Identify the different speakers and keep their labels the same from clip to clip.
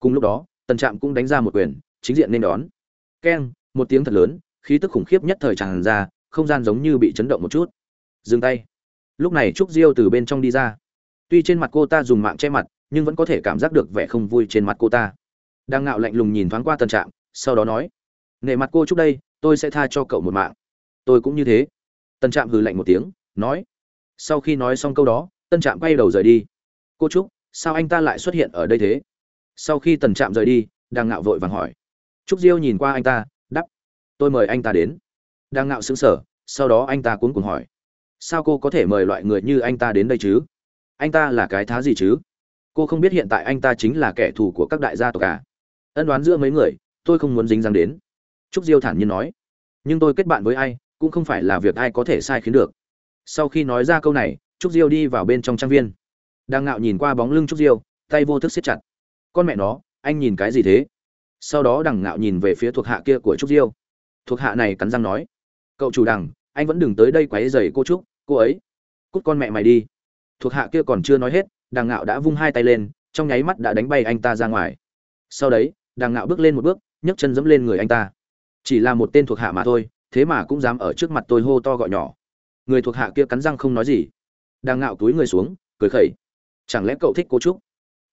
Speaker 1: cùng lúc đó, tần trạm cũng đánh ra một quyền, chính diện nên đón. Keng, một tiếng thật lớn, khí tức khủng khiếp nhất thời tràn ra, không gian giống như bị chấn động một chút. Dừng tay. Lúc này trúc diêu từ bên trong đi ra. Tuy trên mặt cô ta dùng mạng che mặt, nhưng vẫn có thể cảm giác được vẻ không vui trên mặt cô ta. Đang ngạo lạnh lùng nhìn thoáng qua tần trạm, sau đó nói, nể mặt cô trúc đây, tôi sẽ tha cho cậu một mạng. Tôi cũng như thế. Tần trạm hừ lạnh một tiếng, nói. Sau khi nói xong câu đó tân trạm quay đầu rời đi. Cô trúc, sao anh ta lại xuất hiện ở đây thế? Sau khi tần trạm rời đi đang ngạo vội vàng hỏi. Trúc diêu nhìn qua anh ta đắp tôi mời anh ta đến. Đang ngạo xứng sở sau đó anh ta cuống cuồng hỏi, sao cô có thể mời loại người như anh ta đến đây chứ? Anh ta là cái thá gì chứ? Cô không biết hiện tại anh ta chính là kẻ thù của các đại gia tộc à? Ân đoán giữa mấy người, tôi không muốn dính dáng đến. Trúc diêu thản nhiên nói, nhưng tôi kết bạn với ai, cũng không phải là việc ai có thể sai khiến được. Sau khi nói ra câu này, trúc diêu đi vào bên trong trang viên. Đang ngạo nhìn qua bóng lưng trúc diêu, tay vô thức siết chặt con mẹ nó, anh nhìn cái gì thế? Sau đó đằng ngạo nhìn về phía thuộc hạ kia của trúc diêu. Thuộc hạ này cắn răng nói, cậu chủ đằng, anh vẫn đừng tới đây quấy rầy cô trúc, cô ấy. Cút con mẹ mày đi. Thuộc hạ kia còn chưa nói hết, đằng ngạo đã vung hai tay lên, trong nháy mắt đã đánh bay anh ta ra ngoài. Sau đấy, đằng ngạo bước lên một bước, nhấc chân dẫm lên người anh ta. Chỉ là một tên thuộc hạ mà thôi, thế mà cũng dám ở trước mặt tôi hô to gọi nhỏ. Người thuộc hạ kia cắn răng không nói gì. Đằng ngạo túi người xuống, cười khẩy. Chẳng lẽ cậu thích cô trúc?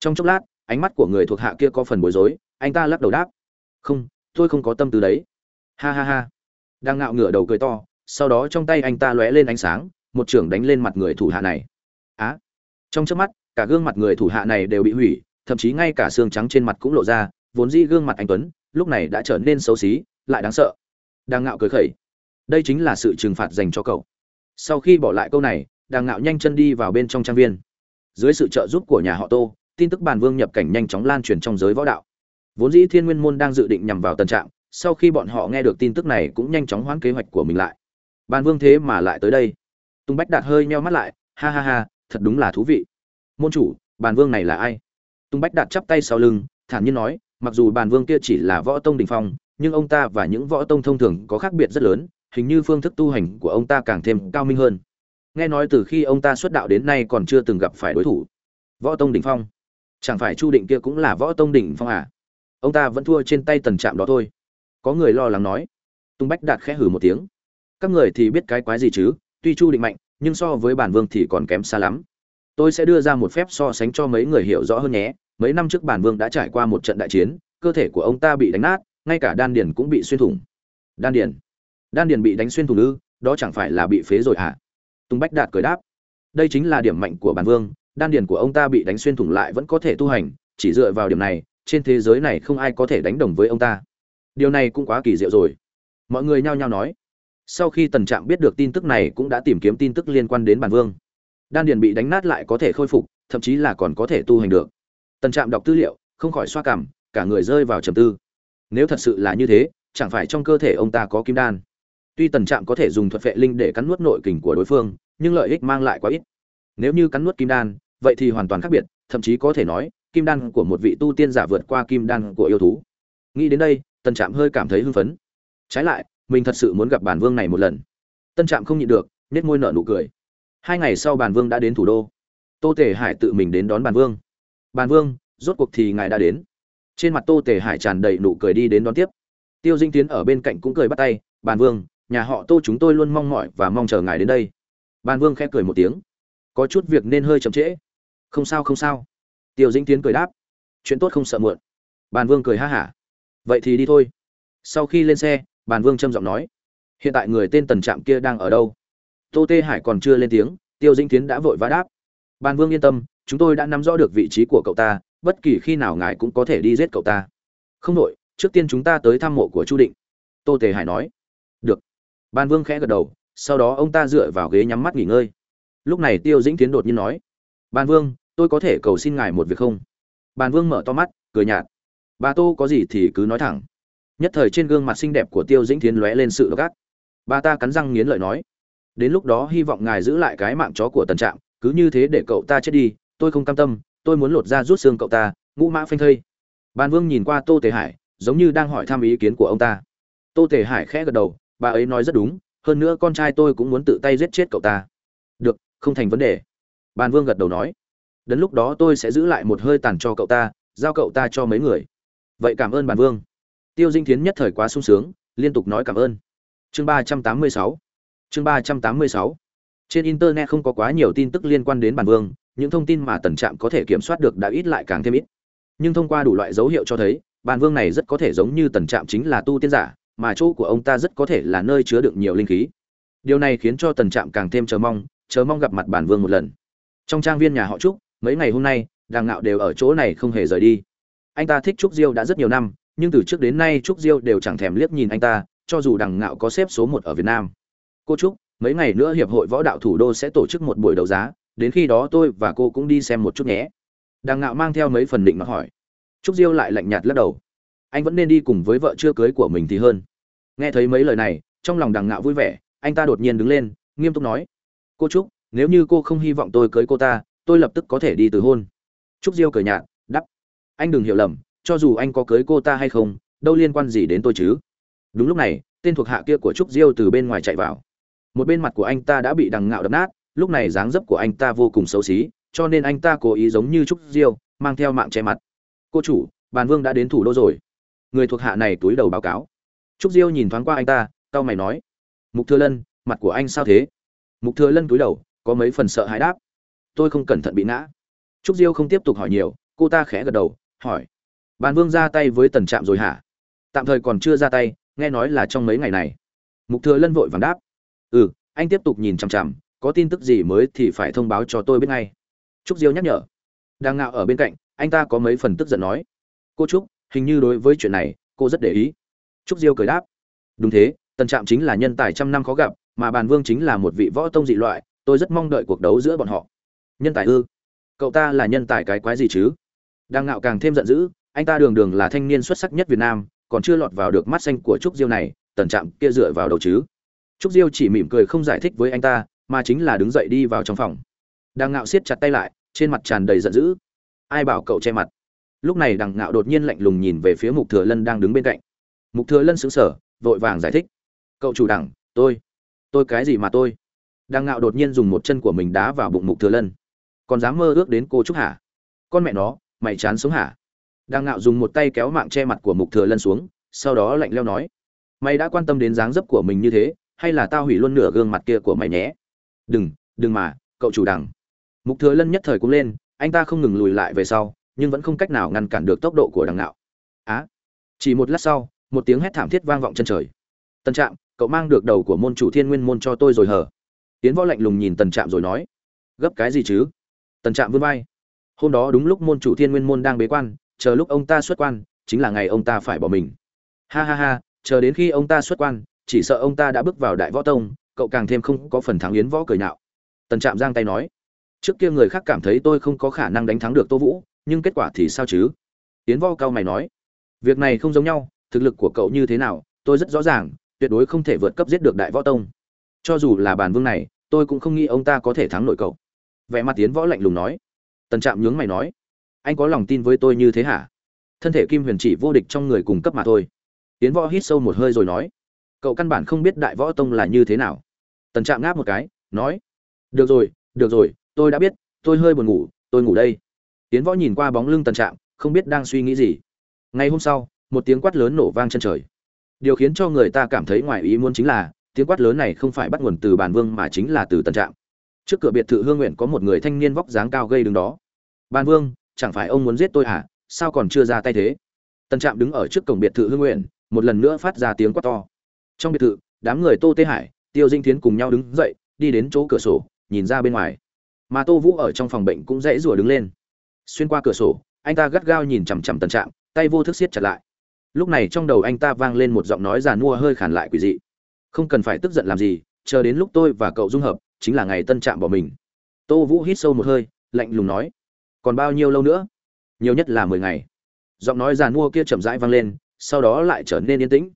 Speaker 1: Trong chốc lát ánh mắt của người thuộc hạ kia có phần bối rối, anh ta lắc đầu đáp. Không, tôi không có tâm tư đấy. Ha ha ha. Đang ngạo ngửa đầu cười to, sau đó trong tay anh ta lóe lên ánh sáng, một trưởng đánh lên mặt người thủ hạ này. Á. Trong trước mắt, cả gương mặt người thủ hạ này đều bị hủy, thậm chí ngay cả xương trắng trên mặt cũng lộ ra, vốn dĩ gương mặt anh tuấn, lúc này đã trở nên xấu xí, lại đáng sợ. Đang ngạo cười khẩy. Đây chính là sự trừng phạt dành cho cậu. Sau khi bỏ lại câu này, đang ngạo nhanh chân đi vào bên trong trang viên. Dưới sự trợ giúp của nhà họ tô tin tức bàn vương nhập cảnh nhanh chóng lan truyền trong giới võ đạo. Vốn dĩ thiên nguyên môn đang dự định nhằm vào tân trạng sau khi bọn họ nghe được tin tức này cũng nhanh chóng hoãn kế hoạch của mình lại. Bàn vương thế mà lại tới đây. Tung bách đạt hơi nheo mắt lại, ha ha ha, thật đúng là thú vị. Môn chủ bàn vương này là ai? Tung bách đạt chắp tay sau lưng, thản nhiên nói, mặc dù bàn vương kia chỉ là võ tông đình phong, nhưng ông ta và những võ tông thông thường có khác biệt rất lớn, hình như phương thức tu hành của ông ta càng thêm cao minh hơn. Nghe nói từ khi ông ta xuất đạo đến nay còn chưa từng gặp phải đối thủ. Võ tông đỉnh phong chẳng phải chu định kia cũng là võ tông đỉnh phong à? Ông ta vẫn thua trên tay tần trạm đó thôi. Có người lo lắng nói. Tung bách đạt khẽ hử một tiếng. Các người thì biết cái quái gì chứ? Tuy chu định mạnh, nhưng so với bản vương thì còn kém xa lắm. Tôi sẽ đưa ra một phép so sánh cho mấy người hiểu rõ hơn nhé. Mấy năm trước bản vương đã trải qua một trận đại chiến, cơ thể của ông ta bị đánh nát, ngay cả đan điền cũng bị xuyên thủng. Đan điền? Đan điền bị đánh xuyên thủng ư? Đó chẳng phải là bị phế rồi hả? Tùng bách đạt cười đáp. Đây chính là điểm mạnh của bản vương đan điền của ông ta bị đánh xuyên thủng lại vẫn có thể tu hành, chỉ dựa vào điểm này, trên thế giới này không ai có thể đánh đồng với ông ta. Điều này cũng quá kỳ diệu rồi. Mọi người nhao nhao nói. Sau khi tần trạm biết được tin tức này cũng đã tìm kiếm tin tức liên quan đến bản vương. Đan điền bị đánh nát lại có thể khôi phục, thậm chí là còn có thể tu hành được. Tần trạm đọc tư liệu, không khỏi xoa cảm, cả người rơi vào trầm tư. Nếu thật sự là như thế, chẳng phải trong cơ thể ông ta có kim đan. Tuy tần trạm có thể dùng thuật phệ linh để cắn nuốt nội kình của đối phương, nhưng lợi ích mang lại quá ít. Nếu như cắn nuốt kim đan vậy thì hoàn toàn khác biệt, thậm chí có thể nói, kim đan của một vị tu tiên giả vượt qua kim đan của yêu thú. Nghĩ đến đây tân trạm hơi cảm thấy hưng phấn. Trái lại, mình thật sự muốn gặp bản vương này một lần. Tân trạm không nhịn được nết môi nở nụ cười. Hai ngày sau bản vương đã đến thủ đô. Tô tề hải tự mình đến đón bản vương. Bản vương, rốt cuộc thì ngài đã đến. Trên mặt tô tề hải tràn đầy nụ cười đi đến đón tiếp. Tiêu dinh tiến ở bên cạnh cũng cười bắt tay, bản vương, nhà họ tô chúng tôi luôn mong mỏi và mong chờ ngài đến đây. Bản vương khẽ cười một tiếng. Có chút việc nên hơi chậm trễ không sao không sao. Tiêu Dĩnh tiến cười đáp. Chuyện tốt không sợ muộn. Bàn vương cười ha hả. Vậy thì đi thôi. Sau khi lên xe, bàn vương trầm giọng nói. Hiện tại người tên tần trạm kia đang ở đâu? Tô tê hải còn chưa lên tiếng, tiêu Dĩnh tiến đã vội vã đáp. Bàn vương yên tâm, chúng tôi đã nắm rõ được vị trí của cậu ta, bất kỳ khi nào ngài cũng có thể đi giết cậu ta. Không đội trước tiên chúng ta tới thăm mộ của chu định. Tô tề hải nói. Được. Ban vương khẽ gật đầu, sau đó ông ta dựa vào ghế nhắm mắt nghỉ ngơi. Lúc này tiêu dĩnh tiến đột nhiên nói ban vương, tôi có thể cầu xin ngài một việc không? Ban vương mở to mắt, cười nhạt. Bà tô có gì thì cứ nói thẳng. Nhất thời trên gương mặt xinh đẹp của tiêu dĩnh thiến lóe lên sự gắt. Bà ta cắn răng nghiến lợi nói. Đến lúc đó hy vọng ngài giữ lại cái mạng chó của tần trạm, cứ như thế để cậu ta chết đi, tôi không cam tâm, tôi muốn lột ra rút xương cậu ta, ngũ mã phanh thây. Ban vương nhìn qua tô tề hải, giống như đang hỏi thăm ý kiến của ông ta. Tô tề hải khẽ gật đầu, bà ấy nói rất đúng, hơn nữa con trai tôi cũng muốn tự tay giết chết cậu ta. Được, không thành vấn đề ban vương gật đầu nói, đến lúc đó tôi sẽ giữ lại một hơi tàn cho cậu ta, giao cậu ta cho mấy người. Vậy cảm ơn Bàn vương. Tiêu dinh tiến nhất thời quá sung sướng, liên tục nói cảm ơn. Chương ba trăm tám mươi sáu, chương ba trăm tám mươi sáu. Trên internet không có quá nhiều tin tức liên quan đến Bàn vương, những thông tin mà tần trạm có thể kiểm soát được đã ít lại càng thêm ít. Nhưng thông qua đủ loại dấu hiệu cho thấy, Bàn vương này rất có thể giống như tần trạm chính là tu tiên giả, mà chỗ của ông ta rất có thể là nơi chứa đựng nhiều linh khí. Điều này khiến cho tần trạm càng thêm chờ mong chờ mong gặp mặt Bàn vương một lần trong trang viên nhà họ trúc, mấy ngày hôm nay, đàng ngạo đều ở chỗ này không hề rời đi. Anh ta thích trúc diêu đã rất nhiều năm, nhưng từ trước đến nay trúc diêu đều chẳng thèm liếc nhìn anh ta, cho dù đằng ngạo có xếp số một ở việt nam. Cô trúc, mấy ngày nữa hiệp hội võ đạo thủ đô sẽ tổ chức một buổi đấu giá, đến khi đó tôi và cô cũng đi xem một chút nhé. Đằng ngạo mang theo mấy phần định mà hỏi. Trúc diêu lại lạnh nhạt lắc đầu. Anh vẫn nên đi cùng với vợ chưa cưới của mình thì hơn. Nghe thấy mấy lời này, trong lòng đằng ngạo vui vẻ, anh ta đột nhiên đứng lên, nghiêm túc nói. Cô trúc nếu như cô không hy vọng tôi cưới cô ta, tôi lập tức có thể đi từ hôn. Trúc diêu cười nhạt, đắp. Anh đừng hiểu lầm, cho dù anh có cưới cô ta hay không, đâu liên quan gì đến tôi chứ? Đúng lúc này, tên thuộc hạ kia của trúc diêu từ bên ngoài chạy vào. Một bên mặt của anh ta đã bị đằng ngạo đập nát, lúc này dáng dấp của anh ta vô cùng xấu xí, cho nên anh ta cố ý giống như trúc diêu, mang theo mạng che mặt. Cô chủ, bàn vương đã đến thủ đô rồi. Người thuộc hạ này túi đầu báo cáo. Trúc diêu nhìn thoáng qua anh ta, cau mày nói, mục thừa lân, mặt của anh sao thế? Mục thừa lân túi đầu có mấy phần sợ hãi đáp. Tôi không cẩn thận bị ngã. Trúc diêu không tiếp tục hỏi nhiều, cô ta khẽ gật đầu, hỏi. Bàn vương ra tay với tần trạm rồi hả? Tạm thời còn chưa ra tay, nghe nói là trong mấy ngày này. Mục thừa lân vội vàng đáp. Ừ anh tiếp tục nhìn chằm chằm, có tin tức gì mới thì phải thông báo cho tôi biết ngay. Trúc diêu nhắc nhở. Đang ngạo ở bên cạnh, anh ta có mấy phần tức giận nói. Cô trúc, hình như đối với chuyện này, cô rất để ý. Trúc diêu cười đáp. Đúng thế, tần trạm chính là nhân tài trăm năm khó gặp, mà bàn vương chính là một vị võ tông dị loại tôi rất mong đợi cuộc đấu giữa bọn họ. Nhân tài ư? Cậu ta là nhân tài cái quái gì chứ? Đang ngạo càng thêm giận dữ, anh ta đường đường là thanh niên xuất sắc nhất việt nam, còn chưa lọt vào được mắt xanh của trúc diêu này, tần trạm kia dựa vào đầu chứ? Trúc diêu chỉ mỉm cười không giải thích với anh ta, mà chính là đứng dậy đi vào trong phòng. Đang ngạo siết chặt tay lại, trên mặt tràn đầy giận dữ. Ai bảo cậu che mặt? Lúc này đằng ngạo đột nhiên lạnh lùng nhìn về phía mục thừa lân đang đứng bên cạnh. Mục thừa lân sững sờ, vội vàng giải thích. Cậu chủ đẳng, tôi. Tôi cái gì mà tôi? Đang ngạo đột nhiên dùng một chân của mình đá vào bụng mục thừa lân. Còn dám mơ ước đến cô trúc hả con mẹ nó, mày chán sống hả? Đang ngạo dùng một tay kéo mạng che mặt của mục thừa lân xuống, sau đó lạnh leo nói, mày đã quan tâm đến dáng dấp của mình như thế, hay là tao hủy luôn nửa gương mặt kia của mày nhé? Đừng đừng mà, cậu chủ đằng. Mục thừa lân nhất thời cũng lên, anh ta không ngừng lùi lại về sau, nhưng vẫn không cách nào ngăn cản được tốc độ của đằng ngạo. Á! Chỉ một lát sau, một tiếng hét thảm thiết vang vọng chân trời. Tân trạm, cậu mang được đầu của môn chủ thiên nguyên môn cho tôi rồi hở? Tiến võ lạnh lùng nhìn tần trạm rồi nói, gấp cái gì chứ? Tần trạm vươn vai, hôm đó đúng lúc môn chủ thiên nguyên môn đang bế quan, chờ lúc ông ta xuất quan, chính là ngày ông ta phải bỏ mình. Ha ha ha, chờ đến khi ông ta xuất quan, chỉ sợ ông ta đã bước vào đại võ tông, cậu càng thêm không có phần thắng yến võ cười nhạo tần trạm giang tay nói, trước kia người khác cảm thấy tôi không có khả năng đánh thắng được tô vũ, nhưng kết quả thì sao chứ? Yến võ cao mày nói, việc này không giống nhau, thực lực của cậu như thế nào, tôi rất rõ ràng, tuyệt đối không thể vượt cấp giết được đại võ tông cho dù là bản vương này, tôi cũng không nghĩ ông ta có thể thắng nội cậu. Vẻ mặt tiến võ lạnh lùng nói. Tần trạm nhướng mày nói. Anh có lòng tin với tôi như thế hả? Thân thể kim huyền chỉ vô địch trong người cùng cấp mà thôi. Tiến võ hít sâu một hơi rồi nói. Cậu căn bản không biết đại võ tông là như thế nào. Tần trạm ngáp một cái, nói. Được rồi được rồi, tôi đã biết, tôi hơi buồn ngủ, tôi ngủ đây. Tiến võ nhìn qua bóng lưng tần trạm, không biết đang suy nghĩ gì. Ngày hôm sau, một tiếng quát lớn nổ vang chân trời. Điều khiến cho người ta cảm thấy ngoài ý muốn chính là tiếng quát lớn này không phải bắt nguồn từ bàn vương mà chính là từ tần trạm. Trước cửa biệt thự hương nguyện có một người thanh niên vóc dáng cao gây đứng đó. Bàn vương, chẳng phải ông muốn giết tôi à sao còn chưa ra tay thế? Tần trạm đứng ở trước cổng biệt thự hương nguyện, một lần nữa phát ra tiếng quát to. Trong biệt thự, đám người tô tê hải, tiêu dinh tiến cùng nhau đứng dậy, đi đến chỗ cửa sổ, nhìn ra bên ngoài. Mà tô vũ ở trong phòng bệnh cũng dãy rủa đứng lên. Xuyên qua cửa sổ, anh ta gắt gao nhìn chằm chằm tần trạm, tay vô thức siết chặt lại. Lúc này trong đầu anh ta vang lên một giọng nói giàn mua hơi khản lại quỷ dị không cần phải tức giận làm gì, chờ đến lúc tôi và cậu dung hợp, chính là ngày tân trạm bỏ mình. Tô vũ hít sâu một hơi, lạnh lùng nói, còn bao nhiêu lâu nữa? Nhiều nhất là mười ngày. Giọng nói giàn mua kia chậm rãi vang lên, sau đó lại trở nên yên tĩnh.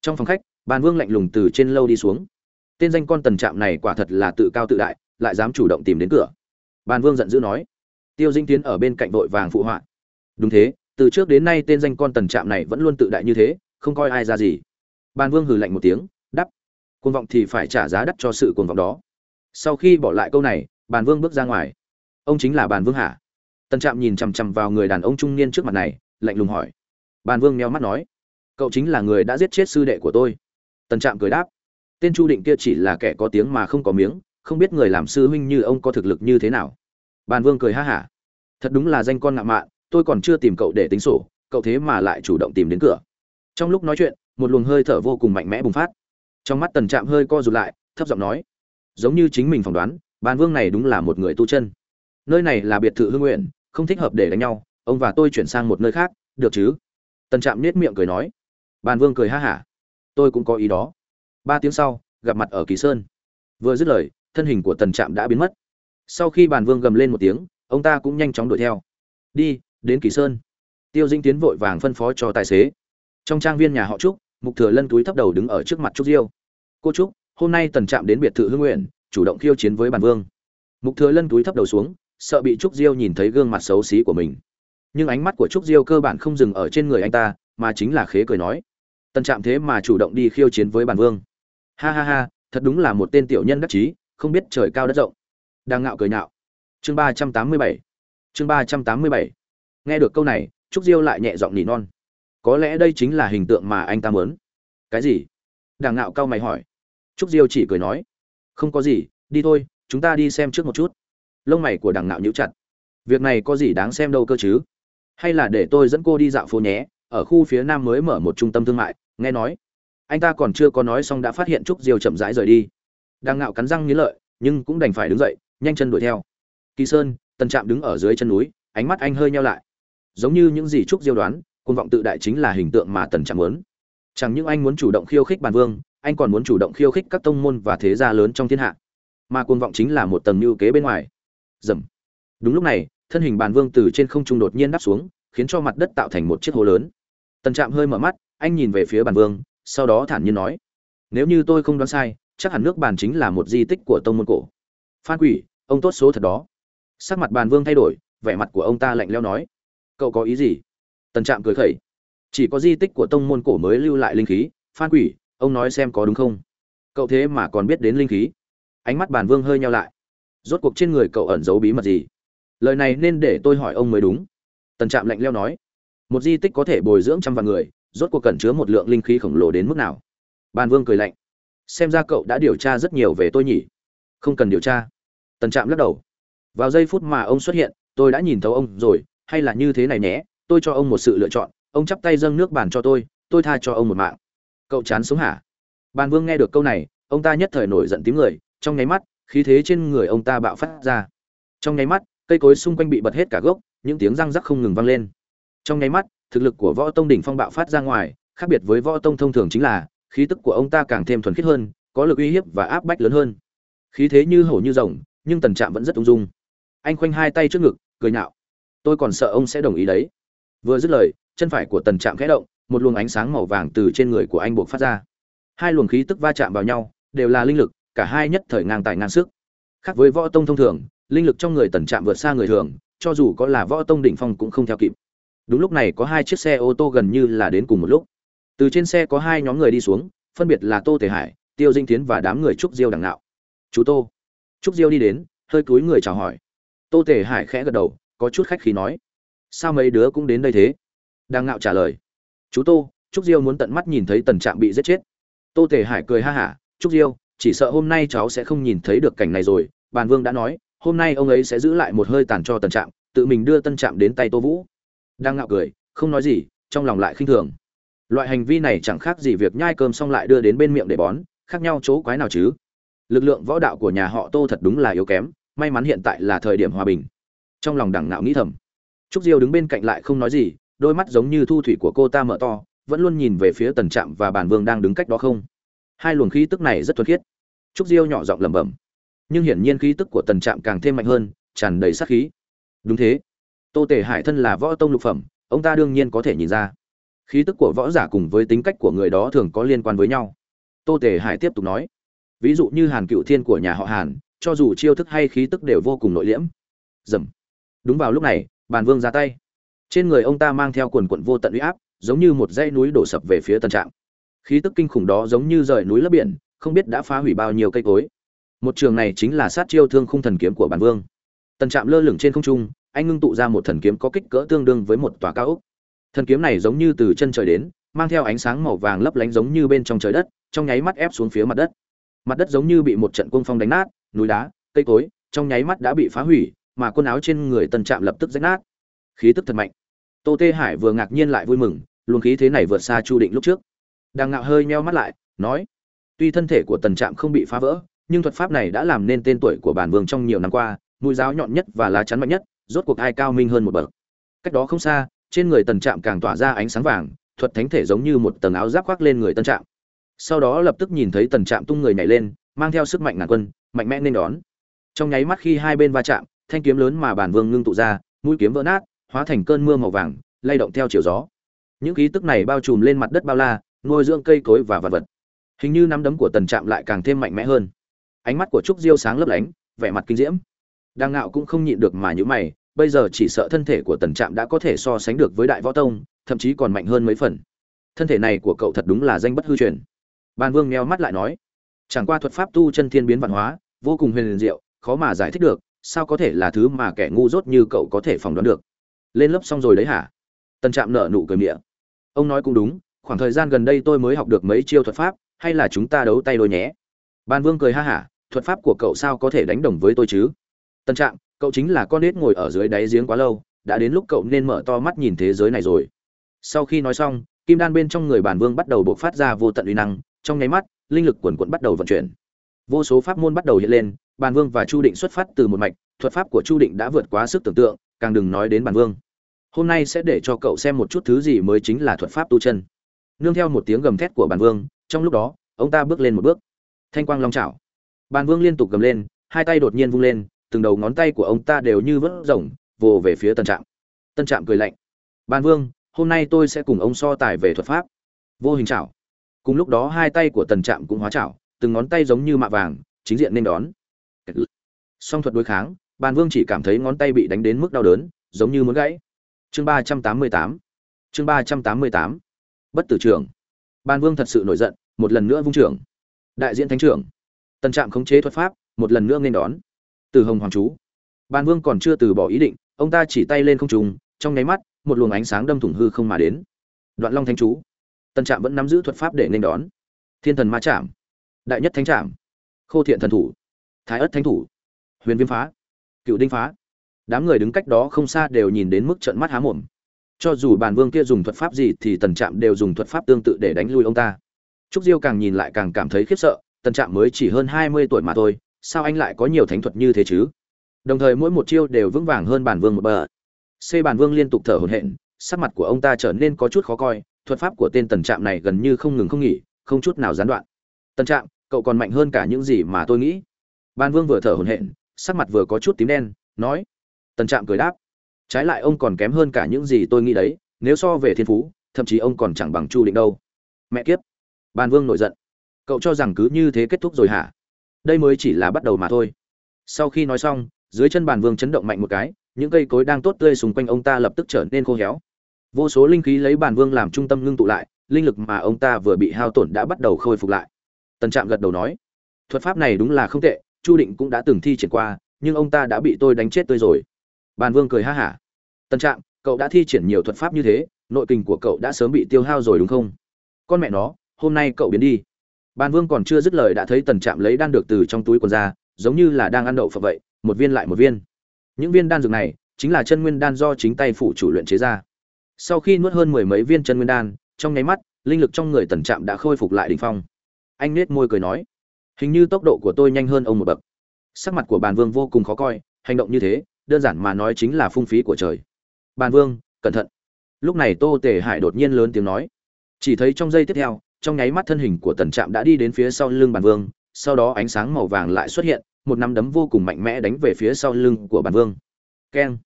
Speaker 1: Trong phòng khách, bàn vương lạnh lùng từ trên lâu đi xuống. Tên danh con tần trạm này quả thật là tự cao tự đại, lại dám chủ động tìm đến cửa. Bàn vương giận dữ nói, tiêu dinh tiến ở bên cạnh vội vàng phụ họa. Đúng thế, từ trước đến nay tên danh con tần trạm này vẫn luôn tự đại như thế, không coi ai ra gì. Bàn vương hừ lạnh một tiếng cuồng vọng thì phải trả giá đắt cho sự cuồng vọng đó. Sau khi bỏ lại câu này, bàn vương bước ra ngoài. Ông chính là bàn vương hả? Tần trạm nhìn chằm chằm vào người đàn ông trung niên trước mặt này, lạnh lùng hỏi. Bàn vương meo mắt nói. Cậu chính là người đã giết chết sư đệ của tôi. Tần trạm cười đáp. Tên chu định kia chỉ là kẻ có tiếng mà không có miếng, không biết người làm sư huynh như ông có thực lực như thế nào. Bàn vương cười ha hả. Thật đúng là danh con ngạo mạn, tôi còn chưa tìm cậu để tính sổ, cậu thế mà lại chủ động tìm đến cửa. Trong lúc nói chuyện, một luồng hơi thở vô cùng mạnh mẽ bùng phát trong mắt tần trạm hơi co rụt lại, thấp giọng nói, giống như chính mình phỏng đoán ban vương này đúng là một người tu chân. Nơi này là biệt thự hương nguyện, không thích hợp để đánh nhau, ông và tôi chuyển sang một nơi khác, được chứ? Tần trạm nết miệng cười nói. Ban vương cười ha hả. Tôi cũng có ý đó. Ba tiếng sau, gặp mặt ở kỳ sơn. Vừa dứt lời, thân hình của tần trạm đã biến mất. Sau khi bàn vương gầm lên một tiếng, ông ta cũng nhanh chóng đuổi theo. Đi, đến kỳ sơn. Tiêu dinh tiến vội vàng phân phó cho tài xế. Trong trang viên nhà họ trúc mục thừa lân túi thấp đầu đứng ở trước mặt trúc diêu. Cô trúc, hôm nay tần trạm đến biệt thự hương nguyện, chủ động khiêu chiến với bản vương. Mục thừa lân túi thấp đầu xuống, sợ bị trúc diêu nhìn thấy gương mặt xấu xí của mình. Nhưng ánh mắt của trúc diêu cơ bản không dừng ở trên người anh ta, mà chính là khế cười nói. Tần trạm thế mà chủ động đi khiêu chiến với bản vương. Ha ha ha, thật đúng là một tên tiểu nhân đắc chí, không biết trời cao đất rộng. Đang ngạo cười nhạo. Chương ba trăm tám mươi bảy. Chương ba trăm tám mươi bảy. Nghe được câu này, trúc diêu lại nhẹ giọng nỉ non có lẽ đây chính là hình tượng mà anh ta muốn. Cái gì? Đàng ngạo cao mày hỏi. Trúc diêu chỉ cười nói. Không có gì, đi thôi, chúng ta đi xem trước một chút. Lông mày của đằng ngạo nhíu chặt. Việc này có gì đáng xem đâu cơ chứ? Hay là để tôi dẫn cô đi dạo phố nhé, ở khu phía nam mới mở một trung tâm thương mại, nghe nói. Anh ta còn chưa có nói xong đã phát hiện trúc diêu chậm rãi rời đi. Đang ngạo cắn răng nghĩ lợi, nhưng cũng đành phải đứng dậy, nhanh chân đuổi theo. Kỳ sơn, tần trạm đứng ở dưới chân núi, ánh mắt anh hơi nheo lại. Giống như những gì trúc diêu đoán Quân vọng tự đại chính là hình tượng mà tần trạm muốn. Chẳng những anh muốn chủ động khiêu khích bản vương, anh còn muốn chủ động khiêu khích các tông môn và thế gia lớn trong thiên hạ. Mà quân vọng chính là một tầng lưu kế bên ngoài. Rầm. đúng lúc này, thân hình bản vương từ trên không trung đột nhiên đáp xuống, khiến cho mặt đất tạo thành một chiếc hố lớn. Tần trạm hơi mở mắt, anh nhìn về phía bản vương, sau đó thản nhiên nói, nếu như tôi không đoán sai, chắc hẳn nước bản chính là một di tích của tông môn cổ. Phan quỷ, ông tốt số thật đó. Sắc mặt bản vương thay đổi, vẻ mặt của ông ta lạnh lẽo nói, cậu có ý gì? Tần trạm cười khẩy. Chỉ có di tích của tông môn cổ mới lưu lại linh khí, phan quỷ, ông nói xem có đúng không? Cậu thế mà còn biết đến linh khí. Ánh mắt bàn vương hơi nhau lại. Rốt cuộc trên người cậu ẩn giấu bí mật gì? Lời này nên để tôi hỏi ông mới đúng. Tần trạm lạnh leo nói. Một di tích có thể bồi dưỡng trăm vạn người, rốt cuộc cẩn chứa một lượng linh khí khổng lồ đến mức nào? Bàn vương cười lạnh. Xem ra cậu đã điều tra rất nhiều về tôi nhỉ? Không cần điều tra. Tần trạm lắc đầu. Vào giây phút mà ông xuất hiện, tôi đã nhìn thấu ông rồi, hay là như thế này nhé? Tôi cho ông một sự lựa chọn, ông chắp tay dâng nước bàn cho tôi tôi tha cho ông một mạng. Cậu chán sống hả? Bàn vương nghe được câu này, ông ta nhất thời nổi giận tím người, trong nháy mắt, khí thế trên người ông ta bạo phát ra. Trong nháy mắt, cây cối xung quanh bị bật hết cả gốc, những tiếng răng rắc không ngừng vang lên. Trong nháy mắt, thực lực của võ tông đỉnh phong bạo phát ra ngoài, khác biệt với võ tông thông thường chính là, khí tức của ông ta càng thêm thuần khiết hơn, có lực uy hiếp và áp bách lớn hơn. Khí thế như hổ như rồng, nhưng tần trạm vẫn rất ung dung. Anh khoanh hai tay trước ngực, cười nhạo. Tôi còn sợ ông sẽ đồng ý đấy vừa dứt lời, chân phải của tần trạm khẽ động, một luồng ánh sáng màu vàng từ trên người của anh buộc phát ra. Hai luồng khí tức va chạm vào nhau, đều là linh lực, cả hai nhất thời ngang tài ngang sức. Khác với võ tông thông thường, linh lực trong người tần trạm vượt xa người thường, cho dù có là võ tông đỉnh phong cũng không theo kịp. Đúng lúc này có hai chiếc xe ô tô gần như là đến cùng một lúc. Từ trên xe có hai nhóm người đi xuống, phân biệt là tô thể hải, tiêu dinh tiến và đám người trúc diêu đằng nạo chú tô. Trúc diêu đi đến, hơi cúi người chào hỏi. Tô thể hải khẽ gật đầu, có chút khách khí nói sao mấy đứa cũng đến đây thế? Đang ngạo trả lời. Chú tô, trúc diêu muốn tận mắt nhìn thấy tần trạm bị giết chết. Tô thể hải cười ha hả, trúc diêu, chỉ sợ hôm nay cháu sẽ không nhìn thấy được cảnh này rồi. Bàn vương đã nói, hôm nay ông ấy sẽ giữ lại một hơi tàn cho tần trạm, tự mình đưa tân trạm đến tay tô vũ. Đang ngạo cười, không nói gì, trong lòng lại khinh thường. Loại hành vi này chẳng khác gì việc nhai cơm xong lại đưa đến bên miệng để bón, khác nhau chỗ quái nào chứ? Lực lượng võ đạo của nhà họ tô thật đúng là yếu kém, may mắn hiện tại là thời điểm hòa bình. Trong lòng đằng Ngạo nghĩ thầm trúc diêu đứng bên cạnh lại không nói gì, đôi mắt giống như thu thủy của cô ta mở to, vẫn luôn nhìn về phía tần trạm và bản vương đang đứng cách đó không. Hai luồng khí tức này rất thuần khiết. Trúc diêu nhỏ giọng lẩm bẩm. Nhưng hiển nhiên khí tức của tần trạm càng thêm mạnh hơn, tràn đầy sát khí. Đúng thế. Tô tể hải thân là võ tông lục phẩm, ông ta đương nhiên có thể nhìn ra. Khí tức của võ giả cùng với tính cách của người đó thường có liên quan với nhau. Tô tể hải tiếp tục nói. Ví dụ như hàn cựu thiên của nhà họ hàn, cho dù chiêu thức hay khí tức đều vô cùng nội liễm. Dầm. Đúng vào lúc này bàn vương ra tay. Trên người ông ta mang theo quần quận vô tận uy áp, giống như một dãy núi đổ sập về phía tân trạm khí tức kinh khủng đó giống như rời núi lấp biển, không biết đã phá hủy bao nhiêu cây cối. Một trường này chính là sát chiêu thương khung thần kiếm của bản vương. Tần trạm lơ lửng trên không trung, anh ngưng tụ ra một thần kiếm có kích cỡ tương đương với một tòa cao ốc. Thần kiếm này giống như từ chân trời đến, mang theo ánh sáng màu vàng lấp lánh giống như bên trong trời đất, trong nháy mắt ép xuống phía mặt đất. Mặt đất giống như bị một trận cung phong đánh nát, núi đá, cây cối, trong nháy mắt đã bị phá hủy mà quần áo trên người tần trạm lập tức rách nát. Khí tức thật mạnh. Tô tê hải vừa ngạc nhiên lại vui mừng, luồng khí thế này vượt xa chu định lúc trước. Đang ngạo hơi meo mắt lại, nói, tuy thân thể của tần trạm không bị phá vỡ, nhưng thuật pháp này đã làm nên tên tuổi của bản vương trong nhiều năm qua, mũi giáo nhọn nhất và lá chắn mạnh nhất, rốt cuộc ai cao minh hơn một bậc. Cách đó không xa, trên người tần trạm càng tỏa ra ánh sáng vàng, thuật thánh thể giống như một tầng áo giáp khoác lên người tân trạm. Sau đó lập tức nhìn thấy tần trạm tung người nhảy lên, mang theo sức mạnh ngàn quân, mạnh mẽ nên đón. Trong nháy mắt khi hai bên va chạm thanh kiếm lớn mà bản vương ngưng tụ ra, mũi kiếm vỡ nát, hóa thành cơn mưa màu vàng, lay động theo chiều gió. Những khí tức này bao trùm lên mặt đất bao la, nuôi dưỡng cây cối và vật vật. Hình như nắm đấm của tần trạm lại càng thêm mạnh mẽ hơn. Ánh mắt của trúc diêu sáng lấp lánh, vẻ mặt kinh diễm. Đang ngạo cũng không nhịn được mà nhữ mày, bây giờ chỉ sợ thân thể của tần trạm đã có thể so sánh được với đại võ tông, thậm chí còn mạnh hơn mấy phần. Thân thể này của cậu thật đúng là danh bất hư truyền. Ban vương meo mắt lại nói, chẳng qua thuật pháp tu chân thiên biến văn hóa, vô cùng huyền diệu, khó mà giải thích được sao có thể là thứ mà kẻ ngu dốt như cậu có thể phỏng đoán được? Lên lớp xong rồi đấy hả? Tần trạm nở nụ cười miệng. Ông nói cũng đúng, khoảng thời gian gần đây tôi mới học được mấy chiêu thuật pháp, hay là chúng ta đấu tay đôi nhé. Ban vương cười ha hả, thuật pháp của cậu sao có thể đánh đồng với tôi chứ? Tân trạng cậu chính là con nết ngồi ở dưới đáy giếng quá lâu, đã đến lúc cậu nên mở to mắt nhìn thế giới này rồi. Sau khi nói xong, kim đan bên trong người bản vương bắt đầu bộc phát ra vô tận uy năng, trong nháy mắt, linh lực quần quận bắt đầu vận chuyển. Vô số pháp môn bắt đầu hiện lên Bàn vương và chu định xuất phát từ một mạch, thuật pháp của chu định đã vượt quá sức tưởng tượng, càng đừng nói đến Bàn vương. Hôm nay sẽ để cho cậu xem một chút thứ gì mới chính là thuật pháp tu chân. Nương theo một tiếng gầm thét của Bàn vương, trong lúc đó, ông ta bước lên một bước. Thanh quang long chảo. Bàn vương liên tục gầm lên, hai tay đột nhiên vung lên, từng đầu ngón tay của ông ta đều như vớt rồng, vồ về phía tân trạm. Tân trạm cười lạnh. Bàn vương, hôm nay tôi sẽ cùng ông so tài về thuật pháp. Vô hình chảo. Cùng lúc đó hai tay của tần trạm cũng hóa chảo, từng ngón tay giống như mạ vàng, chính diện nên đón song thuật đối kháng, bàn vương chỉ cảm thấy ngón tay bị đánh đến mức đau đớn, giống như muốn gãy. Chương ba trăm tám mươi tám. Chương ba trăm tám mươi tám. Bất tử trưởng. Bàn vương thật sự nổi giận, một lần nữa vung trưởng. Đại diện thánh trưởng. Tân trạm khống chế thuật pháp, một lần nữa nên đón. Từ hồng hoàng chú. Bàn vương còn chưa từ bỏ ý định, ông ta chỉ tay lên không trùng, trong nháy mắt, một luồng ánh sáng đâm thủng hư không mà đến. Đoạn long thánh chú. Tân trạm vẫn nắm giữ thuật pháp để nên đón. Thiên thần ma trạm. Đại nhất thánh trạm. Khô thiện thần thủ thái ất thánh thủ, huyền viêm phá, cựu đinh phá. Đám người đứng cách đó không xa đều nhìn đến mức trận mắt há mồm. Cho dù bàn vương kia dùng thuật pháp gì thì tần trạm đều dùng thuật pháp tương tự để đánh lui ông ta. Trúc diêu càng nhìn lại càng cảm thấy khiếp sợ, tần trạm mới chỉ hơn hai mươi tuổi mà thôi, sao anh lại có nhiều thánh thuật như thế chứ? Đồng thời mỗi một chiêu đều vững vàng hơn bản vương một bờ. C bản vương liên tục thở hổn hển, sắc mặt của ông ta trở nên có chút khó coi, thuật pháp của tên tần trạm này gần như không ngừng không nghỉ, không chút nào gián đoạn. Tần trạm, cậu còn mạnh hơn cả những gì mà tôi nghĩ ban vương vừa thở hổn hển, sắc mặt vừa có chút tím đen, nói, tần trạm cười đáp, trái lại ông còn kém hơn cả những gì tôi nghĩ đấy, nếu so về thiên phú, thậm chí ông còn chẳng bằng chu định đâu. Mẹ kiếp! Ban vương nổi giận, cậu cho rằng cứ như thế kết thúc rồi hả? Đây mới chỉ là bắt đầu mà thôi. Sau khi nói xong, dưới chân bàn vương chấn động mạnh một cái, những cây cối đang tốt tươi xung quanh ông ta lập tức trở nên khô héo. Vô số linh khí lấy bàn vương làm trung tâm ngưng tụ lại, linh lực mà ông ta vừa bị hao tổn đã bắt đầu khôi phục lại. Tần trạm gật đầu nói, thuật pháp này đúng là không tệ chu định cũng đã từng thi triển qua, nhưng ông ta đã bị tôi đánh chết tươi rồi. Bàn vương cười ha hả. Tần trạm, cậu đã thi triển nhiều thuật pháp như thế, nội kình của cậu đã sớm bị tiêu hao rồi đúng không? Con mẹ nó, hôm nay cậu biến đi. Bàn vương còn chưa dứt lời đã thấy tần trạm lấy đan được từ trong túi quần ra, giống như là đang ăn đậu phật vậy, một viên lại một viên. Những viên đan dược này chính là chân nguyên đan do chính tay phụ chủ luyện chế ra. Sau khi nuốt hơn mười mấy viên chân nguyên đan, trong nháy mắt, linh lực trong người tần trạm đã khôi phục lại đỉnh phong. Anh nết môi cười nói hình như tốc độ của tôi nhanh hơn ông một bậc. Sắc mặt của bàn vương vô cùng khó coi, hành động như thế, đơn giản mà nói chính là phung phí của trời. Bàn vương, cẩn thận. Lúc này tô tề hải đột nhiên lớn tiếng nói. Chỉ thấy trong giây tiếp theo, trong nháy mắt thân hình của tần trạm đã đi đến phía sau lưng bàn vương, sau đó ánh sáng màu vàng lại xuất hiện, một nắm đấm vô cùng mạnh mẽ đánh về phía sau lưng của bàn vương. Keng.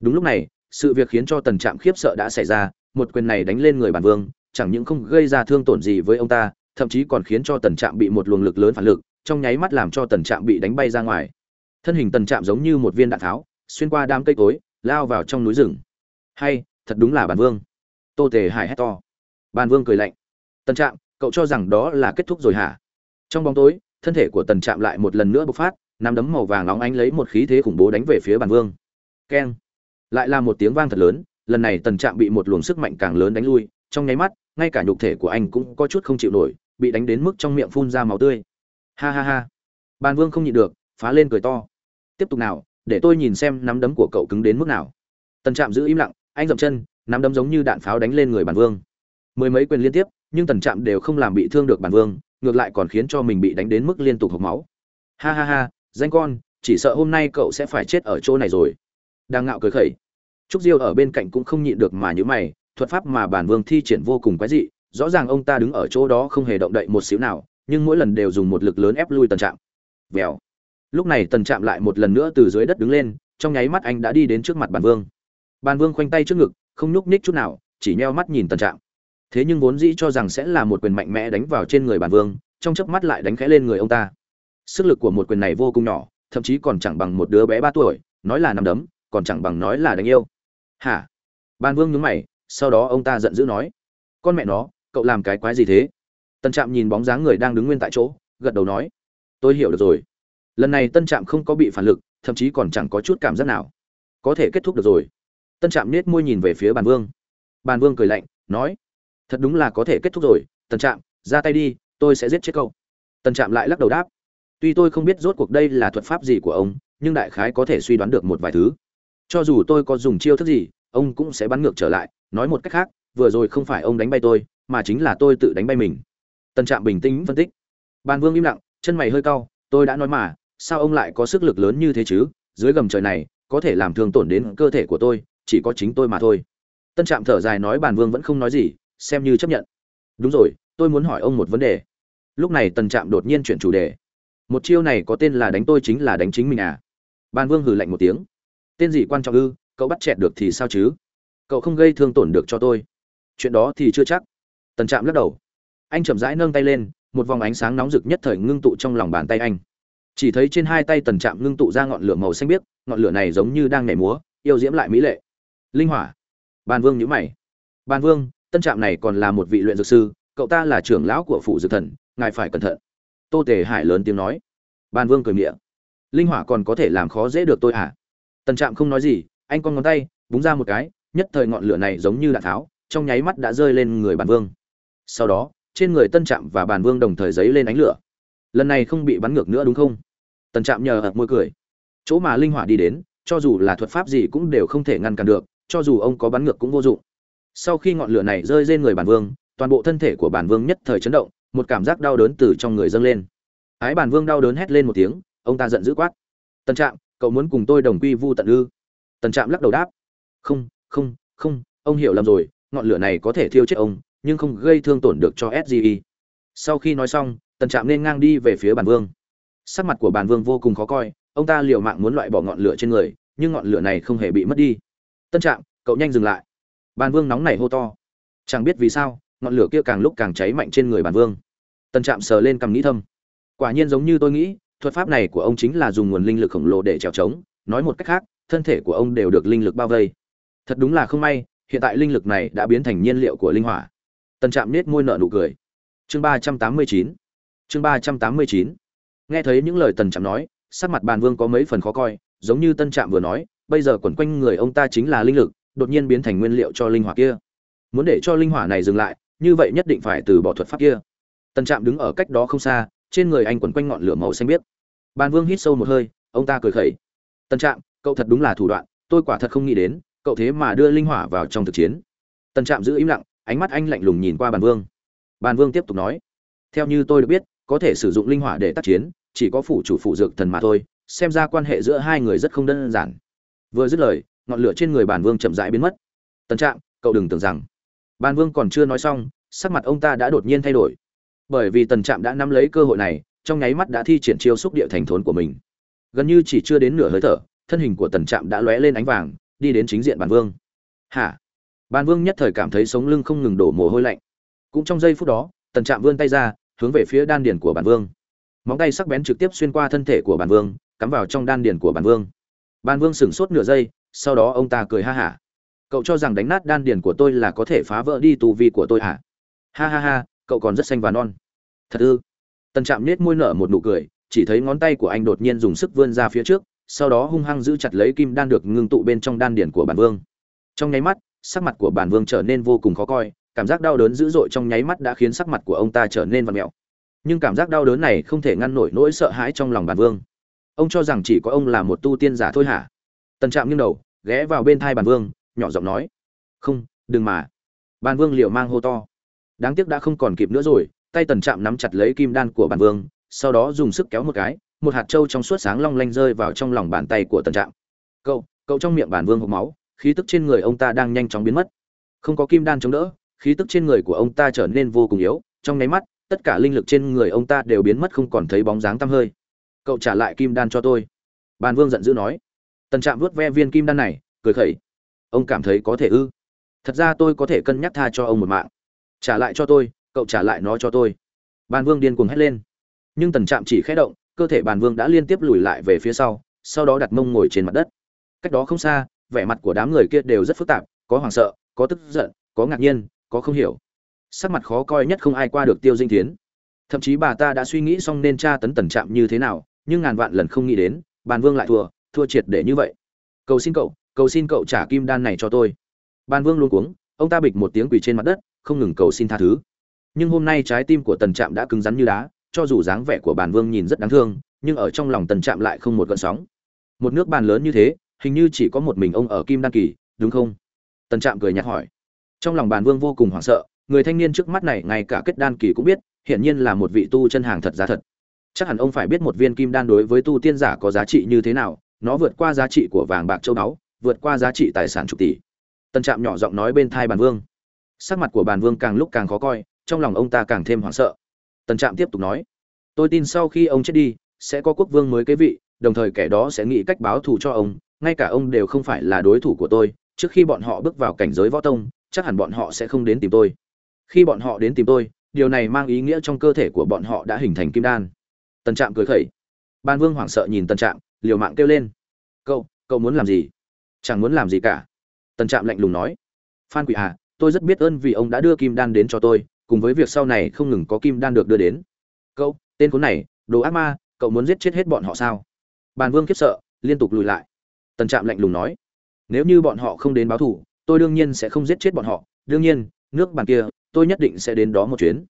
Speaker 1: Đúng lúc này, sự việc khiến cho tần trạm khiếp sợ đã xảy ra, một quyền này đánh lên người bàn vương, chẳng những không gây ra thương tổn gì với ông ta thậm chí còn khiến cho tần trạm bị một luồng lực lớn phản lực, trong nháy mắt làm cho tần trạm bị đánh bay ra ngoài. Thân hình tần trạm giống như một viên đạn tháo, xuyên qua đám cây cối, lao vào trong núi rừng. Hay, thật đúng là bản vương. Tô tề hải hét to. Bản vương cười lạnh. Tần trạm, cậu cho rằng đó là kết thúc rồi hả? Trong bóng tối, thân thể của tần trạm lại một lần nữa bộc phát, nắm đấm màu vàng nóng ánh lấy một khí thế khủng bố đánh về phía bản vương. Keng. Lại là một tiếng vang thật lớn, lần này tần trạm bị một luồng sức mạnh càng lớn đánh lui, trong nháy mắt ngay cả nhục thể của anh cũng có chút không chịu nổi, bị đánh đến mức trong miệng phun ra máu tươi. Ha ha ha. Bàn vương không nhịn được, phá lên cười to. Tiếp tục nào, để tôi nhìn xem nắm đấm của cậu cứng đến mức nào. Tần trạm giữ im lặng, anh dậm chân, nắm đấm giống như đạn pháo đánh lên người bàn vương. Mười mấy quyền liên tiếp, nhưng tần trạm đều không làm bị thương được bàn vương, ngược lại còn khiến cho mình bị đánh đến mức liên tục hộc máu. Ha ha ha, danh con, chỉ sợ hôm nay cậu sẽ phải chết ở chỗ này rồi. Đang ngạo cười khẩy. Trúc diêu ở bên cạnh cũng không nhịn được mà nhữ mày thuật pháp mà bản vương thi triển vô cùng quái dị, rõ ràng ông ta đứng ở chỗ đó không hề động đậy một xíu nào, nhưng mỗi lần đều dùng một lực lớn ép lui tần trạm. Vèo. Lúc này tần trạm lại một lần nữa từ dưới đất đứng lên, trong nháy mắt anh đã đi đến trước mặt bản vương. Bản vương khoanh tay trước ngực, không nhúc ních chút nào, chỉ nheo mắt nhìn tần trạm. Thế nhưng vốn dĩ cho rằng sẽ là một quyền mạnh mẽ đánh vào trên người bản vương, trong chớp mắt lại đánh khẽ lên người ông ta. Sức lực của một quyền này vô cùng nhỏ, thậm chí còn chẳng bằng một đứa bé ba tuổi, nói là nằm đấm, còn chẳng bằng nói là đánh yêu. Hả? Bản vương nhướng mày sau đó ông ta giận dữ nói, con mẹ nó, cậu làm cái quái gì thế? Tân trạm nhìn bóng dáng người đang đứng nguyên tại chỗ, gật đầu nói, tôi hiểu được rồi. Lần này tân trạm không có bị phản lực, thậm chí còn chẳng có chút cảm giác nào. Có thể kết thúc được rồi. Tân trạm nết môi nhìn về phía bàn vương. Bàn vương cười lạnh, nói, thật đúng là có thể kết thúc rồi. Tân trạm, ra tay đi, tôi sẽ giết chết cậu. Tân trạm lại lắc đầu đáp, tuy tôi không biết rốt cuộc đây là thuật pháp gì của ông, nhưng đại khái có thể suy đoán được một vài thứ. Cho dù tôi có dùng chiêu thức gì, ông cũng sẽ bắn ngược trở lại nói một cách khác, vừa rồi không phải ông đánh bay tôi, mà chính là tôi tự đánh bay mình. Tân trạm bình tĩnh phân tích. Bàn vương im lặng, chân mày hơi cau, tôi đã nói mà, sao ông lại có sức lực lớn như thế chứ? Dưới gầm trời này, có thể làm thương tổn đến cơ thể của tôi, chỉ có chính tôi mà thôi. Tân trạm thở dài nói bàn vương vẫn không nói gì, xem như chấp nhận. Đúng rồi, tôi muốn hỏi ông một vấn đề. Lúc này tần trạm đột nhiên chuyển chủ đề. Một chiêu này có tên là đánh tôi chính là đánh chính mình à? Bàn vương hừ lạnh một tiếng. Tên gì quan trọng ư? Cậu bắt chẹt được thì sao chứ? Cậu không gây thương tổn được cho tôi. Chuyện đó thì chưa chắc. Tần trạm lắc đầu. Anh chậm rãi nâng tay lên, một vòng ánh sáng nóng rực nhất thời ngưng tụ trong lòng bàn tay anh. Chỉ thấy trên hai tay tần trạm ngưng tụ ra ngọn lửa màu xanh biếc, ngọn lửa này giống như đang nhảy múa, yêu diễm lại mỹ lệ. Linh hỏa. Bàn vương nhữ mày. Bàn vương, tân trạm này còn là một vị luyện dược sư, cậu ta là trưởng lão của phủ dược thần, ngài phải cẩn thận. Tô tề hải lớn tiếng nói. Bàn vương cười miệng. Linh hỏa còn có thể làm khó dễ được tôi à? Tần trạm không nói gì, anh con ngón tay, búng ra một cái nhất thời ngọn lửa này giống như đạn tháo, trong nháy mắt đã rơi lên người bản vương. Sau đó, trên người tân trạm và bản vương đồng thời dấy lên ánh lửa. Lần này không bị bắn ngược nữa đúng không? Tần trạm nhờ ập môi cười. Chỗ mà linh hỏa đi đến, cho dù là thuật pháp gì cũng đều không thể ngăn cản được, cho dù ông có bắn ngược cũng vô dụng. Sau khi ngọn lửa này rơi lên người bản vương, toàn bộ thân thể của bản vương nhất thời chấn động, một cảm giác đau đớn từ trong người dâng lên. Ái bản vương đau đớn hét lên một tiếng, ông ta giận dữ quát. Tần trạm, cậu muốn cùng tôi đồng quy vu tận ư? Tần trạm lắc đầu đáp. Không không không, ông hiểu lầm rồi, ngọn lửa này có thể thiêu chết ông, nhưng không gây thương tổn được cho sge sau khi nói xong, tần trạm nên ngang đi về phía bản vương. Sắc mặt của bản vương vô cùng khó coi, ông ta liều mạng muốn loại bỏ ngọn lửa trên người, nhưng ngọn lửa này không hề bị mất đi. Tân trạm, cậu nhanh dừng lại. Bản vương nóng nảy hô to. Chẳng biết vì sao, ngọn lửa kia càng lúc càng cháy mạnh trên người bản vương. Tân trạm sờ lên cằm nghĩ thâm quả nhiên giống như tôi nghĩ, thuật pháp này của ông chính là dùng nguồn linh lực khổng lồ để trèo trống, nói một cách khác, thân thể của ông đều được linh lực bao vây thật đúng là không may, hiện tại linh lực này đã biến thành nhiên liệu của linh hỏa. Tần trạm nết môi nợ nụ cười. Chương ba trăm tám mươi chín. Chương ba trăm tám mươi chín. Nghe thấy những lời tần trạm nói, sắc mặt bàn vương có mấy phần khó coi, giống như tân trạm vừa nói, bây giờ quẩn quanh người ông ta chính là linh lực, đột nhiên biến thành nguyên liệu cho linh hỏa kia. Muốn để cho linh hỏa này dừng lại, như vậy nhất định phải từ bỏ thuật pháp kia. Tần trạm đứng ở cách đó không xa, trên người anh quẩn quanh ngọn lửa màu xanh biếc. Bàn vương hít sâu một hơi, ông ta cười khẩy. Tần trạm, cậu thật đúng là thủ đoạn, tôi quả thật không nghĩ đến cậu thế mà đưa linh hỏa vào trong thực chiến. Tần trạm giữ im lặng, ánh mắt anh lạnh lùng nhìn qua bàn vương. Bàn vương tiếp tục nói, theo như tôi được biết, có thể sử dụng linh hỏa để tác chiến, chỉ có phủ chủ phụ dược thần mà thôi, xem ra quan hệ giữa hai người rất không đơn giản. Vừa dứt lời, ngọn lửa trên người bàn vương chậm rãi biến mất. Tần trạm, cậu đừng tưởng rằng. Bàn vương còn chưa nói xong, sắc mặt ông ta đã đột nhiên thay đổi. Bởi vì tần trạm đã nắm lấy cơ hội này, trong nháy mắt đã thi triển chiêu xúc địa thành thốn của mình. Gần như chỉ chưa đến nửa hơi thở, thân hình của tần trạm đã lóe lên ánh vàng đi đến chính diện bản vương. Hả? Bản vương nhất thời cảm thấy sống lưng không ngừng đổ mồ hôi lạnh. Cũng trong giây phút đó, tần trạm vươn tay ra, hướng về phía đan điền của bản vương. Móng tay sắc bén trực tiếp xuyên qua thân thể của bản vương, cắm vào trong đan điền của bản vương. Bản vương sửng sốt nửa giây, sau đó ông ta cười ha hả. Cậu cho rằng đánh nát đan điền của tôi là có thể phá vỡ đi tù vi của tôi hả? Ha ha ha, cậu còn rất xanh và non. Thật ư? Tần trạm nết môi nở một nụ cười, chỉ thấy ngón tay của anh đột nhiên dùng sức vươn ra phía trước sau đó hung hăng giữ chặt lấy kim đan được ngưng tụ bên trong đan điển của bản vương. Trong nháy mắt, sắc mặt của bản vương trở nên vô cùng khó coi, cảm giác đau đớn dữ dội trong nháy mắt đã khiến sắc mặt của ông ta trở nên vặn mẹo. Nhưng cảm giác đau đớn này không thể ngăn nổi nỗi sợ hãi trong lòng bản vương. Ông cho rằng chỉ có ông là một tu tiên giả thôi hả? Tần trạm nghiêng đầu, ghé vào bên thai bản vương, nhỏ giọng nói, không, đừng mà. Bản vương liệu mang hô to. Đáng tiếc đã không còn kịp nữa rồi, tay tần trạm nắm chặt lấy kim đan của bản vương, sau đó dùng sức kéo một cái một hạt trâu trong suốt sáng long lanh rơi vào trong lòng bàn tay của tần trạm. Cậu cậu trong miệng bản vương hộp máu, khí tức trên người ông ta đang nhanh chóng biến mất. Không có kim đan chống đỡ, khí tức trên người của ông ta trở nên vô cùng yếu, trong nháy mắt, tất cả linh lực trên người ông ta đều biến mất không còn thấy bóng dáng tăm hơi. Cậu trả lại kim đan cho tôi. Bàn vương giận dữ nói. Tần trạm vuốt ve viên kim đan này, cười khẩy. Ông cảm thấy có thể ư? Thật ra tôi có thể cân nhắc tha cho ông một mạng. Trả lại cho tôi, cậu trả lại nó cho tôi. Bàn vương điên cuồng hét lên. Nhưng tần trạm chỉ khẽ động cơ thể bàn vương đã liên tiếp lùi lại về phía sau sau đó đặt mông ngồi trên mặt đất. Cách đó không xa, vẻ mặt của đám người kia đều rất phức tạp, có hoảng sợ, có tức giận, có ngạc nhiên, có không hiểu. Sắc mặt khó coi nhất không ai qua được tiêu dinh tiến thậm chí bà ta đã suy nghĩ xong nên tra tấn tần trạm như thế nào, nhưng ngàn vạn lần không nghĩ đến, bàn vương lại thua thua triệt để như vậy. Cầu xin cậu, cầu xin cậu trả kim đan này cho tôi. Bàn vương luôn cuống, ông ta bịch một tiếng quỳ trên mặt đất, không ngừng cầu xin tha thứ. Nhưng hôm nay trái tim của tần trạm đã cứng rắn như đá cho dù dáng vẻ của bàn vương nhìn rất đáng thương, nhưng ở trong lòng tần trạm lại không một gợn sóng. Một nước bàn lớn như thế, hình như chỉ có một mình ông ở kim đan kỳ, đúng không? Tần trạm cười nhạt hỏi. Trong lòng bàn vương vô cùng hoảng sợ, người thanh niên trước mắt này ngay cả kết đan kỳ cũng biết, hiển nhiên là một vị tu chân hàng thật giá thật. Chắc hẳn ông phải biết một viên kim đan đối với tu tiên giả có giá trị như thế nào, nó vượt qua giá trị của vàng bạc châu báu, vượt qua giá trị tài sản chục tỷ. Tân trạm nhỏ giọng nói bên thai bàn vương. Sắc mặt của bàn vương càng lúc càng khó coi, trong lòng ông ta càng thêm hoảng sợ. Tần trạm tiếp tục nói, tôi tin sau khi ông chết đi, sẽ có quốc vương mới kế vị, đồng thời kẻ đó sẽ nghĩ cách báo thù cho ông, ngay cả ông đều không phải là đối thủ của tôi, trước khi bọn họ bước vào cảnh giới võ tông, chắc hẳn bọn họ sẽ không đến tìm tôi. Khi bọn họ đến tìm tôi, điều này mang ý nghĩa trong cơ thể của bọn họ đã hình thành kim đan. Tần trạm cười khẩy. Ban vương hoảng sợ nhìn tần trạm, liều mạng kêu lên, cậu cậu muốn làm gì? Chẳng muốn làm gì cả. Tần trạm lạnh lùng nói. Phan quỷ à tôi rất biết ơn vì ông đã đưa kim đan đến cho tôi cùng với việc sau này không ngừng có kim đan được đưa đến. Cậu, tên khốn này, đồ ác ma, cậu muốn giết chết hết bọn họ sao? Bàn vương khiếp sợ, liên tục lùi lại. Tần trạm lạnh lùng nói, nếu như bọn họ không đến báo thù, tôi đương nhiên sẽ không giết chết bọn họ. Đương nhiên, nước bàn kia, tôi nhất định sẽ đến đó một chuyến.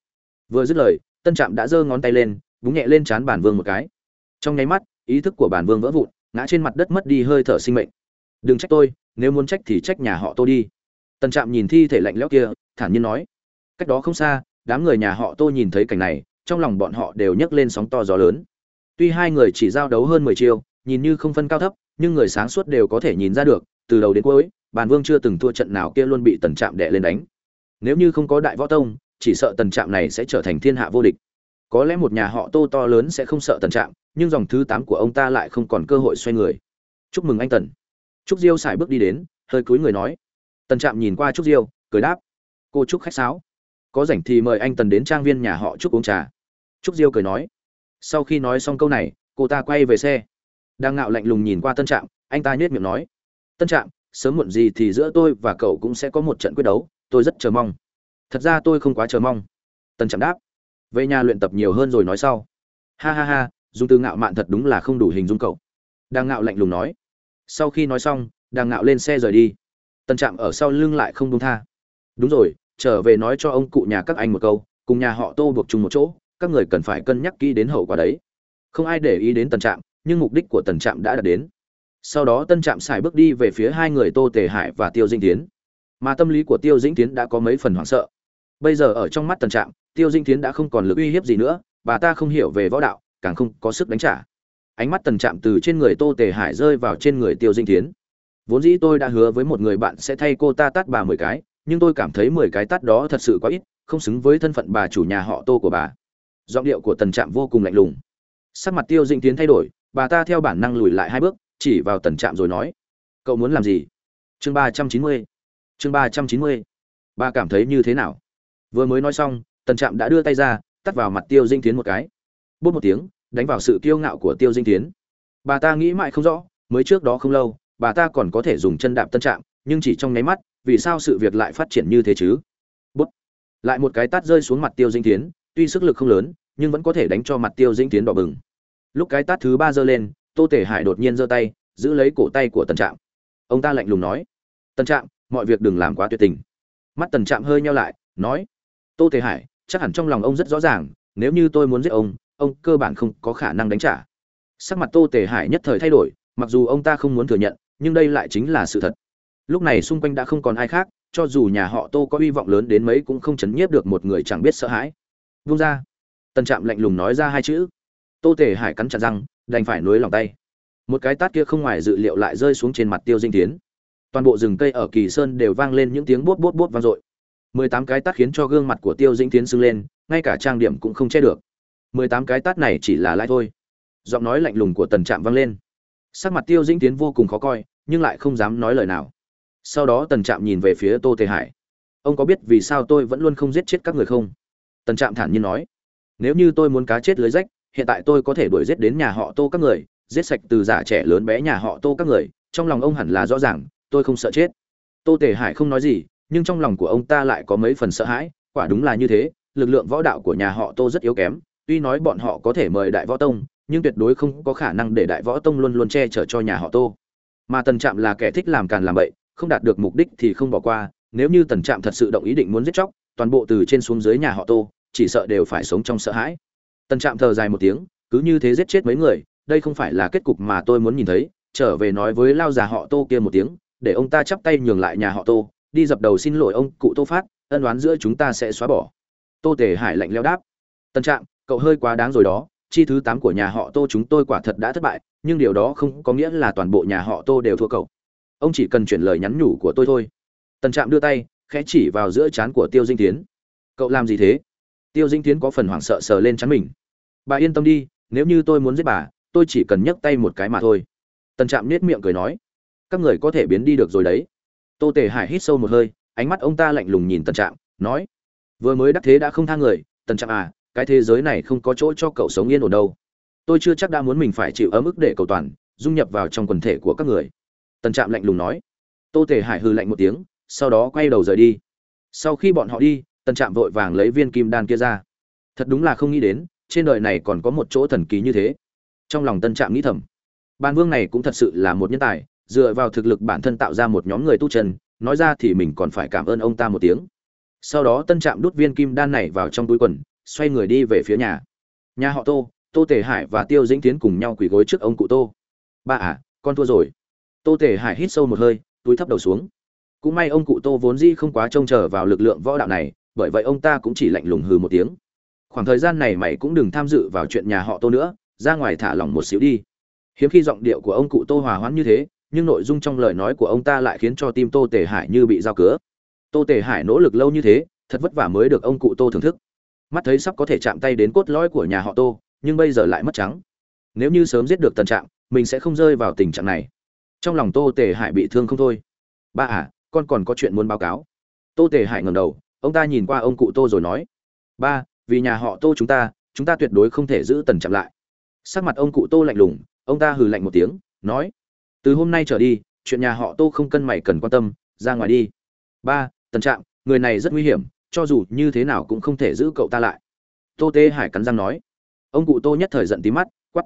Speaker 1: Vừa dứt lời tân trạm đã giơ ngón tay lên, búng nhẹ lên trán bản vương một cái. Trong nháy mắt, ý thức của bản vương vỡ vụn, ngã trên mặt đất mất đi hơi thở sinh mệnh. Đừng trách tôi, nếu muốn trách thì trách nhà họ tôi đi. Tân trạm nhìn thi thể lạnh lẽo kia, thản nhiên nói cách đó không xa, đám người nhà họ tô nhìn thấy cảnh này, trong lòng bọn họ đều nhấc lên sóng to gió lớn. Tuy hai người chỉ giao đấu hơn mười chiêu, nhìn như không phân cao thấp, nhưng người sáng suốt đều có thể nhìn ra được, từ đầu đến cuối, bàn vương chưa từng thua trận nào kia luôn bị tần trạm đè lên đánh. Nếu như không có đại võ tông, chỉ sợ tần trạm này sẽ trở thành thiên hạ vô địch. Có lẽ một nhà họ tô to lớn sẽ không sợ tần trạm, nhưng dòng thứ tám của ông ta lại không còn cơ hội xoay người. Chúc mừng anh tần. Trúc diêu xài bước đi đến, hơi cúi người nói. Tần trạm nhìn qua trúc diêu, cười đáp. Cô trúc khách sáo có rảnh thì mời anh tần đến trang viên nhà họ chúc uống trà. Trúc diêu cười nói. Sau khi nói xong câu này, cô ta quay về xe. Đang ngạo lạnh lùng nhìn qua tân trạm, anh ta nhét miệng nói. Tân trạm, sớm muộn gì thì giữa tôi và cậu cũng sẽ có một trận quyết đấu, tôi rất chờ mong. Thật ra tôi không quá chờ mong. Tân trạm đáp. Về nhà luyện tập nhiều hơn rồi nói sau. Ha ha ha, dùng từ ngạo mạn thật đúng là không đủ hình dung cậu. Đang ngạo lạnh lùng nói. Sau khi nói xong, đang ngạo lên xe rời đi. Tân trạm ở sau lưng lại không đúng tha. Đúng rồi trở về nói cho ông cụ nhà các anh một câu, cùng nhà họ tô buộc chung một chỗ, các người cần phải cân nhắc kỹ đến hậu quả đấy. Không ai để ý đến tần trạm, nhưng mục đích của tần trạm đã đạt đến. Sau đó tân trạm xài bước đi về phía hai người tô tề hải và tiêu dinh tiến mà tâm lý của tiêu dinh tiến đã có mấy phần hoảng sợ. Bây giờ ở trong mắt tần trạm, tiêu dinh tiến đã không còn lực uy hiếp gì nữa, bà ta không hiểu về võ đạo, càng không có sức đánh trả. Ánh mắt tần trạm từ trên người tô tề hải rơi vào trên người tiêu dinh tiến vốn dĩ tôi đã hứa với một người bạn sẽ thay cô ta tát bà mười cái nhưng tôi cảm thấy mười cái tát đó thật sự quá ít, không xứng với thân phận bà chủ nhà họ tô của bà. Giọng điệu của tần trạm vô cùng lạnh lùng. Sắc mặt tiêu dĩnh tiến thay đổi, bà ta theo bản năng lùi lại hai bước, chỉ vào tần trạm rồi nói, cậu muốn làm gì? Chương ba trăm chín mươi. Chương ba trăm chín mươi. Bà cảm thấy như thế nào? Vừa mới nói xong, tần trạm đã đưa tay ra tắt vào mặt tiêu dinh tiến một cái. Bút một tiếng, đánh vào sự kiêu ngạo của tiêu dinh tiến. Bà ta nghĩ mãi không rõ, mới trước đó không lâu, bà ta còn có thể dùng chân đạp tân trạm, nhưng chỉ trong nháy mắt vì sao sự việc lại phát triển như thế chứ? Bút. Lại một cái tát rơi xuống mặt tiêu dinh tiến tuy sức lực không lớn, nhưng vẫn có thể đánh cho mặt tiêu dinh tiến đỏ bừng. Lúc cái tát thứ ba giơ lên, tô tề hải đột nhiên giơ tay, giữ lấy cổ tay của tần trạm. Ông ta lạnh lùng nói, tần trạm, mọi việc đừng làm quá tuyệt tình. Mắt tần trạm hơi nhau lại, nói, tô tề hải, chắc hẳn trong lòng ông rất rõ ràng, nếu như tôi muốn giết ông ông cơ bản không có khả năng đánh trả. Sắc mặt tô tề hải nhất thời thay đổi, mặc dù ông ta không muốn thừa nhận, nhưng đây lại chính là sự thật lúc này xung quanh đã không còn ai khác, cho dù nhà họ tô có hy vọng lớn đến mấy cũng không chấn nhiếp được một người chẳng biết sợ hãi. Vung ra. Tần trạm lạnh lùng nói ra hai chữ. Tô tề hải cắn chặt răng, đành phải nối lòng tay. Một cái tát kia không ngoài dự liệu lại rơi xuống trên mặt tiêu dinh tiến. Toàn bộ rừng cây ở kỳ sơn đều vang lên những tiếng bốt bốt bốt vang dội. Mười tám cái tát khiến cho gương mặt của tiêu dinh tiến sưng lên, ngay cả trang điểm cũng không che được. Mười tám cái tát này chỉ là lãi thôi. Giọng nói lạnh lùng của tần trạm vang lên. Sắc mặt tiêu dinh tiến vô cùng khó coi, nhưng lại không dám nói lời nào sau đó tần trạm nhìn về phía tô tề hải. Ông có biết vì sao tôi vẫn luôn không giết chết các người không? Tần trạm thản nhiên nói. Nếu như tôi muốn cá chết lưới rách, hiện tại tôi có thể đuổi giết đến nhà họ tô các người, giết sạch từ già trẻ lớn bé nhà họ tô các người, trong lòng ông hẳn là rõ ràng, tôi không sợ chết. Tô tề hải không nói gì, nhưng trong lòng của ông ta lại có mấy phần sợ hãi, quả đúng là như thế, lực lượng võ đạo của nhà họ tô rất yếu kém, tuy nói bọn họ có thể mời đại võ tông, nhưng tuyệt đối không có khả năng để đại võ tông luôn luôn che chở cho nhà họ tô. Mà tần trạm là kẻ thích làm càn làm bậy không đạt được mục đích thì không bỏ qua, nếu như tần trạm thật sự động ý định muốn giết chóc, toàn bộ từ trên xuống dưới nhà họ tô, chỉ sợ đều phải sống trong sợ hãi. Tần trạm thở dài một tiếng, cứ như thế giết chết mấy người, đây không phải là kết cục mà tôi muốn nhìn thấy, trở về nói với lao già họ tô kia một tiếng, để ông ta chắp tay nhường lại nhà họ tô, đi dập đầu xin lỗi ông cụ tô phát, ân đoán giữa chúng ta sẽ xóa bỏ. Tô tề hải lạnh leo đáp tân trạm, cậu hơi quá đáng rồi đó, chi thứ tám của nhà họ tô chúng tôi quả thật đã thất bại, nhưng điều đó không có nghĩa là toàn bộ nhà họ tô đều thua cậu ông chỉ cần chuyển lời nhắn nhủ của tôi thôi. Tần trạm đưa tay, khẽ chỉ vào giữa trán của tiêu dinh tiến cậu làm gì thế? Tiêu dinh tiến có phần hoảng sợ sờ lên chắn mình. Bà yên tâm đi, nếu như tôi muốn giết bà, tôi chỉ cần nhấc tay một cái mà thôi. Tần trạm nết miệng cười nói. Các người có thể biến đi được rồi đấy. Tô tề hải hít sâu một hơi, ánh mắt ông ta lạnh lùng nhìn tần trạm, nói. Vừa mới đắc thế đã không tha người. Tần trạm à cái thế giới này không có chỗ cho cậu sống yên ổn đâu. Tôi chưa chắc đã muốn mình phải chịu ấm ức để cầu toàn, dung nhập vào trong quần thể của các người tần trạm lạnh lùng nói. Tô tề hải hư lạnh một tiếng, sau đó quay đầu rời đi. Sau khi bọn họ đi, tần trạm vội vàng lấy viên kim đan kia ra. Thật đúng là không nghĩ đến, trên đời này còn có một chỗ thần kỳ như thế. Trong lòng tân trạm nghĩ thầm ban vương này cũng thật sự là một nhân tài, dựa vào thực lực bản thân tạo ra một nhóm người tu trần nói ra thì mình còn phải cảm ơn ông ta một tiếng. Sau đó tân trạm đút viên kim đan này vào trong túi quần, xoay người đi về phía nhà. Nhà họ tô tô tề hải và tiêu dĩnh tiến cùng nhau quỳ gối trước ông cụ tô. Ba à con thua rồi tô tề hải hít sâu một hơi, túi thấp đầu xuống. Cũng may ông cụ tô vốn dĩ không quá trông chờ vào lực lượng võ đạo này, bởi vậy ông ta cũng chỉ lạnh lùng hừ một tiếng. Khoảng thời gian này mày cũng đừng tham dự vào chuyện nhà họ tô nữa, ra ngoài thả lỏng một xíu đi. Hiếm khi giọng điệu của ông cụ tô hòa hoãn như thế, nhưng nội dung trong lời nói của ông ta lại khiến cho tim tô tề hải như bị giao cứa. Tô tề hải nỗ lực lâu như thế, thật vất vả mới được ông cụ tô thưởng thức. Mắt thấy sắp có thể chạm tay đến cốt lõi của nhà họ tô, nhưng bây giờ lại mất trắng. Nếu như sớm giết được tần trạng, mình sẽ không rơi vào tình trạng này trong lòng tô tề hải bị thương không thôi. Ba à con còn có chuyện muốn báo cáo. Tô tề hải ngầm đầu, ông ta nhìn qua ông cụ tô rồi nói, ba, vì nhà họ tô chúng ta chúng ta tuyệt đối không thể giữ tần chậm lại. Sắc mặt ông cụ tô lạnh lùng, ông ta hừ lạnh một tiếng, nói, từ hôm nay trở đi, chuyện nhà họ tô không cân mày cần quan tâm, ra ngoài đi. Ba, tần trạm, người này rất nguy hiểm, cho dù như thế nào cũng không thể giữ cậu ta lại. Tô tê hải cắn răng nói. Ông cụ tô nhất thời giận tí mắt quắp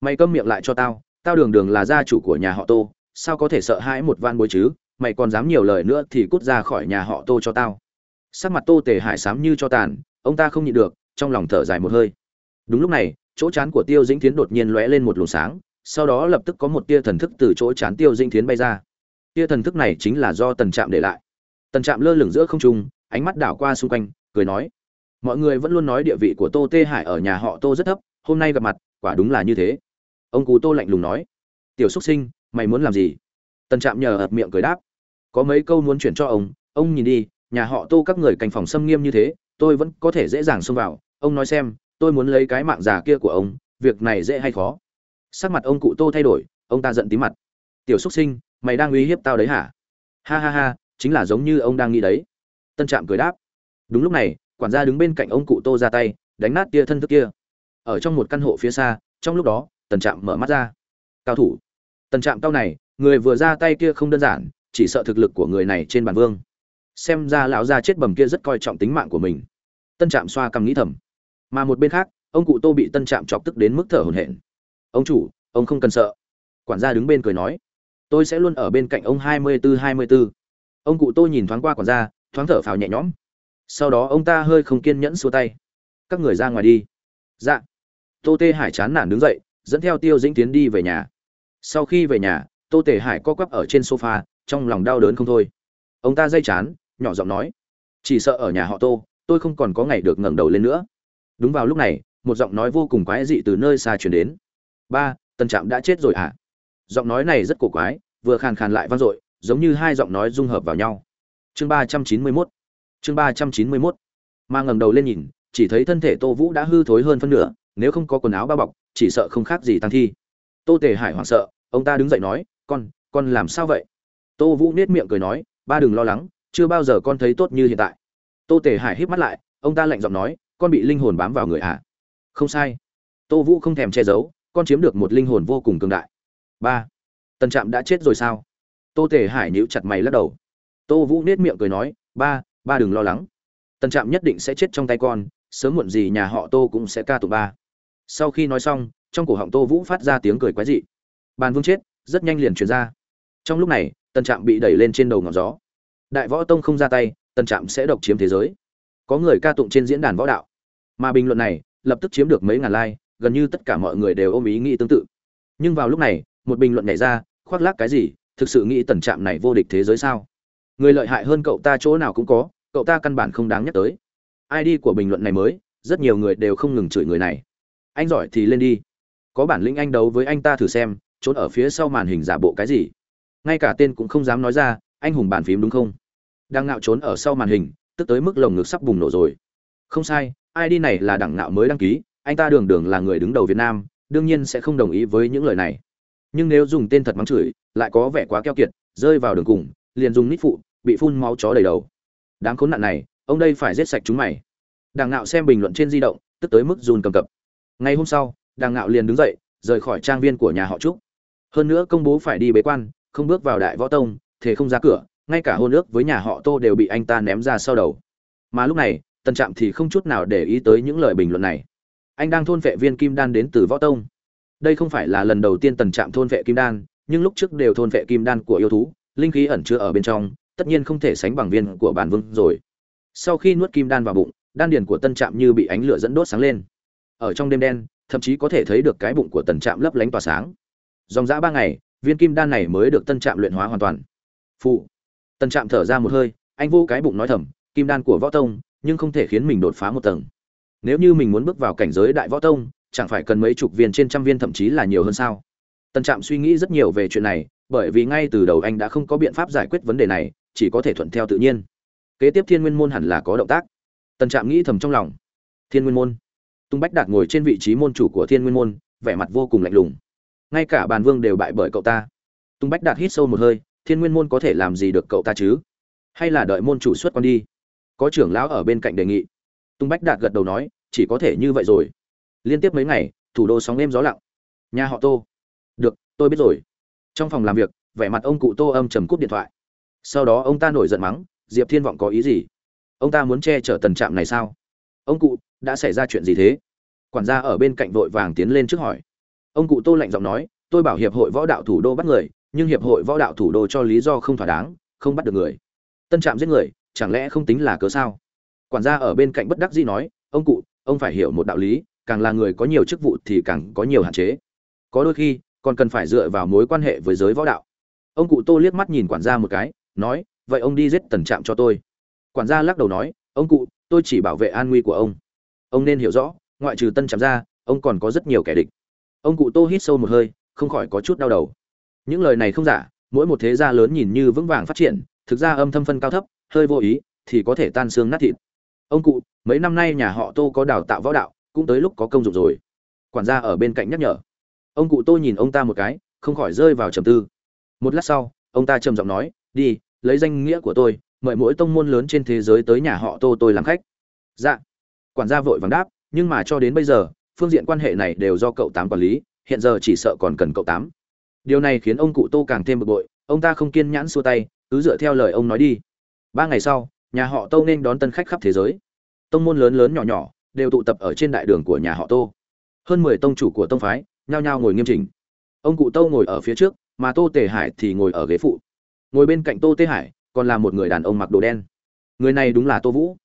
Speaker 1: mày câm miệng lại cho tao tao đường đường là gia chủ của nhà họ tô, sao có thể sợ hãi một van bối chứ? Mày còn dám nhiều lời nữa thì cút ra khỏi nhà họ tô cho tao. Sắc mặt tô tề hải sám như cho tàn, ông ta không nhịn được, trong lòng thở dài một hơi. Đúng lúc này, chỗ chán của tiêu dĩnh thiến đột nhiên lóe lên một luồng sáng, sau đó lập tức có một tia thần thức từ chỗ chán tiêu dĩnh thiến bay ra. Tia thần thức này chính là do tần trạm để lại. Tần trạm lơ lửng giữa không trung, ánh mắt đảo qua xung quanh, cười nói, mọi người vẫn luôn nói địa vị của tô tê hải ở nhà họ tô rất thấp, hôm nay gặp mặt, quả đúng là như thế ông cú tô lạnh lùng nói. Tiểu xúc sinh, mày muốn làm gì? Tần trạm nhờ ập miệng cười đáp. Có mấy câu muốn chuyển cho ông ông nhìn đi, nhà họ tô các người cành phòng xâm nghiêm như thế, tôi vẫn có thể dễ dàng xông vào. Ông nói xem, tôi muốn lấy cái mạng già kia của ông, việc này dễ hay khó? Sắc mặt ông cụ tô thay đổi, ông ta giận tí mặt. Tiểu xúc sinh, mày đang uy hiếp tao đấy hả? Ha ha ha, chính là giống như ông đang nghĩ đấy. Tân trạm cười đáp. Đúng lúc này, quản gia đứng bên cạnh ông cụ tô ra tay, đánh nát tia thân thức kia. Ở trong một căn hộ phía xa, trong lúc đó tần trạm mở mắt ra. Cao thủ. Tần trạm cao này, người vừa ra tay kia không đơn giản, chỉ sợ thực lực của người này trên bàn vương. Xem ra lão gia chết bầm kia rất coi trọng tính mạng của mình. Tân trạm xoa cằm nghĩ thầm. Mà một bên khác, ông cụ tô bị tân trạm chọc tức đến mức thở hổn hển. Ông chủ, ông không cần sợ. Quản gia đứng bên cười nói. Tôi sẽ luôn ở bên cạnh ông hai mươi bốn hai mươi bốn ông cụ tô nhìn thoáng qua quản gia, thoáng thở phào nhẹ nhõm. Sau đó ông ta hơi không kiên nhẫn xua tay. Các người ra ngoài đi. Dạ. Tô tê hải chán nản đứng dậy dẫn theo tiêu dĩnh tiến đi về nhà. Sau khi về nhà, tô tề hải co quắp ở trên sofa, trong lòng đau đớn không thôi. Ông ta dây chán, nhỏ giọng nói, chỉ sợ ở nhà họ tô, tôi không còn có ngày được ngẩng đầu lên nữa. Đúng vào lúc này, một giọng nói vô cùng quái dị từ nơi xa truyền đến. Ba tân trạm đã chết rồi à giọng nói này rất cổ quái, vừa khàn khàn lại vang dội, giống như hai giọng nói dung hợp vào nhau. Chương ba trăm chín mươi mốt. Chương ba trăm chín mươi mốt. Mà ngẩng đầu lên nhìn, chỉ thấy thân thể tô vũ đã hư thối hơn phân nửa nếu không có quần áo bao bọc, chỉ sợ không khác gì tăng thi. Tô tề hải hoảng sợ, ông ta đứng dậy nói, con con làm sao vậy? Tô vũ nết miệng cười nói, ba đừng lo lắng, chưa bao giờ con thấy tốt như hiện tại. Tô tề hải híp mắt lại, ông ta lạnh giọng nói, con bị linh hồn bám vào người à? Không sai. Tô vũ không thèm che giấu, con chiếm được một linh hồn vô cùng cường đại. Ba, tần trạm đã chết rồi sao? Tô tề hải nhíu chặt mày lắc đầu. Tô vũ nết miệng cười nói, ba ba đừng lo lắng. Tần trạm nhất định sẽ chết trong tay con, sớm muộn gì nhà họ tô cũng sẽ ca tụng ba sau khi nói xong, trong cổ họng tô vũ phát ra tiếng cười quái dị. Bàn vương chết, rất nhanh liền truyền ra. Trong lúc này, tần trạm bị đẩy lên trên đầu ngọn gió. Đại võ tông không ra tay, tần trạm sẽ độc chiếm thế giới. Có người ca tụng trên diễn đàn võ đạo. Mà bình luận này, lập tức chiếm được mấy ngàn like, gần như tất cả mọi người đều ôm ý nghĩ tương tự. Nhưng vào lúc này, một bình luận nhảy ra, khoác lác cái gì, thực sự nghĩ tần trạm này vô địch thế giới sao? Người lợi hại hơn cậu ta chỗ nào cũng có, cậu ta căn bản không đáng nhắc tới. Id của bình luận này mới, rất nhiều người đều không ngừng chửi người này anh giỏi thì lên đi. Có bản lĩnh anh đấu với anh ta thử xem, trốn ở phía sau màn hình giả bộ cái gì. Ngay cả tên cũng không dám nói ra, anh hùng bàn phím đúng không? Đang ngạo trốn ở sau màn hình, tức tới mức lồng ngực sắp bùng nổ rồi. Không sai id này là đẳng ngạo mới đăng ký, anh ta đường đường là người đứng đầu việt nam, đương nhiên sẽ không đồng ý với những lời này. Nhưng nếu dùng tên thật mắng chửi, lại có vẻ quá keo kiệt, rơi vào đường cùng, liền dùng nít phụ, bị phun máu chó đầy đầu. Đáng khốn nạn này, ông đây phải giết sạch chúng mày. Đảng ngạo xem bình luận trên di động, tức tới mức run cầm cập ngày hôm sau, đàng ngạo liền đứng dậy, rời khỏi trang viên của nhà họ trúc. Hơn nữa công bố phải đi bế quan, không bước vào đại võ tông thế không ra cửa, ngay cả hôn ước với nhà họ tô đều bị anh ta ném ra sau đầu. Mà lúc này tân trạm thì không chút nào để ý tới những lời bình luận này. Anh đang thôn vệ viên kim đan đến từ võ tông. Đây không phải là lần đầu tiên tần trạm thôn vệ kim đan, nhưng lúc trước đều thôn vệ kim đan của yêu thú, linh khí ẩn chứa ở bên trong, tất nhiên không thể sánh bằng viên của bản vương rồi. Sau khi nuốt kim đan vào bụng, đan điền của tân trạm như bị ánh lửa dẫn đốt sáng lên ở trong đêm đen, thậm chí có thể thấy được cái bụng của tần trạm lấp lánh tỏa sáng. Dòng dã ba ngày, viên kim đan này mới được tân trạm luyện hóa hoàn toàn. Phụ. Tân trạm thở ra một hơi, anh vô cái bụng nói thầm, kim đan của võ tông, nhưng không thể khiến mình đột phá một tầng. Nếu như mình muốn bước vào cảnh giới đại võ tông, chẳng phải cần mấy chục viên trên trăm viên thậm chí là nhiều hơn sao? Tân trạm suy nghĩ rất nhiều về chuyện này, bởi vì ngay từ đầu anh đã không có biện pháp giải quyết vấn đề này, chỉ có thể thuận theo tự nhiên. Kế tiếp thiên nguyên môn hẳn là có động tác. Tân trạm nghĩ thầm trong lòng. Thiên nguyên môn tung bách đạt ngồi trên vị trí môn chủ của thiên nguyên môn, vẻ mặt vô cùng lạnh lùng. Ngay cả bàn vương đều bại bởi cậu ta. Tung bách đạt hít sâu một hơi, thiên nguyên môn có thể làm gì được cậu ta chứ? Hay là đợi môn chủ xuất quan đi? Có trưởng lão ở bên cạnh đề nghị. Tung bách đạt gật đầu nói, chỉ có thể như vậy rồi. Liên tiếp mấy ngày, thủ đô sóng êm gió lặng. Nhà họ tô. Được, tôi biết rồi. Trong phòng làm việc, vẻ mặt ông cụ tô âm trầm cúp điện thoại. Sau đó ông ta nổi giận mắng, diệp thiên vọng có ý gì? Ông ta muốn che chở tần trạm này sao? Ông cụ, đã xảy ra chuyện gì thế? Quản gia ở bên cạnh vội vàng tiến lên trước hỏi. Ông cụ tô lạnh giọng nói, tôi bảo hiệp hội võ đạo thủ đô bắt người, nhưng hiệp hội võ đạo thủ đô cho lý do không thỏa đáng, không bắt được người. Tân trạm giết người, chẳng lẽ không tính là cớ sao? Quản gia ở bên cạnh bất đắc dĩ nói, ông cụ, ông phải hiểu một đạo lý, càng là người có nhiều chức vụ thì càng có nhiều hạn chế. Có đôi khi, còn cần phải dựa vào mối quan hệ với giới võ đạo. Ông cụ tô liếc mắt nhìn quản gia một cái, nói, vậy ông đi giết tần trạm cho tôi. Quản gia lắc đầu nói, ông cụ tôi chỉ bảo vệ an nguy của ông. Ông nên hiểu rõ, ngoại trừ tân trạm ra, ông còn có rất nhiều kẻ địch. Ông cụ tô hít sâu một hơi, không khỏi có chút đau đầu. Những lời này không giả, mỗi một thế gia lớn nhìn như vững vàng phát triển, thực ra âm thâm phân cao thấp, hơi vô ý, thì có thể tan xương nát thịt. Ông cụ, mấy năm nay nhà họ tô có đào tạo võ đạo, cũng tới lúc có công dụng rồi. Quản gia ở bên cạnh nhắc nhở. Ông cụ tô nhìn ông ta một cái, không khỏi rơi vào trầm tư. Một lát sau, ông ta trầm giọng nói, đi, lấy danh nghĩa của tôi mời mỗi tông môn lớn trên thế giới tới nhà họ tô tôi làm khách. Dạ. Quản gia vội vàng đáp, nhưng mà cho đến bây giờ, phương diện quan hệ này đều do cậu tám quản lý, hiện giờ chỉ sợ còn cần cậu tám. Điều này khiến ông cụ tô càng thêm bực bội, ông ta không kiên nhãn xua tay, cứ dựa theo lời ông nói đi. Ba ngày sau, nhà họ tô nên đón tân khách khắp thế giới. Tông môn lớn lớn nhỏ nhỏ, đều tụ tập ở trên đại đường của nhà họ tô. Hơn mười tông chủ của tông phái, nhao nhao ngồi nghiêm chỉnh. Ông cụ tô ngồi ở phía trước, mà tô tề hải thì ngồi ở ghế phụ. Ngồi bên cạnh tô tề hải còn là một người đàn ông mặc đồ đen. Người này đúng là tô vũ.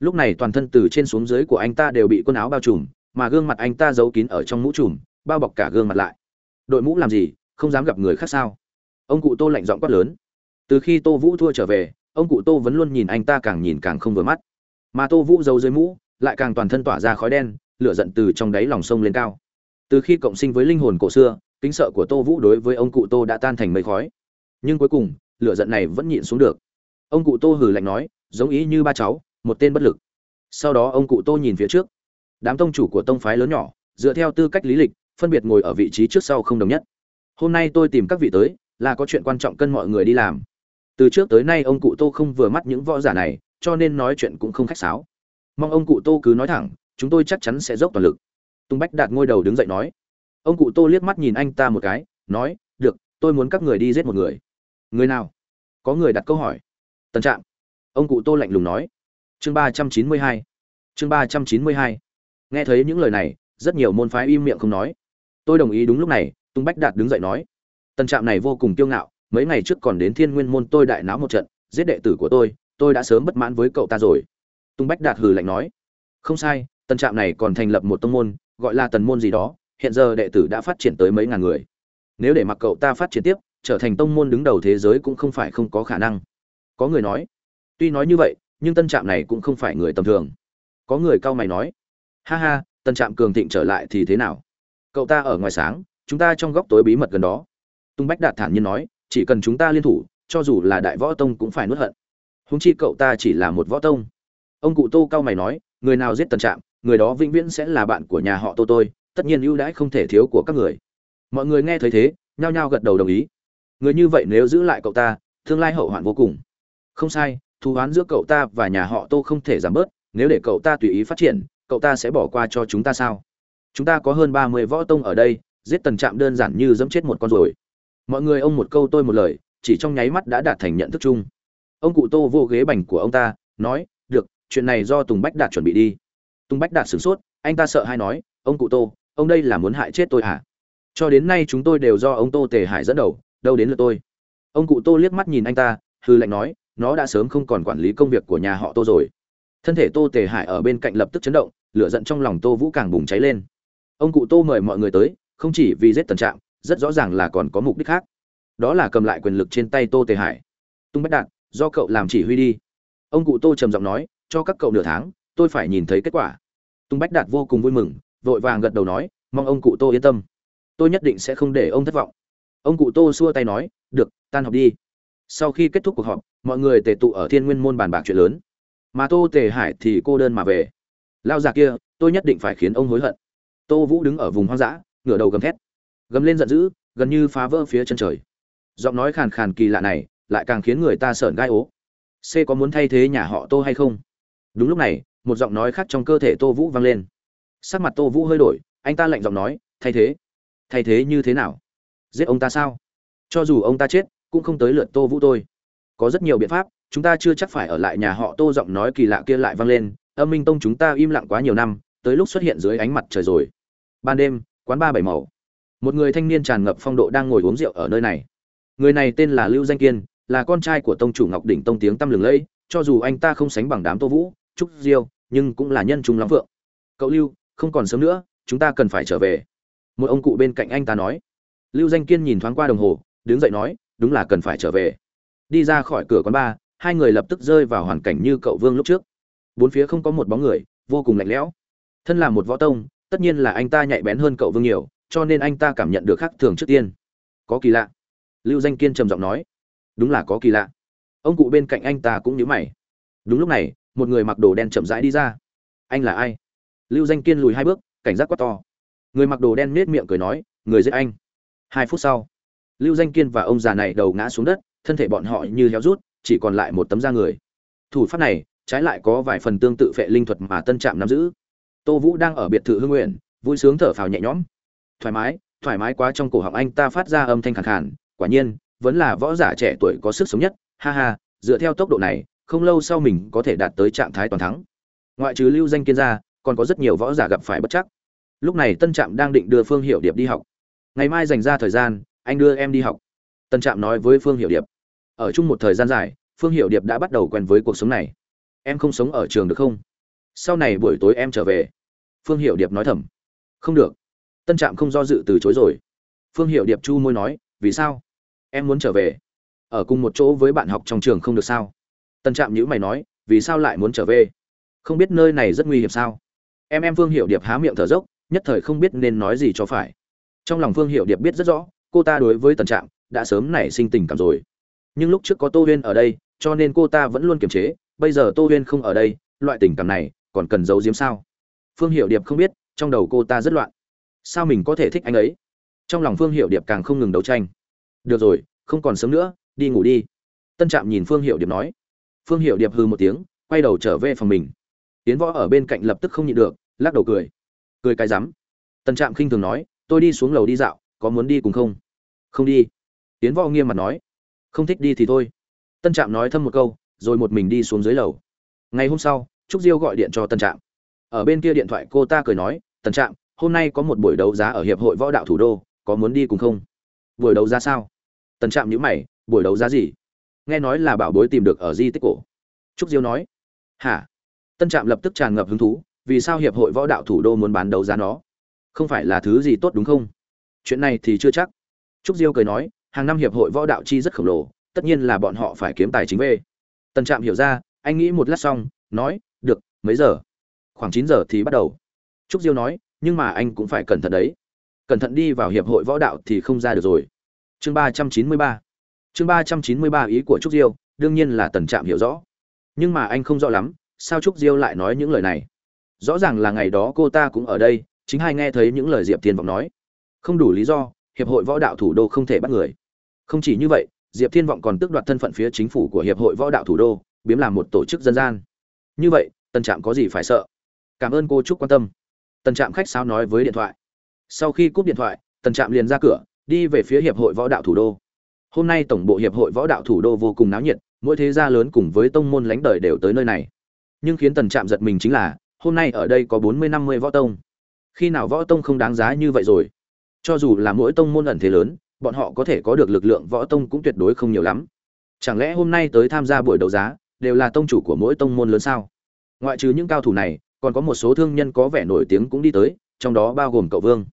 Speaker 1: Lúc này toàn thân từ trên xuống dưới của anh ta đều bị quần áo bao trùm, mà gương mặt anh ta giấu kín ở trong mũ trùm, bao bọc cả gương mặt lại. Đội mũ làm gì, không dám gặp người khác sao? Ông cụ tô lạnh giọng quát lớn. Từ khi tô vũ thua trở về, ông cụ tô vẫn luôn nhìn anh ta càng nhìn càng không vừa mắt. Mà tô vũ giấu dưới mũ, lại càng toàn thân tỏa ra khói đen, lửa giận từ trong đáy lòng sông lên cao. Từ khi cộng sinh với linh hồn cổ xưa, kính sợ của tô vũ đối với ông cụ tô đã tan thành mây khói. Nhưng cuối cùng lửa giận này vẫn nhịn xuống được. Ông cụ tô hừ lạnh nói, giống ý như ba cháu, một tên bất lực. Sau đó ông cụ tô nhìn phía trước. Đám tông chủ của tông phái lớn nhỏ, dựa theo tư cách lý lịch, phân biệt ngồi ở vị trí trước sau không đồng nhất. Hôm nay tôi tìm các vị tới, là có chuyện quan trọng cân mọi người đi làm. Từ trước tới nay ông cụ tô không vừa mắt những võ giả này, cho nên nói chuyện cũng không khách sáo. Mong ông cụ tô cứ nói thẳng, chúng tôi chắc chắn sẽ dốc toàn lực. Tung bách đạt ngôi đầu đứng dậy nói. Ông cụ tô liếc mắt nhìn anh ta một cái, nói, được, tôi muốn các người đi giết một người người nào? Có người đặt câu hỏi. Tân trạm. Ông cụ tô lạnh lùng nói. Chương ba trăm chín mươi hai. Chương ba trăm chín mươi hai. Nghe thấy những lời này, rất nhiều môn phái im miệng không nói. Tôi đồng ý đúng lúc này, tung bách đạt đứng dậy nói. Tân trạm này vô cùng kiêu ngạo, mấy ngày trước còn đến thiên nguyên môn tôi đại náo một trận, giết đệ tử của tôi tôi đã sớm bất mãn với cậu ta rồi. Tung bách đạt hừ lạnh nói. Không sai tân trạm này còn thành lập một tông môn, gọi là tần môn gì đó, hiện giờ đệ tử đã phát triển tới mấy ngàn người. Nếu để mặc cậu ta phát triển tiếp trở thành tông môn đứng đầu thế giới cũng không phải không có khả năng. Có người nói, tuy nói như vậy, nhưng tân trạm này cũng không phải người tầm thường. Có người cao mày nói, ha ha, tân trạm cường thịnh trở lại thì thế nào? Cậu ta ở ngoài sáng, chúng ta trong góc tối bí mật gần đó. Tung bách đạt thản nhiên nói, chỉ cần chúng ta liên thủ, cho dù là đại võ tông cũng phải nuốt hận. Huống chi cậu ta chỉ là một võ tông. Ông cụ tô cao mày nói, người nào giết tân trạm, người đó vĩnh viễn sẽ là bạn của nhà họ tô tôi, tất nhiên ưu đãi không thể thiếu của các người. Mọi người nghe thấy thế, nhao nhao gật đầu đồng ý người như vậy nếu giữ lại cậu ta, tương lai hậu hoạn vô cùng. Không sai, thù oán giữa cậu ta và nhà họ tô không thể giảm bớt, nếu để cậu ta tùy ý phát triển, cậu ta sẽ bỏ qua cho chúng ta sao? Chúng ta có hơn ba mươi võ tông ở đây, giết tần trạm đơn giản như dẫm chết một con rồi mọi người ông một câu tôi một lời, chỉ trong nháy mắt đã đạt thành nhận thức chung. Ông cụ tô vô ghế bành của ông ta, nói, được, chuyện này do tùng bách đạt chuẩn bị đi. Tùng bách đạt sửng sốt, anh ta sợ hay nói, ông cụ tô, ông đây là muốn hại chết tôi hả? Cho đến nay chúng tôi đều do ông tô tề hải dẫn đầu đâu đến lượt tôi. Ông cụ tô liếc mắt nhìn anh ta hư lệnh nói, nó đã sớm không còn quản lý công việc của nhà họ tô rồi. Thân thể tô tề hải ở bên cạnh lập tức chấn động, lửa giận trong lòng tô vũ càng bùng cháy lên. Ông cụ tô mời mọi người tới, không chỉ vì giết tần trạng rất rõ ràng là còn có mục đích khác. Đó là cầm lại quyền lực trên tay tô tề hải. Tung bách đạt, do cậu làm chỉ huy đi. Ông cụ tô trầm giọng nói, cho các cậu nửa tháng, tôi phải nhìn thấy kết quả. Tung bách đạt vô cùng vui mừng, vội vàng gật đầu nói, mong ông cụ tô yên tâm. Tôi nhất định sẽ không để ông thất vọng ông cụ tô xua tay nói, được, tan học đi. Sau khi kết thúc cuộc họp, mọi người tề tụ ở thiên nguyên môn bàn bạc chuyện lớn. Mà tô tề hải thì cô đơn mà về. Lao già kia, tôi nhất định phải khiến ông hối hận. Tô vũ đứng ở vùng hoang dã, ngửa đầu gầm thét. Gầm lên giận dữ, gần như phá vỡ phía chân trời. Giọng nói khàn khàn kỳ lạ này lại càng khiến người ta sợn gai ố. C có muốn thay thế nhà họ tô hay không? Đúng lúc này, một giọng nói khác trong cơ thể tô vũ vang lên. Sắc mặt tô vũ hơi đổi, anh ta lạnh giọng nói, thay thế. Thay thế như thế nào? Giết ông ta sao? Cho dù ông ta chết, cũng không tới lượt tô vũ tôi. Có rất nhiều biện pháp, chúng ta chưa chắc phải ở lại nhà họ tô giọng nói kỳ lạ kia lại vang lên. Âm minh tông chúng ta im lặng quá nhiều năm, tới lúc xuất hiện dưới ánh mặt trời rồi. Ban đêm, quán ba bảy màu. Một người thanh niên tràn ngập phong độ đang ngồi uống rượu ở nơi này. Người này tên là lưu danh kiên, là con trai của tông chủ ngọc đỉnh tông tiếng tăm lừng lẫy. Cho dù anh ta không sánh bằng đám tô vũ, trúc diêu, nhưng cũng là nhân trung lắm vượng cậu lưu, không còn sớm nữa, chúng ta cần phải trở về. Một ông cụ bên cạnh anh ta nói lưu danh kiên nhìn thoáng qua đồng hồ, đứng dậy nói, đúng là cần phải trở về. Đi ra khỏi cửa quán bar hai người lập tức rơi vào hoàn cảnh như cậu vương lúc trước. Bốn phía không có một bóng người, vô cùng lạnh lẽo. Thân là một võ tông, tất nhiên là anh ta nhạy bén hơn cậu vương nhiều, cho nên anh ta cảm nhận được khác thường trước tiên. Có kỳ lạ. Lưu danh kiên trầm giọng nói. Đúng là có kỳ lạ. Ông cụ bên cạnh anh ta cũng nhíu mày. Đúng lúc này, một người mặc đồ đen chậm rãi đi ra. Anh là ai? Lưu danh kiên lùi hai bước, cảnh giác quá to. Người mặc đồ đen nết miệng cười nói, người giết anh hai phút sau, lưu danh kiên và ông già này đầu ngã xuống đất, thân thể bọn họ như héo rút, chỉ còn lại một tấm da người. Thủ pháp này, trái lại có vài phần tương tự phệ linh thuật mà tân trạm nắm giữ. Tô vũ đang ở biệt thự hương nguyện vui sướng thở phào nhẹ nhõm. Thoải mái thoải mái quá trong cổ họng anh ta phát ra âm thanh khàn khàn, quả nhiên, vẫn là võ giả trẻ tuổi có sức sống nhất. Ha ha, dựa theo tốc độ này, không lâu sau mình có thể đạt tới trạng thái toàn thắng. Ngoại trừ lưu danh kiên ra, còn có rất nhiều võ giả gặp phải bất chắc. Lúc này tân trạm đang định đưa phương hiệu điệp đi học ngày mai dành ra thời gian, anh đưa em đi học. Tân trạm nói với phương hiệu điệp. Ở chung một thời gian dài, phương hiệu điệp đã bắt đầu quen với cuộc sống này. Em không sống ở trường được không? Sau này buổi tối em trở về. Phương hiệu điệp nói thầm. Không được. Tân trạm không do dự từ chối rồi. Phương hiệu điệp chu môi nói, vì sao? Em muốn trở về. Ở cùng một chỗ với bạn học trong trường không được sao? Tân trạm nhữ mày nói, vì sao lại muốn trở về? Không biết nơi này rất nguy hiểm sao? Em em phương hiệu điệp há miệng thở dốc, nhất thời không biết nên nói gì cho phải trong lòng phương hiệu điệp biết rất rõ, cô ta đối với tân trạm đã sớm nảy sinh tình cảm rồi. Nhưng lúc trước có tô huyên ở đây, cho nên cô ta vẫn luôn kiềm chế, bây giờ tô huyên không ở đây, loại tình cảm này còn cần giấu giếm sao? Phương hiệu điệp không biết, trong đầu cô ta rất loạn. Sao mình có thể thích anh ấy? Trong lòng phương hiệu điệp càng không ngừng đấu tranh. Được rồi, không còn sớm nữa, đi ngủ đi. Tân trạm nhìn phương hiệu điệp nói. Phương hiệu điệp hư một tiếng, quay đầu trở về phòng mình. Tiến võ ở bên cạnh lập tức không nhịn được, lắc đầu cười. Cười cái rắm. Tân trạm khinh thường nói tôi đi xuống lầu đi dạo, có muốn đi cùng không? Không đi. Tiến võ nghiêm mặt nói. Không thích đi thì thôi. Tân trạm nói thâm một câu, rồi một mình đi xuống dưới lầu. Ngày hôm sau, trúc diêu gọi điện cho tân trạm. Ở bên kia điện thoại cô ta cười nói, tân trạm, hôm nay có một buổi đấu giá ở hiệp hội võ đạo thủ đô, có muốn đi cùng không? Buổi đấu giá sao? Tân trạm nhữ mày, buổi đấu giá gì? Nghe nói là bảo bối tìm được ở di tích cổ. Trúc diêu nói. Hả? Tân trạm lập tức tràn ngập hứng thú, vì sao hiệp hội võ đạo thủ đô muốn bán đấu giá nó? Không phải là thứ gì tốt đúng không? Chuyện này thì chưa chắc. Trúc diêu cười nói, hàng năm hiệp hội võ đạo chi rất khổng lồ, tất nhiên là bọn họ phải kiếm tài chính về. Tần trạm hiểu ra, anh nghĩ một lát xong, nói, được, mấy giờ? Khoảng chín giờ thì bắt đầu. Trúc diêu nói, nhưng mà anh cũng phải cẩn thận đấy. Cẩn thận đi vào hiệp hội võ đạo thì không ra được rồi. Chương ba trăm chín mươi ba. Chương ba trăm chín mươi ba ý của trúc diêu, đương nhiên là tần trạm hiểu rõ. Nhưng mà anh không rõ lắm, sao trúc diêu lại nói những lời này? Rõ ràng là ngày đó cô ta cũng ở đây chính hai nghe thấy những lời diệp thiên vọng nói. Không đủ lý do, hiệp hội võ đạo thủ đô không thể bắt người. Không chỉ như vậy, diệp thiên vọng còn tước đoạt thân phận phía chính phủ của hiệp hội võ đạo thủ đô, biếm làm một tổ chức dân gian. Như vậy tân trạm có gì phải sợ? Cảm ơn cô chúc quan tâm. Tân trạm khách sao nói với điện thoại. Sau khi cúp điện thoại tân trạm liền ra cửa, đi về phía hiệp hội võ đạo thủ đô. Hôm nay tổng bộ hiệp hội võ đạo thủ đô vô cùng náo nhiệt, mỗi thế gia lớn cùng với tông môn lãnh đời đều tới nơi này. Nhưng khiến tần trạm giật mình chính là, hôm nay ở đây có bốn mươi năm mươi võ tông khi nào võ tông không đáng giá như vậy rồi? Cho dù là mỗi tông môn ẩn thế lớn, bọn họ có thể có được lực lượng võ tông cũng tuyệt đối không nhiều lắm. Chẳng lẽ hôm nay tới tham gia buổi đấu giá, đều là tông chủ của mỗi tông môn lớn sao? Ngoại trừ những cao thủ này, còn có một số thương nhân có vẻ nổi tiếng cũng đi tới, trong đó bao gồm cậu vương.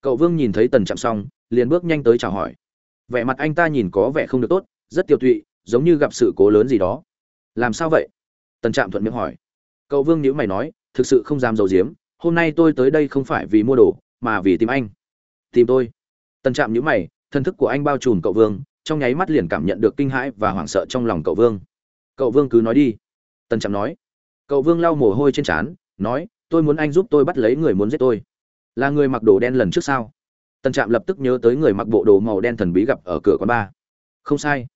Speaker 1: Cậu vương nhìn thấy tần chạm xong, liền bước nhanh tới chào hỏi. Vẻ mặt anh ta nhìn có vẻ không được tốt, rất tiêu tụy, giống như gặp sự cố lớn gì đó. Làm sao vậy? Tần trạm thuận miệng hỏi. Cậu vương nhữ mày nói, thực sự không dám d i ấ u diếm hôm nay tôi tới đây không phải vì mua đồ, mà vì tìm anh. Tìm tôi. Tần trạm nhữ mày, thân thức của anh bao trùm cậu vương, trong nháy mắt liền cảm nhận được kinh hãi và hoảng sợ trong lòng cậu vương. Cậu vương cứ nói đi. Tần trạm nói. Cậu vương lau mồ hôi trên trán, nói, tôi muốn anh giúp tôi bắt lấy người muốn giết tôi. Là người mặc đồ đen lần trước sao? Tần trạm lập tức nhớ tới người mặc bộ đồ màu đen thần bí gặp ở cửa quán bar. Không sai.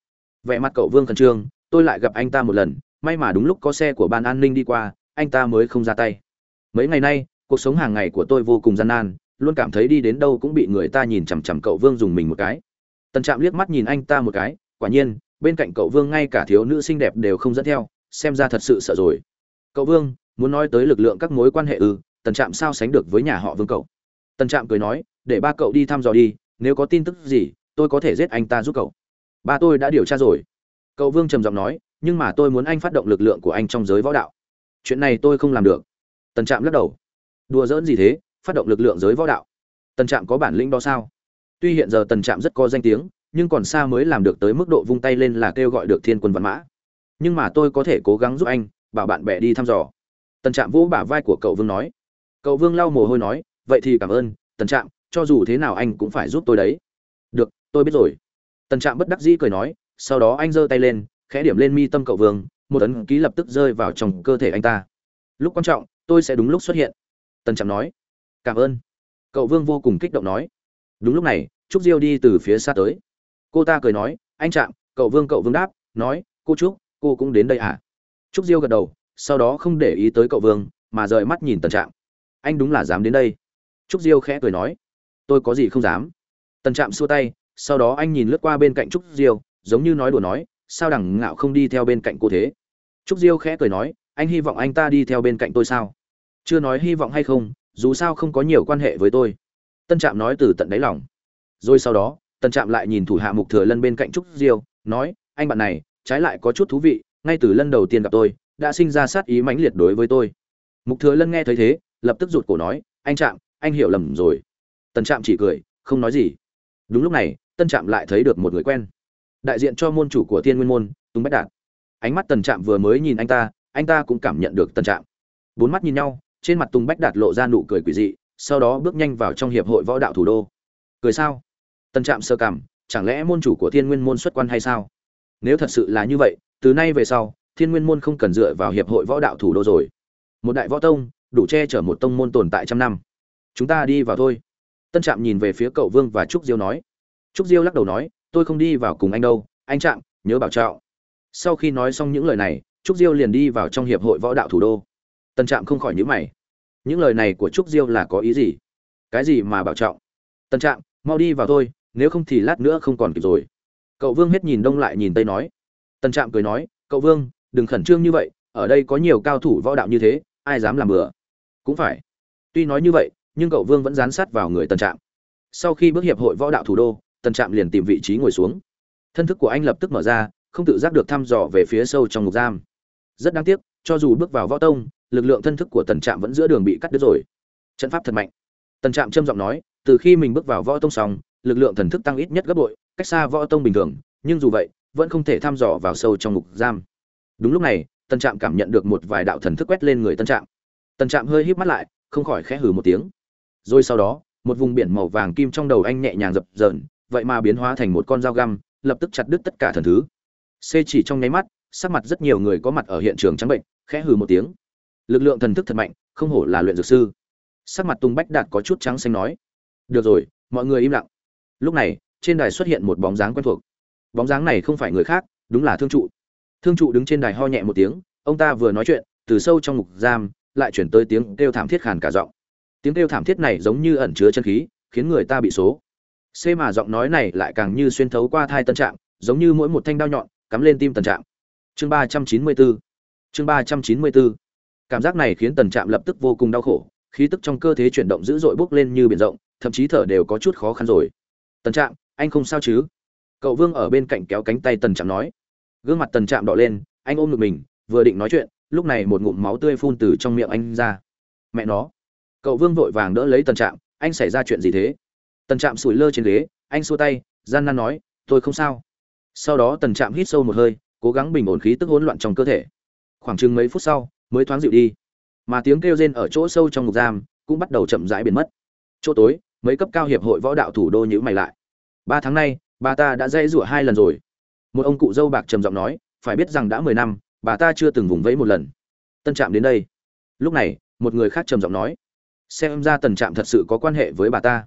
Speaker 1: Vẻ mặt cậu vương khẩn trương, tôi lại gặp anh ta một lần, may mà đúng lúc có xe của ban an ninh đi qua, anh ta mới không ra tay. Mấy ngày nay cuộc sống hàng ngày của tôi vô cùng gian nan, luôn cảm thấy đi đến đâu cũng bị người ta nhìn chằm chằm cậu vương dùng mình một cái. Tần trạm liếc mắt nhìn anh ta một cái, quả nhiên, bên cạnh cậu vương ngay cả thiếu nữ xinh đẹp đều không dẫn theo, xem ra thật sự sợ rồi. Cậu vương, muốn nói tới lực lượng các mối quan hệ ư, tần trạm sao sánh được với nhà họ vương cậu? Tần trạm cười nói, để ba cậu đi thăm dò đi, nếu có tin tức gì, tôi có thể giết anh ta giúp cậu. Ba tôi đã điều tra rồi. Cậu vương trầm giọng nói, nhưng mà tôi muốn anh phát động lực lượng của anh trong giới võ đạo. Chuyện này tôi không làm được. Tần trạm lắc đầu đùa giỡn gì thế, phát động lực lượng giới võ đạo. Tần trạm có bản lĩnh đó sao? Tuy hiện giờ tần trạm rất có danh tiếng, nhưng còn xa mới làm được tới mức độ vung tay lên là kêu gọi được thiên quân văn mã. Nhưng mà tôi có thể cố gắng giúp anh, bảo bạn bè đi thăm dò. Tần trạm vỗ bả vai của cậu vương nói. Cậu vương lau mồ hôi nói, vậy thì cảm ơn, tần trạm, cho dù thế nào anh cũng phải giúp tôi đấy. Được, tôi biết rồi. Tần trạm bất đắc dĩ cười nói, sau đó anh giơ tay lên, khẽ điểm lên mi tâm cậu vương, một ấn ký lập tức rơi vào trong cơ thể anh ta. Lúc quan trọng, tôi sẽ đúng lúc xuất hiện tần trạm nói, cảm ơn. Cậu vương vô cùng kích động nói, đúng lúc này, trúc diêu đi từ phía xa tới. Cô ta cười nói, anh trạm, cậu vương cậu vương đáp, nói, cô trúc, cô cũng đến đây à? Trúc diêu gật đầu, sau đó không để ý tới cậu vương, mà rời mắt nhìn tần trạm. Anh đúng là dám đến đây. Trúc diêu khẽ cười nói, tôi có gì không dám. Tần trạm xua tay, sau đó anh nhìn lướt qua bên cạnh trúc diêu, giống như nói đùa nói, sao đằng ngạo không đi theo bên cạnh cô thế? Trúc diêu khẽ cười nói, anh hy vọng anh ta đi theo bên cạnh tôi sao? Chưa nói hy vọng hay không, dù sao không có nhiều quan hệ với tôi. Tân trạm nói từ tận đáy lòng. Rồi sau đó, Tân trạm lại nhìn thủ hạ mục thừa lân bên cạnh trúc diêu, nói, anh bạn này, trái lại có chút thú vị, ngay từ lần đầu tiên gặp tôi, đã sinh ra sát ý mãnh liệt đối với tôi. Mục thừa lân nghe thấy thế, lập tức rụt cổ nói, anh trạm, anh hiểu lầm rồi. Tân trạm chỉ cười, không nói gì. Đúng lúc này, tân trạm lại thấy được một người quen. Đại diện cho môn chủ của thiên nguyên môn, tùng bách đạt. Ánh mắt tần trạm vừa mới nhìn anh ta anh ta cũng cảm nhận được tần trạm. Bốn mắt nhìn nhau trên mặt tùng bách đạt lộ ra nụ cười quỷ dị, sau đó bước nhanh vào trong hiệp hội võ đạo thủ đô. Cười sao? Tân trạm sơ cảm chẳng lẽ môn chủ của thiên nguyên môn xuất quan hay sao? Nếu thật sự là như vậy, từ nay về sau, thiên nguyên môn không cần dựa vào hiệp hội võ đạo thủ đô rồi. Một đại võ tông, đủ che chở một tông môn tồn tại trăm năm. Chúng ta đi vào thôi. Tân trạm nhìn về phía cậu vương và trúc diêu nói. Trúc diêu lắc đầu nói, tôi không đi vào cùng anh đâu. Anh trạm, nhớ bảo trạo. Sau khi nói xong những lời này, trúc diêu liền đi vào trong hiệp hội võ đạo thủ đô tân trạm không khỏi nhữ mày. Những lời này của trúc diêu là có ý gì? Cái gì mà bảo trọng? Tân trạm, mau đi vào thôi, nếu không thì lát nữa không còn kịp rồi. Cậu vương hết nhìn đông lại nhìn tây nói. Tân trạm cười nói, cậu vương, đừng khẩn trương như vậy, ở đây có nhiều cao thủ võ đạo như thế, ai dám làm bừa? Cũng phải. Tuy nói như vậy, nhưng cậu vương vẫn dán sát vào người tân trạm. Sau khi bước hiệp hội võ đạo thủ đô tân trạm liền tìm vị trí ngồi xuống. Thân thức của anh lập tức mở ra, không tự giác được thăm dò về phía sâu trong ngục giam. Rất đáng tiếc, cho dù bước vào võ tông lực lượng thân thức của tần trạm vẫn giữa đường bị cắt đứt rồi. Trận pháp thật mạnh. Tần trạm trâm giọng nói, từ khi mình bước vào võ tông xong, lực lượng thần thức tăng ít nhất gấp bội, cách xa võ tông bình thường, nhưng dù vậy, vẫn không thể thăm dò vào sâu trong ngục giam. Đúng lúc này, tần trạm cảm nhận được một vài đạo thần thức quét lên người tân trạm. Tần trạm hơi híp mắt lại, không khỏi khẽ hừ một tiếng. Rồi sau đó, một vùng biển màu vàng kim trong đầu anh nhẹ nhàng dập dờn, vậy mà biến hóa thành một con dao găm, lập tức chặt đứt tất cả thần thứ. C chỉ trong nháy mắt, sắc mặt rất nhiều người có mặt ở hiện trường trắng bệnh, khẽ hừ một tiếng lực lượng thần thức thật mạnh, không hổ là luyện dược sư. Sắc mặt tung bách đạt có chút trắng xanh nói, được rồi, mọi người im lặng. Lúc này, trên đài xuất hiện một bóng dáng quen thuộc. Bóng dáng này không phải người khác, đúng là thương trụ. Thương trụ đứng trên đài ho nhẹ một tiếng, ông ta vừa nói chuyện, từ sâu trong ngục giam, lại chuyển tới tiếng kêu thảm thiết khàn cả giọng. Tiếng kêu thảm thiết này giống như ẩn chứa chân khí, khiến người ta bị số. Xê mà giọng nói này lại càng như xuyên thấu qua thai tân trạng, giống như mỗi một thanh đao nhọn, cắm lên tim tần trạng. Chương ba trăm chín mươi bốn chương ba trăm chín mươi bốn cảm giác này khiến tần trạm lập tức vô cùng đau khổ, khí tức trong cơ thể chuyển động dữ dội bốc lên như biển rộng, thậm chí thở đều có chút khó khăn rồi. Tần trạm, anh không sao chứ? Cậu vương ở bên cạnh kéo cánh tay tần trạm nói. Gương mặt tần trạm đỏ lên, anh ôm ngực mình, vừa định nói chuyện, lúc này một ngụm máu tươi phun từ trong miệng anh ra. Mẹ nó. Cậu vương vội vàng đỡ lấy tần trạm, anh xảy ra chuyện gì thế? Tần trạm sủi lơ trên ghế, anh xua tay, gian nan nói, tôi không sao. Sau đó tần trạm hít sâu một hơi, cố gắng bình ổn khí tức hỗn loạn trong cơ thể. Khoảng chừng mấy phút sau mới thoáng dịu đi. Mà tiếng kêu rên ở chỗ sâu trong ngục giam cũng bắt đầu chậm rãi biến mất. Chỗ tối, mấy cấp cao hiệp hội võ đạo thủ đô nhữ mày lại. Ba tháng nay, bà ta đã dây rủa hai lần rồi. Một ông cụ dâu bạc trầm giọng nói, phải biết rằng đã mười năm, bà ta chưa từng vùng vẫy một lần. Tân trạm đến đây. Lúc này, một người khác trầm giọng nói, xem ra tần trạm thật sự có quan hệ với bà ta.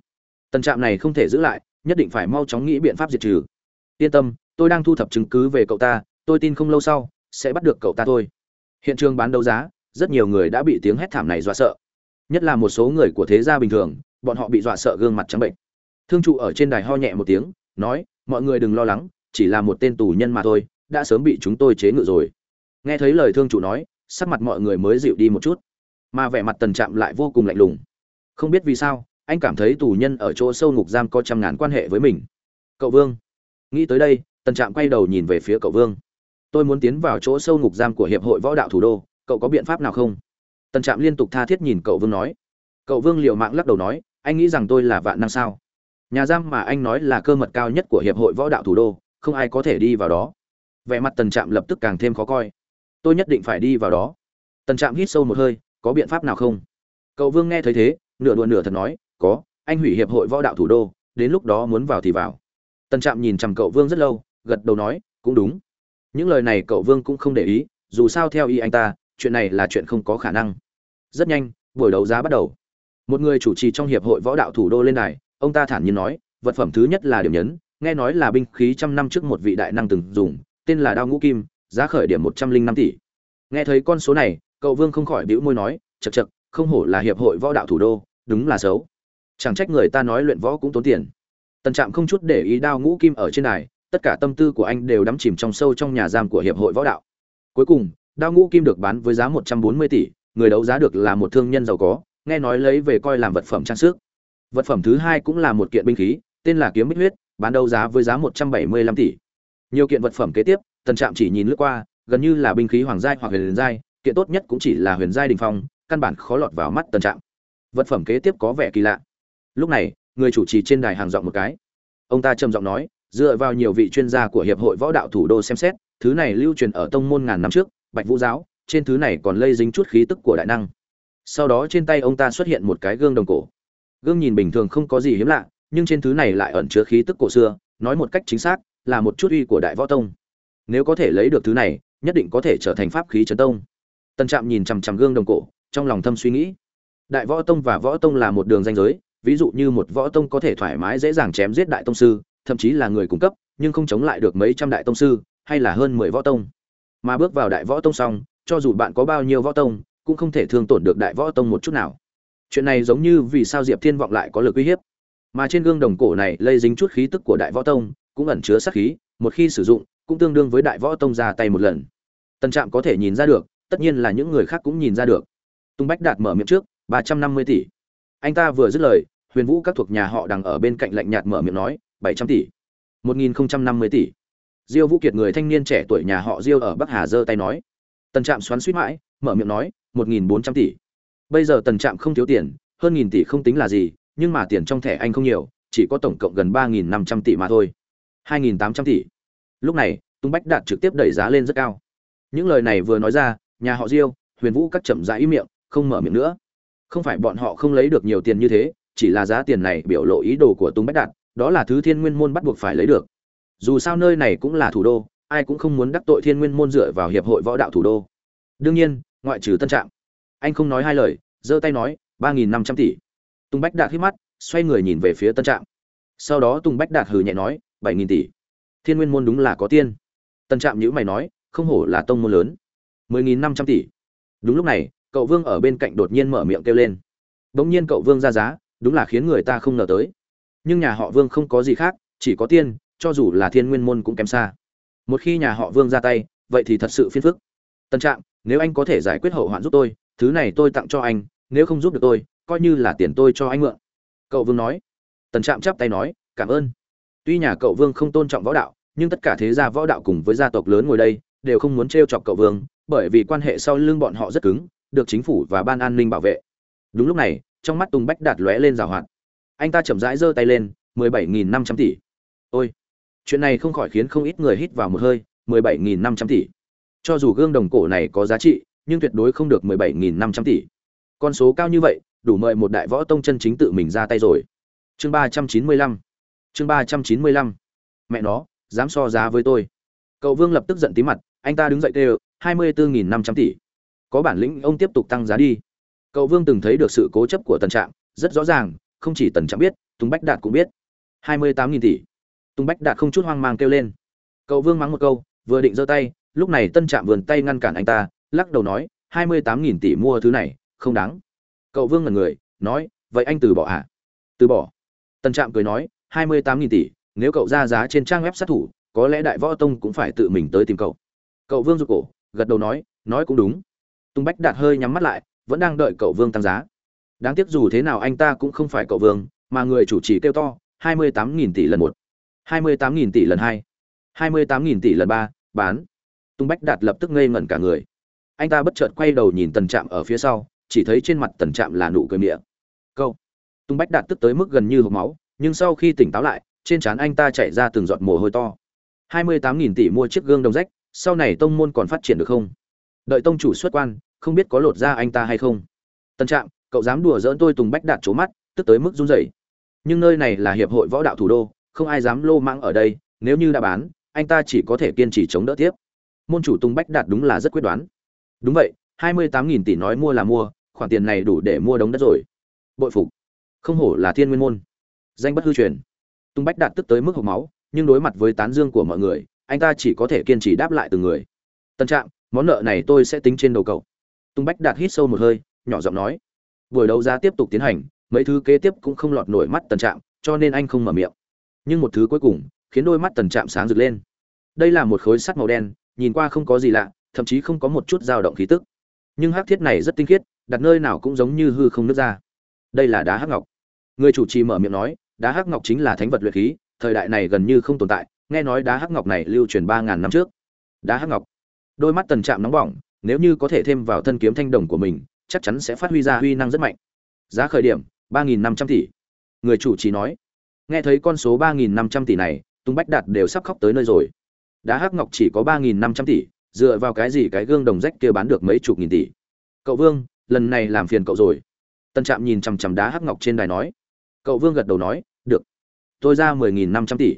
Speaker 1: Tần trạm này không thể giữ lại, nhất định phải mau chóng nghĩ biện pháp diệt trừ. Yên tâm, tôi đang thu thập chứng cứ về cậu ta, tôi tin không lâu sau sẽ bắt được cậu ta thôi hiện trường bán đấu giá, rất nhiều người đã bị tiếng hét thảm này dọa sợ. Nhất là một số người của thế gia bình thường, bọn họ bị dọa sợ gương mặt trắng bệnh. Thương trụ ở trên đài ho nhẹ một tiếng, nói, mọi người đừng lo lắng, chỉ là một tên tù nhân mà thôi, đã sớm bị chúng tôi chế ngự rồi. Nghe thấy lời thương trụ nói, sắc mặt mọi người mới dịu đi một chút. Mà vẻ mặt tần trạm lại vô cùng lạnh lùng. Không biết vì sao, anh cảm thấy tù nhân ở chỗ sâu ngục giam có trăm ngàn quan hệ với mình. Cậu vương. Nghĩ tới đây, tần trạm quay đầu nhìn về phía cậu vương tôi muốn tiến vào chỗ sâu ngục giam của hiệp hội võ đạo thủ đô, cậu có biện pháp nào không? Tần trạm liên tục tha thiết nhìn cậu vương nói. Cậu vương liệu mạng lắc đầu nói, anh nghĩ rằng tôi là vạn năng sao? Nhà giam mà anh nói là cơ mật cao nhất của hiệp hội võ đạo thủ đô, không ai có thể đi vào đó. Vẻ mặt tần trạm lập tức càng thêm khó coi. Tôi nhất định phải đi vào đó. Tần trạm hít sâu một hơi, có biện pháp nào không? Cậu vương nghe thấy thế, nửa đùa nửa thật nói, có, anh hủy hiệp hội võ đạo thủ đô, đến lúc đó muốn vào thì vào. Tần trạm nhìn chằm cậu vương rất lâu, gật đầu nói, cũng đúng những lời này cậu vương cũng không để ý, dù sao theo ý anh ta, chuyện này là chuyện không có khả năng. Rất nhanh, buổi đấu giá bắt đầu. Một người chủ trì trong hiệp hội võ đạo thủ đô lên đài, ông ta thản nhiên nói, vật phẩm thứ nhất là điểm nhấn, nghe nói là binh khí trăm năm trước một vị đại năng từng dùng, tên là đao ngũ kim, giá khởi điểm một trăm linh năm tỷ. Nghe thấy con số này, cậu vương không khỏi bĩu môi nói chật chật không hổ là hiệp hội võ đạo thủ đô, đúng là xấu. Chẳng trách người ta nói luyện võ cũng tốn tiền. Tần trạm không chút để ý đao ngũ kim ở trên đài tất cả tâm tư của anh đều đắm chìm trong sâu trong nhà giam của hiệp hội võ đạo. Cuối cùng, đao ngũ kim được bán với giá một trăm bốn mươi tỷ, người đấu giá được là một thương nhân giàu có, nghe nói lấy về coi làm vật phẩm trang sức. Vật phẩm thứ hai cũng là một kiện binh khí, tên là kiếm bích huyết, bán đấu giá với giá một trăm bảy mươi lăm tỷ. Nhiều kiện vật phẩm kế tiếp, tần trạm chỉ nhìn lướt qua, gần như là binh khí hoàng giai hoặc huyền giai, kiện tốt nhất cũng chỉ là huyền giai đỉnh phong, căn bản khó lọt vào mắt tần trạm. Vật phẩm kế tiếp có vẻ kỳ lạ. Lúc này, người chủ trì trên đài hàng giọng một cái. Ông ta trầm giọng nói dựa vào nhiều vị chuyên gia của hiệp hội võ đạo thủ đô xem xét, thứ này lưu truyền ở tông môn ngàn năm trước, bạch vũ giáo, trên thứ này còn lây dính chút khí tức của đại năng. Sau đó trên tay ông ta xuất hiện một cái gương đồng cổ. Gương nhìn bình thường không có gì hiếm lạ, nhưng trên thứ này lại ẩn chứa khí tức cổ xưa, nói một cách chính xác, là một chút uy của đại võ tông. Nếu có thể lấy được thứ này, nhất định có thể trở thành pháp khí chấn tông. Tân trạm nhìn chằm chằm gương đồng cổ, trong lòng thâm suy nghĩ. Đại võ tông và võ tông là một đường danh giới, ví dụ như một võ tông có thể thoải mái dễ dàng chém giết đại tông sư thậm chí là người cung cấp, nhưng không chống lại được mấy trăm đại tông sư, hay là hơn mười võ tông. Mà bước vào đại võ tông xong, cho dù bạn có bao nhiêu võ tông, cũng không thể thương tổn được đại võ tông một chút nào. Chuyện này giống như vì sao diệp thiên vọng lại có lực uy hiếp. Mà trên gương đồng cổ này lây dính chút khí tức của đại võ tông, cũng ẩn chứa sát khí, một khi sử dụng, cũng tương đương với đại võ tông ra tay một lần. Tân trạm có thể nhìn ra được, tất nhiên là những người khác cũng nhìn ra được. Tung bách đạt mở miệng trước, ba trăm năm mươi tỷ. Anh ta vừa dứt lời, huyền vũ các thuộc nhà họ đang ở bên cạnh lạnh nhạt mở miệng nói bảy trăm tỷ. một nghìn năm mươi tỷ. Diêu vũ kiệt người thanh niên trẻ tuổi nhà họ diêu ở bắc hà giơ tay nói. Tần trạm xoắn suýt mãi, mở miệng nói, một nghìn bốn trăm tỷ. Bây giờ tần trạm không thiếu tiền, hơn nghìn tỷ không tính là gì, nhưng mà tiền trong thẻ anh không nhiều, chỉ có tổng cộng gần ba nghìn năm trăm tỷ mà thôi. hai nghìn tám trăm tỷ. Lúc này, tung bách đạt trực tiếp đẩy giá lên rất cao. Những lời này vừa nói ra, nhà họ diêu, huyền vũ các chậm rãi miệng, không mở miệng nữa. Không phải bọn họ không lấy được nhiều tiền như thế, chỉ là giá tiền này biểu lộ ý đồ của tung bách đạt đó là thứ thiên nguyên môn bắt buộc phải lấy được. Dù sao nơi này cũng là thủ đô, ai cũng không muốn đắc tội thiên nguyên môn dựa vào hiệp hội võ đạo thủ đô. Đương nhiên, ngoại trừ tân trạm. Anh không nói hai lời, giơ tay nói, ba nghìn năm trăm tỷ. Tùng bách đạt hít mắt, xoay người nhìn về phía tân trạm. Sau đó tùng bách đạt hừ nhẹ nói, bảy nghìn tỷ. Thiên nguyên môn đúng là có tiên. Tân trạm nhữ mày nói, không hổ là tông môn lớn. mười nghìn năm trăm tỷ. Đúng lúc này, cậu vương ở bên cạnh đột nhiên mở miệng kêu lên. Đ ỗ n g nhiên cậu vương ra giá, đúng là khiến người ta không ngờ tới nhưng nhà họ vương không có gì khác, chỉ có tiên, cho dù là thiên nguyên môn cũng kém xa. Một khi nhà họ vương ra tay, vậy thì thật sự phiền phức. Tân trạm, nếu anh có thể giải quyết hậu hoạn giúp tôi, thứ này tôi tặng cho anh, nếu không giúp được tôi, coi như là tiền tôi cho anh mượn. Cậu vương nói. Tần trạm chắp tay nói, cảm ơn. Tuy nhà cậu vương không tôn trọng võ đạo, nhưng tất cả thế gia võ đạo cùng với gia tộc lớn ngồi đây, đều không muốn t r e o chọc cậu vương, bởi vì quan hệ sau lưng bọn họ rất cứng, được chính phủ và ban an ninh bảo vệ. Đúng lúc này, trong mắt tùng bách đạt lóe lên rào hoạt anh ta chậm rãi giơ tay lên, mười bảy nghìn năm trăm tỷ. Ôi, chuyện này không khỏi khiến không ít người hít vào một hơi, mười bảy nghìn năm trăm tỷ. Cho dù gương đồng cổ này có giá trị, nhưng tuyệt đối không được mười bảy nghìn năm trăm tỷ. Con số cao như vậy, đủ mời một đại võ tông chân chính tự mình ra tay rồi. Chương ba trăm chín mươi lăm. Chương ba trăm chín mươi lăm. Mẹ nó, dám so giá với tôi. Cậu vương lập tức giận tí mặt, anh ta đứng dậy kêu, hai mươi bốn nghìn năm trăm tỷ. Có bản lĩnh, ông tiếp tục tăng giá đi. Cậu vương từng thấy được sự cố chấp của tần trạm rất rõ ràng không chỉ tần trạm biết, tùng bách đạt cũng biết. Hai mươi tám nghìn tỷ. Tùng bách đạt không chút hoang mang kêu lên. Cậu vương mắng một câu, vừa định giơ tay, lúc này tân trạm vườn tay ngăn cản anh ta, lắc đầu nói, hai mươi tám nghìn tỷ mua thứ này, không đáng. Cậu vương ngần người, nói, vậy anh từ bỏ ạ à? từ bỏ. Tân trạm cười nói, hai mươi tám nghìn tỷ, nếu cậu ra giá trên trang web sát thủ, có lẽ đại võ tông cũng phải tự mình tới tìm cậu. Cậu vương rụt cổ, gật đầu nói nói cũng đúng. Tung bách đạt hơi nhắm mắt lại, vẫn đang đợi cậu vương tăng giá đáng tiếc dù thế nào anh ta cũng không phải cậu vương, mà người chủ trì kêu to, hai mươi tám nghìn tỷ lần một, hai mươi tám nghìn tỷ lần hai hai mươi tám nghìn tỷ lần ba, bán. Tung bách đạt lập tức ngây ngẩn cả người. Anh ta bất chợt quay đầu nhìn tần trạm ở phía sau, chỉ thấy trên mặt tần trạm là nụ cười miệng câu. Tung bách đạt tức tới mức gần như hộp máu, nhưng sau khi tỉnh táo lại, trên trán anh ta chạy ra từng giọt mồ hôi to. hai mươi tám nghìn tỷ mua chiếc gương đồng rách, sau này tông môn còn phát triển được không? Đợi tông chủ xuất quan, không biết có lột ra anh ta hay không? Tân trạm cậu dám đùa dỡn tôi tùng bách đạt trố mắt, tức tới mức run rẩy. Nhưng nơi này là hiệp hội võ đạo thủ đô, không ai dám lô mãng ở đây, nếu như đã bán, anh ta chỉ có thể kiên trì chống đỡ tiếp. Môn chủ tùng bách đạt đúng là rất quyết đoán. Đúng vậy, hai mươi tám nghìn tỷ nói mua là mua, khoản tiền này đủ để mua đống đất rồi. Bội phục. Không hổ là thiên nguyên môn. Danh bất hư truyền. Tung bách đạt tức tới mức hộc máu, nhưng đối mặt với tán dương của mọi người, anh ta chỉ có thể kiên trì đáp lại từng người. Tân trạng món nợ này tôi sẽ tính trên đầu cậu. Tung bách đạt hít sâu một hơi, nhỏ giọng nói buổi đấu giá tiếp tục tiến hành, mấy thứ kế tiếp cũng không lọt nổi mắt tần trạm, cho nên anh không mở miệng. Nhưng một thứ cuối cùng, khiến đôi mắt tần trạm sáng rực lên. Đây là một khối sắt màu đen, nhìn qua không có gì lạ, thậm chí không có một chút dao động khí tức. Nhưng hắc thiết này rất tinh khiết, đặt nơi nào cũng giống như hư không nước ra. Đây là đá hắc ngọc. Người chủ trì mở miệng nói, đá hắc ngọc chính là thánh vật luyện khí, thời đại này gần như không tồn tại, nghe nói đá hắc ngọc này lưu truyền ba ngàn năm trước. Đá hắc ngọc. Đôi mắt tần trạm nóng bỏng, nếu như có thể thêm vào thân kiếm thanh đồng của mình chắc chắn sẽ phát huy ra huy năng rất mạnh. Giá khởi điểm, ba nghìn năm trăm tỷ. Người chủ trì nói, nghe thấy con số ba nghìn năm trăm tỷ này tung bách đạt đều sắp khóc tới nơi rồi. Đá hắc ngọc chỉ có ba nghìn năm trăm tỷ, dựa vào cái gì cái gương đồng rách kia bán được mấy chục nghìn tỷ? Cậu vương, lần này làm phiền cậu rồi. Tân trạm nhìn chằm chằm đá hắc ngọc trên đài nói. Cậu vương gật đầu nói, được. Tôi ra mười nghìn năm trăm tỷ.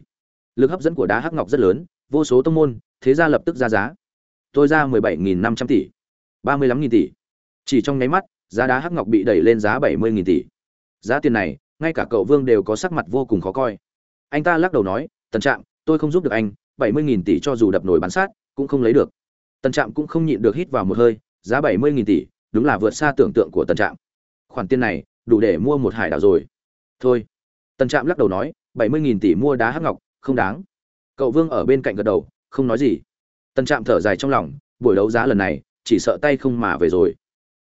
Speaker 1: Lực hấp dẫn của đá hắc ngọc rất lớn, vô số tông môn, thế gia lập tức ra giá. Tôi ra mười bảy nghìn năm trăm tỷ. ba mươi lăm nghìn tỷ chỉ trong nháy mắt, giá đá hắc ngọc bị đẩy lên giá bảy mươi nghìn tỷ. Giá tiền này, ngay cả cậu vương đều có sắc mặt vô cùng khó coi. Anh ta lắc đầu nói, tần trạm, tôi không giúp được anh, bảy mươi nghìn tỷ cho dù đập nổi bán sát, cũng không lấy được. Tần trạm cũng không nhịn được hít vào một hơi, giá bảy mươi nghìn tỷ, đúng là vượt xa tưởng tượng của tần trạm. Khoản tiền này, đủ để mua một hải đảo rồi. Thôi. Tần trạm lắc đầu nói, bảy mươi nghìn tỷ mua đá hắc ngọc, không đáng. Cậu vương ở bên cạnh gật đầu, không nói gì. Tần trạm thở dài trong lòng, buổi đấu giá lần này, chỉ sợ tay không mà về rồi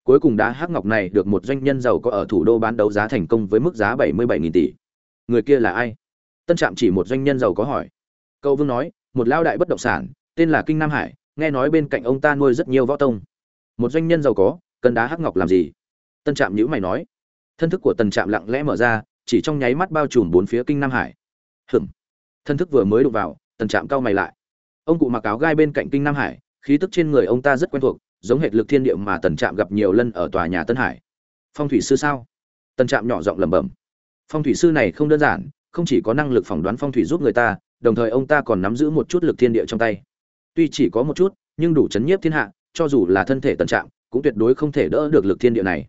Speaker 1: cuối cùng đá hắc ngọc này được một doanh nhân giàu có ở thủ đô bán đấu giá thành công với mức giá bảy mươi bảy nghìn tỷ. Người kia là ai? Tân trạm chỉ một doanh nhân giàu có hỏi. Cậu vương nói, một lao đại bất động sản, tên là kinh nam hải, nghe nói bên cạnh ông ta nuôi rất nhiều võ tông. Một doanh nhân giàu có, cần đá hắc ngọc làm gì? Tân trạm nhíu mày nói. Thân thức của Tân trạm lặng lẽ mở ra, chỉ trong nháy mắt bao trùm bốn phía kinh nam hải. Hừm thân thức vừa mới đụng vào Tân trạm cau mày lại. Ông cụ mặc áo gai bên cạnh kinh nam hải, khí tức trên người ông ta rất quen thuộc giống hệ lực thiên địa mà tần trạm gặp nhiều lần ở tòa nhà tân hải. Phong thủy sư sao? Tần trạm nhỏ giọng lẩm bẩm. Phong thủy sư này không đơn giản, không chỉ có năng lực phỏng đoán phong thủy giúp người ta, đồng thời ông ta còn nắm giữ một chút lực thiên địa trong tay. Tuy chỉ có một chút, nhưng đủ chấn nhiếp thiên hạ, cho dù là thân thể tần trạm, cũng tuyệt đối không thể đỡ được lực thiên địa này.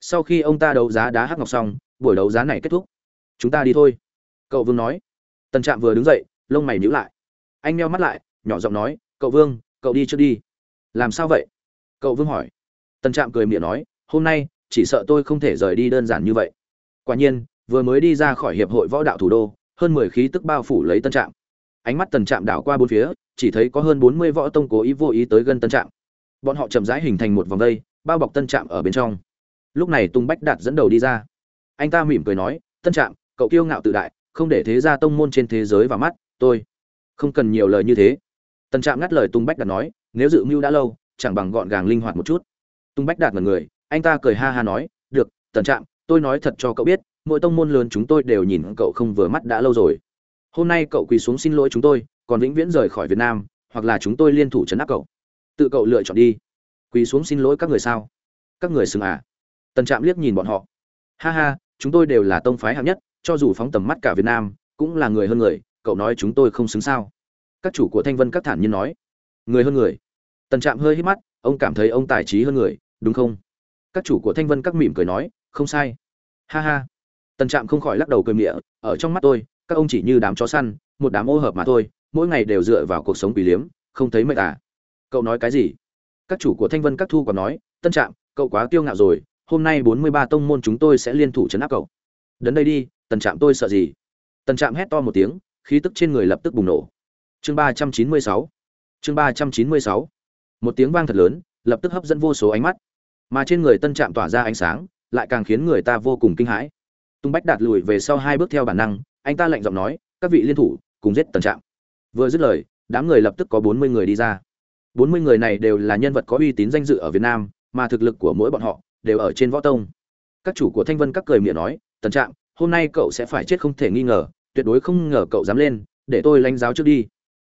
Speaker 1: Sau khi ông ta đấu giá đá hắc ngọc xong, buổi đấu giá này kết thúc. Chúng ta đi thôi. Cậu vương nói. Tần trạm vừa đứng dậy, lông mày nhíu lại. Anh meo mắt lại, nhỏ giọng nói, cậu vương, cậu đi trước đi. Làm sao vậy? Cậu vương hỏi. Tần trạm cười miệng nói, hôm nay, chỉ sợ tôi không thể rời đi đơn giản như vậy. Quả nhiên, vừa mới đi ra khỏi hiệp hội võ đạo thủ đô, hơn mười khí tức bao phủ lấy tân trạm. Ánh mắt tần trạm đảo qua bốn phía, chỉ thấy có hơn bốn mươi võ tông cố ý vô ý tới gần tân trạm. Bọn họ chậm rãi hình thành một vòng vây bao bọc tân trạm ở bên trong. Lúc này tung bách đạt dẫn đầu đi ra. Anh ta mỉm cười nói tân trạm, cậu kiêu ngạo tự đại, không để thế ra tông môn trên thế giới vào mắt, tôi không cần nhiều lời như thế. Tân trạm ngắt lời tung bách đạt nói, nếu dự mưu đã lâu chẳng bằng gọn gàng linh hoạt một chút. Tung bách đạt mật người, anh ta cười ha ha nói, được, tần trạm, tôi nói thật cho cậu biết, mỗi tông môn lớn chúng tôi đều nhìn cậu không vừa mắt đã lâu rồi. Hôm nay cậu quỳ xuống xin lỗi chúng tôi, còn vĩnh viễn rời khỏi việt nam, hoặc là chúng tôi liên thủ chấn áp cậu. Tự cậu lựa chọn đi. Quỳ xuống xin lỗi các người sao? Các người xưng à? Tần trạm liếc nhìn bọn họ. Ha ha, chúng tôi đều là tông phái hạng nhất, cho dù phóng tầm mắt cả việt nam, cũng là người hơn người, cậu nói chúng tôi không xứng sao? Các chủ của thanh vân các thản nhiên nói. Người hơn người? Tần trạm hơi hít mắt, ông cảm thấy ông tài trí hơn người, đúng không? Các chủ của thanh vân các mỉm cười nói, không sai. Ha ha. Tần trạm không khỏi lắc đầu cười mịa ở trong mắt tôi, các ông chỉ như đám chó săn, một đám ô hợp mà thôi, mỗi ngày đều dựa vào cuộc sống quỷ liếm, không thấy mệt à? Cậu nói cái gì? Các chủ của thanh vân các thu còn nói tân trạm, cậu quá kiêu ngạo rồi, hôm nay bốn mươi ba tông môn chúng tôi sẽ liên thủ chấn áp cậu. Đến đây đi, tần trạm, tôi sợ gì? Tần trạm hét to một tiếng, khí tức trên người lập tức bùng nổ. Chương ba trăm chín mươi sáu. Chương ba trăm chín mươi sáu một tiếng vang thật lớn, lập tức hấp dẫn vô số ánh mắt. Mà trên người tân trạm tỏa ra ánh sáng, lại càng khiến người ta vô cùng kinh hãi. Tung bách đạt lùi về sau hai bước theo bản năng, anh ta lạnh giọng nói, các vị liên thủ, cùng giết tần trạm. Vừa dứt lời, đám người lập tức có bốn mươi người đi ra. Bốn mươi người này đều là nhân vật có uy tín danh dự ở việt nam, mà thực lực của mỗi bọn họ đều ở trên võ tông. Các chủ của thanh vân các cười miệng nói tần trạm, hôm nay cậu sẽ phải chết không thể nghi ngờ, tuyệt đối không ngờ cậu dám lên, để tôi lãnh giáo trước đi.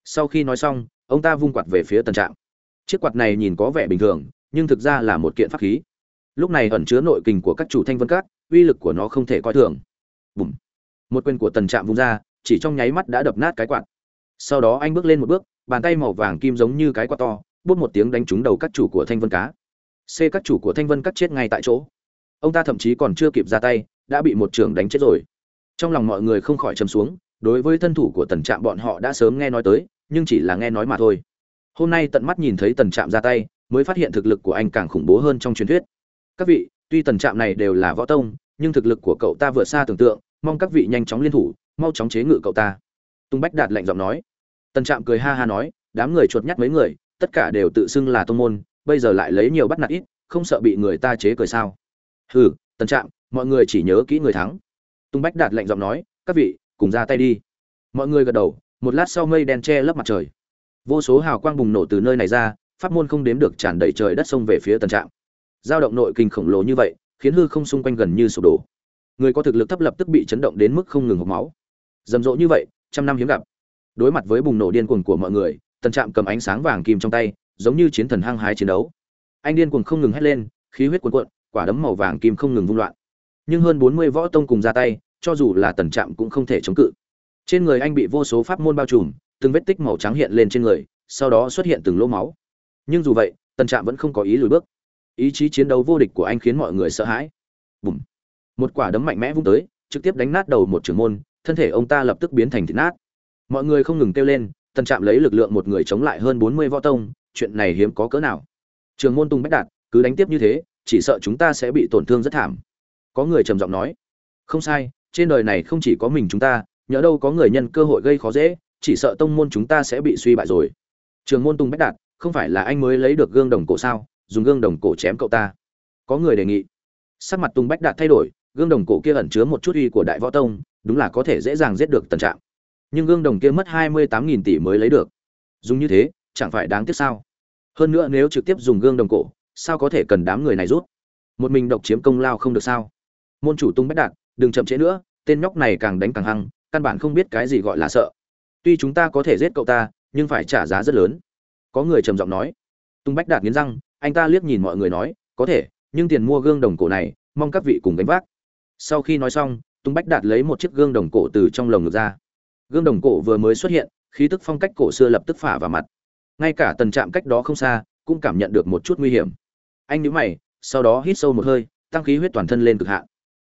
Speaker 1: Sau khi nói xong, ông ta vung quạt về phía tần trạm chiếc quạt này nhìn có vẻ bình thường, nhưng thực ra là một kiện pháp khí. Lúc này ẩn chứa nội kình của các chủ thanh vân cát uy lực của nó không thể coi thường. Bùm. một quyền của tần trạm vung ra, chỉ trong nháy mắt đã đập nát cái quạt. Sau đó anh bước lên một bước, bàn tay màu vàng kim giống như cái quạt to, bút một tiếng đánh trúng đầu các chủ của thanh vân cá. C, các chủ của thanh vân cắt chết ngay tại chỗ. Ông ta thậm chí còn chưa kịp ra tay, đã bị một trưởng đánh chết rồi. Trong lòng mọi người không khỏi chấm xuống, đối với thân thủ của tần trạm bọn họ đã sớm nghe nói tới, nhưng chỉ là nghe nói mà thôi hôm nay tận mắt nhìn thấy tần trạm ra tay, mới phát hiện thực lực của anh càng khủng bố hơn trong truyền thuyết. Các vị, tuy tần trạm này đều là võ tông, nhưng thực lực của cậu ta vượt xa tưởng tượng, mong các vị nhanh chóng liên thủ, mau chóng chế ngự cậu ta. Tung bách đạt lạnh giọng nói. Tần trạm cười ha ha nói, đám người chuột nhắt mấy người, tất cả đều tự xưng là tông môn, bây giờ lại lấy nhiều bắt nạt ít, không sợ bị người ta chế cười sao? Hừ, tần trạm, mọi người chỉ nhớ kỹ người thắng. Tung bách đạt lạnh giọng nói, các vị, cùng ra tay đi. Mọi người gật đầu, một lát sau mây đen che lấp mặt trời vô số hào quang bùng nổ từ nơi này ra, pháp môn không đếm được tràn đầy trời đất sông về phía tần trạm. Giao động nội kinh khổng lồ như vậy, khiến hư không xung quanh gần như sụp đổ. Người có thực lực thấp lập tức bị chấn động đến mức không ngừng hộp máu. Rầm rộ như vậy, trăm năm hiếm gặp. Đối mặt với bùng nổ điên cuồng của mọi người, tần trạm cầm ánh sáng vàng kim trong tay, giống như chiến thần hăng hái chiến đấu. Anh điên cuồng không ngừng hét lên, khí huyết cuồn cuộn, quả đấm màu vàng kim không ngừng vung loạn. Nhưng hơn bốn mươi võ tông cùng ra tay, cho dù là tần trạm cũng không thể chống cự. Trên người anh bị vô số pháp môn bao trùm từng vết tích màu trắng hiện lên trên người, sau đó xuất hiện từng lỗ máu. Nhưng dù vậy, tần trạm vẫn không có ý lùi bước. Ý chí chiến đấu vô địch của anh khiến mọi người sợ hãi. Bùm. Một quả đấm mạnh mẽ vung tới, trực tiếp đánh nát đầu một trưởng môn, thân thể ông ta lập tức biến thành thịt nát. Mọi người không ngừng kêu lên, tần trạm lấy lực lượng một người chống lại hơn bốn mươi võ tông, chuyện này hiếm có cỡ nào. Trường môn tung bách đạt, cứ đánh tiếp như thế, chỉ sợ chúng ta sẽ bị tổn thương rất thảm. Có người trầm giọng nói. Không sai, trên đời này không chỉ có mình chúng ta, nhỡ đâu có người nhân cơ hội gây khó dễ chỉ sợ tông môn chúng ta sẽ bị suy bại rồi. Trường môn tung bách đạt, không phải là anh mới lấy được gương đồng cổ sao? Dùng gương đồng cổ chém cậu ta. Có người đề nghị. Sắc mặt tung bách đạt thay đổi, gương đồng cổ kia ẩn chứa một chút uy của đại võ tông, đúng là có thể dễ dàng giết được tần trạng. Nhưng gương đồng kia mất hai mươi tám nghìn tỷ mới lấy được. Dùng như thế, chẳng phải đáng tiếc sao? Hơn nữa nếu trực tiếp dùng gương đồng cổ, sao có thể cần đám người này rút? Một mình độc chiếm công lao không được sao? Môn chủ tung bách đạt, đừng chậm trễ nữa, tên nhóc này càng đánh càng hăng, căn bản không biết cái gì gọi là sợ tuy chúng ta có thể giết cậu ta, nhưng phải trả giá rất lớn. Có người trầm giọng nói. Tung bách đạt nghiến răng, anh ta liếc nhìn mọi người nói, có thể, nhưng tiền mua gương đồng cổ này, mong các vị cùng gánh vác. Sau khi nói xong, tung bách đạt lấy một chiếc gương đồng cổ từ trong lồng ngực ra. Gương đồng cổ vừa mới xuất hiện, khí tức phong cách cổ xưa lập tức phả vào mặt. Ngay cả tần trạm cách đó không xa, cũng cảm nhận được một chút nguy hiểm. Anh nhíu mày, sau đó hít sâu một hơi, tăng khí huyết toàn thân lên cực hạn.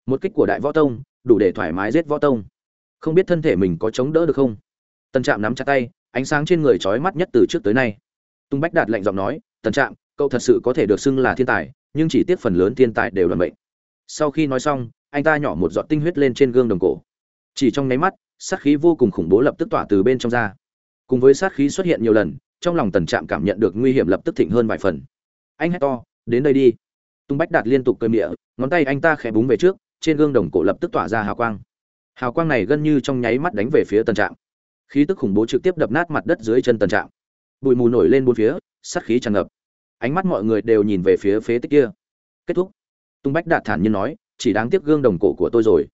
Speaker 1: Một kích của đại võ tông, đủ để thoải mái giết võ tông. Không biết thân thể mình có chống đỡ được không? Tần trạm nắm chặt tay, ánh sáng trên người trói mắt nhất từ trước tới nay. Tung bách đạt lạnh giọng nói, tần trạm, cậu thật sự có thể được xưng là thiên tài, nhưng chỉ tiếc phần lớn thiên tài đều là bệnh sau khi nói xong, anh ta nhỏ một giọt tinh huyết lên trên gương đồng cổ. Chỉ trong nháy mắt, sát khí vô cùng khủng bố lập tức tỏa từ bên trong ra. Cùng với sát khí xuất hiện nhiều lần, trong lòng tần trạm cảm nhận được nguy hiểm lập tức thịnh hơn vài phần. Anh hét to, đến đây đi. Tung bách đạt liên tục cơm miệng, ngón tay anh ta khẽ búng về trước, trên gương đồng cổ lập tức tỏa ra hào quang. Hào quang này gần như trong nháy mắt đánh về phía tần trạm khí tức khủng bố trực tiếp đập nát mặt đất dưới chân tần trạm. Bụi mù nổi lên bốn phía, sát khí tràn ngập. Ánh mắt mọi người đều nhìn về phía phế tích kia. Kết thúc. Tung bách đạt thản nhiên nói, chỉ đáng tiếc gương đồng cổ của tôi rồi.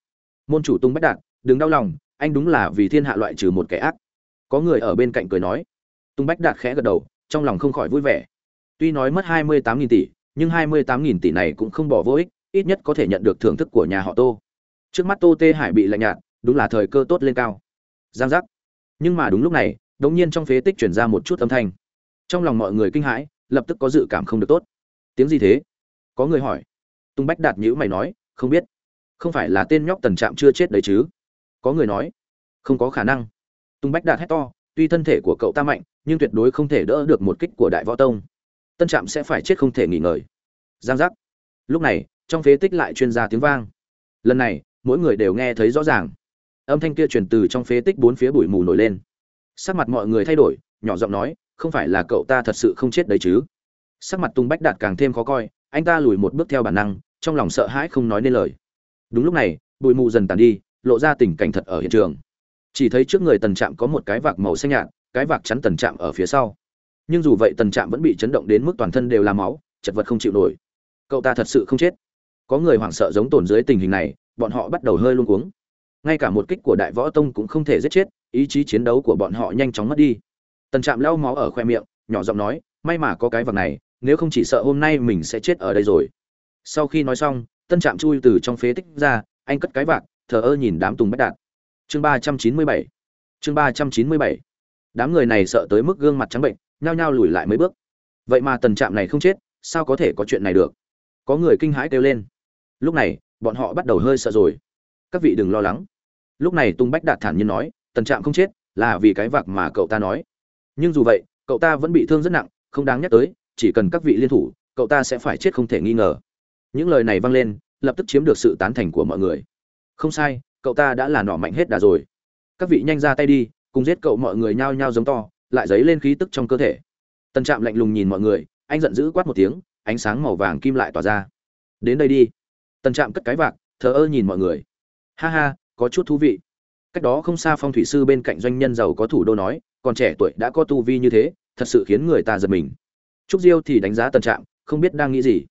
Speaker 1: Môn chủ tung bách đạt, đừng đau lòng, anh đúng là vì thiên hạ loại trừ một kẻ ác. Có người ở bên cạnh cười nói. Tung bách đạt khẽ gật đầu, trong lòng không khỏi vui vẻ. Tuy nói mất hai mươi tám nghìn tỷ, nhưng hai mươi tám nghìn tỷ này cũng không bỏ vô ích, ít nhất có thể nhận được thưởng thức của nhà họ tô. Trước mắt tô tê hải bị lạnh nhạt, đúng là thời cơ tốt lên cao. Giang giác nhưng mà đúng lúc này, đống nhiên trong phế tích chuyển ra một chút âm thanh. Trong lòng mọi người kinh hãi, lập tức có dự cảm không được tốt. Tiếng gì thế? Có người hỏi. Tung bách đạt nhữ mày nói, không biết. Không phải là tên nhóc tần trạm chưa chết đấy chứ? Có người nói. Không có khả năng. Tung bách đạt hét to, tuy thân thể của cậu ta mạnh, nhưng tuyệt đối không thể đỡ được một kích của đại võ tông. Tân trạm sẽ phải chết không thể nghỉ ngơi. Giang giác. Lúc này, trong phế tích lại chuyên gia tiếng vang. Lần này, mỗi người đều nghe thấy rõ ràng âm thanh kia truyền từ trong phế tích bốn phía bụi mù nổi lên. Sắc mặt mọi người thay đổi, nhỏ giọng nói, không phải là cậu ta thật sự không chết đấy chứ? Sắc mặt tung bách đạt càng thêm khó coi, anh ta lùi một bước theo bản năng, trong lòng sợ hãi không nói nên lời. Đúng lúc này, bụi mù dần tàn đi, lộ ra tình cảnh thật ở hiện trường. Chỉ thấy trước người tần trạm có một cái vạc màu xanh nhạt, cái vạc chắn tần trạm ở phía sau. Nhưng dù vậy tần trạm vẫn bị chấn động đến mức toàn thân đều là máu, chật vật không chịu nổi. Cậu ta thật sự không chết? Có người hoảng sợ giống tổn dưới tình hình này, bọn họ bắt đầu hơi luôn cuống ngay cả một kích của đại võ tông cũng không thể giết chết, ý chí chiến đấu của bọn họ nhanh chóng mất đi. Tần trạm lau máu ở khoe miệng, nhỏ giọng nói, may mà có cái vật này, nếu không chỉ sợ hôm nay mình sẽ chết ở đây rồi. Sau khi nói xong tân trạm chui từ trong phế tích ra, anh cất cái vạc, thờ ơ nhìn đám tùng bách đạt. Chương ba trăm chín mươi bảy. Chương ba trăm chín mươi bảy. Đám người này sợ tới mức gương mặt trắng bệnh, nhao nhao lùi lại mấy bước. Vậy mà tần trạm này không chết, sao có thể có chuyện này được? Có người kinh hãi kêu lên. Lúc này, bọn họ bắt đầu hơi sợ rồi. Các vị đừng lo lắng lúc này tung bách đạt thản nhiên nói, tần trạm không chết, là vì cái vạc mà cậu ta nói. Nhưng dù vậy, cậu ta vẫn bị thương rất nặng, không đáng nhắc tới, chỉ cần các vị liên thủ, cậu ta sẽ phải chết không thể nghi ngờ. Những lời này vang lên, lập tức chiếm được sự tán thành của mọi người. Không sai, cậu ta đã là nỏ mạnh hết đà rồi. Các vị nhanh ra tay đi, cùng giết cậu mọi người nhao nhao giống to, lại dấy lên khí tức trong cơ thể. Tần trạm lạnh lùng nhìn mọi người, anh giận dữ quát một tiếng, ánh sáng màu vàng kim lại tỏa ra. Đến đây đi. Tần trạm cất cái vạc, thờ ơ nhìn mọi người. Ha ha có chút thú vị. Cách đó không xa phong thủy sư bên cạnh doanh nhân giàu có thủ đô nói còn trẻ tuổi đã có tu vi như thế thật sự khiến người ta giật mình. Trúc diêu thì đánh giá tần trạm không biết đang nghĩ gì.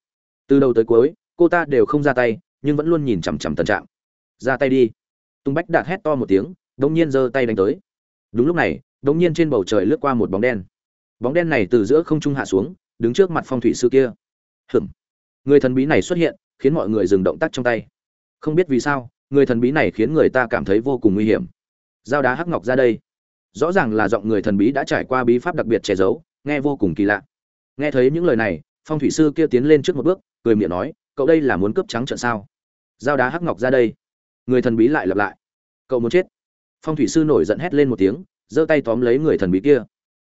Speaker 1: Từ đầu tới cuối cô ta đều không ra tay nhưng vẫn luôn nhìn chằm chằm tần trạm. Ra tay đi. Tung bách đạt hét to một tiếng đống nhiên giơ tay đánh tới. Đúng lúc này đống nhiên trên bầu trời lướt qua một bóng đen. Bóng đen này từ giữa không trung hạ xuống đứng trước mặt phong thủy sư kia. Hửm, người thần bí này xuất hiện khiến mọi người dừng động tác trong tay. Không biết vì sao người thần bí này khiến người ta cảm thấy vô cùng nguy hiểm. Giao đá hắc ngọc ra đây. Rõ ràng là giọng người thần bí đã trải qua bí pháp đặc biệt che giấu, nghe vô cùng kỳ lạ. Nghe thấy những lời này, phong thủy sư kia tiến lên trước một bước, cười miệng nói, cậu đây là muốn cướp trắng trận sao? Giao đá hắc ngọc ra đây. Người thần bí lại lặp lại. Cậu muốn chết. Phong thủy sư nổi giận hét lên một tiếng, giơ tay tóm lấy người thần bí kia.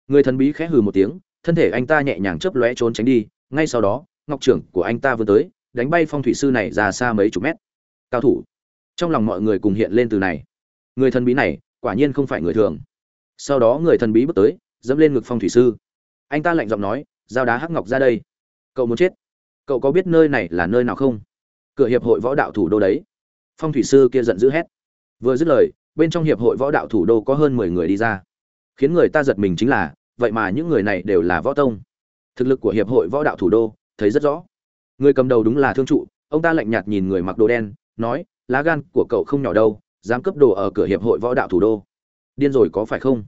Speaker 1: Người thần bí khẽ hừ một tiếng, thân thể anh ta nhẹ nhàng chớp lóe trốn tránh đi, ngay sau đó, ngọc trưởng của anh ta vươn tới, đánh bay phong thủy sư này ra xa mấy chục mét. Cao thủ trong lòng mọi người cùng hiện lên từ này. Người thần bí này, quả nhiên không phải người thường. Sau đó người thần bí bước tới, dẫm lên ngực phong thủy sư. Anh ta lạnh giọng nói, giao đá hắc ngọc ra đây. Cậu muốn chết. Cậu có biết nơi này là nơi nào không? Cửa hiệp hội võ đạo thủ đô đấy. Phong thủy sư kia giận dữ hét. Vừa dứt lời, bên trong hiệp hội võ đạo thủ đô có hơn mười người đi ra. Khiến người ta giật mình chính là, vậy mà những người này đều là võ tông. Thực lực của hiệp hội võ đạo thủ đô, thấy rất rõ. Người cầm đầu đúng là thương trụ, ông ta lạnh nhạt nhìn người mặc đồ đen, nói lá gan của cậu không nhỏ đâu, dám cấp đồ ở cửa hiệp hội võ đạo thủ đô. Điên rồi có phải không?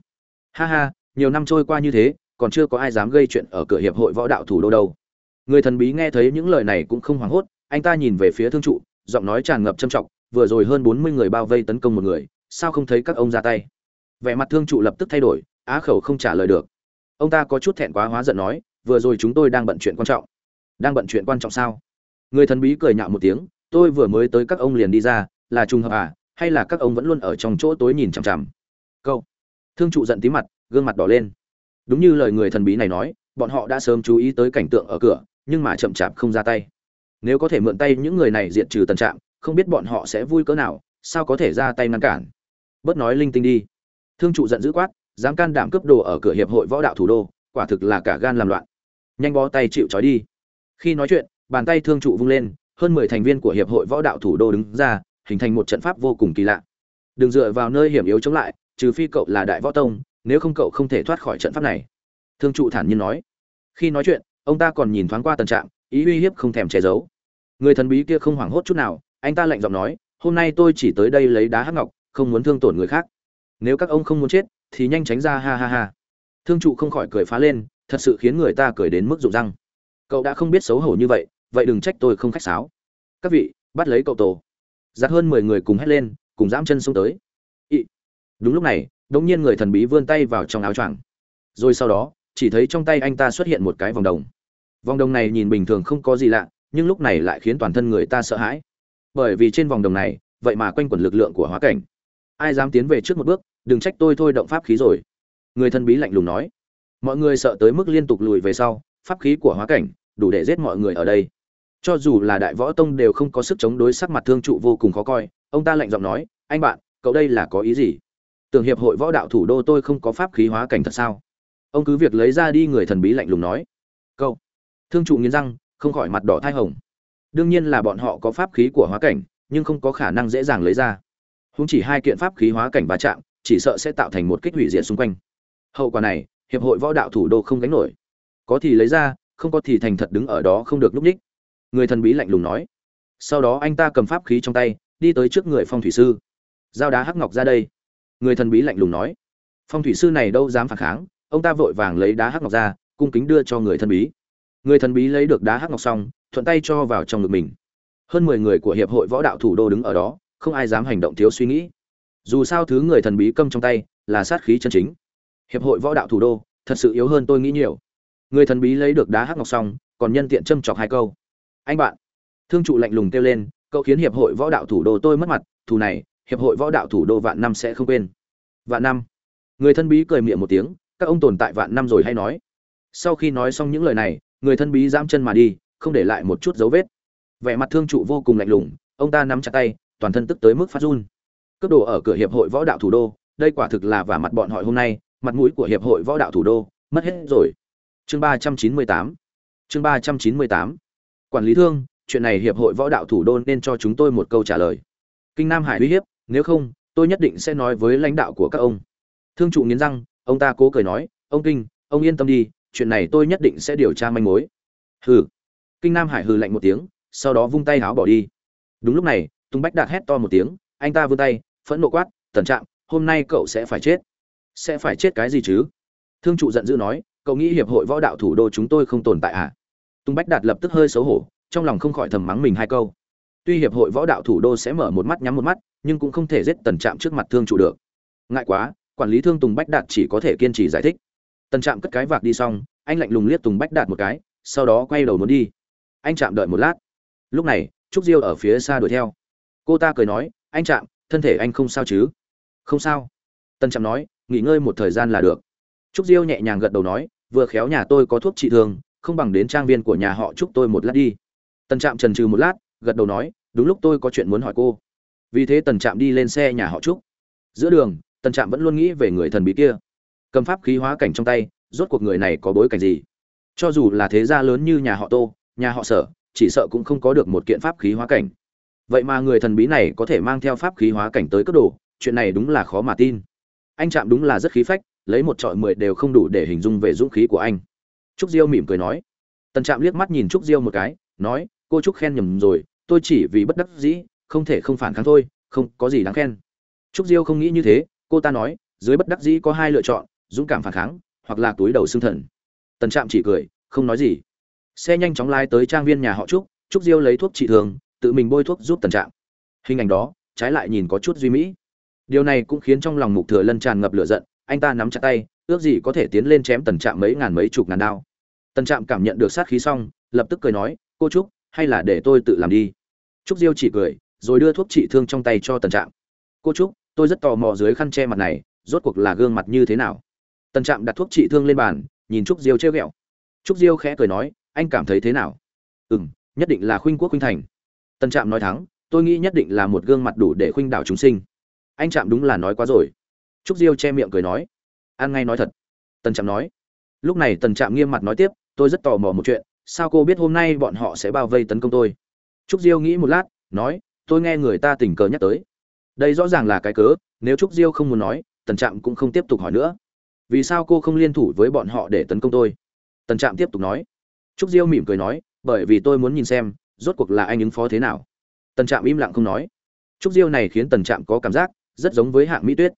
Speaker 1: Ha ha, nhiều năm trôi qua như thế, còn chưa có ai dám gây chuyện ở cửa hiệp hội võ đạo thủ đô đâu. Người thần bí nghe thấy những lời này cũng không hoảng hốt, anh ta nhìn về phía thương trụ, giọng nói tràn ngập trầm trọng, vừa rồi hơn bốn mươi người bao vây tấn công một người, sao không thấy các ông ra tay? Vẻ mặt thương trụ lập tức thay đổi, á khẩu không trả lời được. Ông ta có chút thẹn quá hóa giận nói, vừa rồi chúng tôi đang bận chuyện quan trọng. Đang bận chuyện quan trọng sao? Người thần bí cười nhạo một tiếng tôi vừa mới tới các ông liền đi ra, là trùng hợp à hay là các ông vẫn luôn ở trong chỗ tối nhìn chằm chằm? Câu. Thương trụ giận tí mặt, gương mặt đỏ lên. Đúng như lời người thần bí này nói, bọn họ đã sớm chú ý tới cảnh tượng ở cửa, nhưng mà chậm chạp không ra tay. Nếu có thể mượn tay những người này diệt trừ tần trạm, không biết bọn họ sẽ vui cỡ nào, sao có thể ra tay ngăn cản? Bớt nói linh tinh đi. Thương trụ giận dữ quát, dám can đảm cướp đồ ở cửa hiệp hội võ đạo thủ đô, quả thực là cả gan làm loạn. Nhanh bó tay chịu trói đi. Khi nói chuyện, bàn tay thương trụ vung lên hơn mười thành viên của hiệp hội võ đạo thủ đô đứng ra, hình thành một trận pháp vô cùng kỳ lạ. Đừng dựa vào nơi hiểm yếu chống lại, trừ phi cậu là đại võ tông, nếu không cậu không thể thoát khỏi trận pháp này. Thương trụ thản nhiên nói. Khi nói chuyện, ông ta còn nhìn thoáng qua tần trạng, ý uy hiếp không thèm che giấu. Người thần bí kia không hoảng hốt chút nào, anh ta lạnh giọng nói, hôm nay tôi chỉ tới đây lấy đá hắc ngọc, không muốn thương tổn người khác. Nếu các ông không muốn chết, thì nhanh tránh ra, ha ha ha. Thương trụ không khỏi cười phá lên, thật sự khiến người ta cười đến mức rụng răng. Cậu đã không biết xấu hổ như vậy vậy đừng trách tôi không khách sáo. Các vị, bắt lấy cậu tổ. Giặt hơn mười người cùng hét lên, cùng dám chân xuống tới. Ị. Đúng lúc này, đống nhiên người thần bí vươn tay vào trong áo choàng. Rồi sau đó, chỉ thấy trong tay anh ta xuất hiện một cái vòng đồng. Vòng đồng này nhìn bình thường không có gì lạ, nhưng lúc này lại khiến toàn thân người ta sợ hãi. Bởi vì trên vòng đồng này, vậy mà quanh quẩn lực lượng của hóa cảnh. Ai dám tiến về trước một bước, đừng trách tôi thôi động pháp khí rồi. Người thân bí lạnh lùng nói. Mọi người sợ tới mức liên tục lùi về sau, pháp khí của hóa cảnh, đủ để giết mọi người ở đây cho dù là đại võ tông đều không có sức chống đối sắc mặt thương trụ vô cùng khó coi ông ta lạnh giọng nói anh bạn cậu đây là có ý gì? Tưởng hiệp hội võ đạo thủ đô tôi không có pháp khí hóa cảnh thật sao? Ông cứ việc lấy ra đi người thần bí lạnh lùng nói cậu, thương trụ nghiến răng không khỏi mặt đỏ thai hồng. Đương nhiên là bọn họ có pháp khí của hóa cảnh nhưng không có khả năng dễ dàng lấy ra. Húng chỉ hai kiện pháp khí hóa cảnh va chạm chỉ sợ sẽ tạo thành một kích hủy diệt xung quanh. Hậu quả này hiệp hội võ đạo thủ đô không gánh nổi. Có thì lấy ra không có thì thành thật đứng ở đó không được núp ních người thần bí lạnh lùng nói. Sau đó anh ta cầm pháp khí trong tay, đi tới trước người phong thủy sư. Giao đá hắc ngọc ra đây. Người thần bí lạnh lùng nói. Phong thủy sư này đâu dám phản kháng, ông ta vội vàng lấy đá hắc ngọc ra, cung kính đưa cho người thần bí. Người thần bí lấy được đá hắc ngọc xong, thuận tay cho vào trong ngực mình. Hơn mười người của hiệp hội võ đạo thủ đô đứng ở đó, không ai dám hành động thiếu suy nghĩ. Dù sao thứ người thần bí cầm trong tay là sát khí chân chính. Hiệp hội võ đạo thủ đô, thật sự yếu hơn tôi nghĩ nhiều. Người thần bí lấy được đá hắc ngọc xong, còn nhân tiện châm chọc hai câu anh bạn. Thương trụ lạnh lùng kêu lên, cậu khiến hiệp hội võ đạo thủ đô tôi mất mặt, thù này, hiệp hội võ đạo thủ đô vạn năm sẽ không quên. Vạn năm. Người thân bí cười miệng một tiếng, các ông tồn tại vạn năm rồi hay nói. Sau khi nói xong những lời này, người thân bí giam chân mà đi, không để lại một chút dấu vết. Vẻ mặt thương trụ vô cùng lạnh lùng, ông ta nắm chặt tay, toàn thân tức tới mức phát run. Cướp đồ ở cửa hiệp hội võ đạo thủ đô, đây quả thực là vả mặt bọn họ hôm nay, mặt mũi của hiệp hội võ đạo thủ đô, mất hết rồi. Chương ba trăm chín mươi tám. Chương ba trăm chín mươi tám quản lý thương, chuyện này hiệp hội võ đạo thủ đô nên cho chúng tôi một câu trả lời. Kinh nam hải uy hiếp, nếu không, tôi nhất định sẽ nói với lãnh đạo của các ông. Thương trụ nghiến răng, ông ta cố cười nói, ông kinh, ông yên tâm đi, chuyện này tôi nhất định sẽ điều tra manh mối. Hừ. Kinh nam hải hừ lạnh một tiếng, sau đó vung tay háo bỏ đi. Đúng lúc này, tùng bách đạt hét to một tiếng, anh ta vươn tay, phẫn nộ quát, tần trạm, hôm nay cậu sẽ phải chết. Sẽ phải chết cái gì chứ? Thương trụ giận dữ nói, cậu nghĩ hiệp hội võ đạo thủ đô chúng tôi không tồn tại à? Tùng bách đạt lập tức hơi xấu hổ, trong lòng không khỏi thầm mắng mình hai câu. Tuy hiệp hội võ đạo thủ đô sẽ mở một mắt nhắm một mắt, nhưng cũng không thể giết tần trạm trước mặt thương trụ được. Ngại quá, quản lý thương tùng bách đạt chỉ có thể kiên trì giải thích. Tần trạm cất cái vạc đi xong, anh lạnh lùng liếc tùng bách đạt một cái, sau đó quay đầu muốn đi. Anh chạm đợi một lát. Lúc này, trúc diêu ở phía xa đuổi theo. Cô ta cười nói, anh chạm thân thể anh không sao chứ? Không sao. Tần trạm nói, nghỉ ngơi một thời gian là được. Trúc diêu nhẹ nhàng gật đầu nói, vừa khéo nhà tôi có thuốc trị thương không bằng đến trang viên của nhà họ trúc tôi một lát đi. Tần trạm trần trừ một lát gật đầu nói đúng lúc tôi có chuyện muốn hỏi cô. Vì thế tần trạm đi lên xe nhà họ trúc giữa đường tần trạm vẫn luôn nghĩ về người thần bí kia. Cầm pháp khí hóa cảnh trong tay rốt cuộc người này có bối cảnh gì? Cho dù là thế gia lớn như nhà họ tô nhà họ sở chỉ sợ cũng không có được một kiện pháp khí hóa cảnh. Vậy mà người thần bí này có thể mang theo pháp khí hóa cảnh tới cấp đồ, chuyện này đúng là khó mà tin. Anh Trạm đúng là rất khí phách lấy một trọi mười đều không đủ để hình dung về dũng khí của anh trúc diêu mỉm cười nói. Tần trạm liếc mắt nhìn trúc diêu một cái, nói, cô trúc khen nhầm rồi, tôi chỉ vì bất đắc dĩ, không thể không phản kháng thôi, không có gì đáng khen. Trúc diêu không nghĩ như thế, cô ta nói, dưới bất đắc dĩ có hai lựa chọn, dũng cảm phản kháng, hoặc là túi đầu xương thần. Tần trạm chỉ cười, không nói gì. Xe nhanh chóng lái tới trang viên nhà họ trúc trúc diêu lấy thuốc trị thường, tự mình bôi thuốc giúp tần trạm. Hình ảnh đó, trái lại nhìn có chút duy mỹ. Điều này cũng khiến trong lòng mục thừa lân tràn ngập lửa giận, anh ta nắm chặt tay ước gì có thể tiến lên chém tần trạm mấy ngàn mấy chục ngàn đao. Tần trạm cảm nhận được sát khí xong, lập tức cười nói, cô trúc, hay là để tôi tự làm đi. Trúc diêu chỉ cười, rồi đưa thuốc trị thương trong tay cho tần trạm. Cô trúc, tôi rất tò mò dưới khăn che mặt này, rốt cuộc là gương mặt như thế nào? Tần trạm đặt thuốc trị thương lên bàn, nhìn trúc diêu trêu ghẹo. Trúc diêu khẽ cười nói, anh cảm thấy thế nào? Ừ m nhất định là khuynh quốc khuynh thành. Tần trạm nói thắng, tôi nghĩ nhất định là một gương mặt đủ để khuynh đảo chúng sinh. Anh trạm đúng là nói quá rồi. Trúc diêu che miệng cười nói ăn ngay nói thật. Tần trạm nói. Lúc này tần trạm nghiêm mặt nói tiếp, tôi rất tò mò một chuyện, sao cô biết hôm nay bọn họ sẽ bao vây tấn công tôi? Trúc diêu nghĩ một lát, nói, tôi nghe người ta tình cờ nhắc tới. Đây rõ ràng là cái cớ, nếu trúc diêu không muốn nói, tần trạm cũng không tiếp tục hỏi nữa. Vì sao cô không liên thủ với bọn họ để tấn công tôi? Tần trạm tiếp tục nói. Trúc diêu mỉm cười nói, bởi vì tôi muốn nhìn xem, rốt cuộc là anh ứng phó thế nào. Tần trạm im lặng không nói. Trúc diêu này khiến tần trạm có cảm giác rất giống với hạng mỹ tuyết.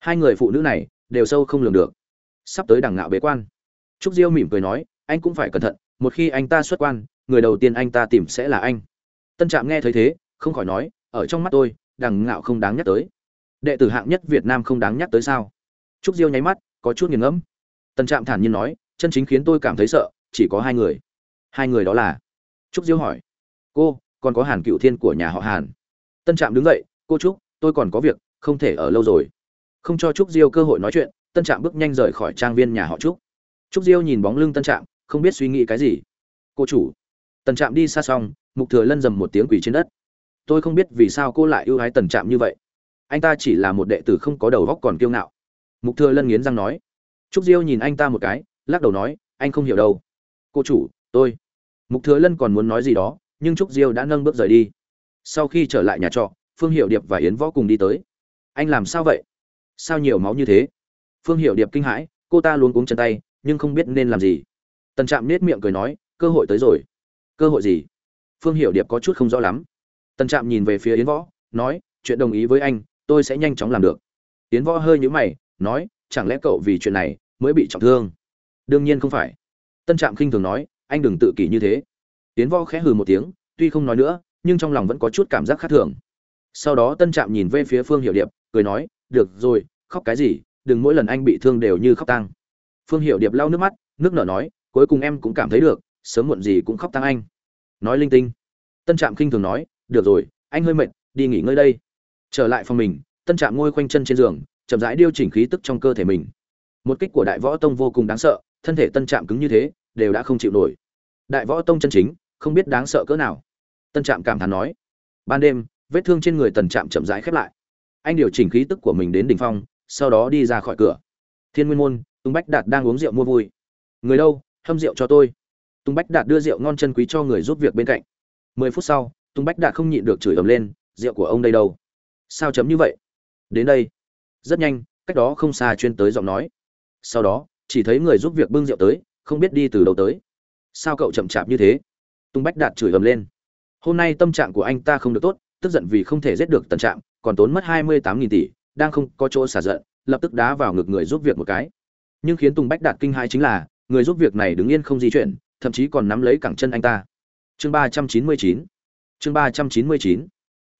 Speaker 1: Hai người phụ nữ này đều sâu không lường được. Sắp tới đằng ngạo bế quan. Trúc diêu mỉm cười nói, anh cũng phải cẩn thận, một khi anh ta xuất quan, người đầu tiên anh ta tìm sẽ là anh. Tân trạm nghe thấy thế, không khỏi nói, ở trong mắt tôi, đằng ngạo không đáng nhắc tới. Đệ tử hạng nhất việt nam không đáng nhắc tới sao? Trúc diêu nháy mắt, có chút nghiền ngẫm. Tân trạm thản nhiên nói, chân chính khiến tôi cảm thấy sợ, chỉ có hai người. Hai người đó là? Trúc diêu hỏi. Cô, còn có hàn cựu thiên của nhà họ hàn. Tân trạm đứng dậy, cô trúc, tôi còn có việc, không thể ở lâu rồi không cho trúc diêu cơ hội nói chuyện, tân trạm bước nhanh rời khỏi trang viên nhà họ trúc. Trúc diêu nhìn bóng lưng tân trạm, không biết suy nghĩ cái gì. Cô chủ. Tân trạm đi xa xong, mục thừa lân dầm một tiếng quỳ trên đất. Tôi không biết vì sao cô lại ưu ái tần trạm như vậy. Anh ta chỉ là một đệ tử không có đầu góc còn kiêu ngạo. Mục thừa lân nghiến răng nói. Trúc diêu nhìn anh ta một cái, lắc đầu nói, anh không hiểu đâu. Cô chủ, tôi. Mục thừa lân còn muốn nói gì đó, nhưng trúc diêu đã nâng bước rời đi. Sau khi trở lại nhà trọ, phương hiệu điệp và yến võ cùng đi tới. Anh làm sao vậy? Sao nhiều máu như thế? Phương hiệu điệp kinh hãi, cô ta luôn cuống chân tay, nhưng không biết nên làm gì. Tần trạm nết miệng cười nói, cơ hội tới rồi. Cơ hội gì? Phương hiệu điệp có chút không rõ lắm. Tần trạm nhìn về phía yến võ, nói, chuyện đồng ý với anh, tôi sẽ nhanh chóng làm được. Yến võ hơi nhũ mày, nói, chẳng lẽ cậu vì chuyện này mới bị trọng thương? Đương nhiên không phải. Tân trạm khinh thường nói, anh đừng tự kỷ như thế. Yến võ khẽ hừ một tiếng, tuy không nói nữa, nhưng trong lòng vẫn có chút cảm giác khác thường. Sau đó tân trạm nhìn về phía phương hiệu điệp, cười nói được rồi, khóc cái gì, đừng mỗi lần anh bị thương đều như khóc tăng phương hiệu điệp lau nước mắt, nước nở nói, cuối cùng em cũng cảm thấy được, sớm muộn gì cũng khóc tăng anh. Nói linh tinh. Tân trạm khinh thường nói, được rồi, anh hơi mệt, đi nghỉ ngơi đây. Trở lại phòng mình, tân trạm ngồi khoanh chân trên giường, chậm rãi điều chỉnh khí tức trong cơ thể mình. Một kích của đại võ tông vô cùng đáng sợ, thân thể tân trạm cứng như thế, đều đã không chịu nổi. Đại võ tông chân chính, không biết đáng sợ cỡ nào. Tân trạm cảm thán nói, ban đêm, vết thương trên người tần trạm chậm rãi khép lại anh điều chỉnh khí tức của mình đến đỉnh phong, sau đó đi ra khỏi cửa. Thiên nguyên môn, Tung bách đạt đang uống rượu mua vui. Người đâu? Hâm rượu cho tôi. Tung bách đạt đưa rượu ngon chân quý cho người giúp việc bên cạnh. Mười phút sau, Tung bách đạt không nhịn được chửi ầm lên, rượu của ông đây đâu? Sao chấm như vậy? Đến đây. Rất nhanh, cách đó không xa chuyên tới giọng nói. Sau đó, chỉ thấy người giúp việc bưng rượu tới, không biết đi từ đâu tới. Sao cậu chậm chạp như thế? Tung bách đạt chửi ầm lên. Hôm nay tâm trạng của anh ta không được tốt, tức giận vì không thể giết được tần trạng còn tốn mất hai mươi tám nghìn tỷ, đang không có chỗ xả giận, lập tức đá vào ngực người giúp việc một cái. Nhưng khiến tùng bách đạt kinh hãi chính là, người giúp việc này đứng yên không di chuyển, thậm chí còn nắm lấy cẳng chân anh ta. Chương ba trăm chín mươi chín. Chương ba trăm chín mươi chín.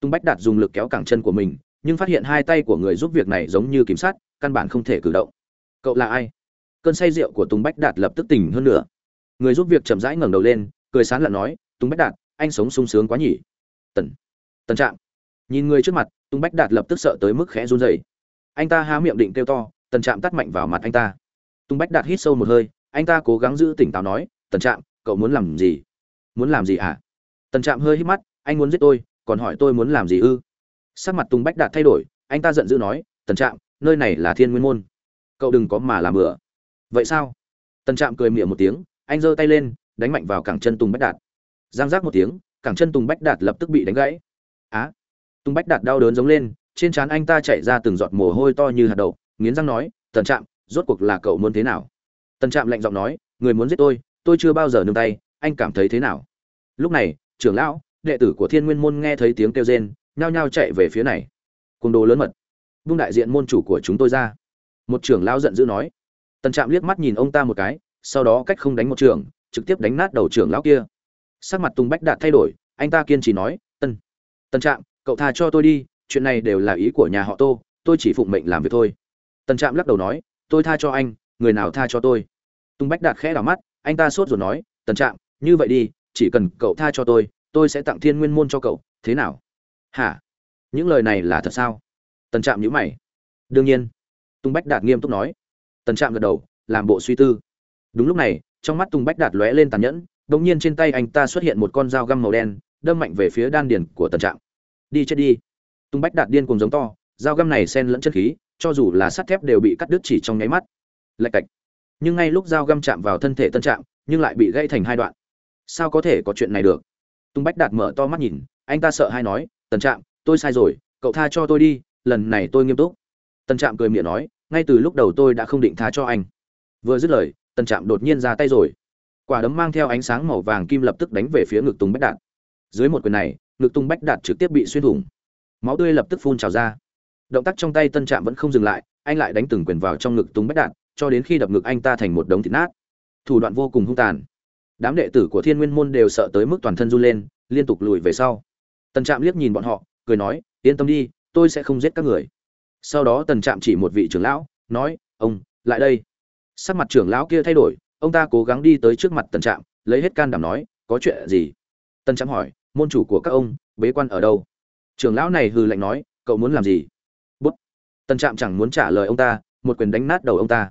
Speaker 1: Tùng bách đạt dùng lực kéo cẳng chân của mình, nhưng phát hiện hai tay của người giúp việc này giống như kiểm sát căn bản không thể cử động. Cậu là ai? Cơn say rượu của tùng bách đạt lập tức tỉnh hơn nữa người giúp việc chậm rãi ngẩng đầu lên, cười sán lặn nói, tùng bách đạt, anh sống sung sướng quá nhỉ. Tần tần trạng nhìn người trước mặt tùng bách đạt lập tức sợ tới mức khẽ run rẩy. Anh ta há miệng định kêu to, tần trạm tắt mạnh vào mặt anh ta. Tùng bách đạt hít sâu một hơi, anh ta cố gắng giữ tỉnh táo nói, tần trạm, cậu muốn làm gì? Muốn làm gì hả tần trạm hơi hít mắt, anh muốn giết tôi, còn hỏi tôi muốn làm gì ư? Sắc mặt tùng bách đạt thay đổi, anh ta giận dữ nói, tần trạm, nơi này là thiên nguyên môn. Cậu đừng có mà làm bừa. Vậy sao? Tần trạm cười miệng một tiếng, anh giơ tay lên, đánh mạnh vào cẳng chân tùng bách đạt. Giang giác một tiếng, cẳng chân tùng bách đạt lập tức bị đánh gãy. Á Tung bách đạt đau đớn giống lên, trên trán anh ta chạy ra từng giọt mồ hôi to như hạt đậu, nghiến răng nói, tần trạm, rốt cuộc là cậu muốn thế nào? Tần trạm lạnh giọng nói, người muốn giết tôi tôi chưa bao giờ nương tay, anh cảm thấy thế nào? Lúc này, trưởng lão, đệ tử của thiên nguyên môn nghe thấy tiếng kêu rên, nhao nhao chạy về phía này. Côn đồ lớn mật, vung đại diện môn chủ của chúng tôi ra. Một trưởng lão giận dữ nói. Tần trạm liếc mắt nhìn ông ta một cái, sau đó cách không đánh một trưởng trực tiếp đánh nát đầu trưởng lão kia. Sắc mặt tùng bách đạt thay đổi, anh ta kiên trì nói, tân tân trạm cậu tha cho tôi đi, chuyện này đều là ý của nhà họ tô, tôi chỉ phụng mệnh làm việc thôi. Tần trạm lắc đầu nói, tôi tha cho anh, người nào tha cho tôi? Tùng bách đạt khẽ đảo mắt, anh ta sốt rồi nói, Tần trạm, như vậy đi, chỉ cần cậu tha cho tôi tôi sẽ tặng thiên nguyên môn cho cậu, thế nào? Hả? Những lời này là thật sao? Tần trạm nhữ mày. Đương nhiên. Tùng bách đạt nghiêm túc nói. Tần trạm gật đầu, làm bộ suy tư. Đúng lúc này, trong mắt tùng bách đạt lóe lên tàn nhẫn đ ỗ n g nhiên trên tay anh ta xuất hiện một con dao găm màu đen, đâm mạnh về phía đan điền của tần trạm đi chết đi. Tung bách đạt điên cùng giống to, dao găm này sen lẫn chất khí, cho dù là sắt thép đều bị cắt đứt chỉ trong nháy mắt. Lạch cạch. Nhưng ngay lúc dao găm chạm vào thân thể tân trạm, nhưng lại bị gãy thành hai đoạn. Sao có thể có chuyện này được? Tung bách đạt mở to mắt nhìn, anh ta sợ hay nói, tần trạm, tôi sai rồi, cậu tha cho tôi đi, lần này tôi nghiêm túc. Tần trạm cười miệng nói, ngay từ lúc đầu tôi đã không định tha cho anh. Vừa dứt lời tần trạm đột nhiên ra tay rồi. Quả đấm mang theo ánh sáng màu vàng kim lập tức đánh về phía ngực tùng bách đạt. Dưới một quyền này ngực tung bách đạt trực tiếp bị xuyên thủng. Máu tươi lập tức phun trào ra. Động tác trong tay tân trạm vẫn không dừng lại, anh lại đánh từng quyền vào trong ngực tung bách đạt, cho đến khi đập ngực anh ta thành một đống thịt nát. Thủ đoạn vô cùng hung tàn. Đám đệ tử của thiên nguyên môn đều sợ tới mức toàn thân run lên, liên tục lùi về sau. Tần trạm liếc nhìn bọn họ, cười nói, yên tâm đi, tôi sẽ không giết các người. Sau đó tần trạm chỉ một vị trưởng lão, nói, ông, lại đây. Sắc mặt trưởng lão kia thay đổi, ông ta cố gắng đi tới trước mặt tần trạm, lấy hết can đảm nói, có chuyện gì? Tần trạm hỏi môn chủ của các ông, bế quan ở đâu? Trưởng lão này hừ lạnh nói, cậu muốn làm gì? Bút. Tần trạm chẳng muốn trả lời ông ta, một quyền đánh nát đầu ông ta.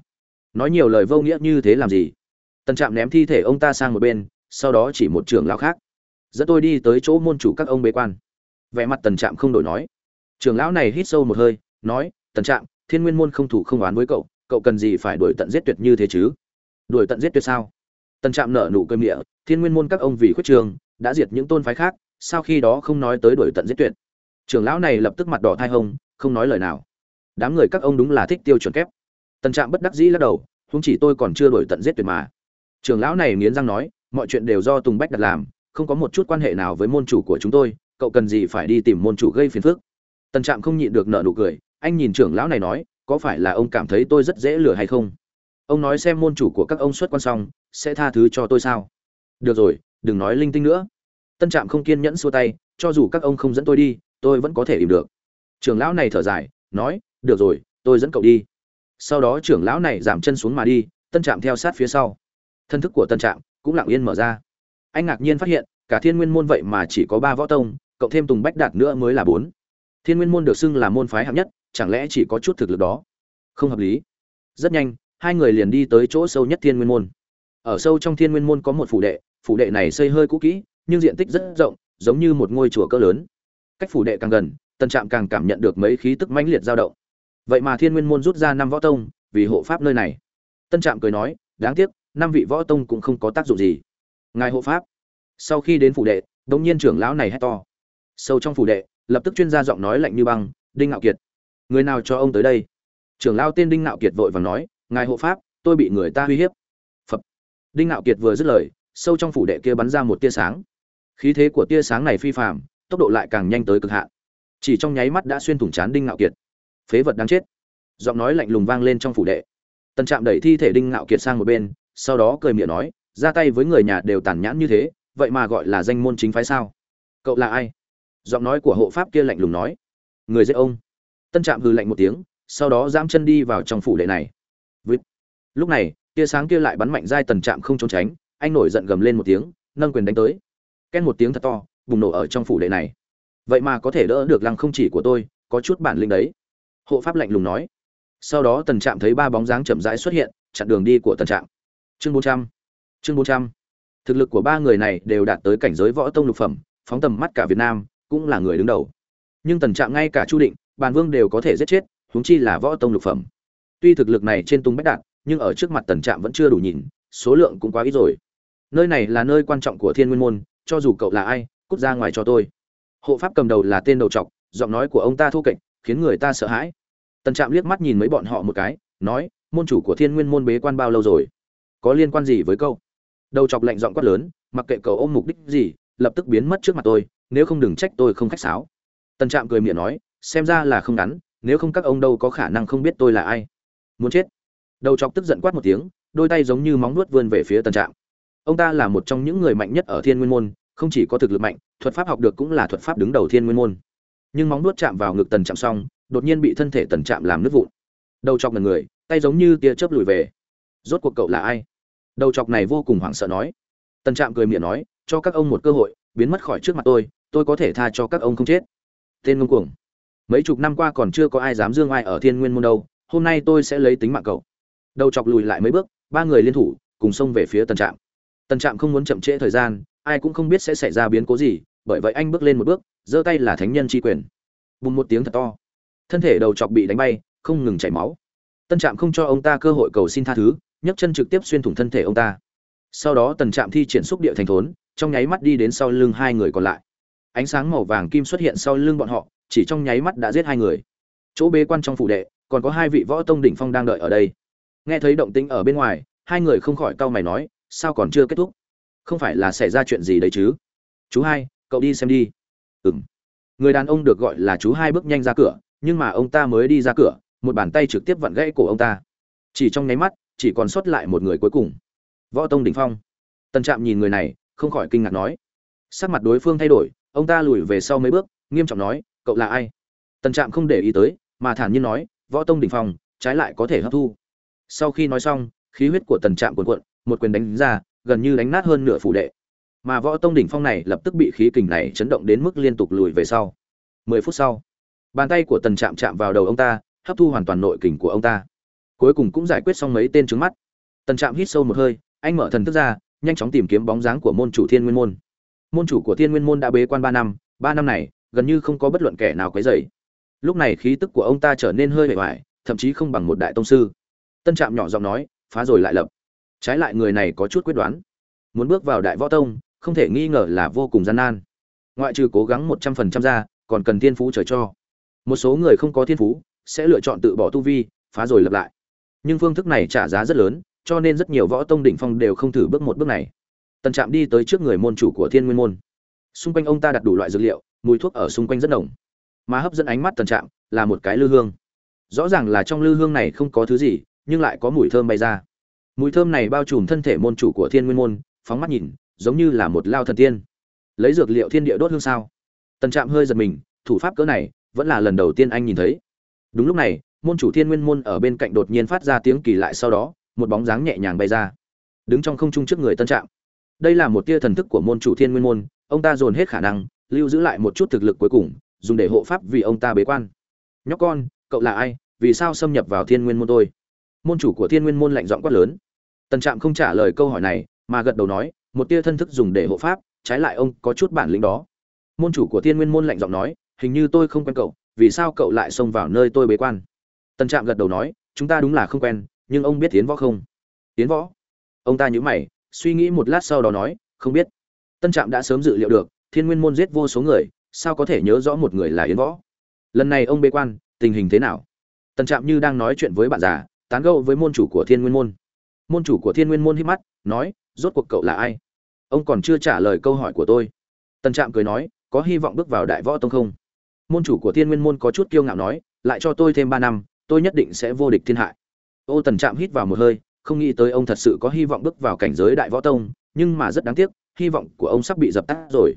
Speaker 1: Nói nhiều lời vô nghĩa như thế làm gì? Tần trạm ném thi thể ông ta sang một bên, sau đó chỉ một trưởng lão khác. Dẫn tôi đi tới chỗ môn chủ các ông bế quan. Vẻ mặt tần trạm không đổi nói. Trưởng lão này hít sâu một hơi, nói, tần trạm, thiên nguyên môn không thủ không oán với cậu cậu cần gì phải đuổi tận giết tuyệt như thế chứ? Đuổi tận giết tuyệt sao? Tần trạm nở nụ cười địa thiên nguyên môn các ông vì khuyết trường đã diệt những tôn phái khác sau khi đó không nói tới đuổi tận giết tuyệt. Trưởng lão này lập tức mặt đỏ thai hồng, không nói lời nào. Đám người các ông đúng là thích tiêu chuẩn kép. Tần trạm bất đắc dĩ lắc đầu không chỉ tôi còn chưa đuổi tận giết tuyệt mà. Trưởng lão này nghiến răng nói mọi chuyện đều do tùng bách đặt làm không có một chút quan hệ nào với môn chủ của chúng tôi cậu cần gì phải đi tìm môn chủ gây phiền phức. Tần trạm không nhịn được nợ nụ cười anh nhìn trưởng lão này nói có phải là ông cảm thấy tôi rất dễ lừa hay không? Ông nói xem môn chủ của các ông xuất quan xong sẽ tha thứ cho tôi sao? Được rồi đừng nói linh tinh nữa. Tân trạm không kiên nhẫn xua tay, cho dù các ông không dẫn tôi đi, tôi vẫn có thể tìm được. Trưởng lão này thở dài, nói, được rồi, tôi dẫn cậu đi. Sau đó trưởng lão này giảm chân xuống mà đi, tân trạm theo sát phía sau. Thân thức của tân trạm cũng lặng yên mở ra. Anh ngạc nhiên phát hiện, cả thiên nguyên môn vậy mà chỉ có ba võ tông cộng thêm tùng bách đạt nữa mới là bốn. Thiên nguyên môn được xưng là môn phái hạng nhất, chẳng lẽ chỉ có chút thực lực đó? Không hợp lý. Rất nhanh, hai người liền đi tới chỗ sâu nhất thiên nguyên môn. Ở sâu trong thiên nguyên môn có một phủ đệ phủ đệ này xây hơi cũ kỹ nhưng diện tích rất rộng giống như một ngôi chùa cỡ lớn. Cách phủ đệ càng gần tân trạm càng cảm nhận được mấy khí tức mãnh liệt dao động. Vậy mà thiên nguyên môn rút ra năm võ tông vì hộ pháp nơi này. Tân trạm cười nói đáng tiếc năm vị võ tông cũng không có tác dụng gì. Ngài hộ pháp. Sau khi đến phủ đệ đông nhiên trưởng lão này hét to. Sâu trong phủ đệ lập tức chuyên gia giọng nói lạnh như băng đinh ngạo kiệt người nào cho ông tới đây? Trưởng lao tên đinh ngạo kiệt vội vàng nói ngài hộ pháp tôi bị người ta uy hiếp. Phập, đinh ngạo kiệt vừa dứt lời sâu trong phủ đệ kia bắn ra một tia sáng. Khí thế của tia sáng này phi phạm tốc độ lại càng nhanh tới cực hạn. Chỉ trong nháy mắt đã xuyên thủng chán đinh ngạo kiệt. Phế vật đáng chết. Giọng nói lạnh lùng vang lên trong phủ đệ. Tần trạm đẩy thi thể đinh ngạo kiệt sang một bên, sau đó cười miệng nói, ra tay với người nhà đều tàn nhãn như thế, vậy mà gọi là danh môn chính phái sao? Cậu là ai? Giọng nói của hộ pháp kia lạnh lùng nói. Người giết ông. Tân trạm hừ lạnh một tiếng, sau đó giam chân đi vào trong phủ đệ này. Vịt. lúc này, tia sáng kia lại bắn mạnh dai tần trạm không trốn tránh anh nổi giận gầm lên một tiếng, nâng quyền đánh tới. Ken một tiếng thật to, bùng nổ ở trong phủ đệ này. Vậy mà có thể đỡ được lăng không chỉ của tôi, có chút bản lĩnh đấy. Hộ pháp lạnh lùng nói. Sau đó tần trạm thấy ba bóng dáng chậm rãi xuất hiện, chặn đường đi của tần trạm. Chương bốn trăm, chương bốn trăm. Thực lực của ba người này đều đạt tới cảnh giới võ tông lục phẩm, phóng tầm mắt cả việt nam, cũng là người đứng đầu. Nhưng tần trạm ngay cả chu định, bàn vương đều có thể giết chết, huống chi là võ tông lục phẩm. Tuy thực lực này trên tung bách đạt, nhưng ở trước mặt tần trạm vẫn chưa đủ nhìn, số lượng cũng quá ít rồi nơi này là nơi quan trọng của thiên nguyên môn, cho dù cậu là ai, cút ra ngoài cho tôi. Hộ pháp cầm đầu là tên đầu trọc giọng nói của ông ta thô kệch, khiến người ta sợ hãi. Tần trạm liếc mắt nhìn mấy bọn họ một cái, nói, môn chủ của thiên nguyên môn bế quan bao lâu rồi? Có liên quan gì với câu đầu chọc lạnh giọng quát lớn, mặc kệ cậu ôm mục đích gì, lập tức biến mất trước mặt tôi, nếu không đừng trách tôi không khách sáo. Tần trạm cười miệng nói, xem ra là không ngắn, nếu không các ông đâu có khả năng không biết tôi là ai. Muốn chết. Đầu chọc tức giận quát một tiếng, đôi tay giống như móng nuốt vươn về phía tần trạm ông ta là một trong những người mạnh nhất ở thiên nguyên môn, không chỉ có thực lực mạnh, thuật pháp học được cũng là thuật pháp đứng đầu thiên nguyên môn. Nhưng móng nuốt chạm vào ngực tần trạm xong, đột nhiên bị thân thể tần trạm làm nứt vụn. Đầu chọc là người, tay giống như tia chớp lùi về. Rốt cuộc cậu là ai? Đầu chọc này vô cùng hoảng sợ nói. Tần trạm cười miệng nói, cho các ông một cơ hội, biến mất khỏi trước mặt tôi tôi có thể tha cho các ông không chết. Tên ngông cuồng. Mấy chục năm qua còn chưa có ai dám dương ai ở thiên nguyên môn đâu, hôm nay tôi sẽ lấy tính mạng cậu. Đầu chọc lùi lại mấy bước, ba người liên thủ, cùng xông về phía tần trạm tần trạm không muốn chậm trễ thời gian, ai cũng không biết sẽ xảy ra biến cố gì, bởi vậy anh bước lên một bước, giơ tay là thánh nhân tri quyền. Bùng một tiếng thật to. Thân thể đầu chọc bị đánh bay, không ngừng chảy máu. Tân trạm không cho ông ta cơ hội cầu xin tha thứ, nhấc chân trực tiếp xuyên thủng thân thể ông ta. Sau đó tần trạm thi triển xúc địa thành thốn, trong nháy mắt đi đến sau lưng hai người còn lại. Ánh sáng màu vàng kim xuất hiện sau lưng bọn họ, chỉ trong nháy mắt đã giết hai người. Chỗ bế quan trong phủ đệ, còn có hai vị võ tông đỉnh phong đang đợi ở đây. Nghe thấy động tĩnh ở bên ngoài, hai người không khỏi cau mày nói sao còn chưa kết thúc? Không phải là xảy ra chuyện gì đấy chứ? Chú hai, cậu đi xem đi. Ừng người đàn ông được gọi là chú hai bước nhanh ra cửa, nhưng mà ông ta mới đi ra cửa, một bàn tay trực tiếp vặn gãy cổ ông ta. Chỉ trong nháy mắt, chỉ còn sót lại một người cuối cùng. Võ tông đỉnh phong. Tần trạm nhìn người này, không khỏi kinh ngạc nói. Sắc mặt đối phương thay đổi, ông ta lùi về sau mấy bước, nghiêm trọng nói, cậu là ai? Tần trạm không để ý tới, mà thản nhiên nói, võ tông đỉnh phong, trái lại có thể hấp thu. Sau khi nói xong khí huyết của tần trạm cuồn cuộn, một quyền đánh ra, gần như đánh nát hơn nửa phủ đệ. Mà võ tông đỉnh phong này lập tức bị khí kình này chấn động đến mức liên tục lùi về sau. Mười phút sau, bàn tay của tần trạm chạm vào đầu ông ta, hấp thu hoàn toàn nội kình của ông ta. Cuối cùng cũng giải quyết xong mấy tên trứng mắt. Tần trạm hít sâu một hơi, anh mở thần thức ra, nhanh chóng tìm kiếm bóng dáng của môn chủ thiên nguyên môn. Môn chủ của thiên nguyên môn đã bế quan ba năm ba năm này, gần như không có bất luận kẻ nào quấy dày lúc này khí tức của ông ta trở nên hơi bề ngoài thậm chí không bằng một đại tông sư. Tân trạm nhỏ giọng nói phá rồi lại lập. Trái lại người này có chút quyết đoán. Muốn bước vào đại võ tông, không thể nghi ngờ là vô cùng gian nan. Ngoại trừ cố gắng một trăm phần trăm ra, còn cần thiên phú trời cho. Một số người không có thiên phú, sẽ lựa chọn tự bỏ tu vi, phá rồi lập lại. Nhưng phương thức này trả giá rất lớn, cho nên rất nhiều võ tông đỉnh phong đều không thử bước một bước này. Tần trạm đi tới trước người môn chủ của thiên nguyên môn. Xung quanh ông ta đặt đủ loại dược liệu, mùi thuốc ở xung quanh rất nồng. Mà hấp dẫn ánh mắt tần trạm là một cái lư hương. Rõ ràng là trong lư hương này không có thứ gì nhưng lại có mùi thơm bay ra. Mùi thơm này bao trùm thân thể môn chủ của thiên nguyên môn, phóng mắt nhìn, giống như là một lao thần tiên. Lấy dược liệu thiên địa đốt hương sao? Tần trạm hơi giật mình, thủ pháp cỡ này vẫn là lần đầu tiên anh nhìn thấy. Đúng lúc này, môn chủ thiên nguyên môn ở bên cạnh đột nhiên phát ra tiếng kỳ lại sau đó, một bóng dáng nhẹ nhàng bay ra. Đứng trong không trung trước người tân trạm. Đây là một tia thần thức của môn chủ thiên nguyên môn, ông ta dồn hết khả năng, lưu giữ lại một chút thực lực cuối cùng, dùng để hộ pháp vì ông ta bế quan. Nhóc con, cậu là ai? Vì sao xâm nhập vào thiên nguyên môn tôi? Môn chủ của thiên nguyên môn lạnh giọng quát lớn. Tần trạm không trả lời câu hỏi này, mà gật đầu nói, một tia thân thức dùng để hộ pháp, trái lại ông có chút bản lĩnh đó. Môn chủ của thiên nguyên môn lạnh giọng nói, hình như tôi không quen cậu, vì sao cậu lại xông vào nơi tôi bế quan? Tần trạm gật đầu nói, chúng ta đúng là không quen, nhưng ông biết tiến võ không? Tiến võ? Ông ta nhớ mày, suy nghĩ một lát sau đó nói, không biết. Tân trạm đã sớm dự liệu được, thiên nguyên môn giết vô số người, sao có thể nhớ rõ một người là yến võ? Lần này ông bế quan, tình hình thế nào? Tần trạm như đang nói chuyện với bạn già tán gẫu với môn chủ của thiên nguyên môn. Môn chủ của thiên nguyên môn híp mắt, nói, rốt cuộc cậu là ai? Ông còn chưa trả lời câu hỏi của tôi. Tần trạm cười nói, có hy vọng bước vào đại võ tông không? Môn chủ của thiên nguyên môn có chút kiêu ngạo nói, lại cho tôi thêm ba năm, tôi nhất định sẽ vô địch thiên hạ. Ô tần trạm hít vào một hơi, không nghĩ tới ông thật sự có hy vọng bước vào cảnh giới đại võ tông, nhưng mà rất đáng tiếc, hy vọng của ông sắp bị dập tắt rồi.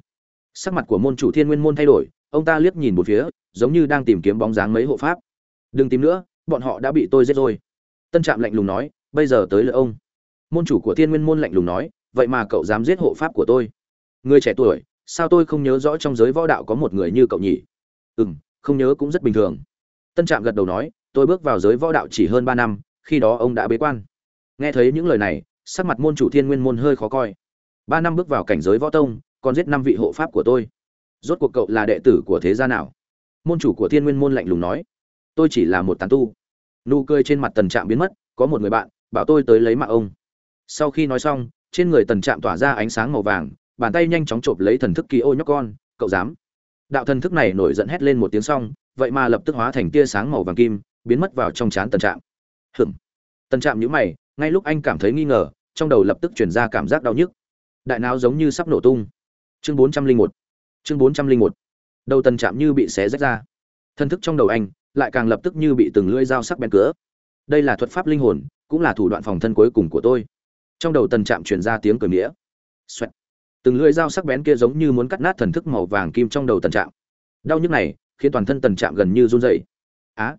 Speaker 1: Sắc mặt của môn chủ thiên nguyên môn thay đổi, ông ta liếc nhìn một phía, giống như đang tìm kiếm bóng dáng mấy hộ pháp. Đừng tìm nữa, bọn họ đã bị tôi giết rồi tân trạm lạnh lùng nói, bây giờ tới lượt ông. Môn chủ của thiên nguyên môn lạnh lùng nói, vậy mà cậu dám giết hộ pháp của tôi. Người trẻ tuổi, sao tôi không nhớ rõ trong giới võ đạo có một người như cậu nhỉ? Ừ m không nhớ cũng rất bình thường. Tân trạm gật đầu nói, tôi bước vào giới võ đạo chỉ hơn ba năm, khi đó ông đã bế quan. Nghe thấy những lời này, sắc mặt môn chủ thiên nguyên môn hơi khó coi. Ba năm bước vào cảnh giới võ tông, còn giết năm vị hộ pháp của tôi. Rốt cuộc cậu là đệ tử của thế gia nào? Môn chủ của thiên nguyên môn lạnh lùng nói, tôi chỉ là một tán tu nụ cười trên mặt tần trạm biến mất, có một người bạn, bảo tôi tới lấy mạng ông. Sau khi nói xong, trên người tần trạm tỏa ra ánh sáng màu vàng, bàn tay nhanh chóng chộp lấy thần thức kỳ ô nhóc con, cậu dám. Đạo thần thức này nổi giận hét lên một tiếng xong, vậy mà lập tức hóa thành tia sáng màu vàng kim, biến mất vào trong trán tần trạm. Hừng tần trạm nhíu mày, ngay lúc anh cảm thấy nghi ngờ, trong đầu lập tức chuyển ra cảm giác đau nhức. Đại não giống như sắp nổ tung. Chương bốn trăm linh một. Chương bốn trăm linh một. Đầu tần trạm như bị xé rách ra. Thân thức trong đầu anh lại càng lập tức như bị từng lưỡi dao sắc bén cứa. Đây là thuật pháp linh hồn, cũng là thủ đoạn phòng thân cuối cùng của tôi. Trong đầu tần trạm truyền ra tiếng cười nghĩa Xoẹt. từng lưỡi dao sắc bén kia giống như muốn cắt nát thần thức màu vàng kim trong đầu tần trạm. Đau nhức này, khiến toàn thân tần trạm gần như run rẩy. Á.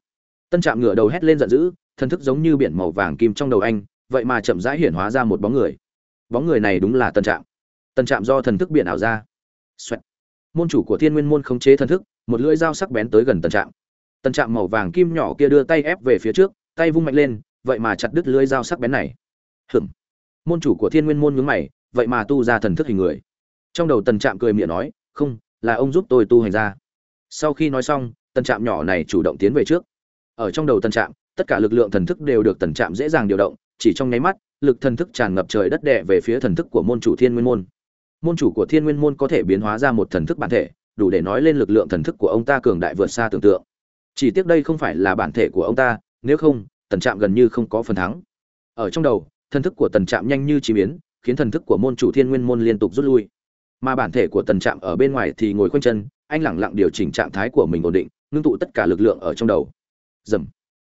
Speaker 1: Tân trạm ngửa đầu hét lên giận dữ, thần thức giống như biển màu vàng kim trong đầu anh, vậy mà chậm rãi hiển hóa ra một bóng người. Bóng người này đúng là tần trạm. Tần trạm do thần thức biển ảo ra. Xoẹt. môn chủ của thiên nguyên môn khống chế thần thức, một lưỡi dao sắc bén tới gần tần trạm tần trạm màu vàng kim nhỏ kia đưa tay ép về phía trước, tay vung mạnh lên, vậy mà chặt đứt lưỡi dao sắc bén này. Hừm môn chủ của thiên nguyên môn nhướng mày, vậy mà tu ra thần thức hình người. Trong đầu tần trạm cười miệng nói, không, là ông giúp tôi tu hành ra. Sau khi nói xong, tần trạm nhỏ này chủ động tiến về trước. Ở trong đầu tần trạm, tất cả lực lượng thần thức đều được tần trạm dễ dàng điều động, chỉ trong nháy mắt, lực thần thức tràn ngập trời đất đè về phía thần thức của môn chủ thiên nguyên môn. Môn chủ của thiên nguyên môn có thể biến hóa ra một thần thức bản thể, đủ để nói lên lực lượng thần thức của ông ta cường đại vượt xa tưởng tượng chỉ tiếc đây không phải là bản thể của ông ta, nếu không, tần trạm gần như không có phần thắng. Ở trong đầu, thần thức của tần trạm nhanh như chí biến, khiến thần thức của môn chủ thiên nguyên môn liên tục rút lui. Mà bản thể của tần trạm ở bên ngoài thì ngồi khoanh chân, anh lẳng lặng điều chỉnh trạng thái của mình ổn định, ngưng tụ tất cả lực lượng ở trong đầu. Dầm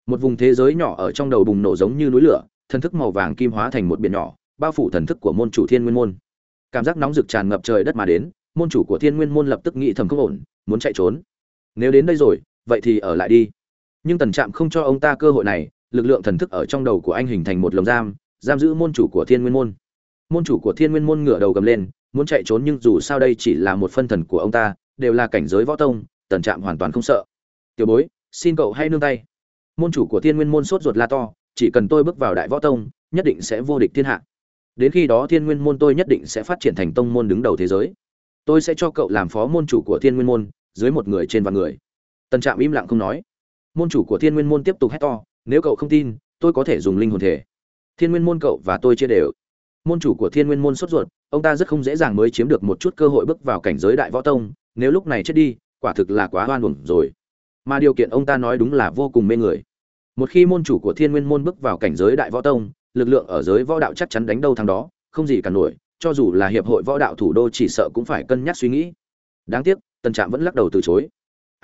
Speaker 1: một vùng thế giới nhỏ ở trong đầu bùng nổ giống như núi lửa, thần thức màu vàng kim hóa thành một biển nhỏ, bao phủ thần thức của môn chủ thiên nguyên môn. Cảm giác nóng rực tràn ngập trời đất mà đến, môn chủ của thiên nguyên môn lập tức nghĩ thầm không ổn, muốn chạy trốn. Nếu đến đây rồi vậy thì ở lại đi. Nhưng tần trạm không cho ông ta cơ hội này, lực lượng thần thức ở trong đầu của anh hình thành một lồng giam giam giữ môn chủ của thiên nguyên môn. Môn chủ của thiên nguyên môn ngửa đầu gầm lên, muốn chạy trốn nhưng dù sao đây chỉ là một phân thần của ông ta, đều là cảnh giới võ tông, tần trạm hoàn toàn không sợ. Tiểu bối, xin cậu hãy nương tay. Môn chủ của thiên nguyên môn sốt ruột la to, chỉ cần tôi bước vào đại võ tông, nhất định sẽ vô địch thiên hạ. Đến khi đó thiên nguyên môn tôi nhất định sẽ phát triển thành tông môn đứng đầu thế giới. Tôi sẽ cho cậu làm phó môn chủ của thiên nguyên môn, dưới một người trên vạn người tần trạm im lặng không nói. Môn chủ của thiên nguyên môn tiếp tục hét to, nếu cậu không tin, tôi có thể dùng linh hồn thể. Thiên nguyên môn cậu và tôi chia đều. Môn chủ của thiên nguyên môn sốt ruột, ông ta rất không dễ dàng mới chiếm được một chút cơ hội bước vào cảnh giới đại võ tông, nếu lúc này chết đi, quả thực là quá oan uổng rồi. Mà điều kiện ông ta nói đúng là vô cùng mê người. Một khi môn chủ của thiên nguyên môn bước vào cảnh giới đại võ tông, lực lượng ở giới võ đạo chắc chắn đánh đâu thắng đó, không gì cả nổi, cho dù là hiệp hội võ đạo thủ đô chỉ sợ cũng phải cân nhắc suy nghĩ. Đáng tiếc, tần trạm vẫn lắc đầu từ chối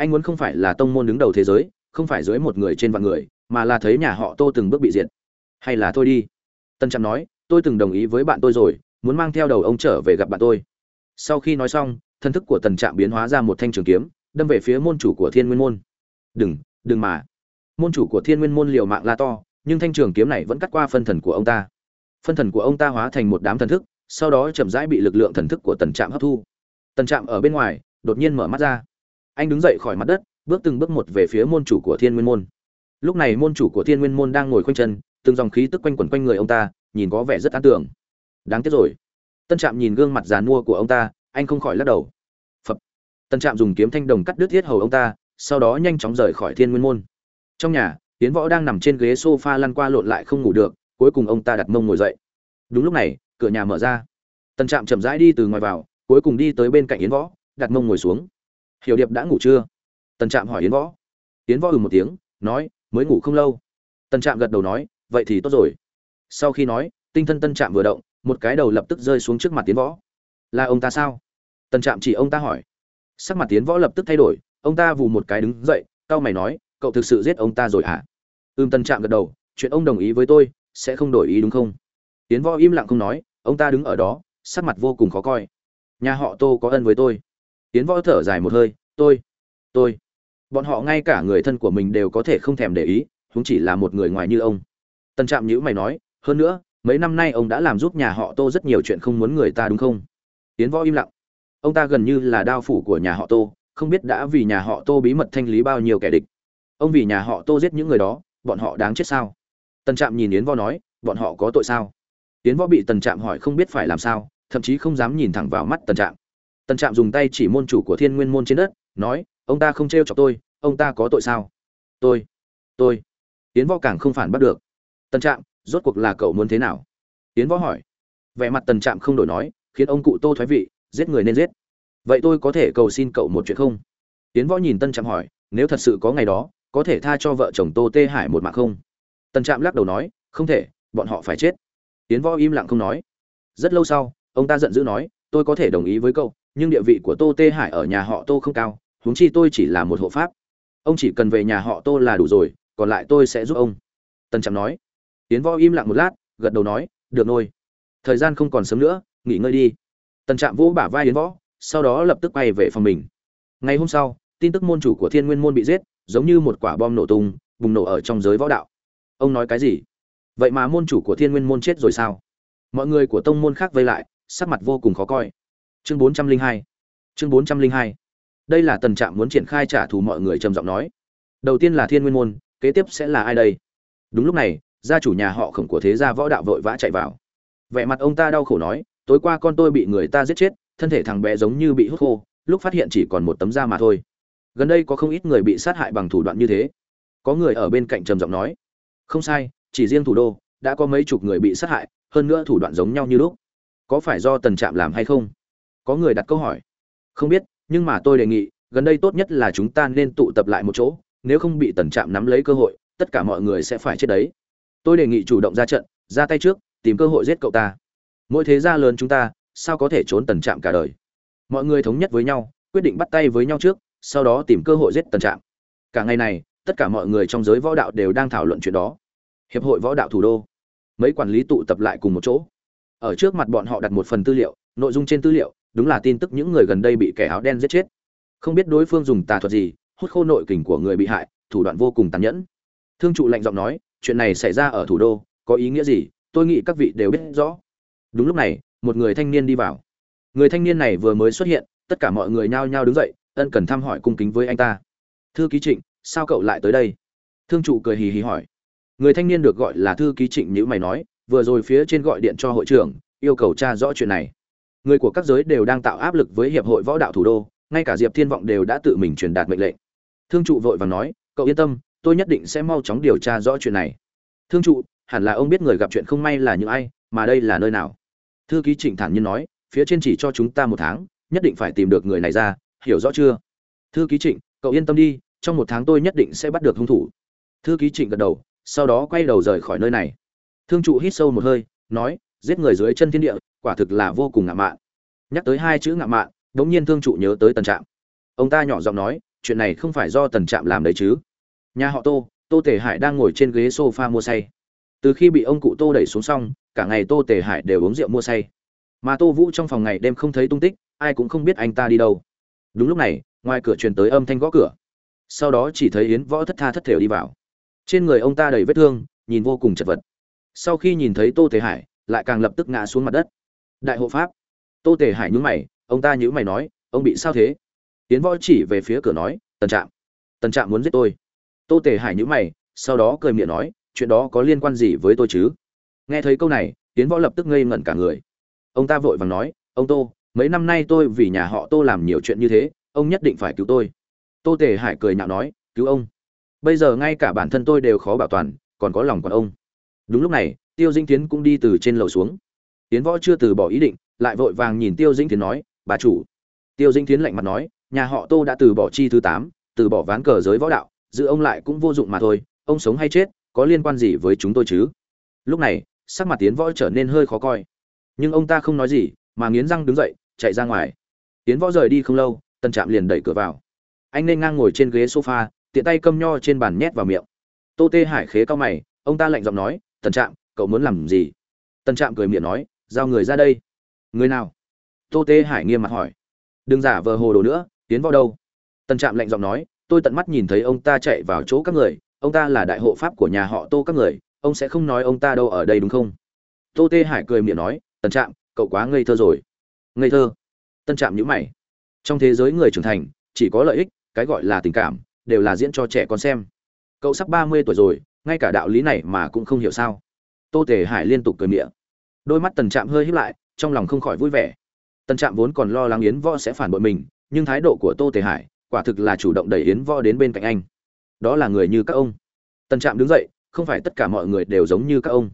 Speaker 1: anh muốn không phải là tông môn đứng đầu thế giới, không phải dưới một người trên vạn người, mà là thấy nhà họ tô từng bước bị diệt. Hay là thôi đi. Tân trạm nói, tôi từng đồng ý với bạn tôi rồi, muốn mang theo đầu ông trở về gặp bạn tôi. Sau khi nói xong, thân thức của tần trạm biến hóa ra một thanh trường kiếm, đâm về phía môn chủ của thiên nguyên môn. Đừng đừng mà. Môn chủ của thiên nguyên môn liều mạng la to, nhưng thanh trường kiếm này vẫn cắt qua phân thần của ông ta. Phân thần của ông ta hóa thành một đám thần thức, sau đó chậm rãi bị lực lượng thần thức của tần trạm hấp thu. Tần trạm ở bên ngoài, đột nhiên mở mắt ra anh đứng dậy khỏi mặt đất, bước từng bước một về phía môn chủ của thiên nguyên môn. Lúc này môn chủ của thiên nguyên môn đang ngồi khoanh chân, từng dòng khí tức quanh quẩn quanh người ông ta, nhìn có vẻ rất an tưởng đáng tiếc rồi. Tân trạm nhìn gương mặt già nua của ông ta, anh không khỏi lắc đầu. Phập. Tân trạm dùng kiếm thanh đồng cắt đứt thiết hầu ông ta, sau đó nhanh chóng rời khỏi thiên nguyên môn. Trong nhà tiến võ đang nằm trên ghế s o f a lăn qua lộn lại không ngủ được, cuối cùng ông ta đặt mông ngồi dậy. Đúng lúc này, cửa nhà mở ra. Tân trạm chậm rãi đi từ ngoài vào, cuối cùng đi tới bên cạnh yến võ, đặt mông ngồi xuống hiểu điệp đã ngủ chưa? Tần trạm hỏi yến võ. Yến võ ừ một tiếng, nói, mới ngủ không lâu. Tần trạm gật đầu nói, vậy thì tốt rồi. Sau khi nói, tinh thân tân trạm vừa động, một cái đầu lập tức rơi xuống trước mặt tiến võ. Là ông ta sao? Tần trạm chỉ ông ta hỏi. Sắc mặt tiến võ lập tức thay đổi, ông ta vù một cái đứng dậy, cau mày nói, cậu thực sự giết ông ta rồi hả? À? ưm Tần trạm gật đầu, chuyện ông đồng ý với tôi, sẽ không đổi ý đúng không? Tiến võ im lặng không nói, ông ta đứng ở đó, sắc mặt vô cùng khó coi. Nhà họ tô có ân với tôi tiến võ thở dài một hơi, tôi tôi, bọn họ ngay cả người thân của mình đều có thể không thèm để ý chúng chỉ là một người ngoài như ông. Tân trạm nhữ mày nói, hơn nữa, mấy năm nay ông đã làm giúp nhà họ tô rất nhiều chuyện không muốn người ta đúng không? Tiến võ im lặng, ông ta gần như là đao phủ của nhà họ tô, không biết đã vì nhà họ tô bí mật thanh lý bao nhiêu kẻ địch. Ông vì nhà họ tô giết những người đó, bọn họ đáng chết sao? Tần trạm nhìn yến võ nói, bọn họ có tội sao? Yến võ bị tần trạm hỏi không biết phải làm sao, thậm chí không dám nhìn thẳng vào mắt tần trạm tần trạm dùng tay chỉ môn chủ của thiên nguyên môn trên đất, nói, ông ta không t r chọc tôi, ông ta có tội sao? Tôi tôi. Tiến võ càng không phản bắt được. Tần trạm, rốt cuộc là cậu muốn thế nào? Tiến võ hỏi. Vẻ mặt tần trạm không đổi nói, khiến ông cụ tô thoái vị, giết người nên giết. Vậy tôi có thể cầu xin cậu một chuyện không? Tiến võ nhìn tân trạm hỏi, nếu thật sự có ngày đó, có thể tha cho vợ chồng tô tê hải một mạng không? Tân trạm lắc đầu nói, không thể, bọn họ phải chết. Tiến võ im lặng không nói. Rất lâu sau, ông ta giận dữ nói, tôi có thể đồng ý với cậu nhưng địa vị của tô tê hải ở nhà họ tô không cao, huống chi tôi chỉ là một hộ pháp. Ông chỉ cần về nhà họ tô là đủ rồi, còn lại tôi sẽ giúp ông. Tân trạm nói. Yến võ im lặng một lát, gật đầu nói, được nôi. Thời gian không còn sớm nữa, nghỉ ngơi đi. Tân trạm vỗ bả vai yến võ, sau đó lập tức bay về phòng mình. Ngày hôm sau, tin tức môn chủ của thiên nguyên môn bị giết, giống như một quả bom nổ tung, bùng nổ ở trong giới võ đạo. Ông nói cái gì? Vậy mà môn chủ của thiên nguyên môn chết rồi sao? Mọi người của tông môn khác vây lại, sắc mặt vô cùng khó coi chương bốn trăm linh hai. Chương bốn trăm linh hai. Đây là tần trạm muốn triển khai trả thù mọi người trầm giọng nói. Đầu tiên là thiên nguyên môn, kế tiếp sẽ là ai đây? Đúng lúc này, gia chủ nhà họ khổng của thế gia võ đạo vội vã chạy vào. Vẻ mặt ông ta đau khổ nói, tối qua con tôi bị người ta giết chết, thân thể thằng bé giống như bị hút khô, lúc phát hiện chỉ còn một tấm da mà thôi. Gần đây có không ít người bị sát hại bằng thủ đoạn như thế. Có người ở bên cạnh trầm giọng nói, không sai, chỉ riêng thủ đô, đã có mấy chục người bị sát hại, hơn nữa thủ đoạn giống nhau như lúc. Có phải do tần trạm làm hay không? Có người đặt câu hỏi. Không biết, nhưng mà tôi đề nghị, gần đây tốt nhất là chúng ta nên tụ tập lại một chỗ, nếu không bị tần trạm nắm lấy cơ hội, tất cả mọi người sẽ phải chết đấy. Tôi đề nghị chủ động ra trận, ra tay trước, tìm cơ hội giết cậu ta. Mỗi thế gia lớn chúng ta, sao có thể trốn tần trạm cả đời? Mọi người thống nhất với nhau, quyết định bắt tay với nhau trước, sau đó tìm cơ hội giết tần trạm. Cả ngày này, tất cả mọi người trong giới võ đạo đều đang thảo luận chuyện đó. Hiệp hội võ đạo thủ đô. Mấy quản lý tụ tập lại cùng một chỗ. Ở trước mặt bọn họ đặt một phần tư liệu, nội dung trên tư liệu đúng là tin tức những người gần đây bị kẻ áo đen giết chết. Không biết đối phương dùng tà thuật gì, hút khô nội kình của người bị hại, thủ đoạn vô cùng tàn nhẫn. Thương trụ lạnh giọng nói, chuyện này xảy ra ở thủ đô, có ý nghĩa gì? Tôi nghĩ các vị đều biết rõ. Đúng lúc này, một người thanh niên đi vào. Người thanh niên này vừa mới xuất hiện, tất cả mọi người nhao nhao đứng dậy, ân cần thăm hỏi cung kính với anh ta. Thư ký trịnh, sao cậu lại tới đây? Thương trụ cười hì hì hỏi. Người thanh niên được gọi là thư ký trịnh nhữ mày nói, vừa rồi phía trên gọi điện cho hội trưởng, yêu cầu tra rõ chuyện này người của các giới đều đang tạo áp lực với hiệp hội võ đạo thủ đô, ngay cả diệp thiên vọng đều đã tự mình truyền đạt mệnh lệnh. Thương trụ vội và nói, cậu yên tâm, tôi nhất định sẽ mau chóng điều tra rõ chuyện này. Thương trụ, hẳn là ông biết người gặp chuyện không may là những ai, mà đây là nơi nào? Thư ký trịnh thản nhiên nói, phía trên chỉ cho chúng ta một tháng, nhất định phải tìm được người này ra, hiểu rõ chưa? Thư ký trịnh, cậu yên tâm đi, trong một tháng tôi nhất định sẽ bắt được hung thủ. Thư ký trịnh gật đầu, sau đó quay đầu rời khỏi nơi này. Thương trụ hít sâu một hơi, nói, giết người dưới chân thiên địa quả thực là vô cùng ngạo mạn. Nhắc tới hai chữ ngạo mạn, đống nhiên thương trụ nhớ tới tần trạm. Ông ta nhỏ giọng nói, chuyện này không phải do tần trạm làm đấy chứ. Nhà họ tô tô tề hải đang ngồi trên ghế sofa mua say. Từ khi bị ông cụ tô đẩy xuống xong, cả ngày tô tề hải đều uống rượu mua say. Mà tô vũ trong phòng ngày đêm không thấy tung tích, ai cũng không biết anh ta đi đâu. Đúng lúc này, ngoài cửa truyền tới âm thanh gõ cửa. Sau đó chỉ thấy yến võ thất tha thất thểu đi vào. Trên người ông ta đầy vết thương, nhìn vô cùng chật vật. Sau khi nhìn thấy tô tề hải, lại càng lập tức ngã xuống mặt đất đại hộ pháp. Tô tề hải nhúng mày, ông ta nhữ mày nói, ông bị sao thế? Tiến võ chỉ về phía cửa nói, tần trạm tần trạm muốn giết tôi. Tô tề hải nhữ mày, sau đó cười miệng nói, chuyện đó có liên quan gì với tôi chứ? Nghe thấy câu này, tiến võ lập tức ngây ngẩn cả người. Ông ta vội vàng nói, ông tô, mấy năm nay tôi vì nhà họ tô làm nhiều chuyện như thế, ông nhất định phải cứu tôi. Tô tề hải cười nhạo nói, cứu ông. Bây giờ ngay cả bản thân tôi đều khó bảo toàn, còn có lòng còn ông. Đúng lúc này, tiêu Dinh tiến cũng đi từ trên lầu xuống tiến võ chưa từ bỏ ý định, lại vội vàng nhìn tiêu dĩnh tiến nói, bà chủ. Tiêu dĩnh tiến lạnh mặt nói, nhà họ tô đã từ bỏ chi thứ tám, từ bỏ ván cờ giới võ đạo, giữ ông lại cũng vô dụng mà thôi, ông sống hay chết, có liên quan gì với chúng tôi chứ? Lúc này, sắc mặt tiến võ trở nên hơi khó coi. Nhưng ông ta không nói gì, mà nghiến răng đứng dậy, chạy ra ngoài. Tiến võ rời đi không lâu tân trạm liền đẩy cửa vào. Anh nên ngang ngồi trên ghế sofa, tiện tay câm nho trên bàn nhét vào miệng. Tô tê hải khế cao mày, ông ta lạnh giọng nói, tần trạm, cậu muốn làm gì? Tần trạm cười miệng nói giao người ra đây. Người nào? Tô tê hải nghiêm mặt hỏi. Đừng giả vờ hồ đồ nữa, tiến vào đâu? Tần trạm lạnh giọng nói, tôi tận mắt nhìn thấy ông ta chạy vào chỗ các người. Ông ta là đại hộ pháp của nhà họ tô các người, ông sẽ không nói ông ta đâu ở đây đúng không? Tô tê hải cười miệng nói, tần trạm, cậu quá ngây thơ rồi. Ngây thơ? Tân trạm nhữ mày. Trong thế giới người trưởng thành, chỉ có lợi ích, cái gọi là tình cảm, đều là diễn cho trẻ con xem. Cậu sắp ba mươi tuổi rồi, ngay cả đạo lý này mà cũng không hiểu sao? Tô tề hải liên tục cười miệng đôi mắt tần trạm hơi híp lại, trong lòng không khỏi vui vẻ. Tần trạm vốn còn lo lắng yến võ sẽ phản bội mình, nhưng thái độ của tô tề hải quả thực là chủ động đẩy yến võ đến bên cạnh anh. Đó là người như các ông. Tần trạm đứng dậy, không phải tất cả mọi người đều giống như các ông.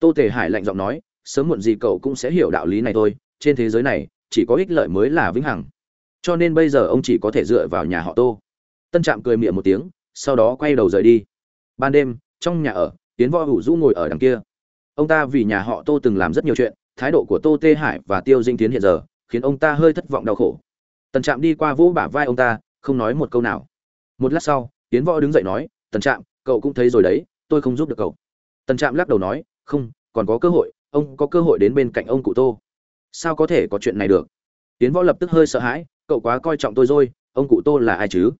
Speaker 1: Tô tề hải lạnh giọng nói, sớm muộn gì cậu cũng sẽ hiểu đạo lý này thôi, trên thế giới này, chỉ có ích lợi mới là vĩnh hằng. Cho nên bây giờ ông chỉ có thể dựa vào nhà họ tô. Tân trạm cười miệng một tiếng, sau đó quay đầu rời đi. Ban đêm, trong nhà ở tiến võ hủ rũ ngồi ở đằng kia ông ta vì nhà họ tô từng làm rất nhiều chuyện, thái độ của tô tê hải và tiêu dinh tiến hiện giờ, khiến ông ta hơi thất vọng đau khổ. Tần trạm đi qua vỗ bả vai ông ta, không nói một câu nào. Một lát sau tiến võ đứng dậy nói, tần trạm, cậu cũng thấy rồi đấy, tôi không giúp được cậu. Tần trạm lắc đầu nói, không, còn có cơ hội, ông có cơ hội đến bên cạnh ông cụ tô. Sao có thể có chuyện này được? Tiến võ lập tức hơi sợ hãi, cậu quá coi trọng tôi rồi, ông cụ tô là ai chứ?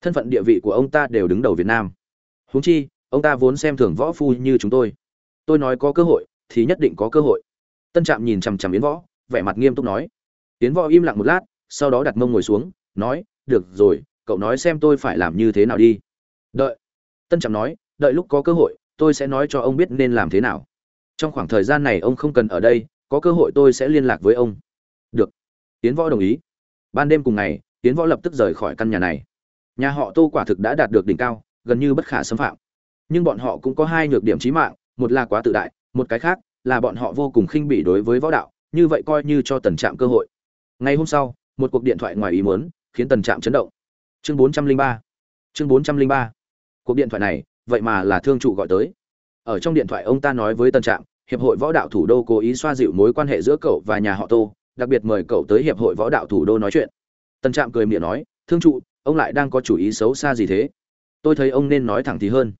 Speaker 1: Thân phận địa vị của ông ta đều đứng đầu việt nam. Huống chi, ông ta vốn xem thường võ phu như chúng tôi tôi nói có cơ hội, thì nhất định có cơ hội. Tân trạm nhìn chằm chằm yến võ, vẻ mặt nghiêm túc nói. Yến võ im lặng một lát, sau đó đặt mông ngồi xuống, nói, được rồi, cậu nói xem tôi phải làm như thế nào đi. Đợi. Tân trạm nói, đợi lúc có cơ hội, tôi sẽ nói cho ông biết nên làm thế nào. Trong khoảng thời gian này ông không cần ở đây, có cơ hội tôi sẽ liên lạc với ông. Được. Tiến võ đồng ý. Ban đêm cùng ngày tiến võ lập tức rời khỏi căn nhà này. Nhà họ tô quả thực đã đạt được đỉnh cao, gần như bất khả xâm phạm. Nhưng bọn họ cũng có hai nhược điểm chí mạng một là quá tự đại, một cái khác là bọn họ vô cùng khinh bỉ đối với võ đạo, như vậy coi như cho tần trạm cơ hội. Ngày hôm sau, một cuộc điện thoại ngoài ý muốn khiến tần trạm chấn động. Chương bốn trăm linh ba, chương bốn trăm linh ba. Cuộc điện thoại này, vậy mà là thương trụ gọi tới. Ở trong điện thoại ông ta nói với tần trạm, hiệp hội võ đạo thủ đô cố ý xoa dịu mối quan hệ giữa cậu và nhà họ tô, đặc biệt mời cậu tới hiệp hội võ đạo thủ đô nói chuyện. Tần trạm cười miệng nói, thương trụ, ông lại đang có chủ ý xấu xa gì thế? Tôi thấy ông nên nói thẳng thì hơn.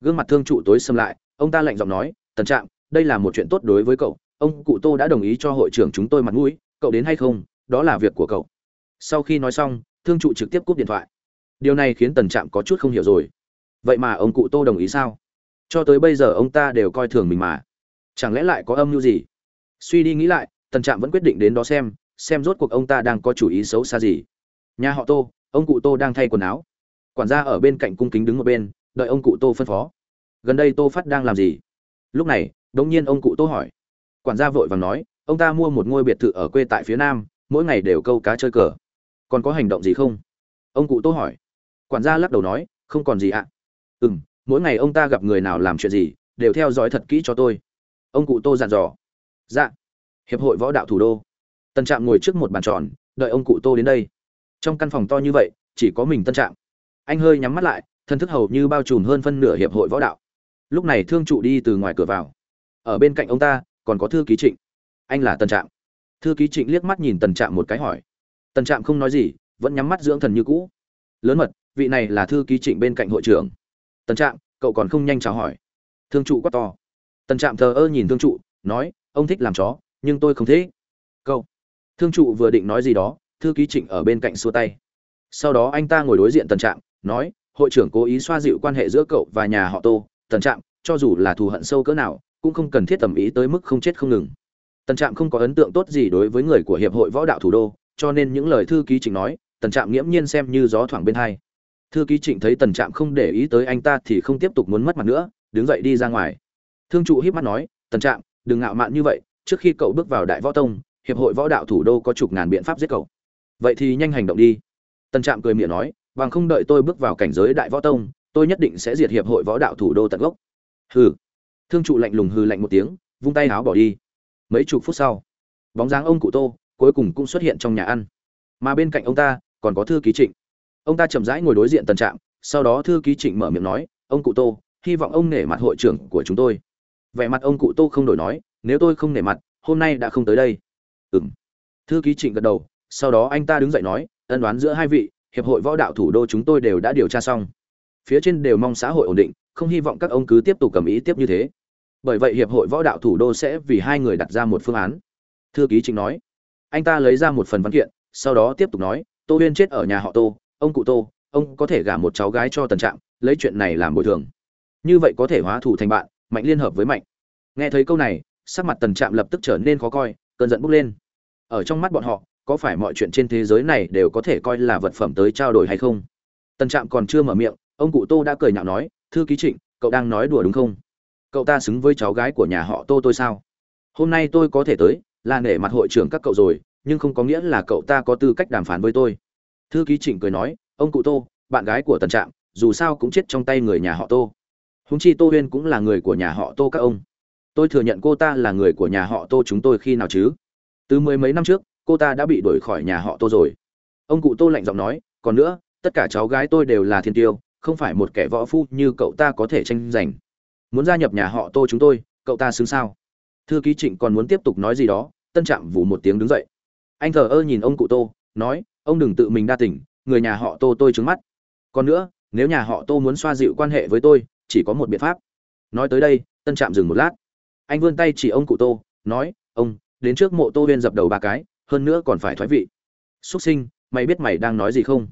Speaker 1: Gương mặt thương trụ tối xâm lại ông ta lạnh giọng nói, tần trạm, đây là một chuyện tốt đối với cậu. Ông cụ tô đã đồng ý cho hội trưởng chúng tôi mặt mũi. Cậu đến hay không, đó là việc của cậu. Sau khi nói xong, thương trụ trực tiếp cúp điện thoại. Điều này khiến tần trạm có chút không hiểu rồi. Vậy mà ông cụ tô đồng ý sao? Cho tới bây giờ ông ta đều coi thường mình mà. Chẳng lẽ lại có âm mưu gì? Suy đi nghĩ lại, tần trạm vẫn quyết định đến đó xem xem rốt cuộc ông ta đang có chủ ý xấu xa gì. Nhà họ tô, ông cụ tô đang thay quần áo. Quản gia ở bên cạnh cung kính đứng một bên, đợi ông cụ tô phân phó gần đây tô phát đang làm gì? Lúc này đ ỗ n g nhiên ông cụ tô hỏi. Quản gia vội vàng nói, ông ta mua một ngôi biệt thự ở quê tại phía nam, mỗi ngày đều câu cá chơi cờ. Còn có hành động gì không? Ông cụ tô hỏi. Quản gia lắc đầu nói, không còn gì ạ. À? ừ m mỗi ngày ông ta gặp người nào làm chuyện gì, đều theo dõi thật kỹ cho tôi. Ông cụ tô dặn dò. Dạ. Hiệp hội võ đạo thủ đô. Tân trạm ngồi trước một bàn tròn, đợi ông cụ tô đến đây. Trong căn phòng to như vậy, chỉ có mình tân trạm. Anh hơi nhắm mắt lại, thân thức hầu như bao trùm hơn phân nửa hiệp hội võ đạo lúc này thương trụ đi từ ngoài cửa vào. Ở bên cạnh ông ta, còn có thư ký trịnh. Anh là tân trạm. Thư ký trịnh liếc mắt nhìn tần trạm một cái hỏi. Tần trạm không nói gì, vẫn nhắm mắt dưỡng thần như cũ. Lớn mật, vị này là thư ký trịnh bên cạnh hội trưởng. Tần trạm, cậu còn không nhanh chào hỏi. Thương trụ quát to. Tần trạm thờ ơ nhìn thương trụ, nói, ông thích làm chó, nhưng tôi không thế cậu. Thương trụ vừa định nói gì đó, thư ký trịnh ở bên cạnh xua tay. Sau đó anh ta ngồi đối diện tần trạm, nói, hội trưởng cố ý xoa dịu quan hệ giữa cậu và nhà họ tô tần trạm, cho dù là thù hận sâu cỡ nào, cũng không cần thiết tầm ý tới mức không chết không ngừng. Tần trạm không có ấn tượng tốt gì đối với người của hiệp hội võ đạo thủ đô, cho nên những lời thư ký trịnh nói, tần trạm nghiễm nhiên xem như gió thoảng bên hai. Thư ký trịnh thấy tần trạm không để ý tới anh ta thì không tiếp tục muốn mất mặt nữa, đứng dậy đi ra ngoài. Thương trụ híp mắt nói, tần trạm, đừng ngạo mạn như vậy, trước khi cậu bước vào đại võ tông, hiệp hội võ đạo thủ đô có chục ngàn biện pháp giết cậu. Vậy thì nhanh hành động đi. Tần trạm cười miệng nói, bằng không đợi tôi bước vào cảnh giới đại võ tông tôi nhất định sẽ diệt hiệp hội võ đạo thủ đô tận gốc. Hừ. Thương trụ lạnh lùng hừ lạnh một tiếng, vung tay áo bỏ đi. Mấy chục phút sau, bóng dáng ông cụ tô cuối cùng cũng xuất hiện trong nhà ăn. Mà bên cạnh ông ta còn có thư ký trịnh. Ông ta chậm rãi ngồi đối diện tần trạm, sau đó thư ký trịnh mở miệng nói, ông cụ tô, hy vọng ông nể mặt hội trưởng của chúng tôi. Vẻ mặt ông cụ tô không đổi nói, nếu tôi không nể mặt, hôm nay đã không tới đây. Ừ m thư ký trịnh gật đầu, sau đó anh ta đứng dậy nói, ân đoán giữa hai vị, hiệp hội võ đạo thủ đô chúng tôi đều đã điều tra xong phía trên đều mong xã hội ổn định, không hy vọng các ông cứ tiếp tục cầm ý tiếp như thế. Bởi vậy hiệp hội võ đạo thủ đô sẽ vì hai người đặt ra một phương án. Thư ký chính nói, anh ta lấy ra một phần văn kiện, sau đó tiếp tục nói, tô huyên chết ở nhà họ tô, ông cụ tô, ông có thể gả một cháu gái cho tần trạm, lấy chuyện này làm bồi thường. Như vậy có thể hóa thủ thành bạn, mạnh liên hợp với mạnh. Nghe thấy câu này, sắc mặt tần trạm lập tức trở nên khó coi, cơn giận bốc lên. Ở trong mắt bọn họ, có phải mọi chuyện trên thế giới này đều có thể coi là vật phẩm tới trao đổi hay không? Tần trạm còn chưa mở miệng ông cụ tô đã cười nhạo nói, thư ký trịnh, cậu đang nói đùa đúng không? Cậu ta xứng với cháu gái của nhà họ tô tôi sao? Hôm nay tôi có thể tới, là nể mặt hội trưởng các cậu rồi, nhưng không có nghĩa là cậu ta có tư cách đàm phán với tôi. Thư ký trịnh cười nói, ông cụ tô, bạn gái của tần trạm, dù sao cũng chết trong tay người nhà họ tô. Húng chi tô huyên cũng là người của nhà họ tô các ông. Tôi thừa nhận cô ta là người của nhà họ tô chúng tôi khi nào chứ? Từ mười mấy năm trước, cô ta đã bị đuổi khỏi nhà họ tô rồi. Ông cụ tô lạnh giọng nói, còn nữa, tất cả cháu gái tôi đều là thiên tiêu không phải một kẻ võ phu như cậu ta có thể tranh giành. Muốn gia nhập nhà họ tô chúng tôi, cậu ta xứng sao? Thư ký trịnh còn muốn tiếp tục nói gì đó, tân trạm vù một tiếng đứng dậy. Anh thờ ơ nhìn ông cụ tô, nói, ông đừng tự mình đa tỉnh người nhà họ tô tôi trứng mắt. Còn nữa, nếu nhà họ tô muốn xoa dịu quan hệ với tôi, chỉ có một biện pháp. Nói tới đây, tân trạm dừng một lát. Anh vươn tay chỉ ông cụ tô, nói, ông, đến trước mộ tô huyên dập đầu ba cái, hơn nữa còn phải thoái vị. Xuất sinh, mày biết mày đang nói gì không?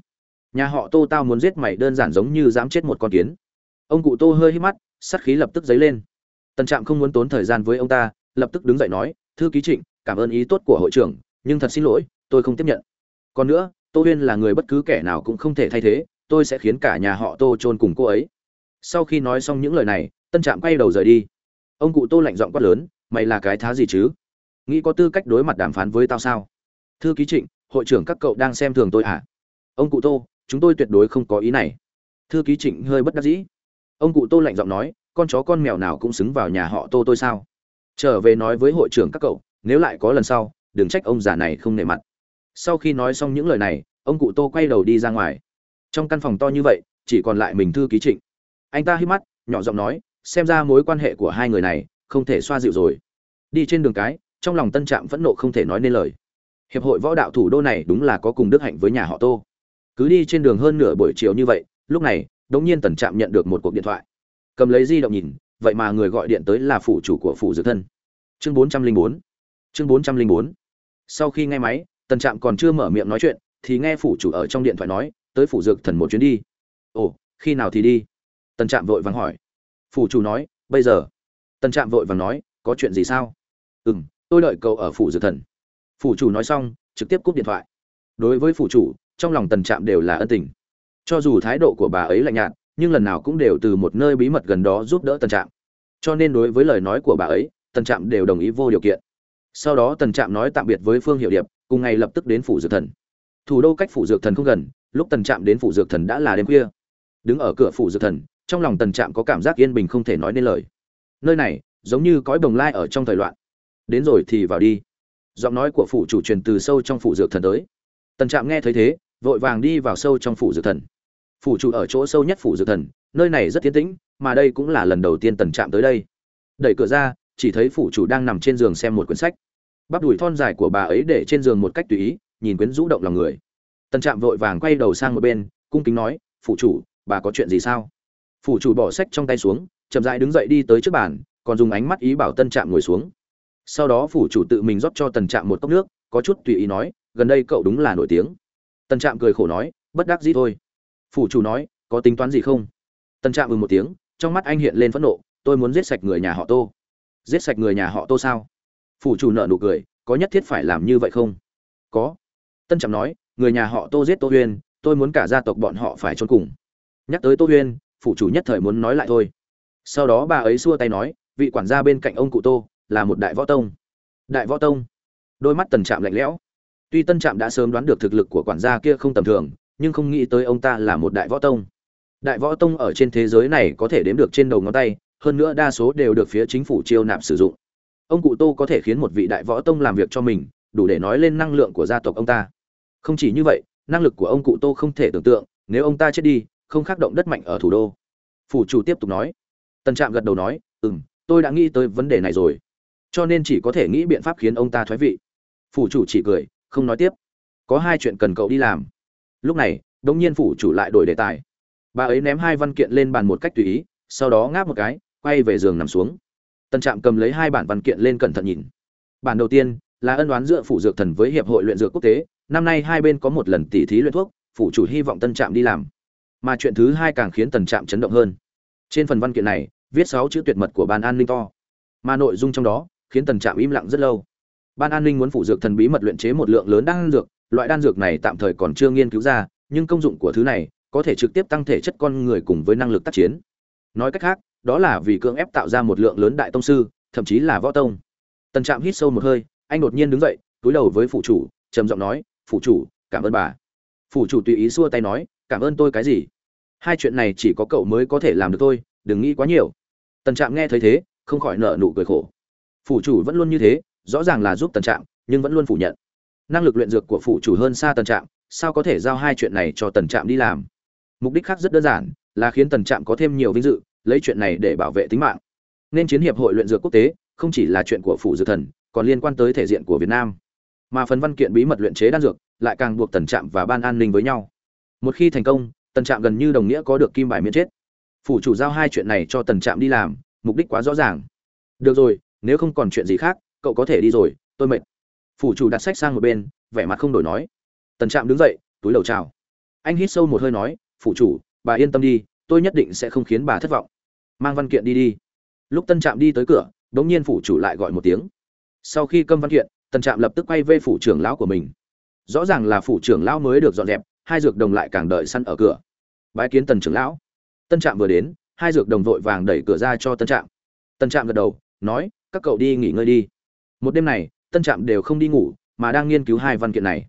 Speaker 1: Nhà họ tô tao muốn giết mày đơn giản giống như dám chết một con kiến. Ông cụ tô hơi hít mắt sắt khí lập tức dấy lên. Tần trạm không muốn tốn thời gian với ông ta, lập tức đứng dậy nói, thư ký trịnh, cảm ơn ý tốt của hội trưởng, nhưng thật xin lỗi, tôi không tiếp nhận. Còn nữa, tô huyên là người bất cứ kẻ nào cũng không thể thay thế, tôi sẽ khiến cả nhà họ tô chôn cùng cô ấy. Sau khi nói xong những lời này tân trạm quay đầu rời đi. Ông cụ tô lạnh giọng quát lớn, mày là cái thá gì chứ? Nghĩ có tư cách đối mặt đàm phán với tao sao? Thư ký trịnh, hội trưởng các cậu đang xem thường tôi à? Ông cụ tô chúng tôi tuyệt đối không có ý này. Thư ký trịnh hơi bất đắc dĩ. Ông cụ tô lạnh giọng nói, con chó con mèo nào cũng xứng vào nhà họ tô tôi sao? Trở về nói với hội trưởng các cậu, nếu lại có lần sau, đừng trách ông già này không nể mặt. Sau khi nói xong những lời này, ông cụ tô quay đầu đi ra ngoài. Trong căn phòng to như vậy, chỉ còn lại mình thư ký trịnh. Anh ta hít mắt, nhỏ giọng nói, xem ra mối quan hệ của hai người này không thể xoa dịu rồi. Đi trên đường cái, trong lòng tân trạm phẫn nộ không thể nói nên lời. Hiệp hội võ đạo thủ đô này đúng là có cùng đức hạnh với nhà họ tô cứ đi trên đường hơn nửa buổi chiều như vậy, lúc này, đống nhiên tần trạm nhận được một cuộc điện thoại. Cầm lấy di động nhìn, vậy mà người gọi điện tới là phủ chủ của phủ dược thân. Chương bốn trăm linh bốn. Chương bốn trăm linh bốn. Sau khi nghe máy, tần trạm còn chưa mở miệng nói chuyện, thì nghe phủ chủ ở trong điện thoại nói, tới phủ dược thần một chuyến đi. Ồ, khi nào thì đi? Tần trạm vội vàng hỏi. Phủ chủ nói, bây giờ. Tần trạm vội vàng nói, có chuyện gì sao? Ừ m tôi đợi cậu ở phủ dược thần. Phủ chủ nói xong, trực tiếp cúp điện thoại. Đối với phủ chủ trong lòng tần trạm đều là ân tình. Cho dù thái độ của bà ấy lạnh nhạt, nhưng lần nào cũng đều từ một nơi bí mật gần đó giúp đỡ tần trạm. Cho nên đối với lời nói của bà ấy, tần trạm đều đồng ý vô điều kiện. Sau đó tần trạm nói tạm biệt với phương hiệu điệp, cùng ngày lập tức đến phủ dược thần. Thủ đô cách phủ dược thần không gần, lúc tần trạm đến phủ dược thần đã là đêm khuya. Đứng ở cửa phủ dược thần, trong lòng tần trạm có cảm giác yên bình không thể nói nên lời. Nơi này, giống như cõi bồng lai ở trong thời loạn. Đến rồi thì vào đi. Giọng nói của phủ chủ truyền từ sâu trong phủ dược thần tới. Tần trạm nghe thấy thế vội vàng đi vào sâu trong phủ dược thần. Phủ chủ ở chỗ sâu nhất phủ dược thần, nơi này rất tiến tĩnh, mà đây cũng là lần đầu tiên tần trạm tới đây. Đẩy cửa ra, chỉ thấy phủ chủ đang nằm trên giường xem một quyển sách. Bắp đùi thon dài của bà ấy để trên giường một cách tùy ý, nhìn quyến rũ động lòng người. Tần trạm vội vàng quay đầu sang một bên, cung kính nói, phủ chủ, bà có chuyện gì sao? Phủ chủ bỏ sách trong tay xuống, chậm rãi đứng dậy đi tới trước bàn, còn dùng ánh mắt ý bảo tân trạm ngồi xuống. Sau đó phủ chủ tự mình rót cho tần trạm một cốc nước, có chút tùy ý nói, gần đây cậu đúng là nổi tiếng tần trạm cười khổ nói, bất đắc dĩ thôi. Phủ chủ nói, có tính toán gì không? Tần trạm ừ một tiếng, trong mắt anh hiện lên phẫn nộ, tôi muốn giết sạch người nhà họ tô. Giết sạch người nhà họ tô sao? Phủ chủ nợ nụ cười, có nhất thiết phải làm như vậy không? Có. Tân trạm nói, người nhà họ tô giết tô huyên, tôi muốn cả gia tộc bọn họ phải trốn cùng. Nhắc tới tô huyên, phủ chủ nhất thời muốn nói lại thôi. Sau đó bà ấy xua tay nói, vị quản gia bên cạnh ông cụ tô là một đại võ tông. Đại võ tông? Đôi mắt tần trạm lạnh lẽo tuy tân trạm đã sớm đoán được thực lực của quản gia kia không tầm thường nhưng không nghĩ tới ông ta là một đại võ tông. Đại võ tông ở trên thế giới này có thể đếm được trên đầu ngón tay hơn nữa đa số đều được phía chính phủ chiêu nạp sử dụng. Ông cụ tô có thể khiến một vị đại võ tông làm việc cho mình đủ để nói lên năng lượng của gia tộc ông ta. Không chỉ như vậy năng lực của ông cụ tô không thể tưởng tượng nếu ông ta chết đi không khác động đất mạnh ở thủ đô. Phủ chủ tiếp tục nói. Tân trạm gật đầu nói Ừm, tôi đã nghĩ tới vấn đề này rồi. Cho nên chỉ có thể nghĩ biện pháp khiến ông ta thoái vị. Phủ chủ chỉ cười không nói tiếp. Có hai chuyện cần cậu đi làm. Lúc này, đống nhiên phủ chủ lại đổi đề tài. Bà ấy ném hai văn kiện lên bàn một cách tùy ý, sau đó ngáp một cái, quay về giường nằm xuống. Tần trạm cầm lấy hai bản văn kiện lên cẩn thận nhìn. Bản đầu tiên là ân đoán giữa phủ dược thần với hiệp hội luyện dược quốc tế. Năm nay hai bên có một lần tỉ thí luyện thuốc, phủ chủ hy vọng tân trạm đi làm. Mà chuyện thứ hai càng khiến tần trạm chấn động hơn. Trên phần văn kiện này, viết sáu chữ tuyệt mật của ban an ninh to. Mà nội dung trong đó khiến tần trạm im lặng rất lâu ban an ninh muốn phụ dược thần bí mật luyện chế một lượng lớn đan dược, loại đan dược này tạm thời còn chưa nghiên cứu ra, nhưng công dụng của thứ này có thể trực tiếp tăng thể chất con người cùng với năng lực tác chiến. Nói cách khác, đó là vì cưỡng ép tạo ra một lượng lớn đại tông sư, thậm chí là võ tông. Tần trạm hít sâu một hơi, anh đột nhiên đứng dậy, túi đầu với phụ chủ, trầm giọng nói, phụ chủ, cảm ơn bà. Phụ chủ tùy ý xua tay nói, cảm ơn tôi cái gì? Hai chuyện này chỉ có cậu mới có thể làm được thôi, đừng nghĩ quá nhiều. Tần trạm nghe thấy thế, không khỏi nợ nụ cười khổ. Phủ chủ vẫn luôn như thế rõ ràng là giúp tần trạm, nhưng vẫn luôn phủ nhận. Năng lực luyện dược của phụ chủ hơn xa tần trạm, sao có thể giao hai chuyện này cho tần trạm đi làm? Mục đích khác rất đơn giản, là khiến tần trạm có thêm nhiều vinh dự, lấy chuyện này để bảo vệ tính mạng. Nên chiến hiệp hội luyện dược quốc tế, không chỉ là chuyện của phủ dược thần, còn liên quan tới thể diện của việt nam. Mà phần văn kiện bí mật luyện chế đan dược, lại càng buộc tần trạm và ban an ninh với nhau. Một khi thành công, tần trạm gần như đồng nghĩa có được kim bài miễn chết. Phủ chủ giao hai chuyện này cho tần trạm đi làm, mục đích quá rõ ràng. Được rồi, nếu không còn chuyện gì khác cậu có thể đi rồi, tôi mệt. Phủ chủ đặt sách sang một bên, vẻ mặt không đổi nói. Tần trạm đứng dậy, túi đầu chào. Anh hít sâu một hơi nói, phủ chủ, bà yên tâm đi, tôi nhất định sẽ không khiến bà thất vọng. Mang văn kiện đi đi. Lúc tân trạm đi tới cửa đ ỗ n g nhiên phủ chủ lại gọi một tiếng. Sau khi câm văn kiện tân trạm lập tức quay về phủ trưởng lão của mình. Rõ ràng là phủ trưởng lão mới được dọn dẹp, hai dược đồng lại càng đợi săn ở cửa. Bái kiến tần trưởng lão. Tân trạm vừa đến, hai dược đồng vội vàng đẩy cửa ra cho tân trạm. Tân trạm gật đầu, nói, các cậu đi nghỉ ngơi đi một đêm này, tân trạm đều không đi ngủ, mà đang nghiên cứu hai văn kiện này.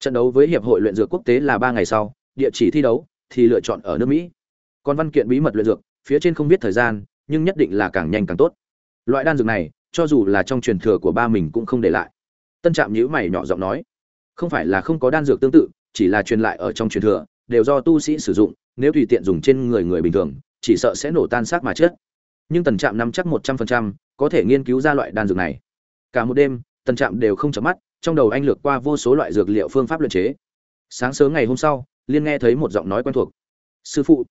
Speaker 1: Trận đấu với hiệp hội luyện dược quốc tế là ba ngày sau, địa chỉ thi đấu thì lựa chọn ở nước mỹ. Còn văn kiện bí mật luyện dược, phía trên không biết thời gian, nhưng nhất định là càng nhanh càng tốt. Loại đan dược này, cho dù là trong truyền thừa của ba mình cũng không để lại. Tân trạm nhíu mày nhỏ giọng nói, không phải là không có đan dược tương tự, chỉ là truyền lại ở trong truyền thừa, đều do tu sĩ sử dụng, nếu tùy tiện dùng trên người người bình thường, chỉ sợ sẽ nổ tan xác mà chết. Nhưng tần trạm nắm chắc một trăm phần trăm, có thể nghiên cứu ra loại đan dược này cả một đêm, tần trạm đều không chấm mắt, trong đầu anh lược qua vô số loại dược liệu phương pháp luyện chế. Sáng sớm ngày hôm sau liên nghe thấy một giọng nói quen thuộc. Sư phụ.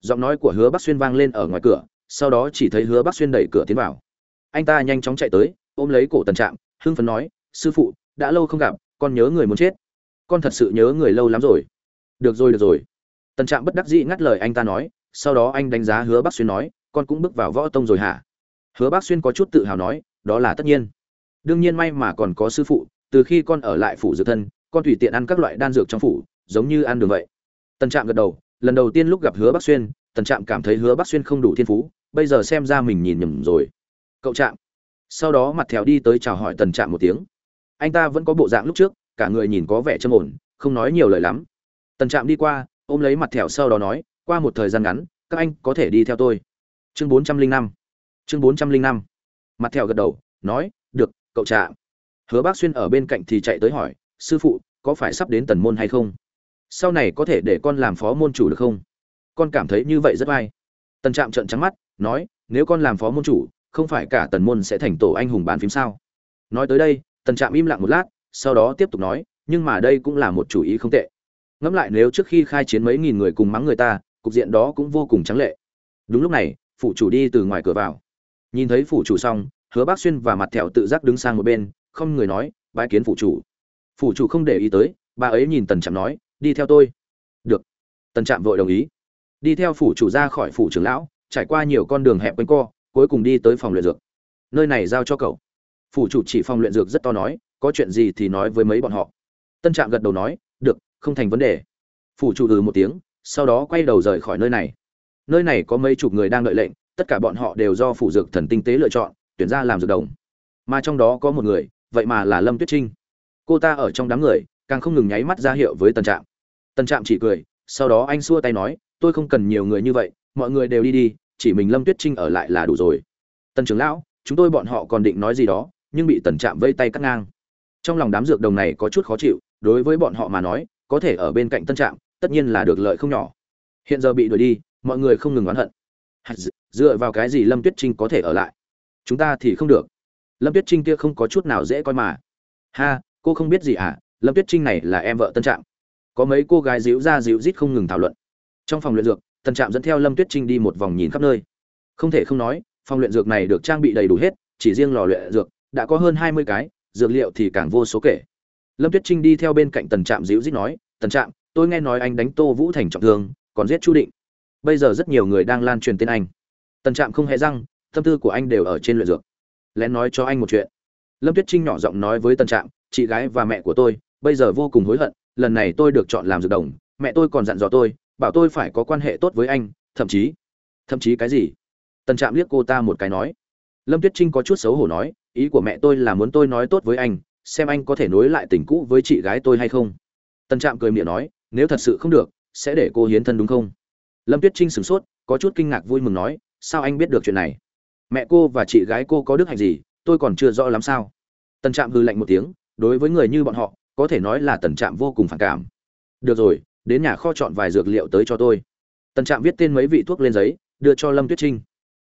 Speaker 1: Giọng nói của hứa bắc xuyên vang lên ở ngoài cửa, sau đó chỉ thấy hứa bắc xuyên đẩy cửa tiến vào. Anh ta nhanh chóng chạy tới, ôm lấy cổ tần trạm, hưng phấn nói, sư phụ, đã lâu không gặp, con nhớ người muốn chết. Con thật sự nhớ người lâu lắm rồi. Được rồi được rồi. Tần trạm bất đắc dĩ ngắt lời anh ta nói, sau đó anh đánh giá hứa bắc xuyên nói, con cũng bước vào võ tông rồi hả? Hứa bắc xuyên có chút tự hào nói, đó là tất nhiên đương nhiên may mà còn có sư phụ, từ khi con ở lại phủ dược thân, con tùy tiện ăn các loại đan dược trong phủ, giống như ăn đường vậy. Tần trạm gật đầu, lần đầu tiên lúc gặp hứa bắc xuyên, tần trạm cảm thấy hứa bắc xuyên không đủ thiên phú, bây giờ xem ra mình nhìn nhầm rồi. Cậu trạm. Sau đó mặt thèo đi tới chào hỏi tần trạm một tiếng. Anh ta vẫn có bộ dạng lúc trước, cả người nhìn có vẻ châm ổn, không nói nhiều lời lắm. Tần trạm đi qua, ôm lấy mặt thèo sau đó nói, qua một thời gian ngắn, các anh có thể đi theo tôi. Chương bốn trăm linh năm. Chương bốn trăm linh năm. Mặt thèo gật đầu, nói, được cậu trạm hứa bác xuyên ở bên cạnh thì chạy tới hỏi, sư phụ, có phải sắp đến tần môn hay không? Sau này có thể để con làm phó môn chủ được không? Con cảm thấy như vậy rất vai tần trạm trợn trắng mắt, nói, nếu con làm phó môn chủ, không phải cả tần môn sẽ thành tổ anh hùng bán phím sao? Nói tới đây, tần trạm im lặng một lát, sau đó tiếp tục nói, nhưng mà đây cũng là một chủ ý không tệ. Ngẫm lại nếu trước khi khai chiến mấy nghìn người cùng mắng người ta, cục diện đó cũng vô cùng trắng lệ. Đúng lúc này, phủ chủ đi từ ngoài cửa vào. Nhìn thấy phủ chủ xong hứa bác xuyên và mặt thẹo tự giác đứng sang một bên, không người nói, bái kiến phủ chủ. Phủ chủ không để ý tới, bà ấy nhìn tần trạm nói, đi theo tôi. Được. Tần trạm vội đồng ý. Đi theo phủ chủ ra khỏi phủ trưởng lão, trải qua nhiều con đường hẹp quanh co, cuối cùng đi tới phòng luyện dược. Nơi này giao cho cậu. Phủ chủ chỉ phòng luyện dược rất to nói, có chuyện gì thì nói với mấy bọn họ. Tân trạm gật đầu nói, được, không thành vấn đề. Phủ chủ ừ một tiếng, sau đó quay đầu rời khỏi nơi này. Nơi này có mấy chục người đang đợi lệnh, tất cả bọn họ đều do phủ dược thần tinh tế lựa chọn tuyển ra làm dược đồng. Mà trong đó có một người, vậy mà là lâm tuyết trinh. Cô ta ở trong đám người, càng không ngừng nháy mắt ra hiệu với Tần trạm. Tần trạm chỉ cười, sau đó anh xua tay nói, tôi không cần nhiều người như vậy, mọi người đều đi đi, chỉ mình lâm tuyết trinh ở lại là đủ rồi. Tần trưởng lão, chúng tôi bọn họ còn định nói gì đó, nhưng bị tần trạm vây tay cắt ngang. Trong lòng đám dược đồng này có chút khó chịu, đối với bọn họ mà nói, có thể ở bên cạnh tân trạm, tất nhiên là được lợi không nhỏ. Hiện giờ bị đuổi đi, mọi người không ngừng oán hận. Dựa vào cái gì lâm tuyết trinh có thể ở lại? Chúng ta thì không được. Lâm tuyết trinh kia không có chút nào dễ coi mà. Ha, cô không biết gì à lâm tuyết trinh này là em vợ tân trạm. Có mấy cô gái díu ra díu rít không ngừng thảo luận. Trong phòng luyện dược, tân trạm dẫn theo lâm tuyết trinh đi một vòng nhìn khắp nơi. Không thể không nói, phòng luyện dược này được trang bị đầy đủ hết, chỉ riêng lò luyện dược, đã có hơn hai mươi cái, dược liệu thì càng vô số kể. Lâm tuyết trinh đi theo bên cạnh tần trạm díu rít nói, tần trạm, tôi nghe nói anh đánh tô vũ thành trọng thương, còn giết chu định. Bây giờ rất nhiều người đang lan truyền tên anh. Tần trạm không hề răng tâm tư của anh đều ở trên luyện dược. Lén nói cho anh một chuyện. Lâm tuyết trinh nhỏ giọng nói với tần trạm, chị gái và mẹ của tôi, bây giờ vô cùng hối hận, lần này tôi được chọn làm dược đồng, mẹ tôi còn dặn dò tôi, bảo tôi phải có quan hệ tốt với anh, thậm chí thậm chí cái gì? Tần trạm liếc cô ta một cái nói. Lâm tuyết trinh có chút xấu hổ nói, ý của mẹ tôi là muốn tôi nói tốt với anh, xem anh có thể nối lại tình cũ với chị gái tôi hay không. Tần trạm cười miệng nói, nếu thật sự không được, sẽ để cô hiến thân đúng không? Lâm tuyết trinh sửng sốt, có chút kinh ngạc vui mừng nói, sao anh biết được chuyện này? Mẹ cô và chị gái cô có đức hạnh gì, tôi còn chưa rõ lắm sao. Tần trạm hư lạnh một tiếng, đối với người như bọn họ, có thể nói là tần trạm vô cùng phản cảm. Được rồi, đến nhà kho chọn vài dược liệu tới cho tôi. Tần trạm viết tên mấy vị thuốc lên giấy, đưa cho lâm tuyết trinh.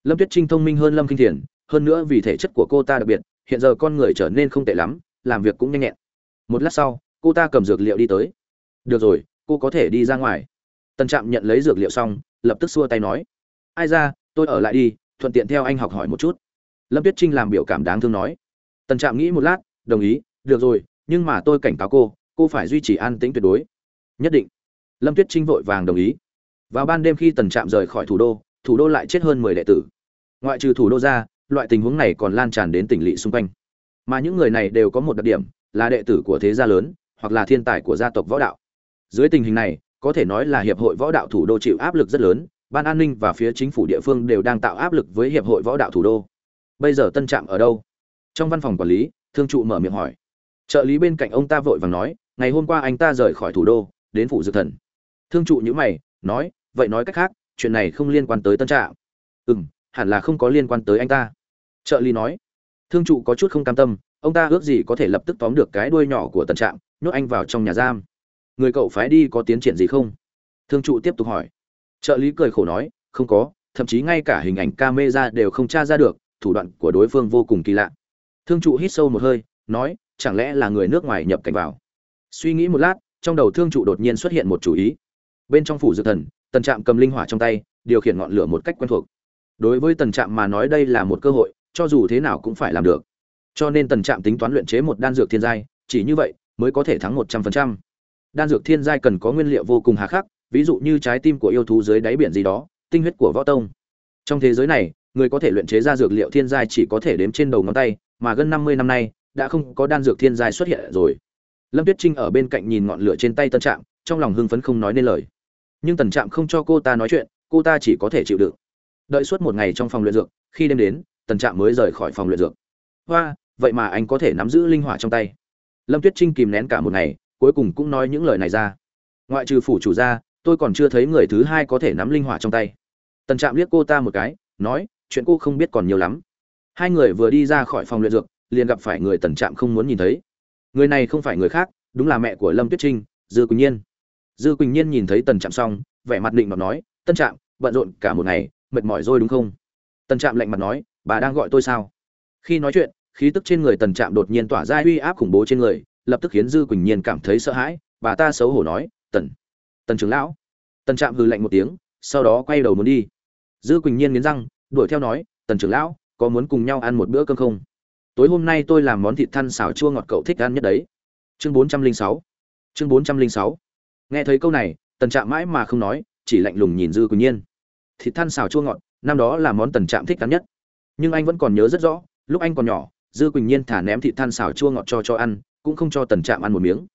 Speaker 1: Lâm tuyết trinh thông minh hơn lâm kinh thiền, hơn nữa vì thể chất của cô ta đặc biệt, hiện giờ con người trở nên không tệ lắm, làm việc cũng nhanh nhẹn. Một lát sau, cô ta cầm dược liệu đi tới. Được rồi, cô có thể đi ra ngoài. Tần trạm nhận lấy dược liệu xong, lập tức xua tay nói. Ai ra, tôi ở lại đi thuận tiện theo anh học hỏi một chút. Lâm tuyết trinh làm biểu cảm đáng thương nói. Tần trạm nghĩ một lát, đồng ý, được rồi, nhưng mà tôi cảnh cáo cô cô phải duy trì an tĩnh tuyệt đối. Nhất định. Lâm tuyết trinh vội vàng đồng ý. Vào ban đêm khi tần trạm rời khỏi thủ đô thủ đô lại chết hơn mười đệ tử. Ngoại trừ thủ đô ra, loại tình huống này còn lan tràn đến tỉnh lỵ xung quanh. Mà những người này đều có một đặc điểm, là đệ tử của thế gia lớn, hoặc là thiên tài của gia tộc võ đạo. Dưới tình hình này, có thể nói là hiệp hội võ đạo thủ đô chịu áp lực rất lớn ban an ninh và phía chính phủ địa phương đều đang tạo áp lực với hiệp hội võ đạo thủ đô. Bây giờ tân trạm ở đâu? Trong văn phòng quản lý, thương trụ mở miệng hỏi. Trợ lý bên cạnh ông ta vội vàng nói, ngày hôm qua anh ta rời khỏi thủ đô, đến phủ dược thần. Thương trụ nhữ mày, nói, vậy nói cách khác, chuyện này không liên quan tới tân trạm. Ừ m hẳn là không có liên quan tới anh ta. Trợ lý nói. Thương trụ có chút không cam tâm, ông ta ước gì có thể lập tức tóm được cái đuôi nhỏ của tân trạm, nhốt anh vào trong nhà giam. Người cậu phái đi có tiến triển gì không? Thương trụ tiếp tục hỏi trợ lý cười khổ nói, không có, thậm chí ngay cả hình ảnh camera đều không tra ra được, thủ đoạn của đối phương vô cùng kỳ lạ. Thương trụ hít sâu một hơi, nói, chẳng lẽ là người nước ngoài nhập cảnh vào? Suy nghĩ một lát, trong đầu thương trụ đột nhiên xuất hiện một chủ ý. Bên trong phủ dược thần, tần trạm cầm linh hỏa trong tay, điều khiển ngọn lửa một cách quen thuộc. Đối với tần trạm mà nói đây là một cơ hội, cho dù thế nào cũng phải làm được. Cho nên tần trạm tính toán luyện chế một đan dược thiên giai, chỉ như vậy, mới có thể thắng một trăm phần trăm. Đan dược thiên giai cần có nguyên liệu vô cùng hà khắc ví dụ như trái tim của yêu thú dưới đáy biển gì đó, tinh huyết của võ tông. Trong thế giới này, người có thể luyện chế ra dược liệu thiên giai chỉ có thể đếm trên đầu ngón tay, mà gần năm mươi năm nay, đã không có đan dược thiên giai xuất hiện rồi. Lâm tuyết trinh ở bên cạnh nhìn ngọn lửa trên tay tân trạm, trong lòng hưng phấn không nói nên lời. Nhưng tần trạm không cho cô ta nói chuyện, cô ta chỉ có thể chịu đựng. Đợi suốt một ngày trong phòng luyện dược, khi đêm đến, tần trạm mới rời khỏi phòng luyện dược. Hoa, vậy mà anh có thể nắm giữ linh hỏa trong tay. Lâm tuyết trinh kìm nén cả một ngày, cuối cùng cũng nói những lời này ra. Ngoại trừ phủ chủ gia tôi còn chưa thấy người thứ hai có thể nắm linh hỏa trong tay. Tần trạm liếc cô ta một cái, nói, chuyện cô không biết còn nhiều lắm. Hai người vừa đi ra khỏi phòng luyện dược, liền gặp phải người tần trạm không muốn nhìn thấy. Người này không phải người khác, đúng là mẹ của lâm tuyết trinh, dư quỳnh nhiên. Dư quỳnh nhiên nhìn thấy tần trạm xong, vẻ mặt định mặt nói tân trạm, bận rộn cả một ngày, mệt mỏi rồi đúng không? Tần trạm lạnh mặt nói, bà đang gọi tôi sao? Khi nói chuyện, khí tức trên người tần trạm đột nhiên tỏa ra uy áp khủng bố trên người, lập tức khiến dư quỳnh nhiên cảm thấy sợ hãi. Bà ta xấu hổ nói, tần tần trưởng lão. Tần trạm hừ lạnh một tiếng, sau đó quay đầu muốn đi. Dư quỳnh nhiên nghiến răng, đuổi theo nói, tần trưởng lão, có muốn cùng nhau ăn một bữa cơm không? Tối hôm nay tôi làm món thịt thăn xào chua ngọt cậu thích ăn nhất đấy. Chương bốn trăm linh sáu. Chương bốn trăm linh sáu. Nghe thấy câu này, tần trạm mãi mà không nói, chỉ lạnh lùng nhìn dư quỳnh nhiên. Thịt than xào chua ngọt, năm đó là món tần trạm thích ăn nhất. Nhưng anh vẫn còn nhớ rất rõ, lúc anh còn nhỏ, dư quỳnh nhiên thả ném thịt than xào chua ngọt cho cho ăn, cũng không cho tần trạm ăn một miếng.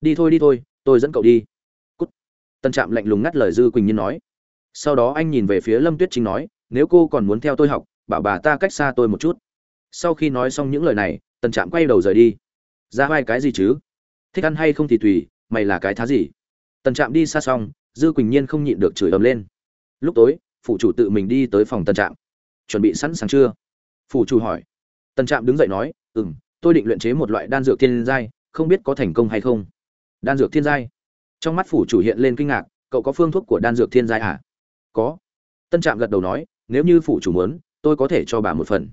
Speaker 1: Đi thôi đi thôi, tôi dẫn cậu đi. Tân trạm lạnh lùng ngắt lời dư quỳnh nhiên nói. Sau đó anh nhìn về phía lâm tuyết chính nói, nếu cô còn muốn theo tôi học, bảo bà ta cách xa tôi một chút. Sau khi nói xong những lời này, Tân trạm quay đầu rời đi. Ra vai cái gì chứ? Thích ăn hay không thì tùy, mày là cái thá gì? Tân trạm đi xa xong, dư quỳnh nhiên không nhịn được chửi ầm lên. Lúc tối phụ chủ tự mình đi tới phòng Tân trạm. Chuẩn bị sẵn sàng chưa? Phụ chủ hỏi. Tân trạm đứng dậy nói ừ m tôi định luyện chế một loại đan dược thiên giai, không biết có thành công hay không? Đan dược thiên giai? Trong mắt phủ chủ hiện lên kinh ngạc, cậu có phương thuốc của đan dược thiên giai à? Có. Tân trạm gật đầu nói, nếu như phủ chủ muốn, tôi có thể cho bà một phần.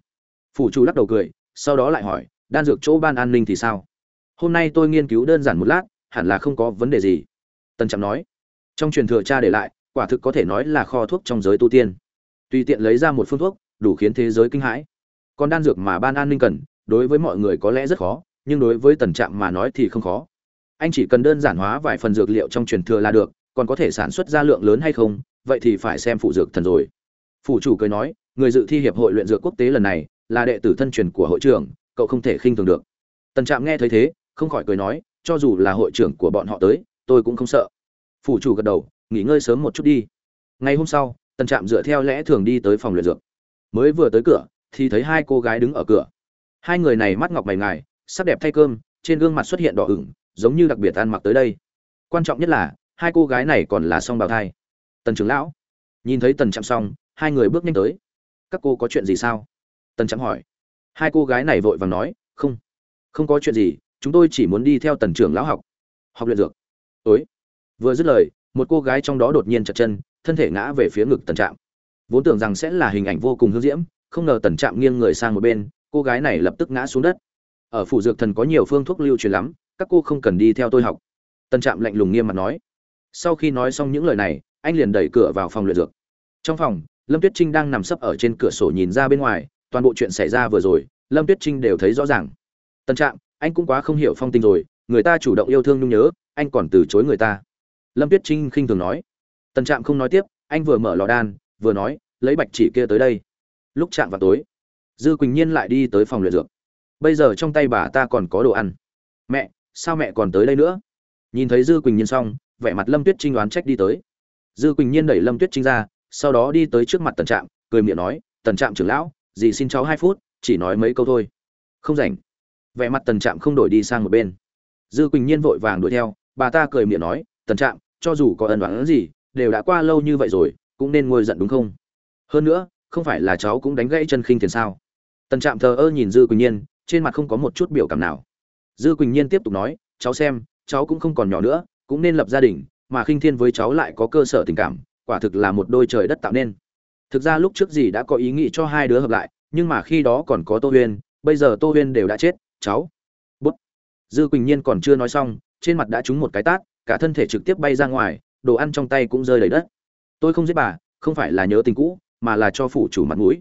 Speaker 1: Phủ chủ lắc đầu cười, sau đó lại hỏi, đan dược chỗ ban an ninh thì sao? Hôm nay tôi nghiên cứu đơn giản một lát, hẳn là không có vấn đề gì. Tân trạm nói, trong truyền thừa cha để lại, quả thực có thể nói là kho thuốc trong giới tu tiên. Tùy tiện lấy ra một phương thuốc, đủ khiến thế giới kinh hãi. Còn đan dược mà ban an ninh cần, đối với mọi người có lẽ rất khó, nhưng đối với tần trạm mà nói thì không khó anh chỉ cần đơn giản hóa vài phần dược liệu trong truyền thừa là được, còn có thể sản xuất ra lượng lớn hay không, vậy thì phải xem phụ dược thần rồi. Phủ chủ cười nói, người dự thi hiệp hội luyện dược quốc tế lần này là đệ tử thân truyền của hội trưởng, cậu không thể khinh thường được. Tần trạm nghe thấy thế, không khỏi cười nói, cho dù là hội trưởng của bọn họ tới, tôi cũng không sợ. Phủ chủ gật đầu, nghỉ ngơi sớm một chút đi. Ngày hôm sau, tần trạm dựa theo lẽ thường đi tới phòng luyện dược. Mới vừa tới cửa, thì thấy hai cô gái đứng ở cửa. Hai người này mắt ngọc mày ngài, sắc đẹp thay cơm, trên gương mặt xuất hiện đỏ ửng giống như đặc biệt ăn mặc tới đây. Quan trọng nhất là, hai cô gái này còn là song bào thai. Tần trưởng lão. Nhìn thấy tần trạm xong, hai người bước nhanh tới. Các cô có chuyện gì sao? Tần trạm hỏi. Hai cô gái này vội vàng nói, không không có chuyện gì, chúng tôi chỉ muốn đi theo tần trưởng lão học học luyện dược. Ối. Vừa dứt lời, một cô gái trong đó đột nhiên chật chân, thân thể ngã về phía ngực tần trạm. Vốn tưởng rằng sẽ là hình ảnh vô cùng hương diễm, không ngờ tần trạm nghiêng người sang một bên, cô gái này lập tức ngã xuống đất. Ở phủ dược thần có nhiều phương thuốc lưu truyền lắm các cô không cần đi theo tôi học. Tần trạm lạnh lùng nghiêm mặt nói. Sau khi nói xong những lời này, anh liền đẩy cửa vào phòng luyện dược. Trong phòng, lâm tuyết trinh đang nằm sấp ở trên cửa sổ nhìn ra bên ngoài, toàn bộ chuyện xảy ra vừa rồi, lâm tuyết trinh đều thấy rõ ràng. Tân trạm, anh cũng quá không hiểu phong tình rồi, người ta chủ động yêu thương nhung nhớ, anh còn từ chối người ta. Lâm tuyết trinh khinh thường nói. Tân trạm không nói tiếp, anh vừa mở lò đan, vừa nói, lấy bạch chỉ kia tới đây. Lúc chạm vào tối, dư quỳnh nhiên lại đi tới phòng luyện dược. Bây giờ trong tay bà ta còn có đồ ăn. Mẹ sao mẹ còn tới đây nữa? Nhìn thấy dư quỳnh nhiên xong, vẻ mặt lâm tuyết trinh đoán trách đi tới. Dư quỳnh nhiên đẩy lâm tuyết trinh ra, sau đó đi tới trước mặt tần trạm, cười miệng nói, tần trạm trưởng lão, dì xin cháu hai phút, chỉ nói mấy câu thôi. Không rảnh. Vẻ mặt tần trạm không đổi đi sang một bên. Dư quỳnh nhiên vội vàng đuổi theo, bà ta cười miệng nói, tần trạm, cho dù có ân đoán gì, đều đã qua lâu như vậy rồi, cũng nên ngồi giận đúng không? Hơn nữa, không phải là cháu cũng đánh gãy chân khinh thiền sao? Tần trạm thờ ơ nhìn dư quỳnh nhiên, trên mặt không có một chút biểu cảm nào dư quỳnh nhiên tiếp tục nói, cháu xem, cháu cũng không còn nhỏ nữa, cũng nên lập gia đình, mà khinh thiên với cháu lại có cơ sở tình cảm, quả thực là một đôi trời đất tạo nên. Thực ra lúc trước gì đã có ý nghĩ cho hai đứa hợp lại, nhưng mà khi đó còn có tô huyên, bây giờ tô huyên đều đã chết, cháu. Bút. Dư quỳnh nhiên còn chưa nói xong, trên mặt đã trúng một cái tát, cả thân thể trực tiếp bay ra ngoài, đồ ăn trong tay cũng rơi đầy đất. Tôi không giết bà, không phải là nhớ tình cũ, mà là cho phủ chủ mặt mũi.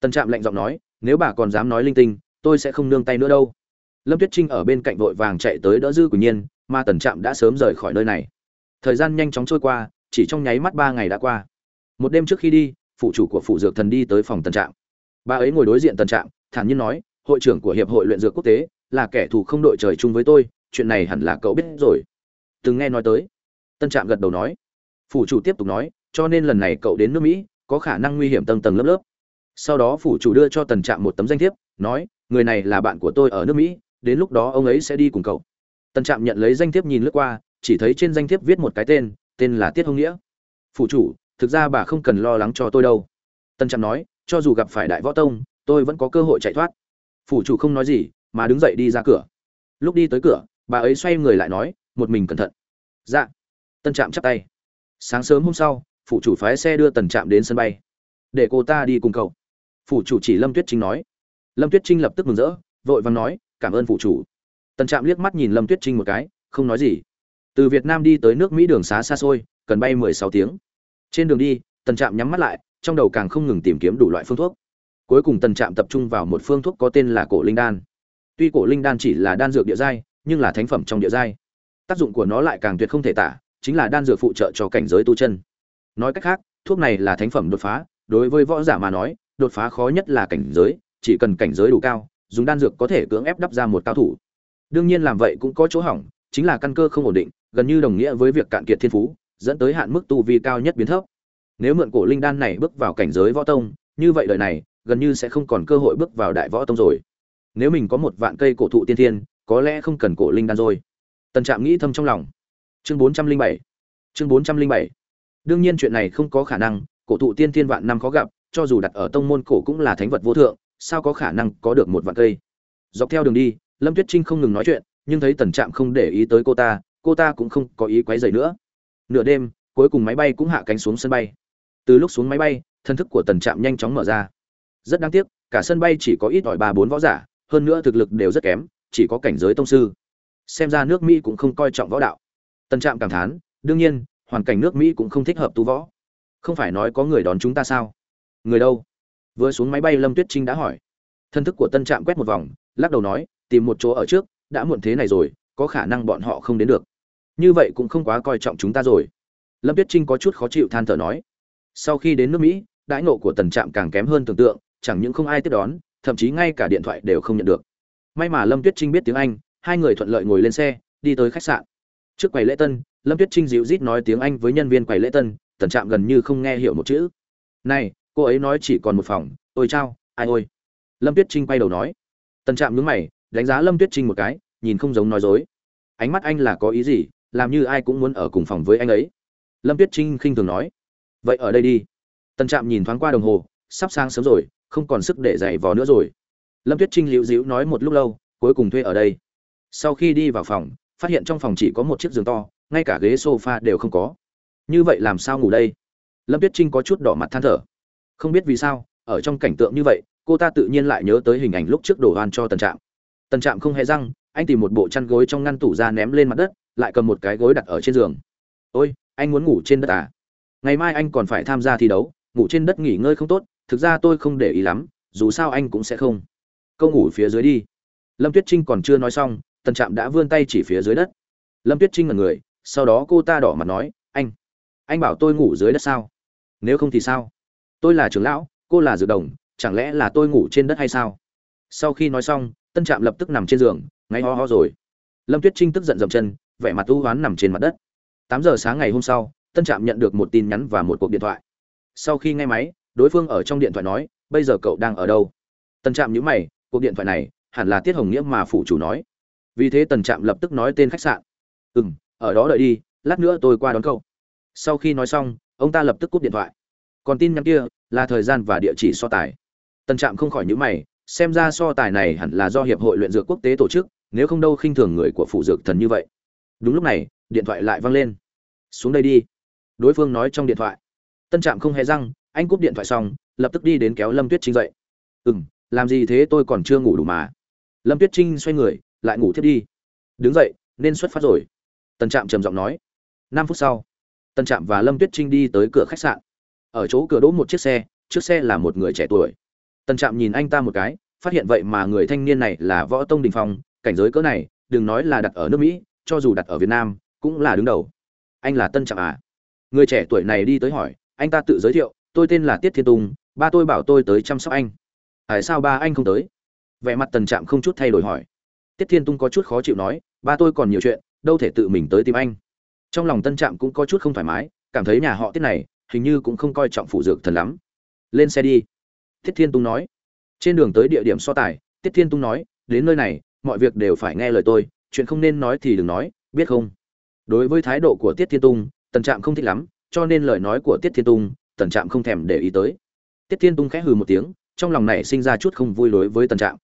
Speaker 1: Tân trạm lạnh giọng nói, nếu bà còn dám nói linh tinh, tôi sẽ không nương tay nữa đâu lâm tuyết trinh ở bên cạnh vội vàng chạy tới đỡ dư quỳnh nhiên mà tần trạm đã sớm rời khỏi nơi này. Thời gian nhanh chóng trôi qua, chỉ trong nháy mắt ba ngày đã qua. Một đêm trước khi đi, phụ chủ của phụ dược thần đi tới phòng tần trạm. Bà ấy ngồi đối diện tần trạm, thản nhiên nói, hội trưởng của hiệp hội luyện dược quốc tế, là kẻ thù không đội trời chung với tôi, chuyện này hẳn là cậu biết rồi. Từng nghe nói tới tân trạm gật đầu nói. Phủ chủ tiếp tục nói, cho nên lần này cậu đến nước mỹ, có khả năng nguy hiểm tầng tầng lớp lớp. Sau đó phủ chủ đưa cho tần trạm một tấm danh thiếp, nói, người này là bạn của tôi ở nước mỹ đến lúc đó ông ấy sẽ đi cùng cậu. Tần trạm nhận lấy danh thiếp nhìn lướt qua, chỉ thấy trên danh thiếp viết một cái tên tên là tiết hông nghĩa. Phụ chủ, thực ra bà không cần lo lắng cho tôi đâu. Tân trạm nói, cho dù gặp phải đại võ tông, tôi vẫn có cơ hội chạy thoát. Phủ chủ không nói gì, mà đứng dậy đi ra cửa. Lúc đi tới cửa, bà ấy xoay người lại nói, một mình cẩn thận. Dạ. Tân trạm chắp tay. Sáng sớm hôm sau, phủ chủ phái xe đưa tần trạm đến sân bay. Để cô ta đi cùng cậu. Phủ chủ chỉ lâm tuyết trinh nói. Lâm tuyết trinh lập tức mừng rỡ, vội vàng nói cảm ơn phụ chủ. Tần trạm liếc mắt nhìn lâm tuyết trinh một cái, không nói gì. Từ việt nam đi tới nước mỹ đường xá xa xôi, cần bay mười sáu tiếng. Trên đường đi, tần trạm nhắm mắt lại, trong đầu càng không ngừng tìm kiếm đủ loại phương thuốc. Cuối cùng tần trạm tập trung vào một phương thuốc có tên là cổ linh đan. Tuy cổ linh đan chỉ là đan dược địa giai, nhưng là thánh phẩm trong địa giai. Tác dụng của nó lại càng tuyệt không thể tả, chính là đan dược phụ trợ cho cảnh giới tu chân. Nói cách khác, thuốc này là thánh phẩm đột phá, đối với võ giả mà nói, đột phá khó nhất là cảnh giới, chỉ cần cảnh giới đủ cao dùng đan dược có thể cưỡng ép đắp ra một cao thủ. Đương nhiên làm vậy cũng có chỗ hỏng, chính là căn cơ không ổn định, gần như đồng nghĩa với việc cạn kiệt thiên phú, dẫn tới hạn mức tu vi cao nhất biến thấp. Nếu mượn cổ linh đan này bước vào cảnh giới võ tông, như vậy đời này, gần như sẽ không còn cơ hội bước vào đại võ tông rồi. Nếu mình có một vạn cây cổ thụ tiên thiên, có lẽ không cần cổ linh đan rồi. Tần trạm nghĩ thầm trong lòng. Chương bốn trăm linh bảy. Chương bốn trăm linh bảy. Đương nhiên chuyện này không có khả năng, cổ thụ tiên thiên vạn năm khó gặp, cho dù đặt ở tông môn cổ cũng là thánh vật vô thượng sao có khả năng có được một vạn cây? Dọc theo đường đi, lâm tuyết trinh không ngừng nói chuyện, nhưng thấy tần trạm không để ý tới cô ta cô ta cũng không có ý quấy dày nữa. Nửa đêm, cuối cùng máy bay cũng hạ cánh xuống sân bay. Từ lúc xuống máy bay, thân thức của tần trạm nhanh chóng mở ra. Rất đáng tiếc, cả sân bay chỉ có ít ỏi ba bốn võ giả, hơn nữa thực lực đều rất kém, chỉ có cảnh giới tông sư. Xem ra nước mỹ cũng không coi trọng võ đạo. Tần trạm cảm thán, đương nhiên, hoàn cảnh nước mỹ cũng không thích hợp tu võ. Không phải nói có người đón chúng ta sao? Người đâu? Vừa xuống máy bay lâm tuyết trinh đã hỏi. Thân thức của tân trạm quét một vòng, lắc đầu nói, tìm một chỗ ở trước, đã muộn thế này rồi, có khả năng bọn họ không đến được. Như vậy cũng không quá coi trọng chúng ta rồi. Lâm tuyết trinh có chút khó chịu than thở nói. Sau khi đến nước mỹ, đãi ngộ của tần trạm càng kém hơn tưởng tượng, chẳng những không ai tiếp đón, thậm chí ngay cả điện thoại đều không nhận được. May mà lâm tuyết trinh biết tiếng anh, hai người thuận lợi ngồi lên xe, đi tới khách sạn. Trước quầy lễ tân, lâm tuyết trinh dịu rít nói tiếng anh với nhân viên quầy lễ tân, tần trạm gần như không nghe hiểu một chữ. Này cô ấy nói chỉ còn một phòng. Ôi chao, ai ôi. Lâm tuyết trinh quay đầu nói. Tần trạm nhướng mày, đánh giá lâm tuyết trinh một cái, nhìn không giống nói dối. Ánh mắt anh là có ý gì, làm như ai cũng muốn ở cùng phòng với anh ấy. Lâm tuyết trinh khinh thường nói. Vậy ở đây đi. Tần trạm nhìn thoáng qua đồng hồ, sắp sang sớm rồi, không còn sức để dạy vò nữa rồi. Lâm tuyết trinh liễu dĩu nói một lúc lâu, cuối cùng thuê ở đây. Sau khi đi vào phòng, phát hiện trong phòng chỉ có một chiếc giường to, ngay cả ghế sofa đều không có. Như vậy làm sao ngủ đây? Lâm tuyết trinh có chút đỏ mặt than thở không biết vì sao, ở trong cảnh tượng như vậy, cô ta tự nhiên lại nhớ tới hình ảnh lúc trước đổ oan cho tần trạm. Tần trạm không hề răng, anh tìm một bộ chăn gối trong ngăn tủ ra ném lên mặt đất, lại cầm một cái gối đặt ở trên giường. Ôi, anh muốn ngủ trên đất à? Ngày mai anh còn phải tham gia thi đấu, ngủ trên đất nghỉ ngơi không tốt, thực ra tôi không để ý lắm, dù sao anh cũng sẽ không. Câu ngủ phía dưới đi. Lâm tuyết trinh còn chưa nói xong, tần trạm đã vươn tay chỉ phía dưới đất. Lâm tuyết trinh là người, sau đó cô ta đỏ mặt nói, anh anh bảo tôi ngủ dưới đất sao? Nếu không thì sao? Tôi là trưởng lão, cô là dược đồng, chẳng lẽ là tôi ngủ trên đất hay sao? Sau khi nói xong, tân trạm lập tức nằm trên giường ngay ho ho rồi. Lâm tuyết trinh tức giận dậm chân, vẻ mặt u hoán nằm trên mặt đất. Tám giờ sáng ngày hôm sau, tân trạm nhận được một tin nhắn và một cuộc điện thoại. Sau khi nghe máy, đối phương ở trong điện thoại nói, bây giờ cậu đang ở đâu? Tân trạm nhữ mày, cuộc điện thoại này, hẳn là tiết hồng nghĩa mà phủ chủ nói. Vì thế tần trạm lập tức nói tên khách sạn. Ừ m ở đó đợi đi, lát nữa tôi qua đón cậu. Sau khi nói xong, ông ta lập tức cúp điện thoại còn tin nhắn kia, là thời gian và địa chỉ so tài. Tân trạm không khỏi nhữ mày, xem ra so tài này hẳn là do hiệp hội luyện dược quốc tế tổ chức, nếu không đâu khinh thường người của phủ dược thần như vậy. Đúng lúc này, điện thoại lại vang lên. Xuống đây đi. Đối phương nói trong điện thoại. Tân trạm không hề răng, anh cúp điện thoại xong, lập tức đi đến kéo lâm tuyết trinh dậy. Ừ m làm gì thế, tôi còn chưa ngủ đủ mà. Lâm tuyết trinh xoay người, lại ngủ thiết đi. Đứng dậy, nên xuất phát rồi. Tân trạm trầm giọng nói. Năm phút sau, tân trạm và lâm tuyết trinh đi tới cửa khách sạn ở chỗ cửa đỗ một chiếc xe, trước xe là một người trẻ tuổi. Tần trạm nhìn anh ta một cái, phát hiện vậy mà người thanh niên này là võ tông đình phong, cảnh giới cỡ này, đừng nói là đặt ở nước mỹ, cho dù đặt ở việt nam, cũng là đứng đầu. Anh là tân trạm à? Người trẻ tuổi này đi tới hỏi, anh ta tự giới thiệu, tôi tên là tiết thiên tùng, ba tôi bảo tôi tới chăm sóc anh. Tại sao ba anh không tới? Vẻ mặt tần trạm không chút thay đổi hỏi. Tiết thiên tung có chút khó chịu nói, ba tôi còn nhiều chuyện, đâu thể tự mình tới tìm anh. Trong lòng tân trạm cũng có chút không thoải mái, cảm thấy nhà họ tiết này hình như cũng không coi trọng phụ dược thần lắm. Lên xe đi. Tiết thiên tung nói. Trên đường tới địa điểm so tài, tiết thiên tung nói, đến nơi này, mọi việc đều phải nghe lời tôi, chuyện không nên nói thì đừng nói, biết không? Đối với thái độ của tiết thiên tung, tần trạm không thích lắm, cho nên lời nói của tiết thiên tung, tần trạm không thèm để ý tới. Tiết thiên tung khẽ hừ một tiếng, trong lòng này sinh ra chút không vui đối với tần trạm.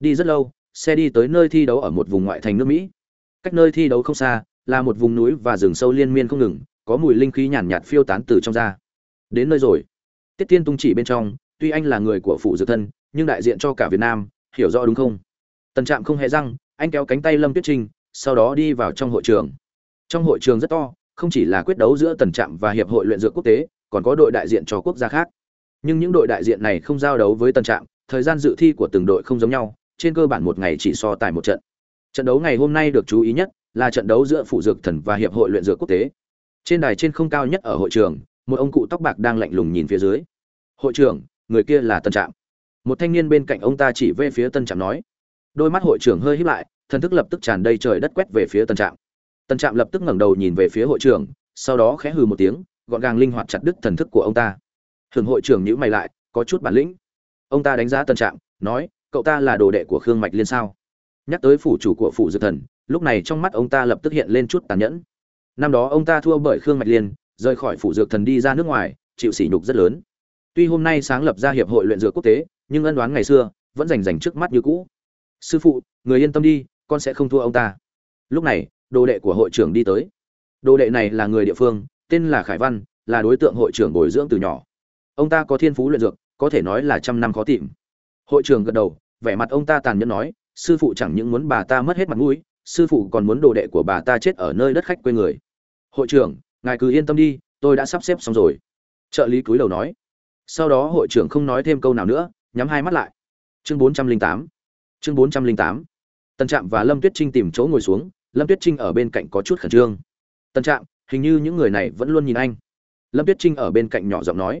Speaker 1: Đi rất lâu, xe đi tới nơi thi đấu ở một vùng ngoại thành nước mỹ. Cách nơi thi đấu không xa, là một vùng núi và rừng sâu liên miên không ngừng có mùi linh khí nhàn nhạt, phiêu tán từ trong ra đến nơi rồi. Tiết thiên tung chỉ bên trong tuy anh là người của phủ dược thân nhưng đại diện cho cả việt nam hiểu rõ đúng không? Tần trạm không hề răng anh kéo cánh tay lâm tuyết trinh sau đó đi vào trong hội trường. Trong hội trường rất to không chỉ là quyết đấu giữa tần trạm và hiệp hội luyện dược quốc tế còn có đội đại diện cho quốc gia khác. Nhưng những đội đại diện này không giao đấu với tần trạm thời gian dự thi của từng đội không giống nhau trên cơ bản một ngày chỉ so tài một trận. Trận đấu ngày hôm nay được chú ý nhất là trận đấu giữa phụ dược thần và hiệp hội luyện dược quốc tế trên đài trên không cao nhất ở hội trường, một ông cụ tóc bạc đang lạnh lùng nhìn phía dưới. Hội trưởng, người kia là tân trạm. Một thanh niên bên cạnh ông ta chỉ về phía tân trạm nói. Đôi mắt hội trưởng hơi híp lại, thần thức lập tức tràn đầy trời đất quét về phía tân trạm. Tân trạm lập tức ngẩng đầu nhìn về phía hội trưởng, sau đó khẽ hừ một tiếng, gọn gàng linh hoạt chặt đứt thần thức của ông ta. Thường hội trưởng nhữ mày lại, có chút bản lĩnh. Ông ta đánh giá tân trạm, nói, cậu ta là đồ đệ của khương mạch liên sao? Nhắc tới phủ chủ của phủ dược thần, lúc này trong mắt ông ta lập tức hiện lên chút tàn nhẫn năm đó ông ta thua bởi khương mạch liên, rời khỏi phủ dược thần đi ra nước ngoài, chịu sỉ nhục rất lớn. Tuy hôm nay sáng lập ra hiệp hội luyện dược quốc tế, nhưng ân đoán ngày xưa vẫn rành rành trước mắt như cũ. Sư phụ, người yên tâm đi, con sẽ không thua ông ta. Lúc này, đồ đệ của hội trưởng đi tới. Đồ đệ này là người địa phương, tên là khải văn, là đối tượng hội trưởng bồi dưỡng từ nhỏ. Ông ta có thiên phú luyện dược, có thể nói là trăm năm khó tìm. Hội trưởng gật đầu, vẻ mặt ông ta tàn nhẫn nói, sư phụ chẳng những muốn bà ta mất hết mặt mũi sư phụ còn muốn đồ đệ của bà ta chết ở nơi đất khách quê người. Hội trưởng, ngài cứ yên tâm đi, tôi đã sắp xếp xong rồi. Trợ lý cúi đầu nói. Sau đó hội trưởng không nói thêm câu nào nữa, nhắm hai mắt lại. Chương bốn trăm linh tám. Chương bốn trăm linh tám. Tân trạm và lâm tuyết trinh tìm chỗ ngồi xuống, lâm tuyết trinh ở bên cạnh có chút khẩn trương. Tân trạm, hình như những người này vẫn luôn nhìn anh. Lâm tuyết trinh ở bên cạnh nhỏ giọng nói.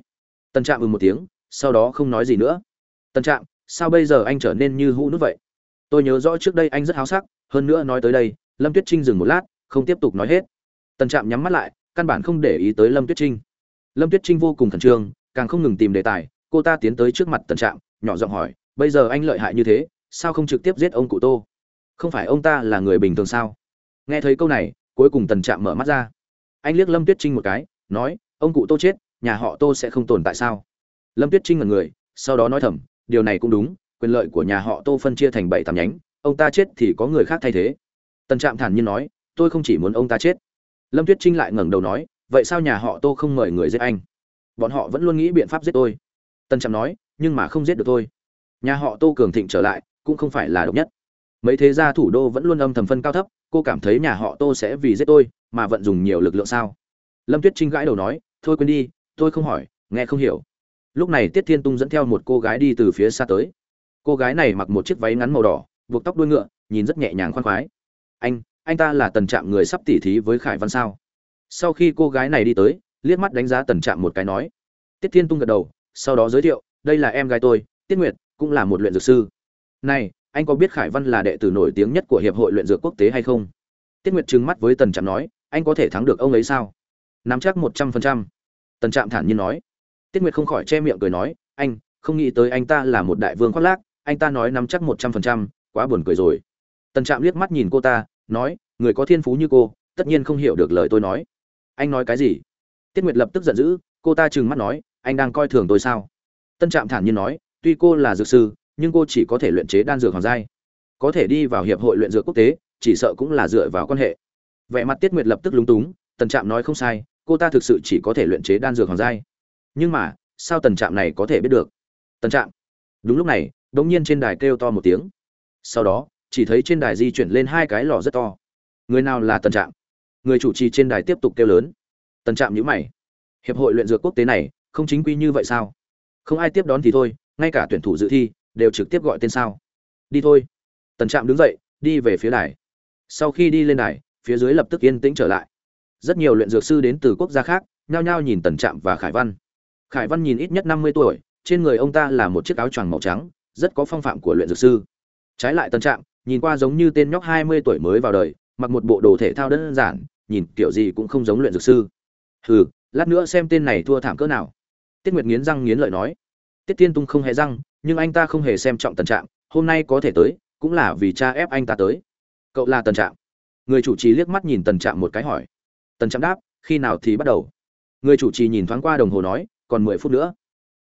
Speaker 1: Tân trạm ừ một tiếng, sau đó không nói gì nữa. Tân trạm, sao bây giờ anh trở nên như hũ nước vậy? Tôi nhớ rõ trước đây anh rất háo sắc hơn nữa nói tới đây, lâm tuyết trinh dừng một lát, không tiếp tục nói hết. Tần trạm nhắm mắt lại, căn bản không để ý tới lâm tuyết trinh. Lâm tuyết trinh vô cùng khẩn trương, càng không ngừng tìm đề tài. Cô ta tiến tới trước mặt tần trạm, nhỏ giọng hỏi, bây giờ anh lợi hại như thế, sao không trực tiếp giết ông cụ tô? Không phải ông ta là người bình thường sao? Nghe thấy câu này, cuối cùng tần trạm mở mắt ra. Anh liếc lâm tuyết trinh một cái, nói, ông cụ tô chết, nhà họ tô sẽ không tồn tại sao? Lâm tuyết trinh ngần người, sau đó nói thầm, điều này cũng đúng, quyền lợi của nhà họ tô phân chia thành bảy tám nhánh ông ta chết thì có người khác thay thế. Tần trạm thản nhiên nói, tôi không chỉ muốn ông ta chết. Lâm tuyết trinh lại ngẩng đầu nói, vậy sao nhà họ tô không mời người giết anh? Bọn họ vẫn luôn nghĩ biện pháp giết tôi. Tần trạm nói, nhưng mà không giết được tôi. Nhà họ tô cường thịnh trở lại, cũng không phải là độc nhất. Mấy thế gia thủ đô vẫn luôn âm thầm phân cao thấp, cô cảm thấy nhà họ tô sẽ vì giết tôi mà vận dùng nhiều lực lượng sao? Lâm tuyết trinh gãi đầu nói, thôi quên đi, tôi không hỏi, nghe không hiểu. Lúc này tiết thiên tung dẫn theo một cô gái đi từ phía xa tới. Cô gái này mặc một chiếc váy ngắn màu đỏ buộc tóc đuôi ngựa, nhìn rất nhẹ nhàng khoan khoái. Anh anh ta là tần trạm người sắp tỉ thí với khải văn sao? Sau khi cô gái này đi tới, liếc mắt đánh giá tần trạm một cái nói. Tiết thiên tung gật đầu, sau đó giới thiệu, đây là em gái tôi, tiết nguyệt, cũng là một luyện dược sư. Này, anh có biết khải văn là đệ tử nổi tiếng nhất của hiệp hội luyện dược quốc tế hay không? Tiết nguyệt trừng mắt với tần trạm nói, anh có thể thắng được ông ấy sao? Nắm chắc một trăm phần trăm. Tần trạm thản nhiên nói. Tiết nguyệt không khỏi che miệng cười nói, anh, không nghĩ tới anh ta là một đại vương khoác lác, anh ta nói nắm chắc một trăm phần trăm quá buồn cười rồi. Tần trạm liếc mắt nhìn cô ta, nói, người có thiên phú như cô, tất nhiên không hiểu được lời tôi nói. Anh nói cái gì? Tiết nguyệt lập tức giận dữ, cô ta trừng mắt nói, anh đang coi thường tôi sao? Tân trạm thản nhiên nói, tuy cô là dược sư, nhưng cô chỉ có thể luyện chế đan dược hoàng giai. Có thể đi vào hiệp hội luyện dược quốc tế, chỉ sợ cũng là dựa vào quan hệ. Vẻ mặt tiết nguyệt lập tức lúng túng, tần trạm nói không sai, cô ta thực sự chỉ có thể luyện chế đan dược hoàng giai. Nhưng mà, sao tần trạm này có thể biết được? Tần trạm, đúng lúc này đ ỗ n g nhiên trên đài kêu to một tiếng sau đó, chỉ thấy trên đài di chuyển lên hai cái lò rất to. Người nào là tần trạm? Người chủ trì trên đài tiếp tục kêu lớn. Tần trạm nhữ mày. Hiệp hội luyện dược quốc tế này, không chính quy như vậy sao? Không ai tiếp đón thì thôi, ngay cả tuyển thủ dự thi, đều trực tiếp gọi tên sao? Đi thôi. Tần trạm đứng dậy, đi về phía đài. Sau khi đi lên đài, phía dưới lập tức yên tĩnh trở lại. Rất nhiều luyện dược sư đến từ quốc gia khác, nhao nhao nhìn tần trạm và khải văn. Khải văn nhìn ít nhất năm mươi tuổi, trên người ông ta là một chiếc áo choàng màu trắng, rất có phong phạm của luyện dược sư trái lại tần trạm, nhìn qua giống như tên nhóc hai mươi tuổi mới vào đời, mặc một bộ đồ thể thao đơn giản, nhìn kiểu gì cũng không giống luyện dược sư. Hừ, lát nữa xem tên này thua thảm cỡ nào. Tiết nguyệt nghiến răng nghiến lợi nói. Tiết tiên tung không hề răng, nhưng anh ta không hề xem trọng tần trạm, hôm nay có thể tới, cũng là vì cha ép anh ta tới. Cậu là tần trạm. Người chủ trì liếc mắt nhìn tần trạm một cái hỏi. Tần trạm đáp, khi nào thì bắt đầu? Người chủ trì nhìn thoáng qua đồng hồ nói, còn mười phút nữa.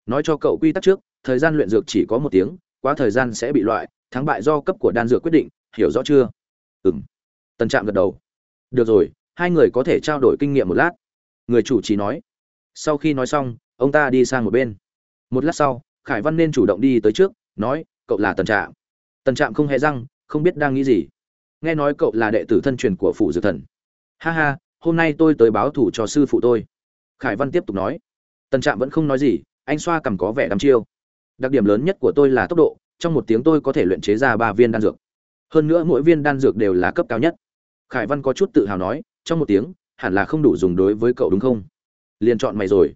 Speaker 1: Nói cho cậu quy tắc trước, thời gian luyện dược chỉ có một tiếng, quá thời gian sẽ bị loại thắng bại do cấp của đan dược quyết định, hiểu rõ chưa? Ừ m tần trạm gật đầu. Được rồi, hai người có thể trao đổi kinh nghiệm một lát. Người chủ trì nói. Sau khi nói xong, ông ta đi sang một bên. Một lát sau, khải văn nên chủ động đi tới trước, nói, cậu là tần trạm. Tần trạm không hề răng, không biết đang nghĩ gì. Nghe nói cậu là đệ tử thân truyền của phủ dược thần. Ha ha, hôm nay tôi tới báo thủ cho sư phụ tôi. Khải văn tiếp tục nói. Tần trạm vẫn không nói gì, anh xoa cằm có vẻ đăm chiêu. Đặc điểm lớn nhất của tôi là tốc độ trong một tiếng tôi có thể luyện chế ra ba viên đan dược. Hơn nữa mỗi viên đan dược đều là cấp cao nhất. Khải văn có chút tự hào nói, trong một tiếng, hẳn là không đủ dùng đối với cậu đúng không? Liền chọn mày rồi.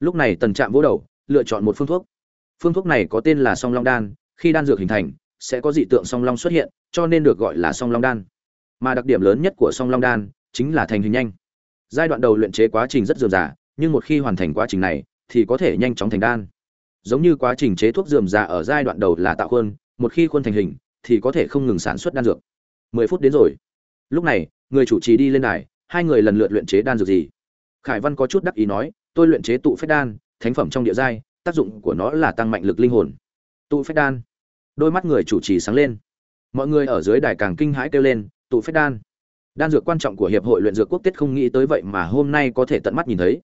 Speaker 1: Lúc này tần trạm vỗ đầu, lựa chọn một phương thuốc. Phương thuốc này có tên là song long đan, khi đan dược hình thành, sẽ có dị tượng song long xuất hiện, cho nên được gọi là song long đan. Mà đặc điểm lớn nhất của song long đan chính là thành hình nhanh. Giai đoạn đầu luyện chế quá trình rất dườm dà nhưng một khi hoàn thành quá trình này, thì có thể nhanh chóng thành đan giống như quá trình chế thuốc dườm già ở giai đoạn đầu là tạo khuôn, một khi khuôn thành hình, thì có thể không ngừng sản xuất đan dược. Mười phút đến rồi. Lúc này, người chủ trì đi lên đài, hai người lần lượt luyện chế đan dược gì? Khải văn có chút đắc ý nói, tôi luyện chế tụ phách đan, thánh phẩm trong địa giai, tác dụng của nó là tăng mạnh lực linh hồn. Tụ phách đan. Đôi mắt người chủ trì sáng lên. Mọi người ở dưới đài càng kinh hãi kêu lên, tụ phách đan. Đan dược quan trọng của hiệp hội luyện dược quốc tiết không nghĩ tới vậy mà hôm nay có thể tận mắt nhìn thấy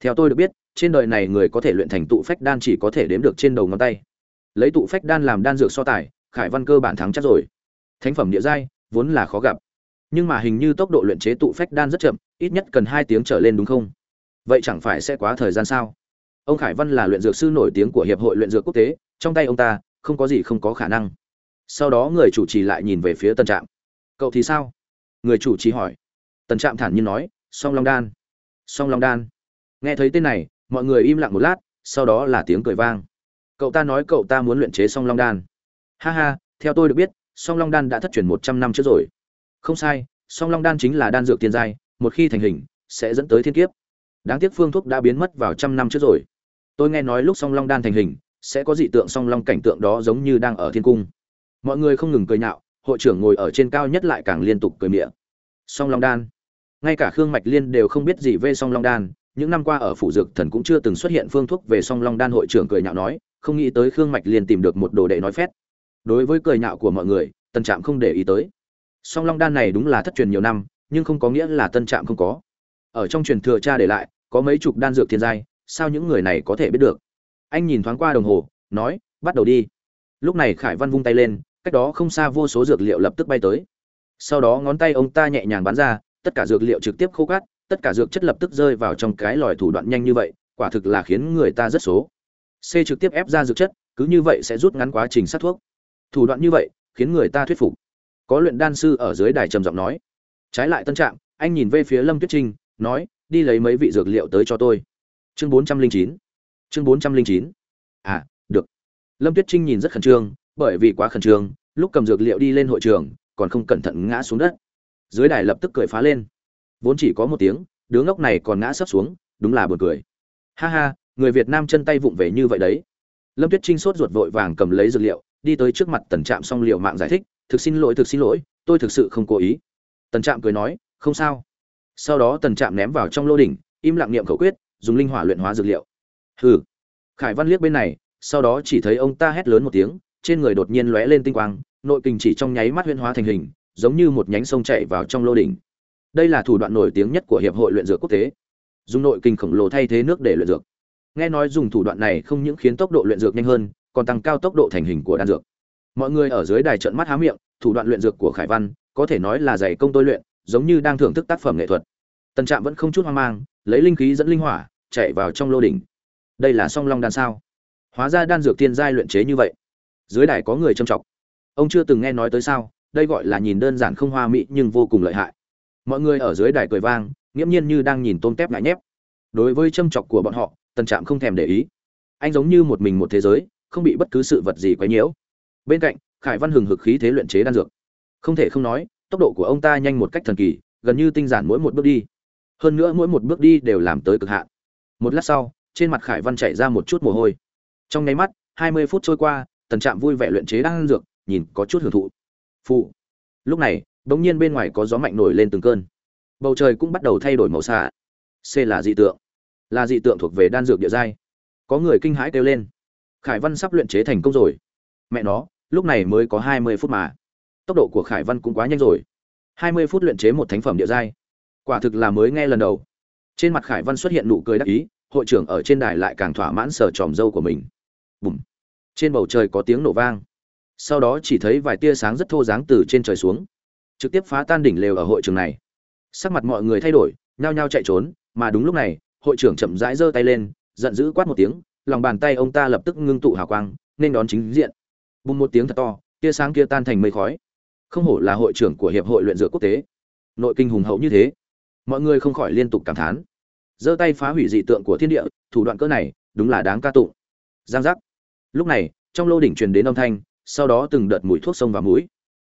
Speaker 1: theo tôi được biết, trên đời này người có thể luyện thành tụ phách đan chỉ có thể đếm được trên đầu ngón tay. Lấy tụ phách đan làm đan dược so tài, khải văn cơ bản thắng chắc rồi. Thánh phẩm địa giai, vốn là khó gặp. Nhưng mà hình như tốc độ luyện chế tụ phách đan rất chậm, ít nhất cần hai tiếng trở lên đúng không? Vậy chẳng phải sẽ quá thời gian sao? Ông khải văn là luyện dược sư nổi tiếng của hiệp hội luyện dược quốc tế, trong tay ông ta, không có gì không có khả năng. Sau đó người chủ trì lại nhìn về phía tân trạm. Cậu thì sao? Người chủ trì hỏi. Tân trạm thản nhiên nói, song long đan. Song long đan? Nghe thấy tên này, mọi người im lặng một lát, sau đó là tiếng cười vang. Cậu ta nói cậu ta muốn luyện chế song long đan. Ha ha, theo tôi được biết, song long đan đã thất truyền một trăm năm trước rồi. Không sai, song long đan chính là đan dược tiên giai, một khi thành hình, sẽ dẫn tới thiên kiếp. Đáng tiếc phương thuốc đã biến mất vào trăm năm trước rồi. Tôi nghe nói lúc song long đan thành hình, sẽ có dị tượng song long cảnh tượng đó giống như đang ở thiên cung. Mọi người không ngừng cười nhạo, hội trưởng ngồi ở trên cao nhất lại càng liên tục cười miệng. song long đan. Ngay cả khương mạch liên đều không biết gì về song long đan những năm qua ở phủ dược thần cũng chưa từng xuất hiện phương thuốc về song long đan hội trưởng cười nhạo nói, không nghĩ tới khương mạch liền tìm được một đồ đệ nói phét. Đối với cười nhạo của mọi người, tân trạm không để ý tới. Song long đan này đúng là thất truyền nhiều năm, nhưng không có nghĩa là tân trạm không có. Ở trong truyền thừa cha để lại, có mấy chục đan dược thiên giai, sao những người này có thể biết được? Anh nhìn thoáng qua đồng hồ, nói, bắt đầu đi. Lúc này khải văn vung tay lên, cách đó không xa vô số dược liệu lập tức bay tới. Sau đó ngón tay ông ta nhẹ nhàng bắn ra, tất cả dược liệu trực tiếp khô cát tất cả dược chất lập tức rơi vào trong cái lòi thủ đoạn nhanh như vậy, quả thực là khiến người ta rất số. C trực tiếp ép ra dược chất, cứ như vậy sẽ rút ngắn quá trình sát thuốc. Thủ đoạn như vậy, khiến người ta thuyết phục. Có luyện đan sư ở dưới đài trầm giọng nói. Trái lại tân trạng, anh nhìn về phía lâm tuyết trinh, nói, đi lấy mấy vị dược liệu tới cho tôi. Chương bốn trăm linh chín. Chương bốn trăm linh chín. À được. Lâm tuyết trinh nhìn rất khẩn trương, bởi vì quá khẩn trương, lúc cầm dược liệu đi lên hội trường, còn không cẩn thận ngã xuống đất. Dưới đài lập tức cười phá lên vốn chỉ có một tiếng, đứa ngốc này còn ngã sấp xuống, đúng là buồn cười. Ha ha, người việt nam chân tay vụng về như vậy đấy. Lâm tuyết trinh sốt ruột vội vàng cầm lấy dược liệu, đi tới trước mặt tần trạm xong liệu mạng giải thích, thực xin lỗi, thực xin lỗi, tôi thực sự không cố ý. Tần trạm cười nói, không sao. Sau đó tần trạm ném vào trong lô đỉnh, im lặng niệm khẩu quyết, dùng linh hỏa luyện hóa dược liệu. Hừ. Khải văn liếc bên này, sau đó chỉ thấy ông ta hét lớn một tiếng, trên người đột nhiên lóe lên tinh quang, nội kình chỉ trong nháy mắt huyễn hóa thành hình, giống như một nhánh sông chạy vào trong lô đỉnh đây là thủ đoạn nổi tiếng nhất của hiệp hội luyện dược quốc tế. Dùng nội kinh khổng lồ thay thế nước để luyện dược. Nghe nói dùng thủ đoạn này không những khiến tốc độ luyện dược nhanh hơn, còn tăng cao tốc độ thành hình của đan dược. Mọi người ở dưới đài trận mắt há miệng, thủ đoạn luyện dược của khải văn, có thể nói là dày công tôi luyện, giống như đang thưởng thức tác phẩm nghệ thuật. Tần trạm vẫn không chút hoang mang, lấy linh khí dẫn linh hỏa, chạy vào trong lô đỉnh. Đây là song long đan sao? Hóa ra đan dược tiên giai luyện chế như vậy. Dưới đài có người trầm trọng ông chưa từng nghe nói tới sao, đây gọi là nhìn đơn giản không hoa mỹ nhưng vô cùng lợi hại mọi người ở dưới đài cười vang, nghiễm nhiên như đang nhìn tôm tép ngại nhép. Đối với châm chọc của bọn họ, tần trạm không thèm để ý. Anh giống như một mình một thế giới, không bị bất cứ sự vật gì quấy nhiễu. Bên cạnh, khải văn hừng hực khí thế luyện chế đan dược. Không thể không nói, tốc độ của ông ta nhanh một cách thần kỳ, gần như tinh giản mỗi một bước đi. Hơn nữa mỗi một bước đi đều làm tới cực hạn. Một lát sau, trên mặt khải văn chảy ra một chút mồ hôi. Trong nháy mắt, hai mươi phút trôi qua, tần trạm vui vẻ luyện chế đan dược, nhìn có chút hưởng thụ. Phụ. Lúc này bỗng nhiên bên ngoài có gió mạnh nổi lên từng cơn. Bầu trời cũng bắt đầu thay đổi màu xạ. C là dị tượng. Là dị tượng thuộc về đan dược địa giai. Có người kinh hãi kêu lên. Khải văn sắp luyện chế thành công rồi. Mẹ nó, lúc này mới có hai mươi phút mà. Tốc độ của khải văn cũng quá nhanh rồi. hai mươi phút luyện chế một thánh phẩm địa giai. Quả thực là mới nghe lần đầu. Trên mặt khải văn xuất hiện nụ cười đắc ý, hội trưởng ở trên đài lại càng thỏa mãn sờ tròm dâu của mình. Bùm. Trên bầu trời có tiếng nổ vang. Sau đó chỉ thấy vài tia sáng rất thô dáng từ trên trời xuống trực tiếp phá tan đỉnh lều ở hội trường này. Sắc mặt mọi người thay đổi, nhao nhao chạy trốn, mà đúng lúc này, hội trưởng chậm rãi giơ tay lên, giận dữ quát một tiếng, lòng bàn tay ông ta lập tức ngưng tụ hào quang, nên đón chính diện. Bùng một tiếng thật to, tia sáng kia tan thành mây khói. Không hổ là hội trưởng của hiệp hội luyện dược quốc tế. Nội kinh hùng hậu như thế. Mọi người không khỏi liên tục cảm thán. Giơ tay phá hủy dị tượng của thiên địa, thủ đoạn cỡ này, đúng là đáng ca tụng. Giang giác. Lúc này, trong lô đỉnh truyền đến âm thanh, sau đó từng đợt mùi thuốc sông vào mũi.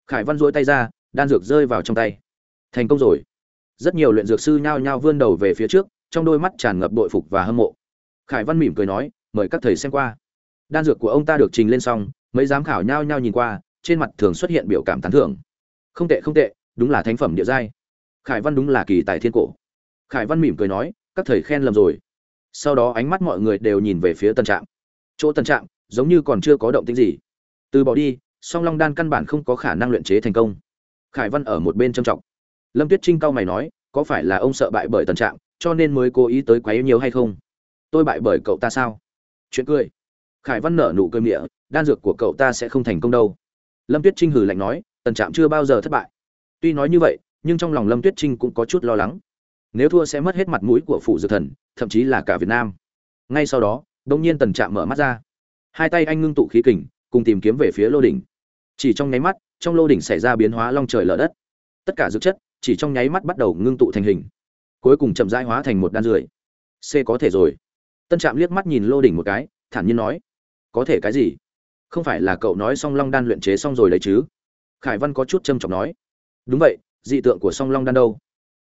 Speaker 1: Khải văn dỗi tay ra đan dược rơi vào trong tay. Thành công rồi. Rất nhiều luyện dược sư nhao nhao vươn đầu về phía trước, trong đôi mắt tràn ngập bội phục và hâm mộ. Khải văn mỉm cười nói, mời các thầy xem qua. Đan dược của ông ta được trình lên xong, mấy giám khảo nhao nhao nhìn qua, trên mặt thường xuất hiện biểu cảm tán thưởng. Không tệ không tệ, đúng là thánh phẩm địa giai. Khải văn đúng là kỳ tài thiên cổ. Khải văn mỉm cười nói, các thầy khen lầm rồi. Sau đó ánh mắt mọi người đều nhìn về phía tân trạm. Chỗ tân trạm giống như còn chưa có động tĩnh gì. Từ bỏ đi, song long đan căn bản không có khả năng luyện chế thành công khải văn ở một bên trầm trọng lâm tuyết trinh cau mày nói có phải là ông sợ bại bởi tần trạng cho nên mới cố ý tới quấy nhiều hay không? Tôi bại bởi cậu ta sao? Chuyện cười. Khải văn nở nụ cười miệng, đan dược của cậu ta sẽ không thành công đâu. Lâm tuyết trinh hừ lạnh nói tần trạm chưa bao giờ thất bại. Tuy nói như vậy nhưng trong lòng lâm tuyết trinh cũng có chút lo lắng. Nếu thua sẽ mất hết mặt mũi của phủ dược thần thậm chí là cả việt nam. Ngay sau đó đông nhiên tần trạm mở mắt ra. Hai tay anh ngưng tụ khí kình cùng tìm kiếm về phía lô đỉnh. Chỉ trong nháy mắt trong lô đỉnh xảy ra biến hóa long trời lở đất. Tất cả dược chất chỉ trong nháy mắt bắt đầu ngưng tụ thành hình, cuối cùng chậm rãi hóa thành một đan rưỡi. C có thể rồi. Tân trạm liếc mắt nhìn lô đỉnh một cái, thản nhiên nói, có thể cái gì? Không phải là cậu nói song long đan luyện chế xong rồi đấy chứ? Khải văn có chút trâm trọng nói, đúng vậy, dị tượng của song long đan đâu?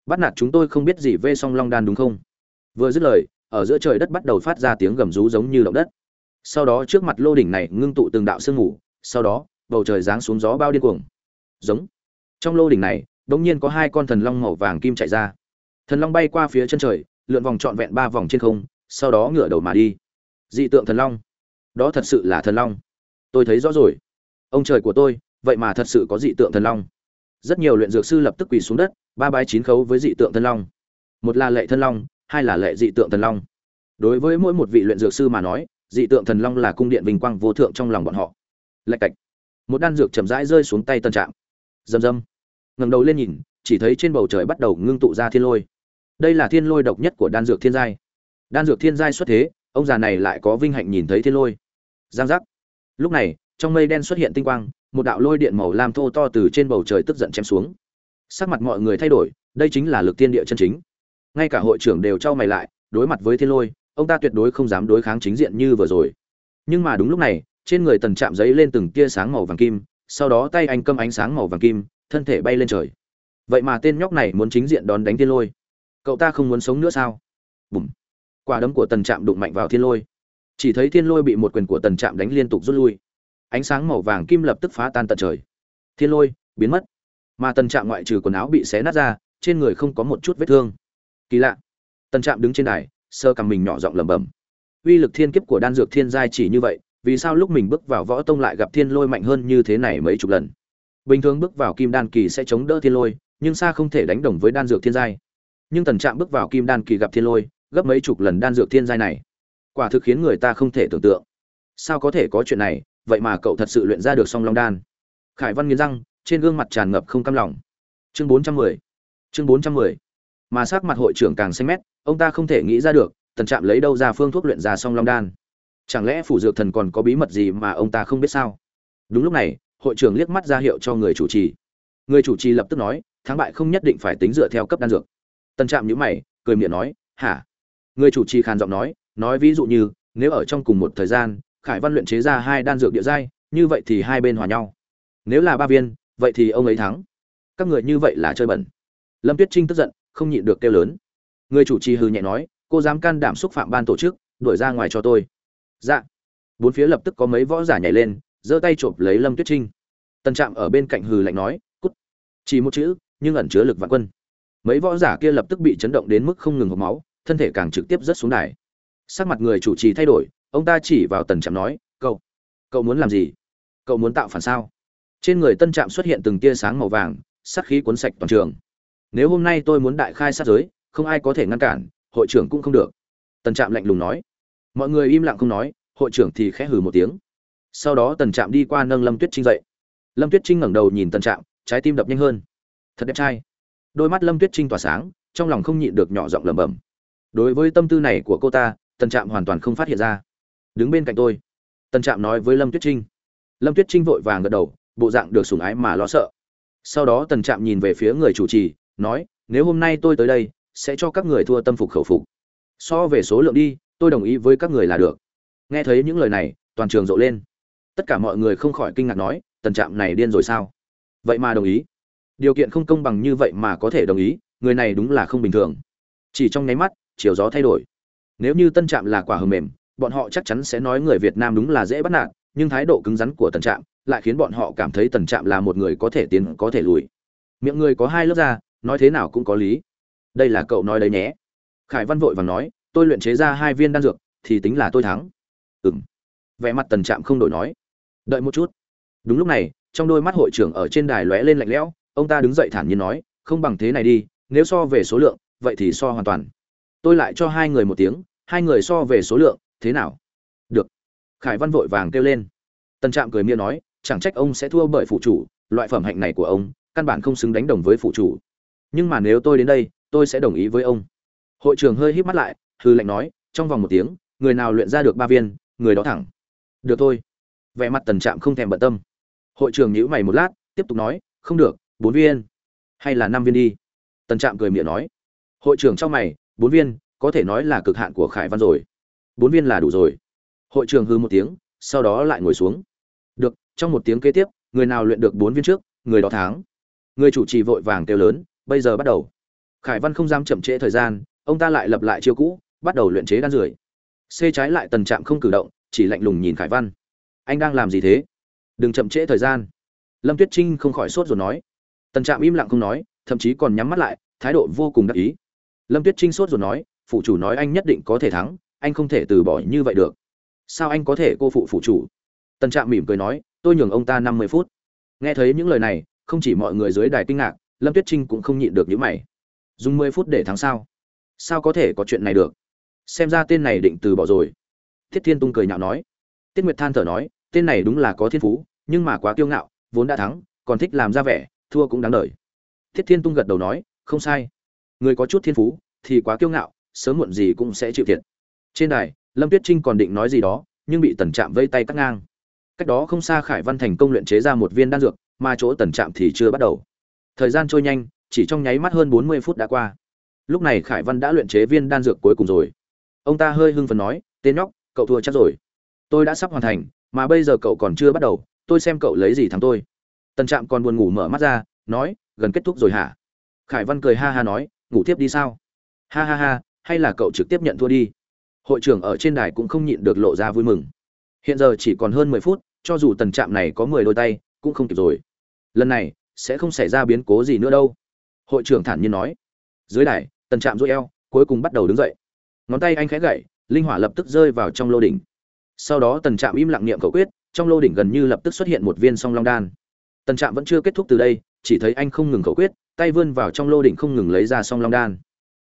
Speaker 1: Bắt nạt chúng tôi không biết gì về song long đan đúng không? Vừa dứt lời, ở giữa trời đất bắt đầu phát ra tiếng gầm rú giống như động đất. Sau đó trước mặt lô đỉnh này ngưng tụ từng đạo sương mù, sau đó bầu trời giáng xuống gió bao điên cuồng. Giống. Trong lô đỉnh này đống nhiên có hai con thần long màu vàng kim chạy ra. Thần long bay qua phía chân trời, lượn vòng trọn vẹn ba vòng trên không, sau đó ngửa đầu mà đi. Dị tượng thần long. Đó thật sự là thần long. Tôi thấy rõ rồi. Ông trời của tôi, vậy mà thật sự có dị tượng thần long. Rất nhiều luyện dược sư lập tức quỳ xuống đất, ba bái chín khấu với dị tượng thần long. Một là lệ thần long, hai là lệ dị tượng thần long. Đối với mỗi một vị luyện dược sư mà nói, dị tượng thần long là cung điện vinh quang vô thượng trong lòng bọn họ. Lạch cạch một đan dược chậm rãi rơi xuống tay tân trạm. Rầm rầm. Ngẩng đầu lên nhìn, chỉ thấy trên bầu trời bắt đầu ngưng tụ ra thiên lôi. Đây là thiên lôi độc nhất của đan dược thiên giai. Đan dược thiên giai xuất thế, ông già này lại có vinh hạnh nhìn thấy thiên lôi. Giang giác. Lúc này, trong mây đen xuất hiện tinh quang, một đạo lôi điện màu lam thô to từ trên bầu trời tức giận chém xuống. Sắc mặt mọi người thay đổi, đây chính là lực thiên địa chân chính. Ngay cả hội trưởng đều trao mày lại, đối mặt với thiên lôi, ông ta tuyệt đối không dám đối kháng chính diện như vừa rồi. Nhưng mà đúng lúc này trên người tần chạm giấy lên từng tia sáng màu vàng kim, sau đó tay anh câm ánh sáng màu vàng kim, thân thể bay lên trời. Vậy mà tên nhóc này muốn chính diện đón đánh thiên lôi. Cậu ta không muốn sống nữa sao? Bùm. Quả đấm của tần trạm đụng mạnh vào thiên lôi. Chỉ thấy thiên lôi bị một quyền của tần trạm đánh liên tục rút lui. Ánh sáng màu vàng kim lập tức phá tan tận trời. Thiên lôi, biến mất. Mà tần trạm ngoại trừ quần áo bị xé nát ra, trên người không có một chút vết thương. Kỳ lạ. Tần trạm đứng trên đài, sơ cằm mình nhỏ giọng lẩm bẩm. Uy lực thiên kiếp của đan dược thiên giai chỉ như vậy vì sao lúc mình bước vào võ tông lại gặp thiên lôi mạnh hơn như thế này mấy chục lần? Bình thường bước vào kim đan kỳ sẽ chống đỡ thiên lôi, nhưng xa không thể đánh đồng với đan dược thiên giai. Nhưng tần trạm bước vào kim đan kỳ gặp thiên lôi, gấp mấy chục lần đan dược thiên giai này. Quả thực khiến người ta không thể tưởng tượng. Sao có thể có chuyện này, vậy mà cậu thật sự luyện ra được song long đan? Khải văn nghiến răng, trên gương mặt tràn ngập không cam lòng. Chương bốn trăm mười. Chương bốn trăm mười. Mà sắc mặt hội trưởng càng xanh mét, ông ta không thể nghĩ ra được, tần trạm lấy đâu ra phương thuốc luyện ra song long đan? Chẳng lẽ phủ dược thần còn có bí mật gì mà ông ta không biết sao? Đúng lúc này, hội trưởng liếc mắt ra hiệu cho người chủ trì. Người chủ trì lập tức nói, thắng bại không nhất định phải tính dựa theo cấp đan dược. Tân trạm nhữ mày, cười miệng nói, hả? Người chủ trì khàn giọng nói nói ví dụ như, nếu ở trong cùng một thời gian, khải văn luyện chế ra hai đan dược địa giai, như vậy thì hai bên hòa nhau. Nếu là ba viên, vậy thì ông ấy thắng. Các người như vậy là chơi bẩn. Lâm tuyết trinh tức giận, không nhịn được kêu lớn. Người chủ trì hừ nhẹ nói, cô dám can đảm xúc phạm ban tổ chức, đuổi ra ngoài cho tôi dạ. Bốn phía lập tức có mấy võ giả nhảy lên, giơ tay chộp lấy lâm tuyết trinh. Tần trạm ở bên cạnh hừ lạnh nói, cút. Chỉ một chữ, nhưng ẩn chứa lực vạn quân. Mấy võ giả kia lập tức bị chấn động đến mức không ngừng hộp máu, thân thể càng trực tiếp rớt xuống đài. Sắc mặt người chủ trì thay đổi, ông ta chỉ vào tần trạm nói, cậu cậu muốn làm gì? Cậu muốn tạo phản sao? Trên người tân trạm xuất hiện từng tia sáng màu vàng sắc khí cuốn sạch toàn trường. Nếu hôm nay tôi muốn đại khai sát giới, không ai có thể ngăn cản, hội trưởng cũng không được. Tần trạm lạnh lùng nói mọi người im lặng không nói, hội trưởng thì khẽ hừ một tiếng. Sau đó tần trạm đi qua nâng lâm tuyết trinh dậy. Lâm tuyết trinh ngẩng đầu nhìn tần trạm, trái tim đập nhanh hơn. Thật đẹp trai. Đôi mắt lâm tuyết trinh tỏa sáng, trong lòng không nhịn được nhỏ giọng lẩm bẩm. Đối với tâm tư này của cô ta, tần trạm hoàn toàn không phát hiện ra. Đứng bên cạnh tôi, tần trạm nói với lâm tuyết trinh. Lâm tuyết trinh vội vàng gật đầu, bộ dạng được sùng ái mà lo sợ. Sau đó tần trạm nhìn về phía người chủ trì, nói, nếu hôm nay tôi tới đây, sẽ cho các người thua tâm phục khẩu phục. So về số lượng đi tôi đồng ý với các người là được. Nghe thấy những lời này, toàn trường rộ lên. Tất cả mọi người không khỏi kinh ngạc nói, tần trạm này điên rồi sao? Vậy mà đồng ý. Điều kiện không công bằng như vậy mà có thể đồng ý, người này đúng là không bình thường. Chỉ trong nháy mắt, chiều gió thay đổi. Nếu như tân trạm là quả hờ mềm, bọn họ chắc chắn sẽ nói người việt nam đúng là dễ bắt nạt, nhưng thái độ cứng rắn của tần trạm lại khiến bọn họ cảm thấy tần trạm là một người có thể tiến, có thể lùi. Miệng người có hai lớp da nói thế nào cũng có lý. Đây là cậu nói đấy nhé. Khải văn vội vàng nói tôi luyện chế ra hai viên đan dược, thì tính là tôi thắng. Ừng vẻ mặt tần trạm không đổi nói. Đợi một chút. Đúng lúc này, trong đôi mắt hội trưởng ở trên đài lóe lên lạnh lẽo, ông ta đứng dậy thản nhiên nói, không bằng thế này đi, nếu so về số lượng, vậy thì so hoàn toàn. Tôi lại cho hai người một tiếng, hai người so về số lượng, thế nào? Được. Khải văn vội vàng kêu lên. Tần trạm cười miệng nói, chẳng trách ông sẽ thua bởi phụ chủ, loại phẩm hạnh này của ông, căn bản không xứng đánh đồng với phụ chủ. Nhưng mà nếu tôi đến đây, tôi sẽ đồng ý với ông. Hội trưởng hơi híp mắt lại hư lệnh nói, trong vòng một tiếng, người nào luyện ra được ba viên, người đó thẳng. Được thôi. Vẻ mặt tần trạm không thèm bận tâm. Hội trưởng nhíu mày một lát, tiếp tục nói, không được, bốn viên. Hay là năm viên đi. Tần trạm cười miệng nói. Hội trưởng trong mày, bốn viên, có thể nói là cực hạn của khải văn rồi. Bốn viên là đủ rồi. Hội trưởng hư một tiếng, sau đó lại ngồi xuống. Được, trong một tiếng kế tiếp, người nào luyện được bốn viên trước, người đó thắng. Người chủ trì vội vàng kêu lớn, bây giờ bắt đầu. Khải văn không dám chậm trễ thời gian, ông ta lại lập lại chiêu cũ bắt đầu luyện chế đan rưởi xê trái lại tần trạm không cử động, chỉ lạnh lùng nhìn khải văn. Anh đang làm gì thế? Đừng chậm trễ thời gian. Lâm tuyết trinh không khỏi sốt rồi nói. Tần trạm im lặng không nói, thậm chí còn nhắm mắt lại, thái độ vô cùng đắc ý. Lâm tuyết trinh sốt rồi nói, phụ chủ nói anh nhất định có thể thắng, anh không thể từ bỏ như vậy được. Sao anh có thể cô phụ phụ chủ? Tần trạm mỉm cười nói, tôi nhường ông ta năm mươi phút. Nghe thấy những lời này, không chỉ mọi người dưới đài kinh ngạc, lâm tuyết trinh cũng không nhịn được những mày. Dùng mười phút để thắng sao? Sao có thể có chuyện này được? Xem ra tên này định từ bỏ rồi. Thiết thiên tung cười nhạo nói. Tiết nguyệt than thở nói, tên này đúng là có thiên phú, nhưng mà quá kiêu ngạo, vốn đã thắng, còn thích làm ra vẻ, thua cũng đáng đời. Thiết thiên tung gật đầu nói, không sai. Người có chút thiên phú, thì quá kiêu ngạo, sớm muộn gì cũng sẽ chịu thiệt. Trên đài, lâm tuyết trinh còn định nói gì đó, nhưng bị tần trạm vây tay cắt ngang. Cách đó không xa khải văn thành công luyện chế ra một viên đan dược, mà chỗ tần trạm thì chưa bắt đầu. Thời gian trôi nhanh, chỉ trong nháy mắt hơn bốn mươi phút đã qua. Lúc này khải văn đã luyện chế viên đan dược cuối cùng rồi ông ta hơi hưng phấn nói, tên nhóc, cậu thua chắc rồi. Tôi đã sắp hoàn thành, mà bây giờ cậu còn chưa bắt đầu, tôi xem cậu lấy gì thắng tôi. Tần trạm còn buồn ngủ mở mắt ra, nói, gần kết thúc rồi hả? Khải văn cười ha ha nói, ngủ tiếp đi sao? Ha ha ha, hay là cậu trực tiếp nhận thua đi? Hội trưởng ở trên đài cũng không nhịn được lộ ra vui mừng. Hiện giờ chỉ còn hơn mười phút, cho dù tần trạm này có mười đôi tay, cũng không kịp rồi. Lần này, sẽ không xảy ra biến cố gì nữa đâu. Hội trưởng thản nhiên nói. Dưới đài, tần trạm dối eo, cuối cùng bắt đầu đứng dậy ngón tay anh khẽ gậy, linh hỏa lập tức rơi vào trong lô đỉnh. Sau đó tần trạm im lặng niệm cầu quyết, trong lô đỉnh gần như lập tức xuất hiện một viên song long đan. Tần trạm vẫn chưa kết thúc từ đây, chỉ thấy anh không ngừng cầu quyết, tay vươn vào trong lô đỉnh không ngừng lấy ra song long đan.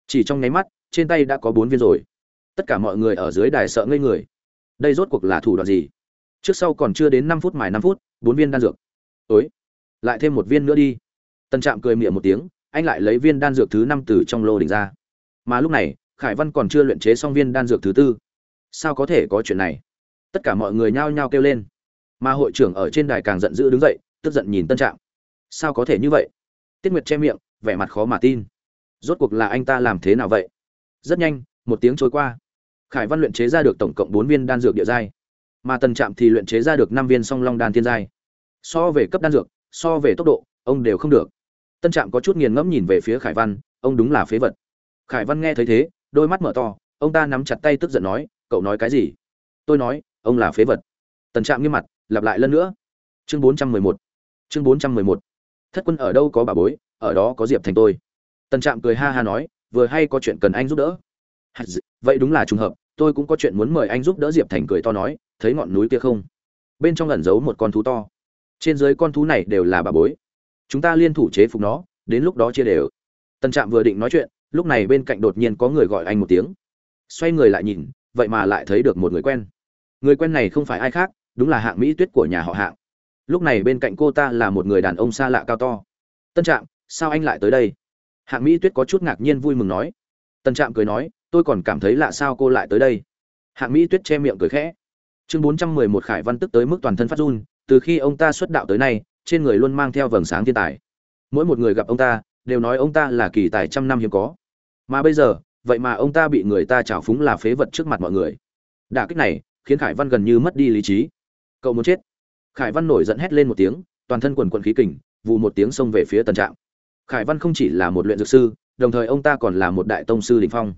Speaker 1: Chỉ trong nháy mắt, trên tay đã có bốn viên rồi. Tất cả mọi người ở dưới đài sợ ngây người. Đây rốt cuộc là thủ đoạn gì? Trước sau còn chưa đến năm phút mài năm phút, bốn viên đan dược. Ối lại thêm một viên nữa đi. Tần trạm cười miệng một tiếng, anh lại lấy viên đan dược thứ năm từ trong lô đỉnh ra. Mà lúc này khải văn còn chưa luyện chế xong viên đan dược thứ tư. Sao có thể có chuyện này? Tất cả mọi người nhao nhao kêu lên. Mà hội trưởng ở trên đài càng giận dữ đứng dậy, tức giận nhìn tân trạm. Sao có thể như vậy? Tiết nguyệt che miệng, vẻ mặt khó mà tin. Rốt cuộc là anh ta làm thế nào vậy? Rất nhanh, một tiếng trôi qua. Khải văn luyện chế ra được tổng cộng bốn viên đan dược địa giai. Mà tần trạm thì luyện chế ra được năm viên song long đan thiên giai. So về cấp đan dược, so về tốc độ, ông đều không được. Tân trạm có chút nghiền ngẫm nhìn về phía khải văn, ông đúng là phế vật. Khải văn nghe thấy thế đôi mắt mở to, ông ta nắm chặt tay tức giận nói, cậu nói cái gì? Tôi nói, ông là phế vật. Tần trạm nghiêm mặt, lặp lại lần nữa. Chương bốn trăm mười một. Chương bốn trăm mười một. Thất quân ở đâu có bà bối, ở đó có diệp thành tôi. Tần trạm cười ha ha nói, vừa hay có chuyện cần anh giúp đỡ. Vậy đúng là trùng hợp, tôi cũng có chuyện muốn mời anh giúp đỡ diệp thành cười to nói, thấy ngọn núi kia không? Bên trong ẩn giấu một con thú to. Trên dưới con thú này đều là bà bối. Chúng ta liên thủ chế phục nó, đến lúc đó chia đều. Tần trạm vừa định nói chuyện lúc này bên cạnh đột nhiên có người gọi anh một tiếng. Xoay người lại nhìn, vậy mà lại thấy được một người quen. Người quen này không phải ai khác, đúng là hạng mỹ tuyết của nhà họ hạng. Lúc này bên cạnh cô ta là một người đàn ông xa lạ cao to. Tân trạm, sao anh lại tới đây? Hạng mỹ tuyết có chút ngạc nhiên vui mừng nói. Tân trạm cười nói, tôi còn cảm thấy lạ sao cô lại tới đây? Hạng mỹ tuyết che miệng cười khẽ. Chương bốn trăm mười một khải văn tức tới mức toàn thân phát run, từ khi ông ta xuất đạo tới nay, trên người luôn mang theo vầng sáng thiên tài. Mỗi một người gặp ông ta đều nói ông ta là kỳ tài trăm năm hiếm có. Mà bây giờ, vậy mà ông ta bị người ta trào phúng là phế vật trước mặt mọi người. Đả kích này, khiến khải văn gần như mất đi lý trí. Cậu muốn chết. Khải văn nổi giận hét lên một tiếng, toàn thân quần quận khí kình vụ một tiếng xông về phía tần trạm khải văn không chỉ là một luyện dược sư, đồng thời ông ta còn là một đại tông sư đình phong.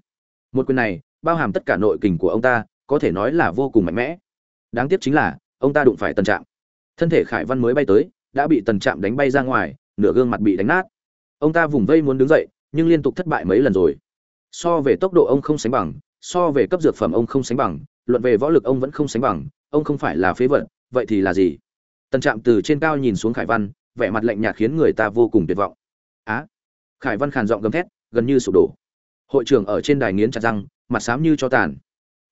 Speaker 1: Một quyền này, bao hàm tất cả nội kình của ông ta, có thể nói là vô cùng mạnh mẽ. Đáng tiếc chính là, ông ta đụng phải tần trạm thân thể khải văn mới bay tới, đã bị tần trạm đánh bay ra ngoài, nửa gương mặt bị đánh nát ông ta vùng vây muốn đứng dậy, nhưng liên tục thất bại mấy lần rồi. So về tốc độ ông không sánh bằng, so về cấp dược phẩm ông không sánh bằng, luận về võ lực ông vẫn không sánh bằng, ông không phải là phế vật, vậy thì là gì? Tần trạm từ trên cao nhìn xuống khải văn, vẻ mặt lạnh nhạt khiến người ta vô cùng tuyệt vọng. Á? Khải văn khàn giọng gầm thét, gần như sụp đổ. Hội trưởng ở trên đài nghiến chặt răng, mặt xám như cho tàn.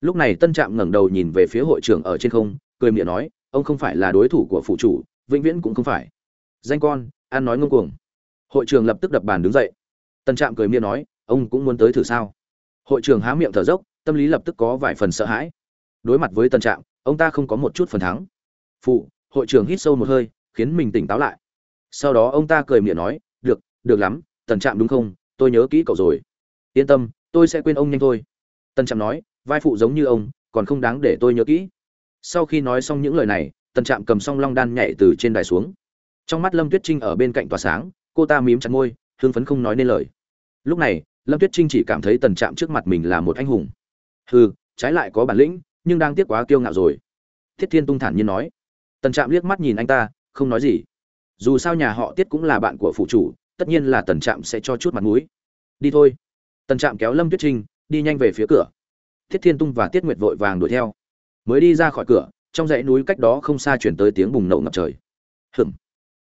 Speaker 1: Lúc này tân trạm ngẩng đầu nhìn về phía hội trưởng ở trên không, cười miệng nói, ông không phải là đối thủ của phụ chủ, vĩnh viễn cũng không phải. Danh con, ăn nói ngông cuồng hội trường lập tức đập bàn đứng dậy. Tân trạm cười miệng nói, ông cũng muốn tới thử sao? Hội trường há miệng thở dốc, tâm lý lập tức có vài phần sợ hãi. Đối mặt với tân trạm, ông ta không có một chút phần thắng. Phụ, hội trưởng hít sâu một hơi, khiến mình tỉnh táo lại. Sau đó ông ta cười miệng nói, được được lắm, tần trạm đúng không? Tôi nhớ kỹ cậu rồi. Yên tâm, tôi sẽ quên ông nhanh thôi. Tần trạm nói, vai phụ giống như ông, còn không đáng để tôi nhớ kỹ. Sau khi nói xong những lời này, tần trạm cầm song long đan nhảy từ trên đài xuống. Trong mắt lâm tuyết trinh ở bên cạnh tòa sáng cô ta mím chặt môi, hưng phấn không nói nên lời. Lúc này, lâm tuyết trinh chỉ cảm thấy tần trạm trước mặt mình là một anh hùng. Hừ, trái lại có bản lĩnh, nhưng đang tiếc quá kiêu ngạo rồi. Thiết thiên tung thản nhiên nói. Tần trạm liếc mắt nhìn anh ta, không nói gì. Dù sao nhà họ tiết cũng là bạn của phụ chủ, tất nhiên là tần trạm sẽ cho chút mặt mũi. Đi thôi. Tần trạm kéo lâm tuyết trinh, đi nhanh về phía cửa. Thiết thiên tung và tiết nguyệt vội vàng đuổi theo. Mới đi ra khỏi cửa, trong dãy núi cách đó không xa chuyển tới tiếng bùng nổ ngập trời. Hừm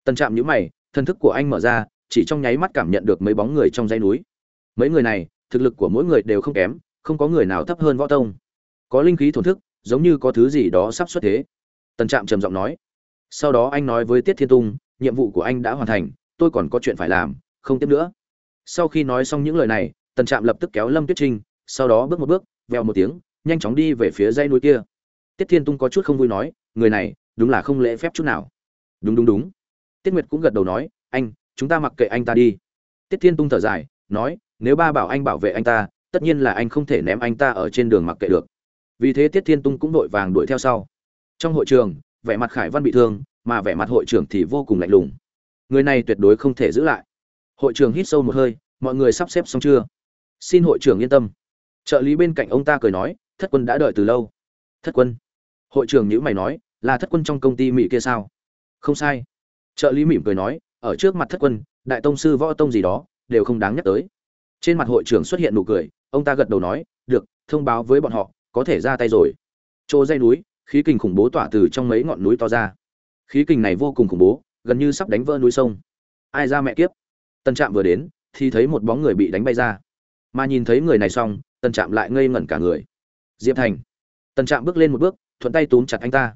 Speaker 1: tần trạm nhíu mày thần thức của anh mở ra, chỉ trong nháy mắt cảm nhận được mấy bóng người trong dãy núi. Mấy người này, thực lực của mỗi người đều không kém, không có người nào thấp hơn võ tông. Có linh khí thổn thức, giống như có thứ gì đó sắp xuất thế. Tần trạm trầm giọng nói. Sau đó anh nói với tiết thiên tung, nhiệm vụ của anh đã hoàn thành, tôi còn có chuyện phải làm, không tiếp nữa. Sau khi nói xong những lời này, tần trạm lập tức kéo lâm tuyết trinh, sau đó bước một bước, vèo một tiếng, nhanh chóng đi về phía dãy núi kia. Tiết thiên tung có chút không vui nói, người này, đúng là không lễ phép chút nào. Đúng đúng đúng tiết nguyệt cũng gật đầu nói, anh, chúng ta mặc kệ anh ta đi. Tiết thiên tung thở dài, nói, nếu ba bảo anh bảo vệ anh ta, tất nhiên là anh không thể ném anh ta ở trên đường mặc kệ được. Vì thế tiết thiên tung cũng vội vàng đuổi theo sau. Trong hội trường, vẻ mặt khải văn bị thương, mà vẻ mặt hội trưởng thì vô cùng lạnh lùng. Người này tuyệt đối không thể giữ lại. Hội trưởng hít sâu một hơi, mọi người sắp xếp xong chưa? Xin hội trưởng yên tâm. Trợ lý bên cạnh ông ta cười nói, thất quân đã đợi từ lâu. Thất quân? Hội trưởng nhữ mày nói, là thất quân trong công ty mỹ kia sao? Không sai trợ lý mỉm cười nói, ở trước mặt thất quân, đại tông sư võ tông gì đó, đều không đáng nhắc tới. Trên mặt hội trưởng xuất hiện nụ cười, ông ta gật đầu nói, được, thông báo với bọn họ, có thể ra tay rồi. Chỗ dây núi, khí kình khủng bố tỏa từ trong mấy ngọn núi to ra. Khí kình này vô cùng khủng bố, gần như sắp đánh vỡ núi sông. Ai ra mẹ kiếp? Tân trạm vừa đến, thì thấy một bóng người bị đánh bay ra. Mà nhìn thấy người này xong tân trạm lại ngây ngẩn cả người. Diệp thành. Tân trạm bước lên một bước, thuận tay túm chặt anh ta.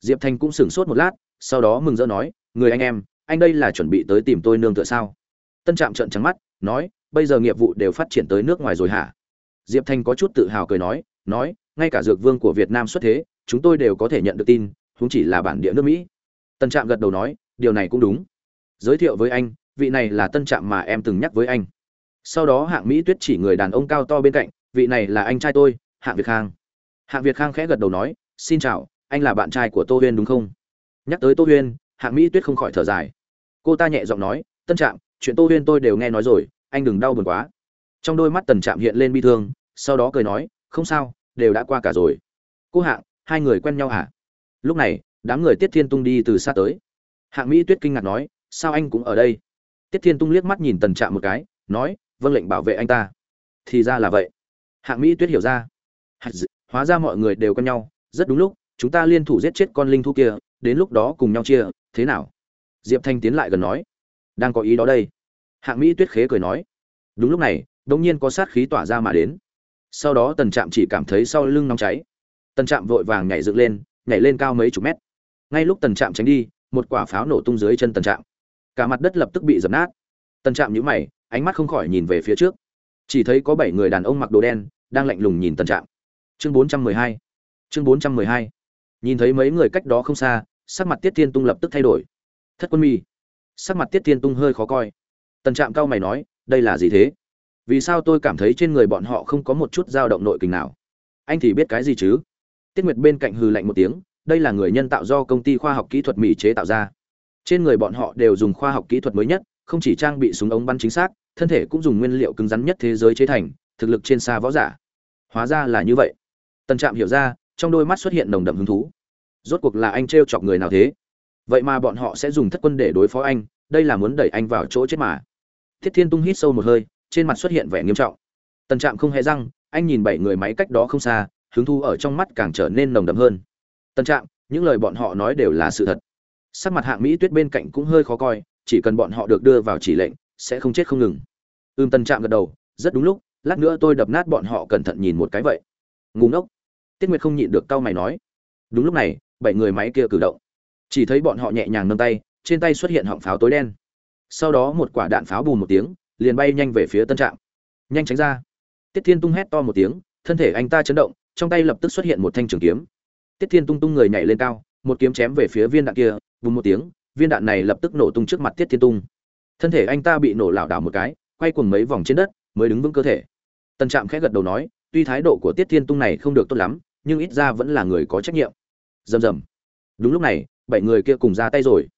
Speaker 1: Diệp thành cũng sửng sốt một lát, sau đó mừng rỡ nói người anh em, anh đây là chuẩn bị tới tìm tôi nương tựa sao? Tân trạm trợn trắng mắt, nói, bây giờ nghiệp vụ đều phát triển tới nước ngoài rồi hả? Diệp thành có chút tự hào cười nói nói, ngay cả dược vương của việt nam xuất thế, chúng tôi đều có thể nhận được tin chúng chỉ là bản địa nước mỹ. Tân trạm gật đầu nói, điều này cũng đúng. Giới thiệu với anh, vị này là tân trạm mà em từng nhắc với anh. Sau đó hạng mỹ tuyết chỉ người đàn ông cao to bên cạnh, vị này là anh trai tôi, hạng việt khang. Hạng việt khang khẽ gật đầu nói, xin chào, anh là bạn trai của tô huyên đúng không? Nhắc tới tô huyên hạng mỹ tuyết không khỏi thở dài. Cô ta nhẹ giọng nói, tân trạm, chuyện tô huyên tôi đều nghe nói rồi, anh đừng đau buồn quá. Trong đôi mắt tần trạm hiện lên bi thương, sau đó cười nói, không sao, đều đã qua cả rồi. Cô hạng, hai người quen nhau hả? Lúc này, đám người tiết thiên tung đi từ xa tới. Hạng mỹ tuyết kinh ngạc nói, sao anh cũng ở đây? Tiết thiên tung liếc mắt nhìn tần trạm một cái, nói vâng lệnh bảo vệ anh ta. Thì ra là vậy. Hạng mỹ tuyết hiểu ra. Hóa ra mọi người đều quen nhau, rất đúng lúc, chúng ta liên thủ giết chết con linh thu kia đến lúc đó cùng nhau chia, thế nào? Diệp thanh tiến lại gần nói, đang có ý đó đây. Hạng mỹ tuyết khế cười nói, đúng lúc này, đột nhiên có sát khí tỏa ra mà đến. Sau đó tần trạm chỉ cảm thấy sau lưng nóng cháy. Tần trạm vội vàng nhảy dựng lên, nhảy lên cao mấy chục mét. Ngay lúc tần trạm tránh đi, một quả pháo nổ tung dưới chân tần trạm. Cả mặt đất lập tức bị dập nát. Tần trạm nhíu mày, ánh mắt không khỏi nhìn về phía trước. Chỉ thấy có bảy người đàn ông mặc đồ đen, đang lạnh lùng nhìn tần trạm. Chương bốn trăm mười hai. Chương bốn trăm mười hai. Nhìn thấy mấy người cách đó không xa sắc mặt tiết thiên tung lập tức thay đổi. Thất quân mi. Sắc mặt tiết thiên tung hơi khó coi. Tần trạm cao mày nói, đây là gì thế? Vì sao tôi cảm thấy trên người bọn họ không có một chút dao động nội kình nào? Anh thì biết cái gì chứ? Tiết nguyệt bên cạnh hừ lạnh một tiếng, đây là người nhân tạo do công ty khoa học kỹ thuật mỹ chế tạo ra. Trên người bọn họ đều dùng khoa học kỹ thuật mới nhất, không chỉ trang bị súng ống bắn chính xác, thân thể cũng dùng nguyên liệu cứng rắn nhất thế giới chế thành, thực lực trên xa võ giả. Hóa ra là như vậy. Tần trạm hiểu ra, trong đôi mắt xuất hiện nồng đậm hứng thú rốt cuộc là anh t r e o chọc người nào thế? Vậy mà bọn họ sẽ dùng thất quân để đối phó anh, đây là muốn đẩy anh vào chỗ chết mà. Thiết thiên tung hít sâu một hơi, trên mặt xuất hiện vẻ nghiêm trọng. Tần trạm không hề răng, anh nhìn bảy người máy cách đó không xa, hứng thu ở trong mắt càng trở nên nồng đậm hơn. Tần trạm, những lời bọn họ nói đều là sự thật. Sắc mặt hạng mỹ tuyết bên cạnh cũng hơi khó coi, chỉ cần bọn họ được đưa vào chỉ lệnh, sẽ không chết không ngừng. Ưm, tần trạm gật đầu, rất đúng lúc, lát nữa tôi đập nát bọn họ cẩn thận nhìn một cái vậy. Ngủ ngốc. Tiết nguyệt không nhịn được cau mày nói. Đúng lúc này bảy người máy kia cử động. Chỉ thấy bọn họ nhẹ nhàng nâng tay, trên tay xuất hiện họng pháo tối đen. Sau đó một quả đạn pháo bùm một tiếng, liền bay nhanh về phía tân trạm. Nhanh tránh ra. Tiết thiên tung hét to một tiếng, thân thể anh ta chấn động, trong tay lập tức xuất hiện một thanh trường kiếm. Tiết thiên tung tung người nhảy lên cao, một kiếm chém về phía viên đạn kia bùm một tiếng, viên đạn này lập tức nổ tung trước mặt tiết thiên tung. Thân thể anh ta bị nổ lảo đảo một cái, quay cuồng mấy vòng trên đất, mới đứng vững cơ thể. Tân trạm khẽ gật đầu nói, tuy thái độ của tiết thiên tung này không được tốt lắm, nhưng ít ra vẫn là người có trách nhiệm rầm rầm. Đúng lúc này, bảy người kia cùng ra tay rồi.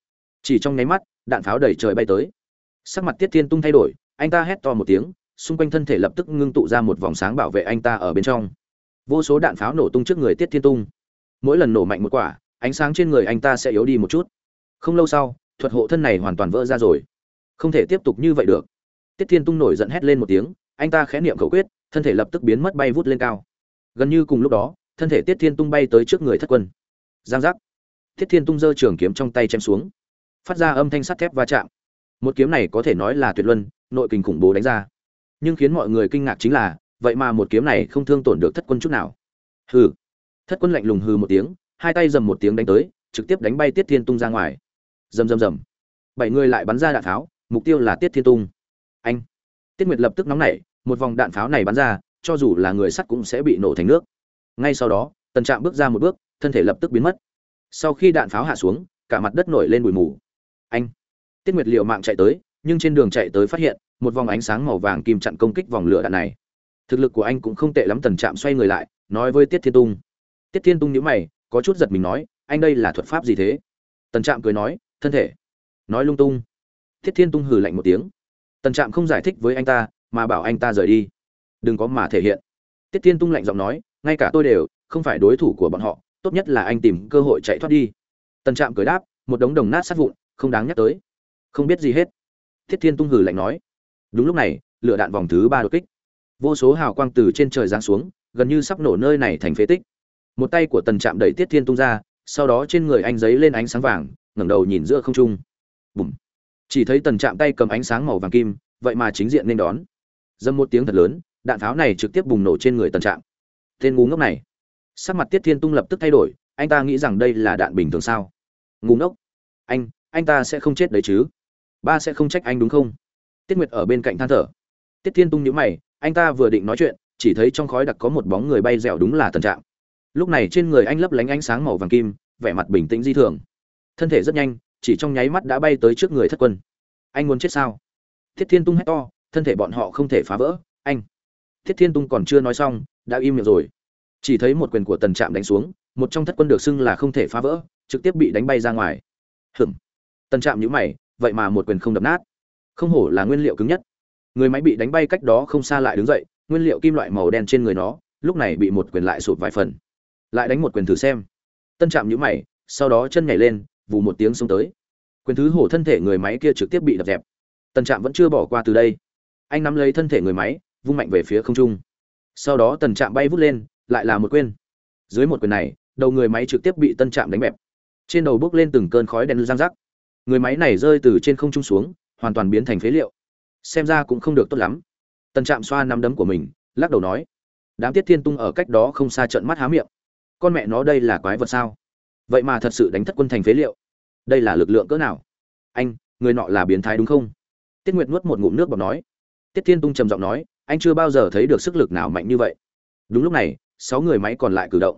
Speaker 1: Chỉ trong nháy mắt, đạn pháo đầy trời bay tới. Sắc mặt tiết thiên tung thay đổi, anh ta hét to một tiếng, xung quanh thân thể lập tức ngưng tụ ra một vòng sáng bảo vệ anh ta ở bên trong. Vô số đạn pháo nổ tung trước người tiết thiên tung. Mỗi lần nổ mạnh một quả, ánh sáng trên người anh ta sẽ yếu đi một chút. Không lâu sau, thuật hộ thân này hoàn toàn vỡ ra rồi. Không thể tiếp tục như vậy được. Tiết thiên tung nổi giận hét lên một tiếng, anh ta khẽ niệm khẩu quyết, thân thể lập tức biến mất bay vút lên cao. Gần như cùng lúc đó, thân thể tiết thiên tung bay tới trước người thất quân giang giác. Tiết thiên tung giơ trường kiếm trong tay chém xuống. Phát ra âm thanh sắt thép va chạm. Một kiếm này có thể nói là tuyệt luân, nội kình khủng bố đánh ra. Nhưng khiến mọi người kinh ngạc chính là, vậy mà một kiếm này không thương tổn được thất quân chút nào. Hừ. Thất quân lạnh lùng hừ một tiếng, hai tay dầm một tiếng đánh tới, trực tiếp đánh bay tiết thiên tung ra ngoài. Rầm rầm rầm bảy người lại bắn ra đạn tháo mục tiêu là tiết thiên tung. Anh. Tiết nguyệt lập tức nóng nảy, một vòng đạn pháo này bắn ra, cho dù là người sắt cũng sẽ bị nổ thành nước. Ngay sau đó, tần trạm bước ra một bước thân thể lập tức biến mất. Sau khi đạn pháo hạ xuống, cả mặt đất nổi lên bụi mù. Anh! Tiết nguyệt liệu mạng chạy tới, nhưng trên đường chạy tới phát hiện, một vòng ánh sáng màu vàng kim chặn công kích vòng lửa đạn này. Thực lực của anh cũng không tệ lắm, tần trạm xoay người lại, nói với tiết thiên tung. Tiết thiên tung nhíu mày, có chút giật mình nói, anh đây là thuật pháp gì thế? Tần trạm cười nói, thân thể. Nói lung tung. Tiết thiên tung hừ lạnh một tiếng. Tần trạm không giải thích với anh ta, mà bảo anh ta rời đi. Đừng có mà thể hiện. Tiết thiên tung lạnh giọng nói, ngay cả tôi đều không phải đối thủ của bọn họ tốt nhất là anh tìm cơ hội chạy thoát đi. Tần trạm cười đáp, một đống đồng nát sát vụn, không đáng nhắc tới. Không biết gì hết. Thiết thiên tung hử lạnh nói. Đúng lúc này, lửa đạn vòng thứ ba đột kích. Vô số hào quang từ trên trời giáng xuống, gần như sắp nổ nơi này thành phế tích. Một tay của tần trạm đẩy tiết thiên tung ra, sau đó trên người anh giấy lên ánh sáng vàng, ngẩng đầu nhìn giữa không trung. Bùm. Chỉ thấy tần trạm tay cầm ánh sáng màu vàng kim, vậy mà chính diện nên đón. Dâm một tiếng thật lớn, đạn pháo này trực tiếp bùng nổ trên người tần trạm. Tên ngu ngốc này sắc mặt tiết thiên tung lập tức thay đổi, anh ta nghĩ rằng đây là đạn bình thường sao? Ngu ngốc. Anh anh ta sẽ không chết đấy chứ? Ba sẽ không trách anh đúng không? Tiết nguyệt ở bên cạnh than thở. Tiết thiên tung nhíu mày, anh ta vừa định nói chuyện, chỉ thấy trong khói đặc có một bóng người bay dẻo đúng là tần trạm. Lúc này trên người anh lấp lánh ánh sáng màu vàng kim, vẻ mặt bình tĩnh di thường. Thân thể rất nhanh, chỉ trong nháy mắt đã bay tới trước người thất quân. Anh muốn chết sao? Thiết thiên tung hét to, thân thể bọn họ không thể phá vỡ. Anh. Thiết thiên tung còn chưa nói xong, đã im miệng rồi chỉ thấy một quyền của tần trạm đánh xuống, một trong thất quân được xưng là không thể phá vỡ, trực tiếp bị đánh bay ra ngoài. Hừm tần trạm nhũ mày, vậy mà một quyền không đập nát. Không hổ là nguyên liệu cứng nhất. Người máy bị đánh bay cách đó không xa lại đứng dậy, nguyên liệu kim loại màu đen trên người nó, lúc này bị một quyền lại sụp vài phần. Lại đánh một quyền thử xem. Tân trạm nhũ mày, sau đó chân nhảy lên, vù một tiếng xuống tới. Quyền thứ hổ thân thể người máy kia trực tiếp bị đập dẹp. Tân trạm vẫn chưa bỏ qua từ đây. Anh nắm lấy thân thể người máy, vung mạnh về phía không trung. Sau đó tần trạm bay vút lên lại là một quyền dưới một quyền này, đầu người máy trực tiếp bị tân trạm đánh bẹp. Trên đầu bước lên từng cơn khói đen răng rắc. Người máy này rơi từ trên không trung xuống, hoàn toàn biến thành phế liệu. Xem ra cũng không được tốt lắm. Tân trạm xoa nắm đấm của mình, lắc đầu nói, đám tiết thiên tung ở cách đó không xa trận mắt há miệng. Con mẹ nó đây là quái vật sao? Vậy mà thật sự đánh thất quân thành phế liệu. Đây là lực lượng cỡ nào? Anh, người nọ là biến thái đúng không? Tiết nguyệt nuốt một ngụm nước bọc nói. Tiết thiên tung trầm giọng nói, anh chưa bao giờ thấy được sức lực nào mạnh như vậy. Đúng lúc này sáu người máy còn lại cử động.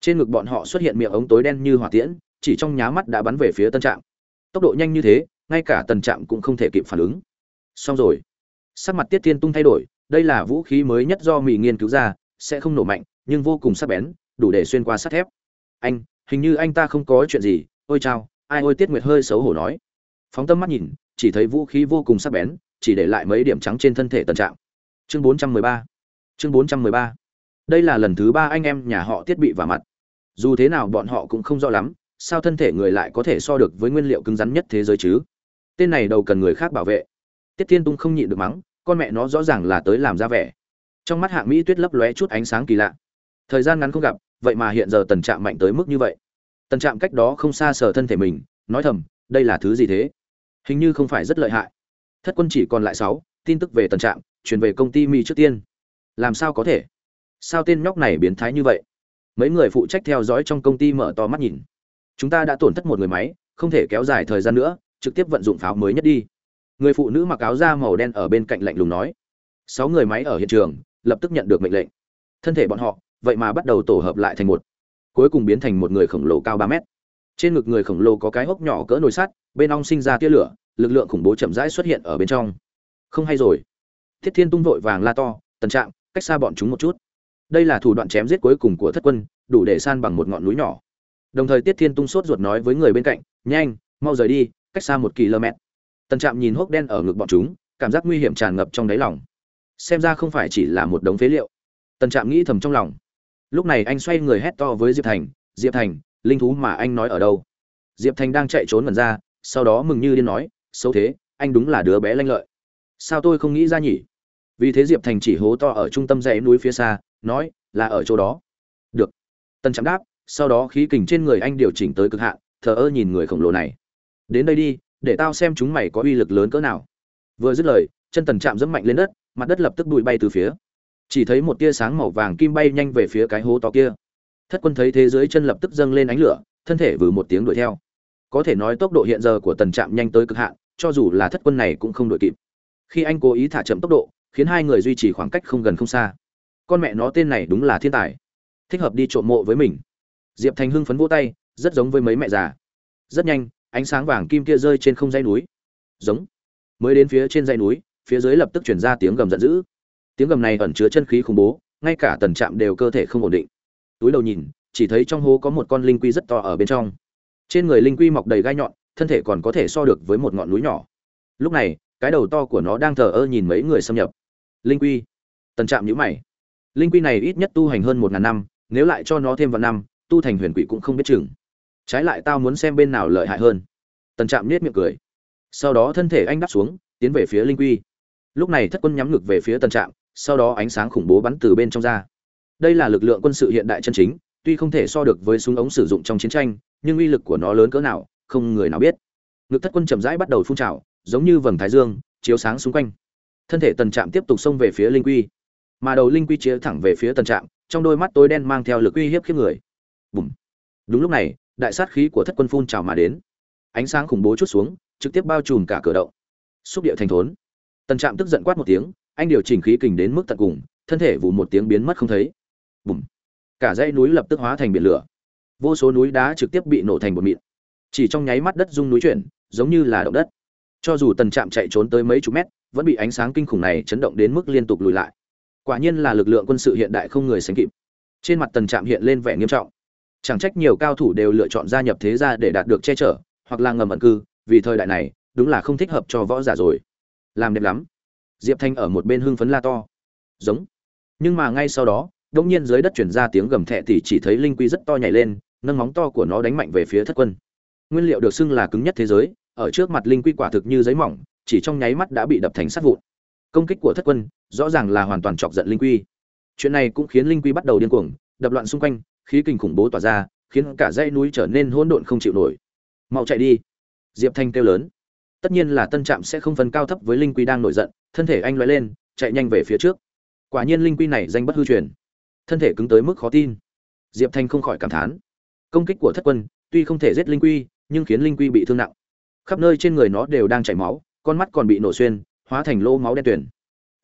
Speaker 1: Trên ngực bọn họ xuất hiện miệng ống tối đen như hỏa tiễn, chỉ trong nhá mắt đã bắn về phía tân trạm. Tốc độ nhanh như thế, ngay cả tần trạm cũng không thể kịp phản ứng. Xong rồi. Sắc mặt tiết thiên tung thay đổi, đây là vũ khí mới nhất do mỹ nghiên cứu ra, sẽ không nổ mạnh, nhưng vô cùng sắc bén, đủ để xuyên qua sắt thép. Anh, hình như anh ta không có chuyện gì. Ôi chao, ai ôi tiết nguyệt hơi xấu hổ nói. Phóng tâm mắt nhìn, chỉ thấy vũ khí vô cùng sắc bén, chỉ để lại mấy điểm trắng trên thân thể tần trạm. Chương 413 chương 413 đây là lần thứ ba anh em nhà họ tiết bị vào mặt. Dù thế nào bọn họ cũng không rõ lắm, sao thân thể người lại có thể so được với nguyên liệu cứng rắn nhất thế giới chứ? Tên này đầu cần người khác bảo vệ. Tiết thiên tung không nhịn được mắng, con mẹ nó rõ ràng là tới làm ra vẻ. Trong mắt hạng mỹ tuyết lấp lóe chút ánh sáng kỳ lạ. Thời gian ngắn không gặp, vậy mà hiện giờ tần trạm mạnh tới mức như vậy. Tần trạm cách đó không xa sở thân thể mình, nói thầm, đây là thứ gì thế? Hình như không phải rất lợi hại. Thất quân chỉ còn lại sáu, tin tức về tần trạm truyền về công ty mi trước tiên. Làm sao có thể? Sao tên nhóc này biến thái như vậy? Mấy người phụ trách theo dõi trong công ty mở to mắt nhìn. Chúng ta đã tổn thất một người máy, không thể kéo dài thời gian nữa, trực tiếp vận dụng pháo mới nhất đi. Người phụ nữ mặc áo da màu đen ở bên cạnh lạnh lùng nói. Sáu người máy ở hiện trường, lập tức nhận được mệnh lệnh. Thân thể bọn họ, vậy mà bắt đầu tổ hợp lại thành một. Cuối cùng biến thành một người khổng lồ cao ba mét. Trên ngực người khổng lồ có cái hốc nhỏ cỡ nồi sắt, bên ong sinh ra tia lửa, lực lượng khủng bố chậm rãi xuất hiện ở bên trong. Không hay rồi. Thiết thiên tung vội vàng la to, tần trạng cách xa bọn chúng một chút đây là thủ đoạn chém giết cuối cùng của thất quân, đủ để san bằng một ngọn núi nhỏ. Đồng thời tiết thiên tung sốt ruột nói với người bên cạnh, nhanh, mau rời đi, cách xa một km tần trạm nhìn hốc đen ở ngực bọn chúng, cảm giác nguy hiểm tràn ngập trong đáy lòng. Xem ra không phải chỉ là một đống phế liệu. Tần trạm nghĩ thầm trong lòng. Lúc này anh xoay người hét to với diệp thành diệp thành, linh thú mà anh nói ở đâu? Diệp thành đang chạy trốn mần ra, sau đó mừng như điên nói, xấu thế, anh đúng là đứa bé lanh lợi. Sao tôi không nghĩ ra nhỉ? Vì thế diệp thành chỉ hố to ở trung tâm dãy núi phía xa nói, là ở chỗ đó. Được. Tần trạm đáp, sau đó khí kình trên người anh điều chỉnh tới cực hạn, thờ ơ nhìn người khổng lồ này. Đến đây đi, để tao xem chúng mày có uy lực lớn cỡ nào. Vừa dứt lời, chân tần chạm dẫm mạnh lên đất, mặt đất lập tức bụi bay từ phía. Chỉ thấy một tia sáng màu vàng kim bay nhanh về phía cái hố to kia. Thất quân thấy thế giới chân lập tức dâng lên ánh lửa, thân thể vừa một tiếng đuổi theo. Có thể nói tốc độ hiện giờ của tần trạm nhanh tới cực hạn, cho dù là thất quân này cũng không đuổi kịp. Khi anh cố ý thả chậm tốc độ, khiến hai người duy trì khoảng cách không gần không xa con mẹ nó tên này đúng là thiên tài. Thích hợp đi trộm mộ với mình. Diệp thành hưng phấn vỗ tay, rất giống với mấy mẹ già. Rất nhanh, ánh sáng vàng kim kia rơi trên không dây núi. Giống. Mới đến phía trên dây núi, phía dưới lập tức chuyển ra tiếng gầm giận dữ. Tiếng gầm này ẩn chứa chân khí khủng bố, ngay cả tần trạm đều cơ thể không ổn định. Túi đầu nhìn, chỉ thấy trong hố có một con linh quy rất to ở bên trong. Trên người linh quy mọc đầy gai nhọn, thân thể còn có thể so được với một ngọn núi nhỏ. Lúc này, cái đầu to của nó đang thờ ơ nhìn mấy người xâm nhập. Linh quy. Tần trạm nhữ mày linh quy này ít nhất tu hành hơn một ngàn năm, nếu lại cho nó thêm vào năm, tu thành huyền quỷ cũng không biết chừng. Trái lại tao muốn xem bên nào lợi hại hơn. Tần trạm nết miệng cười. Sau đó thân thể anh đáp xuống, tiến về phía linh quy. Lúc này thất quân nhắm ngực về phía tần trạm, sau đó ánh sáng khủng bố bắn từ bên trong ra. Đây là lực lượng quân sự hiện đại chân chính, tuy không thể so được với súng ống sử dụng trong chiến tranh, nhưng uy lực của nó lớn cỡ nào, không người nào biết. Ngực thất quân chậm rãi bắt đầu phun trào, giống như vầng thái dương, chiếu sáng xung quanh. Thân thể tần trạm tiếp tục xông về phía linh quy mà đầu linh quy chĩa thẳng về phía tần trạm, trong đôi mắt tối đen mang theo lực uy hiếp khiếp người. Bùm. Đúng lúc này, đại sát khí của thất quân phun trào mà đến. Ánh sáng khủng bố chút xuống, trực tiếp bao trùm cả cửa động. Xúc điệu thành thốn. Tần trạm tức giận quát một tiếng, anh điều chỉnh khí kình đến mức tận cùng, thân thể vụ một tiếng biến mất không thấy. Bùm. Cả dãy núi lập tức hóa thành biển lửa. Vô số núi đá trực tiếp bị nổ thành bột mịn. Chỉ trong nháy mắt đất rung núi chuyển, giống như là động đất. Cho dù tần trạm chạy trốn tới mấy chục mét, vẫn bị ánh sáng kinh khủng này chấn động đến mức liên tục lùi lại quả nhiên là lực lượng quân sự hiện đại không người sánh kịp. Trên mặt tần trạm hiện lên vẻ nghiêm trọng. Chẳng trách nhiều cao thủ đều lựa chọn gia nhập thế gia để đạt được che chở, hoặc là ngầm ẩn cư, vì thời đại này, đúng là không thích hợp cho võ giả rồi. Làm đẹp lắm. Diệp thanh ở một bên hưng phấn la to. Giống. Nhưng mà ngay sau đó đông nhiên dưới đất chuyển ra tiếng gầm thẹ thì chỉ thấy linh quy rất to nhảy lên, nâng móng to của nó đánh mạnh về phía thất quân. Nguyên liệu được xưng là cứng nhất thế giới, ở trước mặt linh quy quả thực như giấy mỏng, chỉ trong nháy mắt đã bị đập thành sắt vụn công kích của thất quân, rõ ràng là hoàn toàn chọc giận linh quy. Chuyện này cũng khiến linh quy bắt đầu điên cuồng, đập loạn xung quanh, khí kinh khủng bố tỏa ra, khiến cả dãy núi trở nên hỗn độn không chịu nổi. Mau chạy đi. Diệp thanh kêu lớn. Tất nhiên là tân trạm sẽ không phân cao thấp với linh quy đang nổi giận, thân thể anh loại lên, chạy nhanh về phía trước. Quả nhiên linh quy này danh bất hư truyền. Thân thể cứng tới mức khó tin. Diệp thanh không khỏi cảm thán. Công kích của thất quân, tuy không thể giết linh quy, nhưng khiến linh quy bị thương nặng. Khắp nơi trên người nó đều đang chảy máu, con mắt còn bị nổ xuyên hóa thành lô máu đen tuyển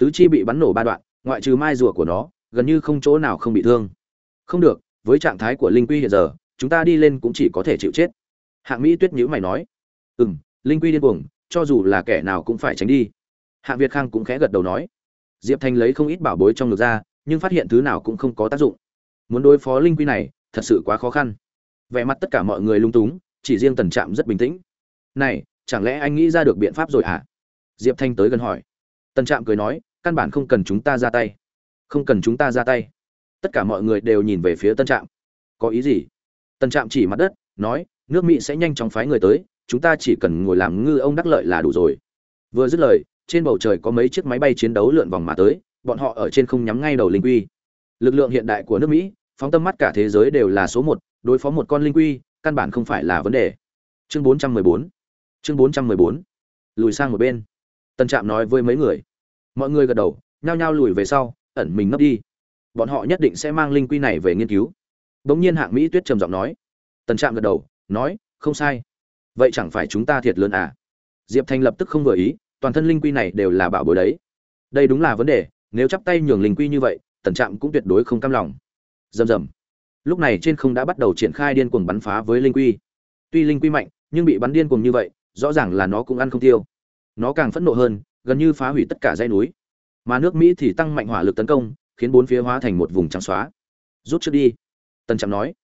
Speaker 1: tứ chi bị bắn nổ ba đoạn, ngoại trừ mai rùa của nó, gần như không chỗ nào không bị thương. Không được, với trạng thái của linh quy hiện giờ, chúng ta đi lên cũng chỉ có thể chịu chết. Hạng mỹ tuyết nhữ mày nói. Ừ m linh quy điên cuồng, cho dù là kẻ nào cũng phải tránh đi. Hạng việt khang cũng khẽ gật đầu nói. Diệp thanh lấy không ít bảo bối trong ngực ra, nhưng phát hiện thứ nào cũng không có tác dụng. Muốn đối phó linh quy này, thật sự quá khó khăn. Vẻ mặt tất cả mọi người lung túng, chỉ riêng tần trạm rất bình tĩnh. Này, chẳng lẽ anh nghĩ ra được biện pháp rồi hả? Diệp thanh tới gần hỏi. Tần trạm cười nói, căn bản không cần chúng ta ra tay. Không cần chúng ta ra tay. Tất cả mọi người đều nhìn về phía tân trạm. Có ý gì? Tân trạm chỉ mặt đất, nói, nước mỹ sẽ nhanh chóng phái người tới, chúng ta chỉ cần ngồi làm ngư ông đắc lợi là đủ rồi. Vừa dứt lời, trên bầu trời có mấy chiếc máy bay chiến đấu lượn vòng mà tới, bọn họ ở trên không nhắm ngay đầu linh quy. Lực lượng hiện đại của nước mỹ, phóng tâm mắt cả thế giới đều là số một, đối phó một con linh quy, căn bản không phải là vấn đề. Chương 414 chương 414 lùi sang một bên. Tần trạm nói với mấy người. Mọi người gật đầu, nhao nhao lùi về sau, ẩn mình nấp đi. Bọn họ nhất định sẽ mang linh quy này về nghiên cứu. Bỗng nhiên hạng mỹ tuyết trầm giọng nói. Tần trạm gật đầu, nói, không sai. Vậy chẳng phải chúng ta thiệt lớn à? Diệp Thanh lập tức không vừa ý, toàn thân linh quy này đều là bảo bối đấy. Đây đúng là vấn đề, nếu chắp tay nhường linh quy như vậy, tần trạm cũng tuyệt đối không cam lòng. Rầm rầm. Lúc này trên không đã bắt đầu triển khai điên cuồng bắn phá với linh quy. Tuy linh quy mạnh, nhưng bị bắn điên cuồng như vậy, rõ ràng là nó cũng ăn không tiêu nó càng phẫn nộ hơn, gần như phá hủy tất cả dãy núi. Mà nước mỹ thì tăng mạnh hỏa lực tấn công, khiến bốn phía hóa thành một vùng trắng xóa. Rút trước đi. Tần trạm nói.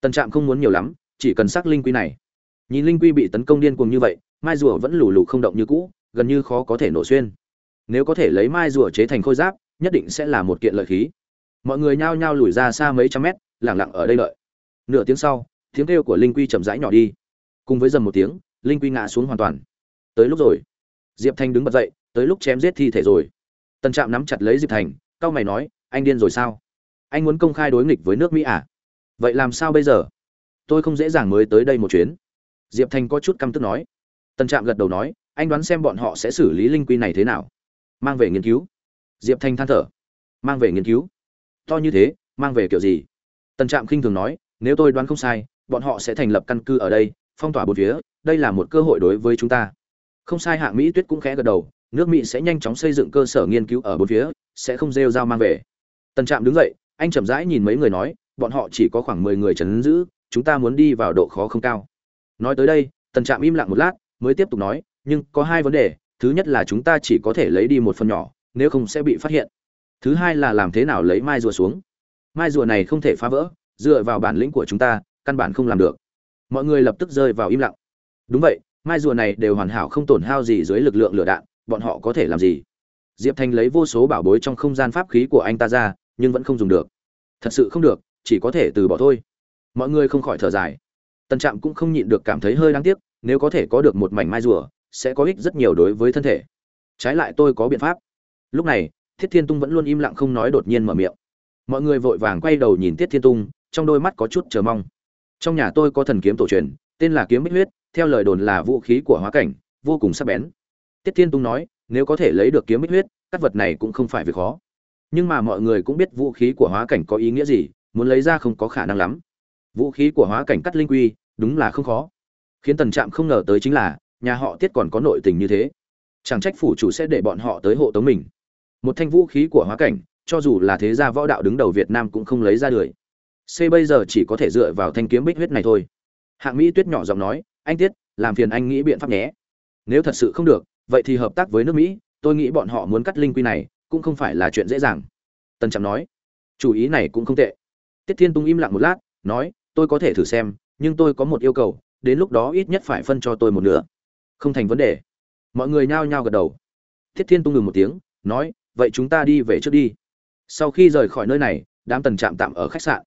Speaker 1: Tần trạm không muốn nhiều lắm, chỉ cần xác linh quy này. Nhìn linh quy bị tấn công điên cuồng như vậy, mai rùa vẫn lù lù không động như cũ, gần như khó có thể nổ xuyên. Nếu có thể lấy mai rùa chế thành khôi giáp, nhất định sẽ là một kiện lợi khí. Mọi người nhao nhao lùi ra xa mấy trăm mét, lẳng lặng ở đây đợi. Nửa tiếng sau, tiếng kêu của linh quy chậm rãi nhỏ đi. Cùng với dầm một tiếng, linh quy ngã xuống hoàn toàn. Tới lúc rồi diệp thanh đứng bật dậy, tới lúc chém giết thi thể rồi. Tần trạm nắm chặt lấy diệp thành, cao mày nói, anh điên rồi sao? Anh muốn công khai đối nghịch với nước mỹ à? Vậy làm sao bây giờ? Tôi không dễ dàng mới tới đây một chuyến. Diệp thành có chút căm tức nói. Tần trạm gật đầu nói, anh đoán xem bọn họ sẽ xử lý linh quy này thế nào? Mang về nghiên cứu. Diệp thanh than thở. Mang về nghiên cứu? To như thế, mang về kiểu gì? Tần trạm khinh thường nói, nếu tôi đoán không sai, bọn họ sẽ thành lập căn cứ ở đây, phong tỏa bốn phía, đây là một cơ hội đối với chúng ta không sai hạng mỹ tuyết cũng khẽ gật đầu, nước mỹ sẽ nhanh chóng xây dựng cơ sở nghiên cứu ở bốn phía, sẽ không rêu dao mang về. Tần trạm đứng dậy, anh chậm rãi nhìn mấy người nói, bọn họ chỉ có khoảng mười người chấn giữ, chúng ta muốn đi vào độ khó không cao. Nói tới đây, tần trạm im lặng một lát, mới tiếp tục nói, nhưng có hai vấn đề, thứ nhất là chúng ta chỉ có thể lấy đi một phần nhỏ, nếu không sẽ bị phát hiện. Thứ hai là làm thế nào lấy mai rùa xuống. Mai rùa này không thể phá vỡ, dựa vào bản lĩnh của chúng ta, căn bản không làm được. Mọi người lập tức rơi vào im lặng. Đúng vậy mai rùa này đều hoàn hảo không tổn hao gì dưới lực lượng lửa đạn, bọn họ có thể làm gì? Diệp thanh lấy vô số bảo bối trong không gian pháp khí của anh ta ra, nhưng vẫn không dùng được. Thật sự không được, chỉ có thể từ bỏ thôi. Mọi người không khỏi thở dài. Tân trạm cũng không nhịn được cảm thấy hơi đáng tiếc, nếu có thể có được một mảnh mai rùa, sẽ có ích rất nhiều đối với thân thể. Trái lại tôi có biện pháp. Lúc này, thiết thiên tung vẫn luôn im lặng không nói đột nhiên mở miệng. Mọi người vội vàng quay đầu nhìn tiết thiên tung, trong đôi mắt có chút chờ mong. Trong nhà tôi có thần kiếm tổ truyền, tên là kiếm bích huyết theo lời đồn là vũ khí của hóa cảnh, vô cùng sắc bén. Tiết thiên tung nói, nếu có thể lấy được kiếm bích huyết các vật này cũng không phải việc khó. Nhưng mà mọi người cũng biết vũ khí của hóa cảnh có ý nghĩa gì, muốn lấy ra không có khả năng lắm. Vũ khí của hóa cảnh cắt linh quy, đúng là không khó. Khiến tần trạm không ngờ tới chính là, nhà họ tiết còn có nội tình như thế. Chẳng trách phủ chủ sẽ để bọn họ tới hộ tống mình. Một thanh vũ khí của hóa cảnh, cho dù là thế gia võ đạo đứng đầu việt nam cũng không lấy ra được. C bây giờ chỉ có thể dựa vào thanh kiếm bích huyết này thôi. Hạng mỹ tuyết nhỏ giọng nói anh tiết, làm phiền anh nghĩ biện pháp nhé. Nếu thật sự không được, vậy thì hợp tác với nước mỹ, tôi nghĩ bọn họ muốn cắt linh quy này cũng không phải là chuyện dễ dàng. Tân trạm nói. Chủ ý này cũng không tệ. Tiết thiên tung im lặng một lát, nói, tôi có thể thử xem, nhưng tôi có một yêu cầu, đến lúc đó ít nhất phải phân cho tôi một nửa. Không thành vấn đề. Mọi người nhao nhao gật đầu. Thiết thiên tung ngừng một tiếng, nói, vậy chúng ta đi về trước đi. Sau khi rời khỏi nơi này, đám tần trạm tạm ở khách sạn.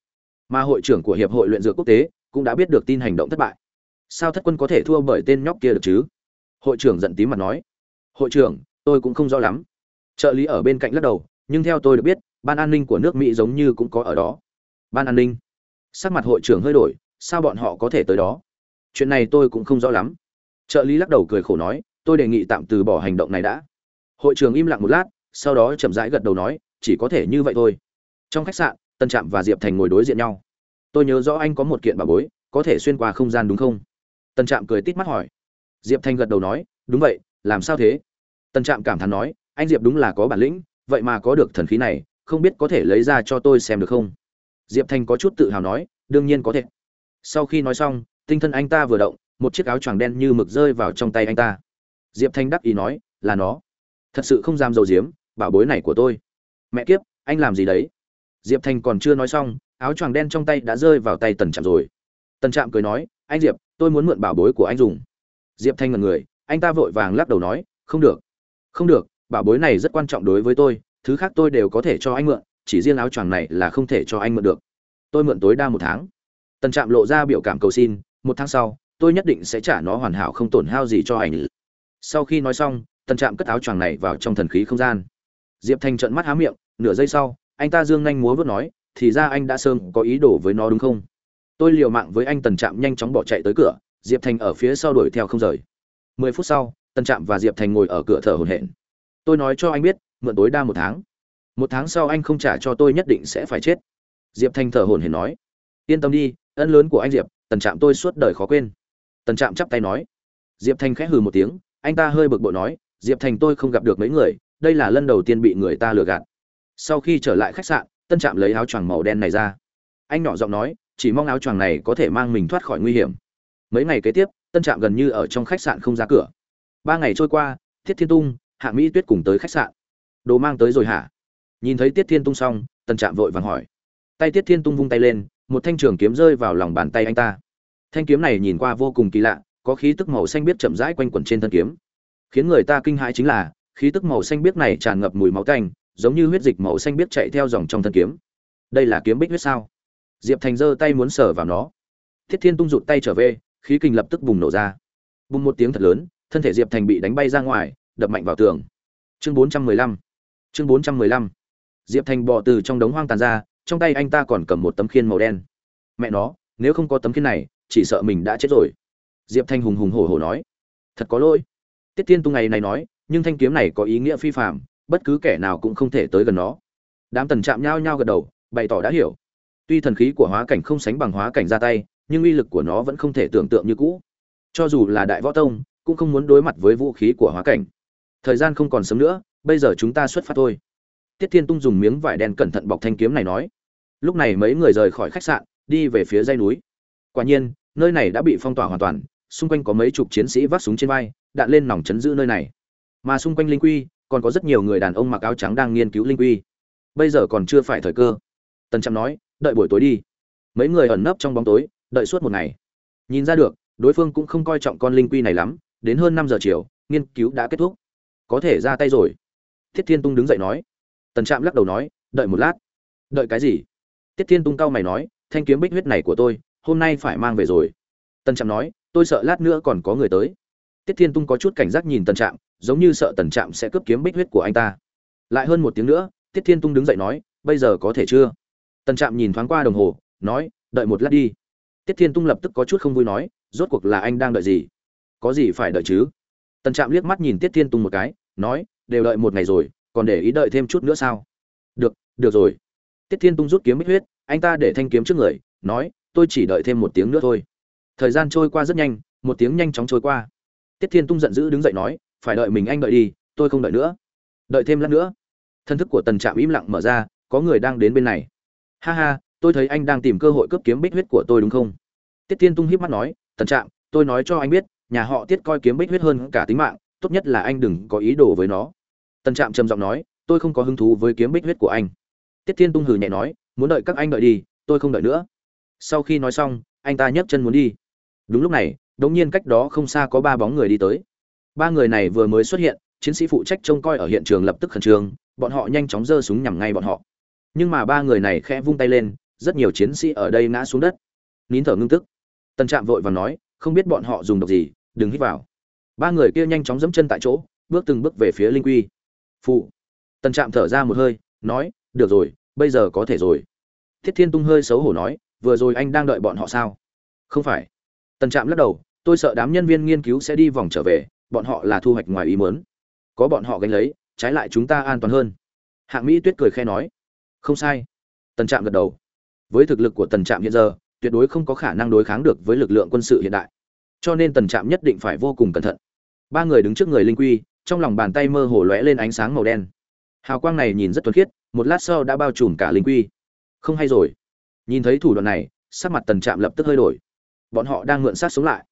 Speaker 1: Mà hội trưởng của hiệp hội luyện dược quốc tế cũng đã biết được tin hành động thất bại sao thất quân có thể thua bởi tên nhóc kia được chứ? Hội trưởng giận tím mặt nói. Hội trưởng, tôi cũng không rõ lắm. Trợ lý ở bên cạnh lắc đầu, nhưng theo tôi được biết, ban an ninh của nước mỹ giống như cũng có ở đó. Ban an ninh. Sắc mặt hội trưởng hơi đổi, sao bọn họ có thể tới đó? Chuyện này tôi cũng không rõ lắm. Trợ lý lắc đầu cười khổ nói, tôi đề nghị tạm từ bỏ hành động này đã. Hội trưởng im lặng một lát, sau đó chậm rãi gật đầu nói, chỉ có thể như vậy thôi. Trong khách sạn, tân trạm và diệp thành ngồi đối diện nhau. Tôi nhớ rõ anh có một kiện bà bối, có thể xuyên qua không gian đúng không? Tần trạm cười tít mắt hỏi. Diệp Thanh gật đầu nói, đúng vậy, làm sao thế? Tần trạm cảm thán nói, anh diệp đúng là có bản lĩnh, vậy mà có được thần khí này, không biết có thể lấy ra cho tôi xem được không? Diệp Thanh có chút tự hào nói, đương nhiên có thể. Sau khi nói xong, tinh thần anh ta vừa động, một chiếc áo choàng đen như mực rơi vào trong tay anh ta. Diệp thanh đắc ý nói, là nó. Thật sự không dám dầu diếm, bảo bối này của tôi. Mẹ kiếp, anh làm gì đấy? Diệp thanh còn chưa nói xong, áo choàng đen trong tay đã rơi vào tay tần trạm rồi. Tần trạm cười nói, anh diệp tôi muốn mượn bảo bối của anh dùng. Diệp thanh ngần người, anh ta vội vàng lắc đầu nói, không được không được, bảo bối này rất quan trọng đối với tôi, thứ khác tôi đều có thể cho anh mượn, chỉ riêng áo choàng này là không thể cho anh mượn được. Tôi mượn tối đa một tháng. Tần trạm lộ ra biểu cảm cầu xin, một tháng sau, tôi nhất định sẽ trả nó hoàn hảo không tổn hao gì cho anh. Sau khi nói xong, tần trạm cất áo choàng này vào trong thần khí không gian. Diệp thành trợn mắt há miệng, nửa giây sau, anh ta dương nhanh múa vớt nói, thì ra anh đã sớm có ý đồ với nó đúng không? Tôi liều mạng với anh tần trạm nhanh chóng bỏ chạy tới cửa, diệp thành ở phía sau đuổi theo không rời. Mười phút sau, tần trạm và diệp thành ngồi ở cửa thở hổn hển. Tôi nói cho anh biết, mượn tối đa một tháng. Một tháng sau anh không trả cho tôi nhất định sẽ phải chết. Diệp thành thở hổn hển nói. Yên tâm đi, ân lớn của anh diệp, tần trạm tôi suốt đời khó quên. Tần trạm chắp tay nói. Diệp thành khẽ hừ một tiếng, anh ta hơi bực bội nói, diệp thành tôi không gặp được mấy người, đây là lần đầu tiên bị người ta lừa gạt. Sau khi trở lại khách sạn tân trạm lấy áo choàng màu đen này ra. Anh nhỏ giọng nói chỉ mong áo choàng này có thể mang mình thoát khỏi nguy hiểm. Mấy ngày kế tiếp, tân trạm gần như ở trong khách sạn không ra cửa. Ba ngày trôi qua thiết thiên tung, hạ mỹ tuyết cùng tới khách sạn. Đồ mang tới rồi hả? Nhìn thấy tiết thiên tung xong, tân trạm vội vàng hỏi. Tay tiết thiên tung vung tay lên, một thanh trường kiếm rơi vào lòng bàn tay anh ta. Thanh kiếm này nhìn qua vô cùng kỳ lạ, có khí tức màu xanh biết chậm rãi quanh quẩn trên thân kiếm. Khiến người ta kinh hãi chính là, khí tức màu xanh biếc này tràn ngập mùi máu tanh, giống như huyết dịch màu xanh biếc chạy theo dòng trong thân kiếm. Đây là kiếm bích huyết sao? Diệp thành giơ tay muốn sờ vào nó. Thiết thiên tung rụt tay trở về, khí kinh lập tức bùng nổ ra. Bùng một tiếng thật lớn, thân thể diệp thành bị đánh bay ra ngoài, đập mạnh vào tường. Chương bốn trăm mười lăm. Chương bốn trăm mười lăm. Diệp thành bò từ trong đống hoang tàn ra, trong tay anh ta còn cầm một tấm khiên màu đen. Mẹ nó, nếu không có tấm khiên này, chỉ sợ mình đã chết rồi. Diệp thanh hùng hùng hổ hổ nói. Thật có lỗi. Tiết tiên tung ngày này nói, nhưng thanh kiếm này có ý nghĩa phi phạm bất cứ kẻ nào cũng không thể tới gần nó. Đám tần chạm nhao nhao gật đầu, bày tỏ đã hiểu tuy thần khí của hóa cảnh không sánh bằng hóa cảnh ra tay, nhưng uy lực của nó vẫn không thể tưởng tượng như cũ. Cho dù là đại võ tông, cũng không muốn đối mặt với vũ khí của hóa cảnh. Thời gian không còn sớm nữa, bây giờ chúng ta xuất phát thôi. Tiết thiên tung dùng miếng vải đen cẩn thận bọc thanh kiếm này nói. Lúc này mấy người rời khỏi khách sạn, đi về phía dây núi. Quả nhiên, nơi này đã bị phong tỏa hoàn toàn, xung quanh có mấy chục chiến sĩ vác súng trên vai, đạn lên nòng chấn giữ nơi này. Mà xung quanh linh quy, còn có rất nhiều người đàn ông mặc áo trắng đang nghiên cứu linh quy. Bây giờ còn chưa phải thời cơ. Tần trạm nói đợi buổi tối đi. Mấy người ẩn nấp trong bóng tối, đợi suốt một ngày. Nhìn ra được, đối phương cũng không coi trọng con linh quy này lắm, đến hơn năm giờ chiều, nghiên cứu đã kết thúc. Có thể ra tay rồi. Thiết thiên tung đứng dậy nói. Tần trạm lắc đầu nói, đợi một lát. Đợi cái gì? Tiết thiên tung cao mày nói, thanh kiếm bích huyết này của tôi, hôm nay phải mang về rồi. Tần trạm nói, tôi sợ lát nữa còn có người tới. Tiết thiên tung có chút cảnh giác nhìn tần trạm, giống như sợ tần trạm sẽ cướp kiếm bích huyết của anh ta. Lại hơn một tiếng nữa tiết thiên tung đứng dậy nói, bây giờ có thể chưa? Tần trạm nhìn thoáng qua đồng hồ, nói, đợi một lát đi. Tiết thiên tung lập tức có chút không vui nói, rốt cuộc là anh đang đợi gì? Có gì phải đợi chứ? Tần trạm liếc mắt nhìn tiết thiên tung một cái, nói, đều đợi một ngày rồi, còn để ý đợi thêm chút nữa sao? Được được rồi. Tiết thiên tung rút kiếm bích huyết, anh ta để thanh kiếm trước người, nói, tôi chỉ đợi thêm một tiếng nữa thôi. Thời gian trôi qua rất nhanh, một tiếng nhanh chóng trôi qua. Tiết thiên tung giận dữ đứng dậy nói, phải đợi mình anh đợi đi, tôi không đợi nữa. Đợi thêm lát nữa. Thân thức của tần trạm im lặng mở ra, có người đang đến bên này ha ha, tôi thấy anh đang tìm cơ hội cướp kiếm bích huyết của tôi đúng không? Tiết thiên tung hiếp mắt nói, tần trạm, tôi nói cho anh biết, nhà họ tiết coi kiếm bích huyết hơn cả tính mạng, tốt nhất là anh đừng có ý đồ với nó. Tần trạm trầm giọng nói, tôi không có hứng thú với kiếm bích huyết của anh. Tiết thiên tung hừ nhẹ nói, muốn đợi các anh đợi đi, tôi không đợi nữa. Sau khi nói xong, anh ta nhấc chân muốn đi. Đúng lúc này, đống nhiên cách đó không xa có ba bóng người đi tới. Ba người này vừa mới xuất hiện, chiến sĩ phụ trách trông coi ở hiện trường lập tức khẩn trương, bọn họ nhanh chóng giơ súng nhằm ngay bọn họ nhưng mà ba người này khẽ vung tay lên, rất nhiều chiến sĩ ở đây ngã xuống đất. Nín thở ngưng tức. Tần trạm vội và nói, không biết bọn họ dùng độc gì, đừng hít vào. Ba người kia nhanh chóng dẫm chân tại chỗ, bước từng bước về phía linh quy. Phụ. Tần trạm thở ra một hơi, nói, được rồi, bây giờ có thể rồi. Thiết thiên tung hơi xấu hổ nói, vừa rồi anh đang đợi bọn họ sao? Không phải. Tần trạm lắc đầu, tôi sợ đám nhân viên nghiên cứu sẽ đi vòng trở về, bọn họ là thu hoạch ngoài ý mớn có bọn họ gánh lấy, trái lại chúng ta an toàn hơn. Hạng mỹ tuyết cười khe nói không sai. Tần trạm gật đầu. Với thực lực của tần trạm hiện giờ, tuyệt đối không có khả năng đối kháng được với lực lượng quân sự hiện đại. Cho nên tần trạm nhất định phải vô cùng cẩn thận. Ba người đứng trước người linh quy, trong lòng bàn tay mơ hồ lóe lên ánh sáng màu đen. Hào quang này nhìn rất thuần khiết, một lát sau đã bao trùm cả linh quy. Không hay rồi. Nhìn thấy thủ đoạn này, sắc mặt tần trạm lập tức hơi đổi. Bọn họ đang mượn sát sống lại.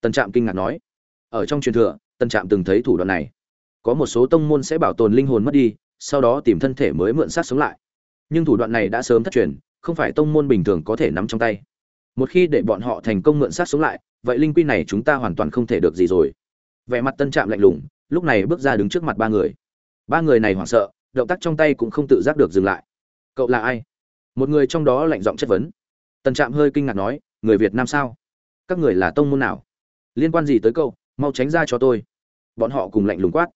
Speaker 1: Tần trạm kinh ngạc nói. Ở trong truyền thừa, tần trạm từng thấy thủ đoạn này. Có một số tông môn sẽ bảo tồn linh hồn mất đi, sau đó tìm thân thể mới mượn sát sống lại nhưng thủ đoạn này đã sớm thất truyền, không phải tông môn bình thường có thể nắm trong tay. Một khi để bọn họ thành công mượn sát sống lại, vậy linh quy này chúng ta hoàn toàn không thể được gì rồi. Vẻ mặt tân trạm lạnh lùng, lúc này bước ra đứng trước mặt ba người. Ba người này hoảng sợ, động tác trong tay cũng không tự giác được dừng lại. Cậu là ai? Một người trong đó lạnh giọng chất vấn. Tân trạm hơi kinh ngạc nói, người việt nam sao? Các người là tông môn nào? Liên quan gì tới cậu? Mau tránh ra cho tôi. Bọn họ cùng lạnh lùng quát.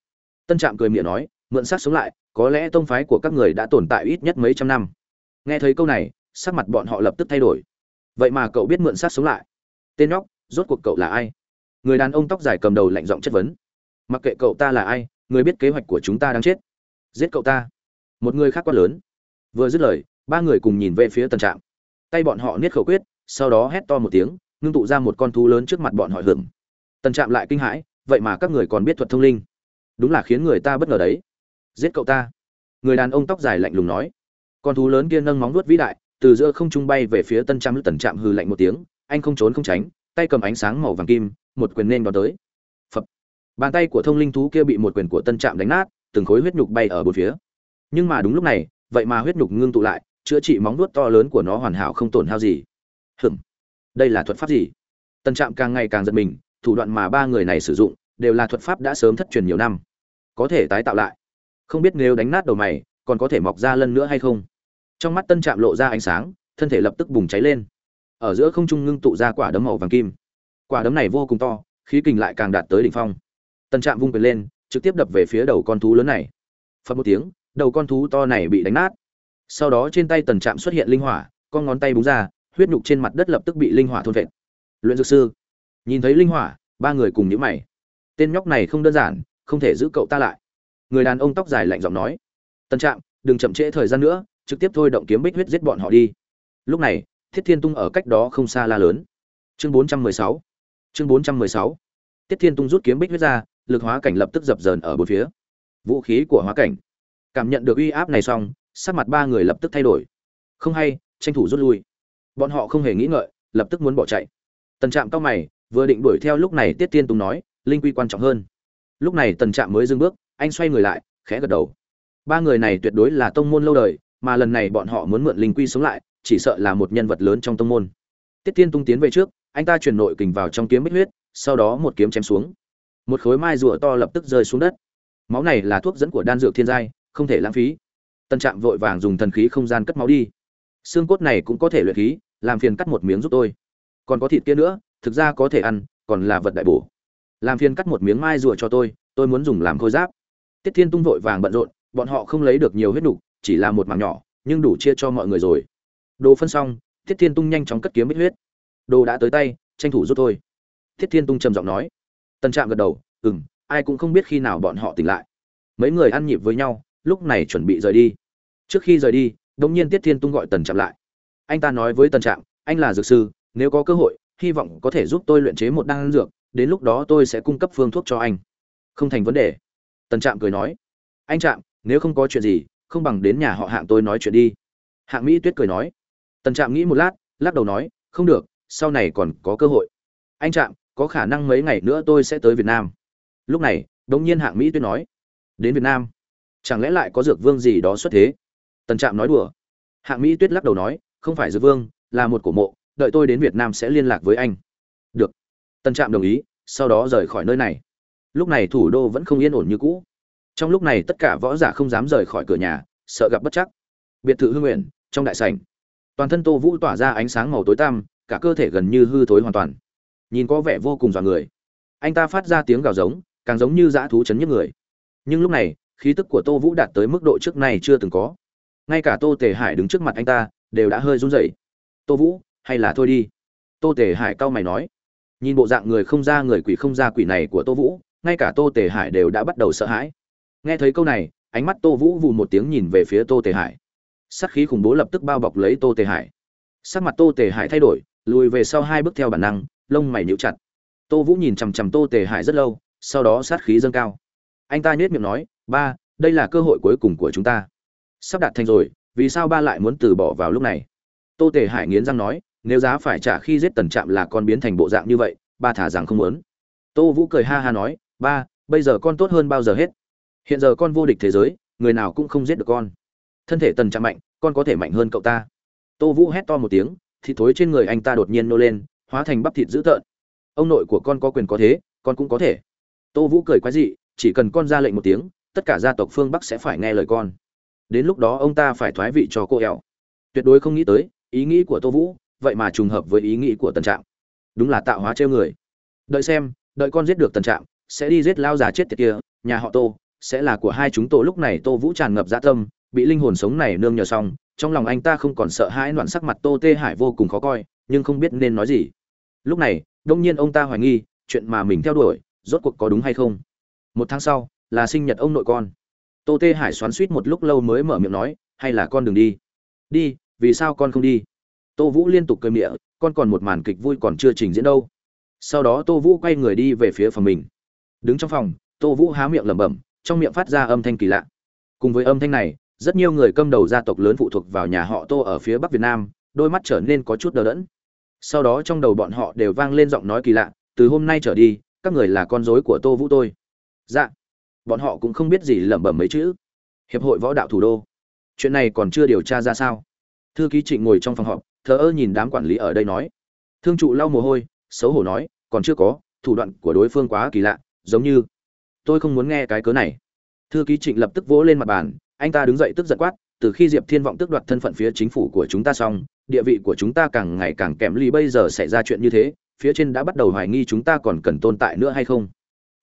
Speaker 1: Tân trạm cười miệng nói, mượn sát sống lại có lẽ tông phái của các người đã tồn tại ít nhất mấy trăm năm. Nghe thấy câu này, sắc mặt bọn họ lập tức thay đổi. Vậy mà cậu biết mượn sát sống lại. Tên nhóc, rốt cuộc cậu là ai? Người đàn ông tóc dài cầm đầu lạnh giọng chất vấn. Mặc kệ cậu ta là ai, người biết kế hoạch của chúng ta đang chết. Giết cậu ta. Một người khác quát lớn. Vừa dứt lời, ba người cùng nhìn về phía tần trạm. Tay bọn họ niết khẩu quyết, sau đó hét to một tiếng, ngưng tụ ra một con thú lớn trước mặt bọn họ hưởng tần trạm lại kinh hãi, vậy mà các người còn biết thuật thông linh. Đúng là khiến người ta bất ngờ đấy giết cậu ta. Người đàn ông tóc dài lạnh lùng nói. Con thú lớn kia nâng móng vuốt vĩ đại, từ giữa không trung bay về phía tân trạm tần trạm hừ lạnh một tiếng, anh không trốn không tránh, tay cầm ánh sáng màu vàng kim, một quyền nên đón tới. Phập. Bàn tay của thông linh thú kia bị một quyền của tân trạm đánh nát, từng khối huyết nhục bay ở bốn phía. Nhưng mà đúng lúc này, vậy mà huyết nhục ngưng tụ lại, chữa trị móng vuốt to lớn của nó hoàn hảo không tổn hao gì. Hừm đây là thuật pháp gì? Tân trạm càng ngày càng giật mình, thủ đoạn mà ba người này sử dụng, đều là thuật pháp đã sớm thất truyền nhiều năm. Có thể tái tạo lại không biết nếu đánh nát đầu mày, còn có thể mọc ra lần nữa hay không. Trong mắt tân trạm lộ ra ánh sáng, thân thể lập tức bùng cháy lên. Ở giữa không trung ngưng tụ ra quả đấm màu vàng kim. Quả đấm này vô cùng to, khí kình lại càng đạt tới đỉnh phong. Tân trạm vung quyền lên, trực tiếp đập về phía đầu con thú lớn này. Phật một tiếng, đầu con thú to này bị đánh nát. Sau đó trên tay tần trạm xuất hiện linh hỏa, con ngón tay búng ra, huyết nhục trên mặt đất lập tức bị linh hỏa thôn vệ luyện dược sư, nhìn thấy linh hỏa, ba người cùng nhíu mày. Tên nhóc này không đơn giản, không thể giữ cậu ta lại người đàn ông tóc dài lạnh giọng nói, tần trạm, đừng chậm trễ thời gian nữa, trực tiếp thôi động kiếm bích huyết giết bọn họ đi. Lúc này, thiết thiên tung ở cách đó không xa la lớn. Chương 416 chương 416 tiết thiên tung rút kiếm bích huyết ra, lực hóa cảnh lập tức dập dờn ở bốn phía. Vũ khí của hóa cảnh. Cảm nhận được uy áp này xong, sắc mặt ba người lập tức thay đổi. Không hay, tranh thủ rút lui. Bọn họ không hề nghĩ ngợi, lập tức muốn bỏ chạy. Tần trạm cao mày, vừa định đuổi theo lúc này tiết thiên tung nói, linh quy quan trọng hơn. Lúc này tần trạm mới dừng bước anh xoay người lại, khẽ gật đầu. Ba người này tuyệt đối là tông môn lâu đời, mà lần này bọn họ muốn mượn linh quy sống lại, chỉ sợ là một nhân vật lớn trong tông môn. Tiết thiên tung tiến về trước, anh ta chuyển nội kình vào trong kiếm bích huyết, sau đó một kiếm chém xuống. Một khối mai rùa to lập tức rơi xuống đất. Máu này là thuốc dẫn của đan dược thiên giai, không thể lãng phí. Tân trạm vội vàng dùng thần khí không gian cất máu đi. Xương cốt này cũng có thể luyện khí, làm phiền cắt một miếng giúp tôi. Còn có thịt kia nữa, thực ra có thể ăn, còn là vật đại bổ. Làm phiền cắt một miếng mai rùa cho tôi tôi muốn dùng làm khôi giáp tiết thiên tung vội vàng bận rộn bọn họ không lấy được nhiều huyết nục chỉ là một mảng nhỏ nhưng đủ chia cho mọi người rồi. Đồ phân xong Tiết thiên tung nhanh chóng cất kiếm bích huyết. Đồ đã tới tay tranh thủ rút thôi. Tiết thiên tung trầm giọng nói. Tần trạm gật đầu "Ừm, ai cũng không biết khi nào bọn họ tỉnh lại. Mấy người ăn nhịp với nhau lúc này chuẩn bị rời đi. Trước khi rời đi đột nhiên tiết thiên tung gọi tần trạm lại. Anh ta nói với tần trạm anh là dược sư nếu có cơ hội hy vọng có thể giúp tôi luyện chế một đan dược đến lúc đó tôi sẽ cung cấp phương thuốc cho anh. Không thành vấn đề tần trạm cười nói, anh trạm, nếu không có chuyện gì, không bằng đến nhà họ hạng tôi nói chuyện đi. Hạng mỹ tuyết cười nói. Tần trạm nghĩ một lát, lắc đầu nói, không được, sau này còn có cơ hội. Anh trạm, có khả năng mấy ngày nữa tôi sẽ tới việt nam. Lúc này, đống nhiên hạng mỹ tuyết nói, đến việt nam? Chẳng lẽ lại có dược vương gì đó xuất thế? Tần trạm nói đùa. Hạng mỹ tuyết lắc đầu nói, không phải dược vương, là một cổ mộ, đợi tôi đến việt nam sẽ liên lạc với anh. Được. Tần trạm đồng ý, sau đó rời khỏi nơi này lúc này thủ đô vẫn không yên ổn như cũ. Trong lúc này tất cả võ giả không dám rời khỏi cửa nhà, sợ gặp bất chắc. Biệt thự hương nguyện, trong đại sảnh. Toàn thân tô vũ tỏa ra ánh sáng màu tối tăm, cả cơ thể gần như hư thối hoàn toàn. Nhìn có vẻ vô cùng dọa người. Anh ta phát ra tiếng gào giống, càng giống như dã thú chấn nhức người. Nhưng lúc này, khí tức của tô vũ đạt tới mức độ trước này chưa từng có. Ngay cả tô tề hải đứng trước mặt anh ta, đều đã hơi run rẩy. Tô vũ, hay là thôi đi. Tô tề hải cau mày nói. Nhìn bộ dạng người không ra người quỷ không ra quỷ này của tô vũ ngay cả tô tề hải đều đã bắt đầu sợ hãi. Nghe thấy câu này, ánh mắt tô vũ vù một tiếng nhìn về phía tô tề hải. Sát khí khủng bố lập tức bao bọc lấy tô tề hải. Sắc mặt tô tề hải thay đổi, lùi về sau hai bước theo bản năng, lông mày níu chặt. Tô vũ nhìn chằm chằm tô tề hải rất lâu, sau đó sát khí dâng cao. Anh ta nhếch miệng nói, ba, đây là cơ hội cuối cùng của chúng ta. Sắp đạt thành rồi, vì sao ba lại muốn từ bỏ vào lúc này? Tô tề hải nghiến răng nói, nếu giá phải trả khi giết tần trạm là con biến thành bộ dạng như vậy, ba thả rằng không muốn. Tô vũ cười ha ha nói ba, bây giờ con tốt hơn bao giờ hết? Hiện giờ con vô địch thế giới, người nào cũng không giết được con. Thân thể tần trạng mạnh, con có thể mạnh hơn cậu ta. Tô vũ hét to một tiếng, thịt thối trên người anh ta đột nhiên nô lên, hóa thành bắp thịt dữ tợn. Ông nội của con có quyền có thế, con cũng có thể. Tô vũ cười quái dị, chỉ cần con ra lệnh một tiếng, tất cả gia tộc phương bắc sẽ phải nghe lời con. Đến lúc đó ông ta phải thoái vị cho cô ẹo tuyệt đối không nghĩ tới, ý nghĩ của tô vũ, vậy mà trùng hợp với ý nghĩ của tần trạm đúng là tạo hóa treo người. Đợi xem, đợi con giết được tần trạm sẽ đi giết lao già chết tiệt kia, nhà họ tô, sẽ là của hai chúng tôi lúc này tô vũ tràn ngập dã tâm, bị linh hồn sống này nương nhờ xong, trong lòng anh ta không còn sợ hãi loạn sắc mặt tô tê hải vô cùng khó coi, nhưng không biết nên nói gì. Lúc này, đông nhiên ông ta hoài nghi, chuyện mà mình theo đuổi, rốt cuộc có đúng hay không? Một tháng sau, là sinh nhật ông nội con. Tô tê hải xoắn suýt một lúc lâu mới mở miệng nói, hay là con đừng đi. Đi, vì sao con không đi? Tô vũ liên tục cười miệng con còn một màn kịch vui còn chưa trình diễn đâu. Sau đó tô vũ quay người đi về phía phòng mình đứng trong phòng, tô vũ há miệng lẩm bẩm, trong miệng phát ra âm thanh kỳ lạ. Cùng với âm thanh này, rất nhiều người câm đầu gia tộc lớn phụ thuộc vào nhà họ tô ở phía bắc việt nam, đôi mắt trở nên có chút đờ đẫn. Sau đó trong đầu bọn họ đều vang lên giọng nói kỳ lạ, từ hôm nay trở đi, các người là con rối của tô vũ tôi. Dạ. Bọn họ cũng không biết gì lẩm bẩm mấy chữ. Hiệp hội võ đạo thủ đô. Chuyện này còn chưa điều tra ra sao? Thư ký trịnh ngồi trong phòng họp, thờ ơ nhìn đám quản lý ở đây nói. Thương trụ lau mồ hôi, xấu hổ nói, còn chưa có, thủ đoạn của đối phương quá kỳ lạ giống như, tôi không muốn nghe cái cớ này. Thư ký trịnh lập tức vỗ lên mặt bàn, anh ta đứng dậy tức giận quát, từ khi diệp thiên vọng tước đoạt thân phận phía chính phủ của chúng ta xong, địa vị của chúng ta càng ngày càng kém ly bây giờ xảy ra chuyện như thế, phía trên đã bắt đầu hoài nghi chúng ta còn cần tồn tại nữa hay không?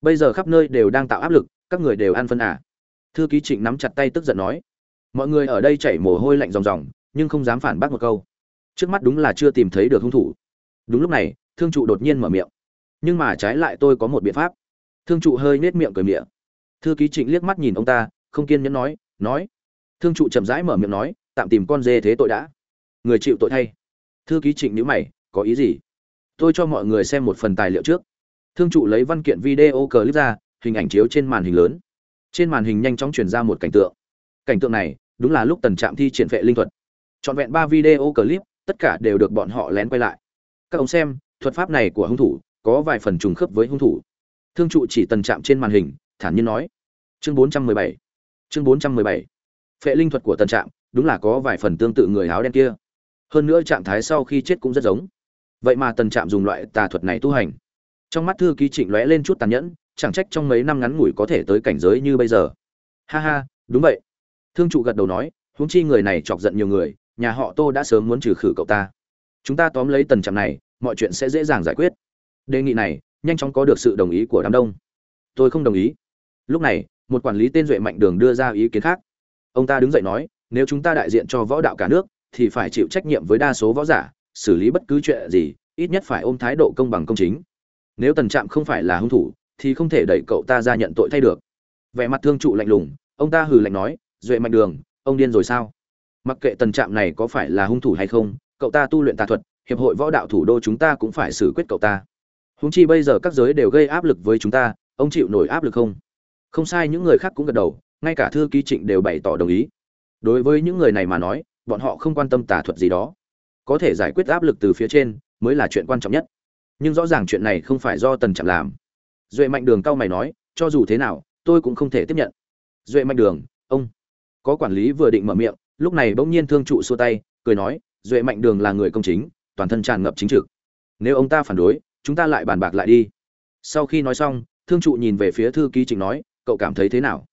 Speaker 1: Bây giờ khắp nơi đều đang tạo áp lực, các người đều ăn phân à? Thư ký trịnh nắm chặt tay tức giận nói, mọi người ở đây chảy mồ hôi lạnh ròng ròng, nhưng không dám phản bác một câu. Trước mắt đúng là chưa tìm thấy được hung thủ. Đúng lúc này, thương trụ đột nhiên mở miệng, nhưng mà trái lại tôi có một biện pháp thương trụ hơi nết miệng cười miệng thư ký trịnh liếc mắt nhìn ông ta, không kiên nhẫn nói nói. Thương trụ chậm rãi mở miệng nói, tạm tìm con dê thế tội đã. Người chịu tội thay. Thư ký trịnh nhữ mày, có ý gì? Tôi cho mọi người xem một phần tài liệu trước. Thương trụ lấy văn kiện video clip ra, hình ảnh chiếu trên màn hình lớn. Trên màn hình nhanh chóng truyền ra một cảnh tượng. Cảnh tượng này, đúng là lúc tần trạm thi triển vệ linh thuật. Trọn vẹn ba video clip, tất cả đều được bọn họ lén quay lại. Các ông xem, thuật pháp này của hung thủ, có vài phần trùng khớp với hung thủ thương trụ chỉ tần trạm trên màn hình, thản nhiên nói. Chương 417 chương 417 phệ linh thuật của tần trạm, đúng là có vài phần tương tự người áo đen kia. Hơn nữa trạng thái sau khi chết cũng rất giống. Vậy mà tần trạm dùng loại tà thuật này tu hành. Trong mắt thư ký trịnh lóe lên chút tàn nhẫn, chẳng trách trong mấy năm ngắn ngủi có thể tới cảnh giới như bây giờ. Ha ha, đúng vậy. Thương trụ gật đầu nói, huống chi người này chọc giận nhiều người, nhà họ tô đã sớm muốn trừ khử cậu ta. Chúng ta tóm lấy tần trạm này, mọi chuyện sẽ dễ dàng giải quyết. Đề nghị này nhanh chóng có được sự đồng ý của đám đông. Tôi không đồng ý. Lúc này, một quản lý tên duệ mạnh đường đưa ra ý kiến khác. Ông ta đứng dậy nói, nếu chúng ta đại diện cho võ đạo cả nước, thì phải chịu trách nhiệm với đa số võ giả, xử lý bất cứ chuyện gì, ít nhất phải ôm thái độ công bằng công chính. Nếu tần trạm không phải là hung thủ, thì không thể đẩy cậu ta ra nhận tội thay được. Vẻ mặt thương trụ lạnh lùng, ông ta hừ lạnh nói, duệ mạnh đường, ông điên rồi sao? Mặc kệ tần trạm này có phải là hung thủ hay không, cậu ta tu luyện tà thuật, hiệp hội võ đạo thủ đô chúng ta cũng phải xử quyết cậu ta húng chi bây giờ các giới đều gây áp lực với chúng ta, ông chịu nổi áp lực không? Không sai, những người khác cũng gật đầu, ngay cả thư ký trịnh đều bày tỏ đồng ý. Đối với những người này mà nói, bọn họ không quan tâm tà thuật gì đó. Có thể giải quyết áp lực từ phía trên mới là chuyện quan trọng nhất. Nhưng rõ ràng chuyện này không phải do tần trạm làm. Duệ mạnh đường cao mày nói, cho dù thế nào, tôi cũng không thể tiếp nhận. Duệ mạnh đường, ông có quản lý vừa định mở miệng, lúc này bỗng nhiên thương trụ xua tay, cười nói, duệ mạnh đường là người công chính, toàn thân tràn ngập chính trực. Nếu ông ta phản đối chúng ta lại bàn bạc lại đi. Sau khi nói xong, thương trụ nhìn về phía thư ký trịnh nói, cậu cảm thấy thế nào?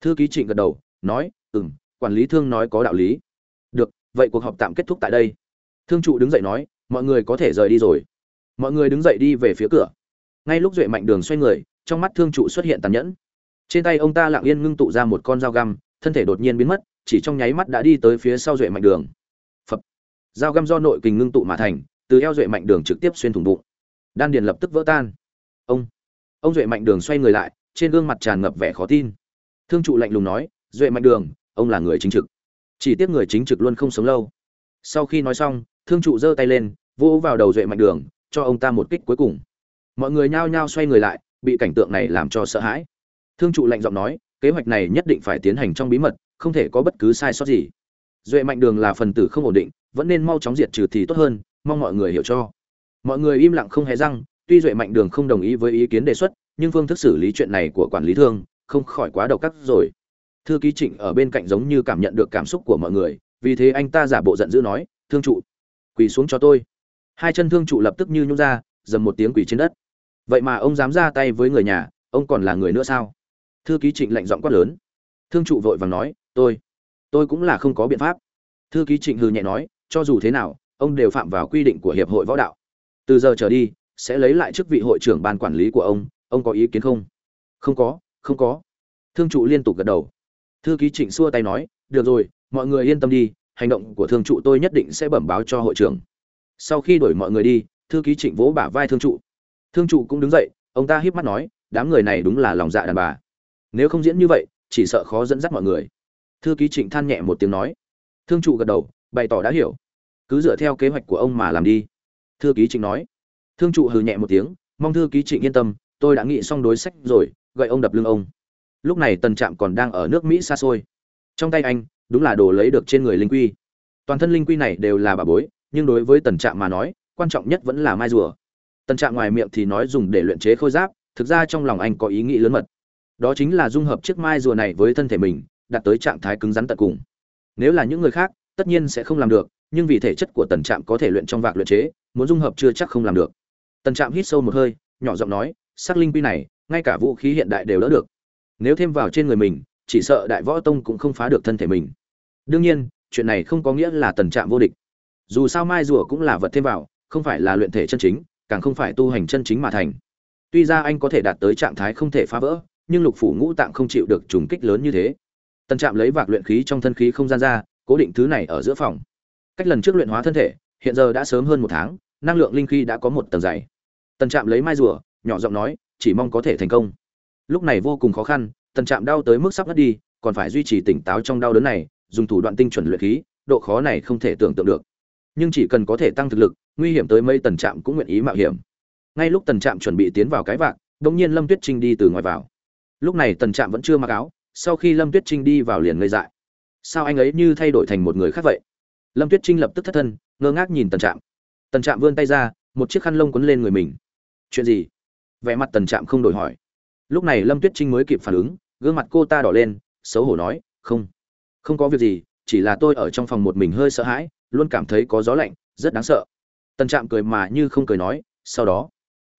Speaker 1: Thư ký trịnh gật đầu, nói ừ m quản lý thương nói có đạo lý. Được, vậy cuộc họp tạm kết thúc tại đây. Thương trụ đứng dậy nói, mọi người có thể rời đi rồi. Mọi người đứng dậy đi về phía cửa. Ngay lúc duệ mạnh đường xoay người, trong mắt thương trụ xuất hiện tàn nhẫn. Trên tay ông ta lặng yên ngưng tụ ra một con dao găm, thân thể đột nhiên biến mất, chỉ trong nháy mắt đã đi tới phía sau duệ mạnh đường. Phập. Dao găm do nội kình ngưng tụ mà thành, từ eo duệ mạnh đường trực tiếp xuyên thủng bụng đan điền lập tức vỡ tan. Ông ông duệ mạnh đường xoay người lại, trên gương mặt tràn ngập vẻ khó tin. Thương trụ lạnh lùng nói, duệ mạnh đường, ông là người chính trực. Chỉ tiếc người chính trực luôn không sống lâu. Sau khi nói xong, thương trụ giơ tay lên, vỗ vào đầu duệ mạnh đường, cho ông ta một kích cuối cùng. Mọi người nhao nhao xoay người lại, bị cảnh tượng này làm cho sợ hãi. Thương trụ lạnh giọng nói, kế hoạch này nhất định phải tiến hành trong bí mật, không thể có bất cứ sai sót gì. Duệ mạnh đường là phần tử không ổn định, vẫn nên mau chóng diệt trừ thì tốt hơn, mong mọi người hiểu cho mọi người im lặng không hề răng, tuy duệ mạnh đường không đồng ý với ý kiến đề xuất, nhưng phương thức xử lý chuyện này của quản lý thương không khỏi quá độc ác rồi. Thư ký trịnh ở bên cạnh giống như cảm nhận được cảm xúc của mọi người, vì thế anh ta giả bộ giận dữ nói, thương trụ, quỳ xuống cho tôi. Hai chân thương trụ lập tức như nhung ra, dầm một tiếng quỳ trên đất. Vậy mà ông dám ra tay với người nhà, ông còn là người nữa sao? Thư ký trịnh lạnh giọng quát lớn. Thương trụ vội vàng nói, tôi tôi cũng là không có biện pháp. Thư ký trịnh hừ nhẹ nói, cho dù thế nào, ông đều phạm vào quy định của hiệp hội võ đạo từ giờ trở đi, sẽ lấy lại chức vị hội trưởng ban quản lý của ông ông có ý kiến không? Không có không có. Thương trụ liên tục gật đầu. Thư ký trịnh xua tay nói, được rồi, mọi người yên tâm đi, hành động của thương trụ tôi nhất định sẽ bẩm báo cho hội trưởng. Sau khi đuổi mọi người đi, thư ký trịnh vỗ bả vai thương trụ. Thương trụ cũng đứng dậy, ông ta híp mắt nói, đám người này đúng là lòng dạ đàn bà. Nếu không diễn như vậy, chỉ sợ khó dẫn dắt mọi người. Thư ký trịnh than nhẹ một tiếng nói. Thương trụ gật đầu, bày tỏ đã hiểu. Cứ dựa theo kế hoạch của ông mà làm đi thư ký trịnh nói. Thương trụ hừ nhẹ một tiếng, mong thư ký trịnh yên tâm, tôi đã nghĩ xong đối sách rồi gậy ông đập lưng ông. Lúc này tần trạm còn đang ở nước mỹ xa xôi. Trong tay anh, đúng là đồ lấy được trên người linh quy. Toàn thân linh quy này đều là bà bối, nhưng đối với tần trạm mà nói, quan trọng nhất vẫn là mai rùa. Tần trạm ngoài miệng thì nói dùng để luyện chế khôi giáp, thực ra trong lòng anh có ý nghĩ lớn mật. Đó chính là dung hợp chiếc mai rùa này với thân thể mình, đạt tới trạng thái cứng rắn tận cùng. Nếu là những người khác, tất nhiên sẽ không làm được nhưng vì thể chất của tần trạm có thể luyện trong vạc luyện chế, muốn dung hợp chưa chắc không làm được. Tần trạm hít sâu một hơi, nhỏ giọng nói, sắc linh quy này, ngay cả vũ khí hiện đại đều đỡ được. Nếu thêm vào trên người mình, chỉ sợ đại võ tông cũng không phá được thân thể mình. Đương nhiên, chuyện này không có nghĩa là tần trạm vô địch. Dù sao mai rùa cũng là vật thêm vào, không phải là luyện thể chân chính, càng không phải tu hành chân chính mà thành. Tuy ra anh có thể đạt tới trạng thái không thể phá vỡ, nhưng lục phủ ngũ tạng không chịu được trùng kích lớn như thế. Tần trạm lấy vạc luyện khí trong thân khí không gian ra, cố định thứ này ở giữa phòng cách lần trước luyện hóa thân thể, hiện giờ đã sớm hơn một tháng, năng lượng linh khí đã có một tầng dày. Tần trạm lấy mai rùa, nhỏ giọng nói, chỉ mong có thể thành công. Lúc này vô cùng khó khăn, tần trạm đau tới mức sắp ngất đi, còn phải duy trì tỉnh táo trong đau đớn này, dùng thủ đoạn tinh chuẩn luyện khí, độ khó này không thể tưởng tượng được. Nhưng chỉ cần có thể tăng thực lực, nguy hiểm tới mấy tần trạm cũng nguyện ý mạo hiểm. Ngay lúc tần trạm chuẩn bị tiến vào cái vạc, đột nhiên lâm tuyết trinh đi từ ngoài vào. Lúc này tần trạm vẫn chưa mặc áo, sau khi lâm tuyết trinh đi vào liền ngây dại. Sao anh ấy như thay đổi thành một người khác vậy? Lâm tuyết trinh lập tức thất thân, ngơ ngác nhìn tần trạm. Tần trạm vươn tay ra, một chiếc khăn lông quấn lên người mình. Chuyện gì? Vẻ mặt tần trạm không đổi hỏi. Lúc này lâm tuyết trinh mới kịp phản ứng, gương mặt cô ta đỏ lên, xấu hổ nói, không không có việc gì, chỉ là tôi ở trong phòng một mình hơi sợ hãi, luôn cảm thấy có gió lạnh, rất đáng sợ. Tần trạm cười mà như không cười nói, sau đó,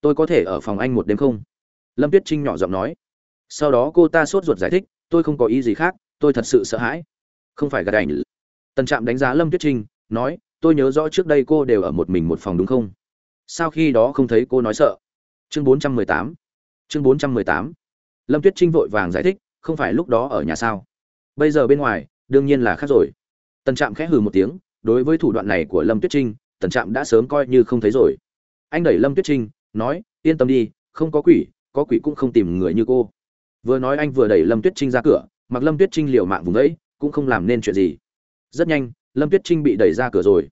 Speaker 1: tôi có thể ở phòng anh một đêm không? Lâm tuyết trinh nhỏ giọng nói, sau đó cô ta sốt ruột giải thích, tôi không có ý gì khác, tôi thật sự sợ hãi. Không phải gạt ảnh tần trạm đánh giá lâm tuyết trinh, nói, tôi nhớ rõ trước đây cô đều ở một mình một phòng đúng không? Sao khi đó không thấy cô nói sợ? Chương bốn trăm mười tám. Chương bốn trăm mười tám. Lâm tuyết trinh vội vàng giải thích, không phải lúc đó ở nhà sao? Bây giờ bên ngoài, đương nhiên là khác rồi. Tần trạm khẽ hừ một tiếng, đối với thủ đoạn này của lâm tuyết trinh, tần trạm đã sớm coi như không thấy rồi. Anh đẩy lâm tuyết trinh, nói, yên tâm đi, không có quỷ có quỷ cũng không tìm người như cô. Vừa nói anh vừa đẩy lâm tuyết trinh ra cửa, mặc lâm tuyết trinh liều mạng vùng ấy cũng không làm nên chuyện gì rất nhanh, lâm tuyết trinh bị đẩy ra cửa rồi.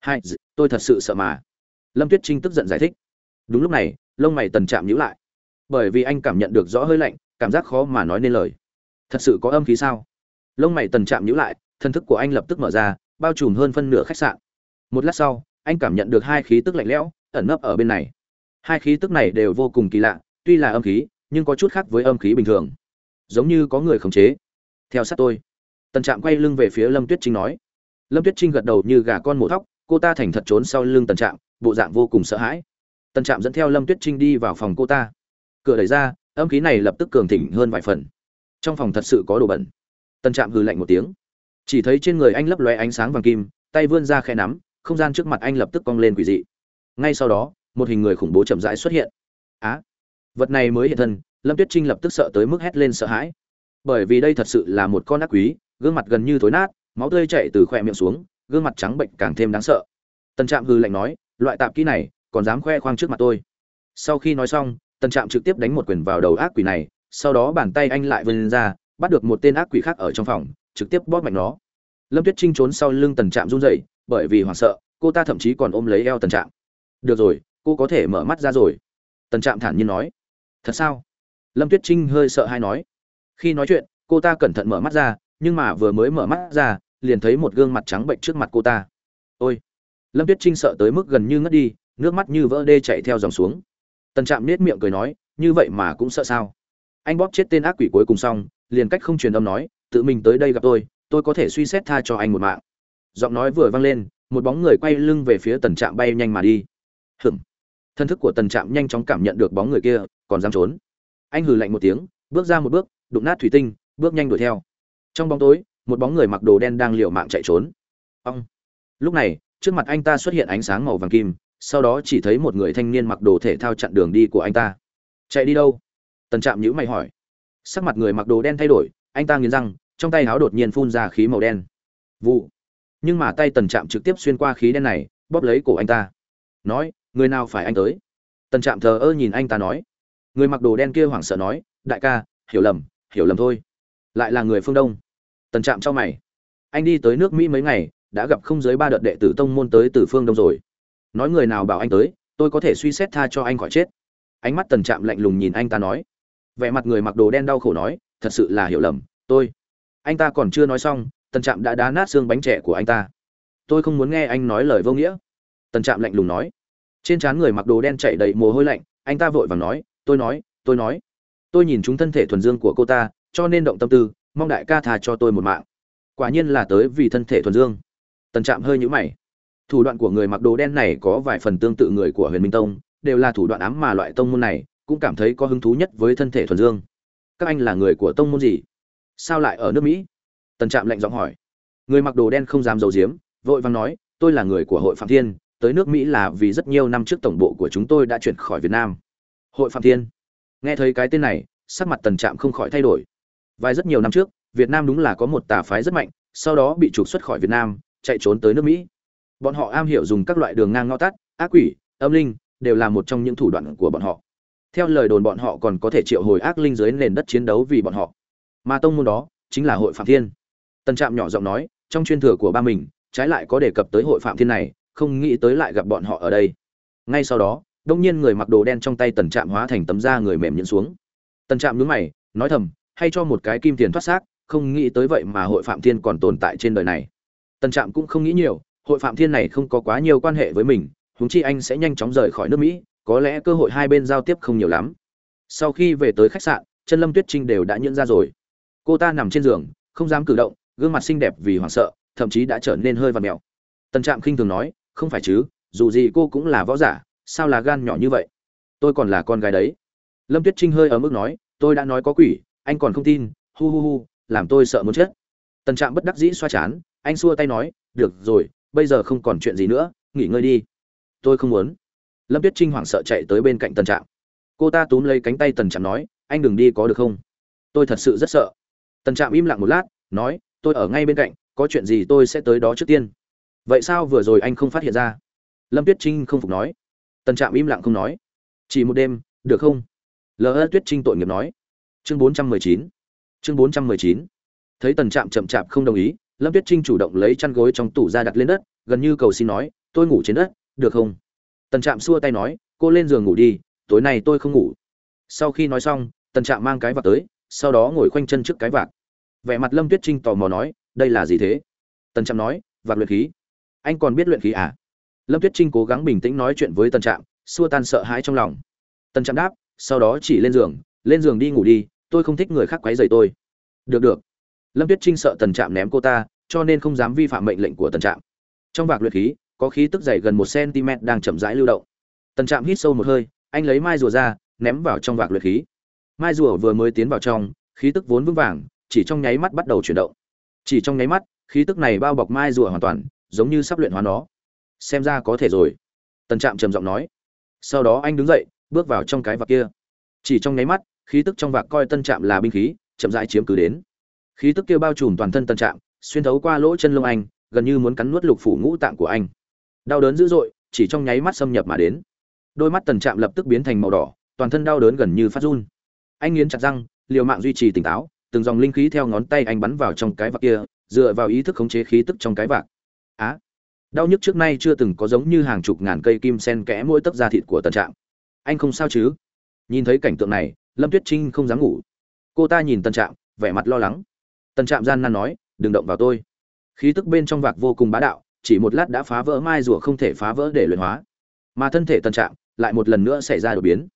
Speaker 1: Hai tôi thật sự sợ mà. Lâm tuyết trinh tức giận giải thích. Đúng lúc này, lông mày tần chạm nhữ lại. Bởi vì anh cảm nhận được rõ hơi lạnh, cảm giác khó mà nói nên lời. Thật sự có âm khí sao? Lông mày tần chạm nhữ lại, thân thức của anh lập tức mở ra, bao trùm hơn phân nửa khách sạn. Một lát sau, anh cảm nhận được hai khí tức lạnh lẽo, ẩn nấp ở bên này. Hai khí tức này đều vô cùng kỳ lạ, tuy là âm khí, nhưng có chút khác với âm khí bình thường. Giống như có người khống chế. Theo sát tôi tần trạm quay lưng về phía lâm tuyết trinh nói. Lâm tuyết trinh gật đầu như gà con mổ thóc, cô ta thành thật trốn sau lưng tần trạm, bộ dạng vô cùng sợ hãi. Tần trạm dẫn theo lâm tuyết trinh đi vào phòng cô ta. Cửa đẩy ra, âm khí này lập tức cường thịnh hơn vài phần. Trong phòng thật sự có đồ bẩn. Tần trạm hừ lạnh một tiếng. Chỉ thấy trên người anh lấp lóe ánh sáng vàng kim, tay vươn ra khe nắm, không gian trước mặt anh lập tức cong lên quỷ dị. Ngay sau đó, một hình người khủng bố chậm rãi xuất hiện. Á, vật này mới hiện thân, lâm tuyết trinh lập tức sợ tới mức hét lên sợ hãi. Bởi vì đây thật sự là một con ác quý gương mặt gần như thối nát, máu tươi chảy từ khỏe miệng xuống, gương mặt trắng bệnh càng thêm đáng sợ. Tần trạm hư lạnh nói, loại tạp kỹ này, còn dám khoe khoang trước mặt tôi. Sau khi nói xong, tần trạm trực tiếp đánh một quyền vào đầu ác quỷ này, sau đó bàn tay anh lại vươn ra, bắt được một tên ác quỷ khác ở trong phòng, trực tiếp bóp mạnh nó. Lâm tuyết trinh trốn sau lưng tần trạm run rẩy, bởi vì hoảng sợ, cô ta thậm chí còn ôm lấy eo tần trạm. Được rồi, cô có thể mở mắt ra rồi. Tần trạm thản nhiên nói. Thật sao? Lâm tuyết trinh hơi sợ hay nói. Khi nói chuyện, cô ta cẩn thận mở mắt ra nhưng mà vừa mới mở mắt ra, liền thấy một gương mặt trắng bệnh trước mặt cô ta. Ôi! Lâm tuyết trinh sợ tới mức gần như ngất đi, nước mắt như vỡ đê chạy theo dòng xuống. Tần trạm nết miệng cười nói, như vậy mà cũng sợ sao? Anh bóp chết tên ác quỷ cuối cùng xong, liền cách không truyền âm nói, tự mình tới đây gặp tôi tôi có thể suy xét tha cho anh một mạng. Giọng nói vừa vang lên, một bóng người quay lưng về phía tần trạm bay nhanh mà đi. Hừm thân thức của tần trạm nhanh chóng cảm nhận được bóng người kia, còn dám trốn. Anh hừ lạnh một tiếng, bước ra một bước, đụng nát thủy tinh, bước nhanh đuổi theo trong bóng tối, một bóng người mặc đồ đen đang liều mạng chạy trốn. Ông. Lúc này, trước mặt anh ta xuất hiện ánh sáng màu vàng kim, sau đó chỉ thấy một người thanh niên mặc đồ thể thao chặn đường đi của anh ta. Chạy đi đâu? Tần trạm nhữ mày hỏi. Sắc mặt người mặc đồ đen thay đổi, anh ta nghiến răng, trong tay háo đột nhiên phun ra khí màu đen. Vụ. Nhưng mà tay tần trạm trực tiếp xuyên qua khí đen này, bóp lấy cổ anh ta. Nói, người nào phải anh tới? Tần trạm thờ ơ nhìn anh ta nói. Người mặc đồ đen kia hoảng sợ nói, đại ca, hiểu lầm hiểu lầm thôi. Lại là người phương đông tần trạm cho mày. Anh đi tới nước mỹ mấy ngày, đã gặp không dưới ba đợt đệ tử tông môn tới từ phương đông rồi. Nói người nào bảo anh tới, tôi có thể suy xét tha cho anh khỏi chết. Ánh mắt tần trạm lạnh lùng nhìn anh ta nói. Vẻ mặt người mặc đồ đen đau khổ nói, thật sự là hiểu lầm, tôi, anh ta còn chưa nói xong, tần trạm đã đá nát xương bánh trẻ của anh ta. Tôi không muốn nghe anh nói lời vô nghĩa. Tần trạm lạnh lùng nói. Trên trán người mặc đồ đen chạy đầy mồ hôi lạnh, anh ta vội vàng nói, tôi nói tôi nói, tôi nhìn chúng thân thể thuần dương của cô ta, cho nên động tâm tư mong đại ca tha cho tôi một mạng. Quả nhiên là tới vì thân thể thuần dương. Tần trạm hơi nhũ mày. Thủ đoạn của người mặc đồ đen này có vài phần tương tự người của huyền minh tông, đều là thủ đoạn ám mà loại tông môn này, cũng cảm thấy có hứng thú nhất với thân thể thuần dương. Các anh là người của tông môn gì? Sao lại ở nước mỹ? Tần trạm lạnh giọng hỏi. Người mặc đồ đen không dám giấu giếm, vội vàng nói, tôi là người của hội phạm thiên, tới nước mỹ là vì rất nhiều năm trước tổng bộ của chúng tôi đã chuyển khỏi việt nam. Hội phạm thiên. Nghe thấy cái tên này, sắc mặt tần trạm không khỏi thay đổi vài rất nhiều năm trước, việt nam đúng là có một tà phái rất mạnh, sau đó bị trục xuất khỏi việt nam, chạy trốn tới nước mỹ. Bọn họ am hiểu dùng các loại đường ngang ngõ tắt, ác quỷ, âm linh, đều là một trong những thủ đoạn của bọn họ. Theo lời đồn bọn họ còn có thể triệu hồi ác linh dưới nền đất chiến đấu vì bọn họ. Mà tông môn đó, chính là hội phạm thiên. Tần trạm nhỏ giọng nói, trong chuyên thừa của ba mình, trái lại có đề cập tới hội phạm thiên này, không nghĩ tới lại gặp bọn họ ở đây. Ngay sau đó, đông nhiên người mặc đồ đen trong tay tần trạm hóa thành tấm da người mềm nhẫn xuống. Tần trạm nhướng mày, nói thầm hay cho một cái kim tiền thoát xác, không nghĩ tới vậy mà hội phạm thiên còn tồn tại trên đời này. Tần trạm cũng không nghĩ nhiều, hội phạm thiên này không có quá nhiều quan hệ với mình húng chi anh sẽ nhanh chóng rời khỏi nước mỹ, có lẽ cơ hội hai bên giao tiếp không nhiều lắm. Sau khi về tới khách sạn, chân lâm tuyết trinh đều đã nhẫn ra rồi. Cô ta nằm trên giường, không dám cử động, gương mặt xinh đẹp vì hoảng sợ, thậm chí đã trở nên hơi và mèo tần trạm khinh thường nói, không phải chứ, dù gì cô cũng là võ giả, sao là gan nhỏ như vậy? Tôi còn là con gái đấy. Lâm tuyết trinh hơi ở mức nói, tôi đã nói có quỷ anh còn không tin, hu hu hu, làm tôi sợ muốn chết. Tần trạm bất đắc dĩ xoa chán, anh xua tay nói, được rồi, bây giờ không còn chuyện gì nữa, nghỉ ngơi đi. Tôi không muốn. Lâm tuyết trinh hoảng sợ chạy tới bên cạnh tần trạm. Cô ta túm lấy cánh tay tần trạm nói, anh đừng đi có được không? Tôi thật sự rất sợ. Tần trạm im lặng một lát, nói, tôi ở ngay bên cạnh, có chuyện gì tôi sẽ tới đó trước tiên. Vậy sao vừa rồi anh không phát hiện ra? Lâm tuyết trinh không phục nói. Tần trạm im lặng không nói. Chỉ một đêm, được không? Lỡ tuyết trinh tội nghiệp nói chương bốn trăm mười chín. Chương bốn trăm mười chín. Thấy tần trạm chậm chạp không đồng ý, lâm tuyết trinh chủ động lấy chăn gối trong tủ ra đặt lên đất, gần như cầu xin nói, tôi ngủ trên đất, được không? Tần trạm xua tay nói, cô lên giường ngủ đi, tối nay tôi không ngủ. Sau khi nói xong, tần trạm mang cái vạc tới, sau đó ngồi khoanh chân trước cái vạc vẻ mặt lâm tuyết trinh tò mò nói, đây là gì thế? Tần trạm nói vạc luyện khí. Anh còn biết luyện khí à? Lâm tuyết trinh cố gắng bình tĩnh nói chuyện với tần trạm, xua tan sợ hãi trong lòng. Tần trạm đáp, sau đó chỉ lên giường lên giường đi ngủ đi, tôi không thích người khác quấy rầy tôi. Được được. Lâm tuyết trinh sợ tần trạm ném cô ta, cho nên không dám vi phạm mệnh lệnh của tần trạm. Trong vạc luyện khí, có khí tức dày gần một cm đang chậm rãi lưu động. Tần trạm hít sâu một hơi, anh lấy mai rùa ra, ném vào trong vạc luyện khí. Mai rùa vừa mới tiến vào trong, khí tức vốn vững vàng, chỉ trong nháy mắt bắt đầu chuyển động. Chỉ trong nháy mắt, khí tức này bao bọc mai rùa hoàn toàn, giống như sắp luyện hóa nó. Xem ra có thể rồi. Tần trạm trầm giọng nói. Sau đó anh đứng dậy, bước vào trong cái vạc kia. Chỉ trong nháy mắt khí tức trong vạc coi tân trạm là binh khí, chậm rãi chiếm cứ đến. Khí tức kia bao trùm toàn thân tân trạm, xuyên thấu qua lỗ chân lông anh, gần như muốn cắn nuốt lục phủ ngũ tạng của anh. Đau đớn dữ dội, chỉ trong nháy mắt xâm nhập mà đến. Đôi mắt tần trạm lập tức biến thành màu đỏ, toàn thân đau đớn gần như phát run. Anh nghiến chặt răng, liều mạng duy trì tỉnh táo, từng dòng linh khí theo ngón tay anh bắn vào trong cái vạc kia, dựa vào ý thức khống chế khí tức trong cái vạc. Á! Đau nhức trước nay chưa từng có giống như hàng chục ngàn cây kim sen kẽ mỗi tấc da thịt của tần trạm. Anh không sao chứ? Nhìn thấy cảnh tượng này lâm tuyết trinh không dám ngủ. Cô ta nhìn tần trạm, vẻ mặt lo lắng. Tần trạm gian nan nói, đừng động vào tôi. Khí tức bên trong vạc vô cùng bá đạo, chỉ một lát đã phá vỡ mai rùa không thể phá vỡ để luyện hóa. Mà thân thể tần trạm lại một lần nữa xảy ra đột biến.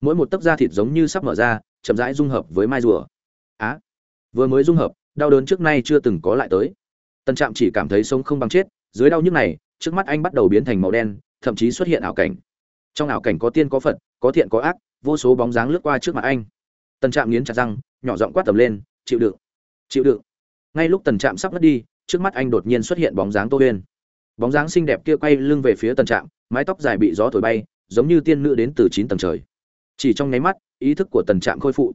Speaker 1: Mỗi một tấc da thịt giống như sắp mở ra, chậm rãi dung hợp với mai rùa. Á, vừa mới dung hợp, đau đớn trước nay chưa từng có lại tới. Tần trạm chỉ cảm thấy sống không bằng chết, dưới đau nhức này, trước mắt anh bắt đầu biến thành màu đen, thậm chí xuất hiện ảo cảnh. Trong ảo cảnh có tiên có phật, có thiện có ác vô số bóng dáng lướt qua trước mặt anh. Tần trạm nghiến chặt răng, nhỏ giọng quát tầm lên, chịu đựng chịu đựng. Ngay lúc tần trạm sắp mất đi, trước mắt anh đột nhiên xuất hiện bóng dáng tô huyên. Bóng dáng xinh đẹp kia quay lưng về phía tần trạm, mái tóc dài bị gió thổi bay, giống như tiên nữ đến từ chín tầng trời. Chỉ trong nháy mắt, ý thức của tần trạm khôi phụ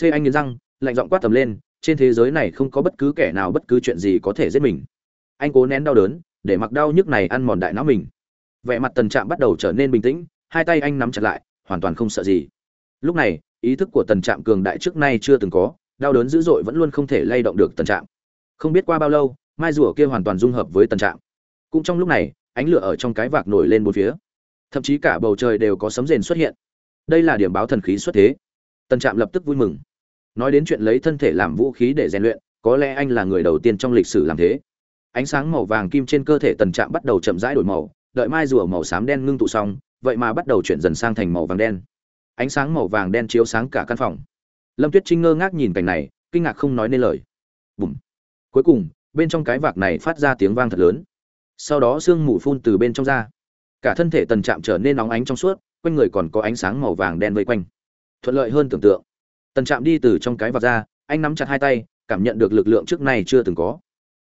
Speaker 1: c anh nghiến răng, lạnh giọng quát tầm lên, trên thế giới này không có bất cứ kẻ nào bất cứ chuyện gì có thể giết mình. Anh cố nén đau đớn, để mặc đau nhức này ăn mòn đại não mình. Vẻ mặt tần trạm bắt đầu trở nên bình tĩnh, hai tay anh nắm chặt lại hoàn toàn không sợ gì. Lúc này, ý thức của tần trạm cường đại trước nay chưa từng có, đau đớn dữ dội vẫn luôn không thể lay động được tần trạm. Không biết qua bao lâu, mai rùa kia hoàn toàn dung hợp với tần trạm. Cũng trong lúc này, ánh lửa ở trong cái vạc nổi lên bốn phía. Thậm chí cả bầu trời đều có sấm rền xuất hiện. Đây là điểm báo thần khí xuất thế. Tần trạm lập tức vui mừng. Nói đến chuyện lấy thân thể làm vũ khí để rèn luyện, có lẽ anh là người đầu tiên trong lịch sử làm thế. Ánh sáng màu vàng kim trên cơ thể tần trạm bắt đầu chậm rãi đổi màu, đợi mai rùa màu xám đen ngưng tụ xong vậy mà bắt đầu chuyển dần sang thành màu vàng đen. Ánh sáng màu vàng đen chiếu sáng cả căn phòng. Lâm tuyết trinh ngơ ngác nhìn cảnh này, kinh ngạc không nói nên lời. Bùm. Cuối cùng, bên trong cái vạc này phát ra tiếng vang thật lớn. Sau đó sương mù phun từ bên trong ra. Cả thân thể tần trạm trở nên nóng ánh trong suốt, quanh người còn có ánh sáng màu vàng đen vây quanh. Thuận lợi hơn tưởng tượng. Tần trạm đi từ trong cái vạc ra, anh nắm chặt hai tay, cảm nhận được lực lượng trước nay chưa từng có.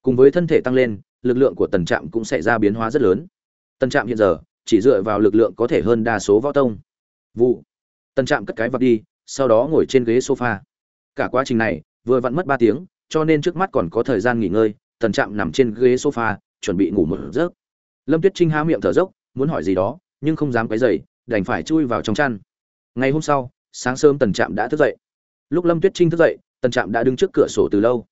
Speaker 1: Cùng với thân thể tăng lên, lực lượng của tần trạm cũng sẽ ra biến hóa rất lớn. Tần trạm hiện giờ chỉ dựa vào lực lượng có thể hơn đa số võ tông. Vụ. Tần trạm cất cái vật đi, sau đó ngồi trên ghế sofa. Cả quá trình này, vừa vặn mất ba tiếng, cho nên trước mắt còn có thời gian nghỉ ngơi, tần trạm nằm trên ghế sofa, chuẩn bị ngủ một giấc. Lâm tuyết trinh há miệng thở dốc, muốn hỏi gì đó, nhưng không dám quấy dày đành phải chui vào trong chăn. Ngày hôm sau, sáng sớm tần trạm đã thức dậy. Lúc lâm tuyết trinh thức dậy, tần trạm đã đứng trước cửa sổ từ lâu.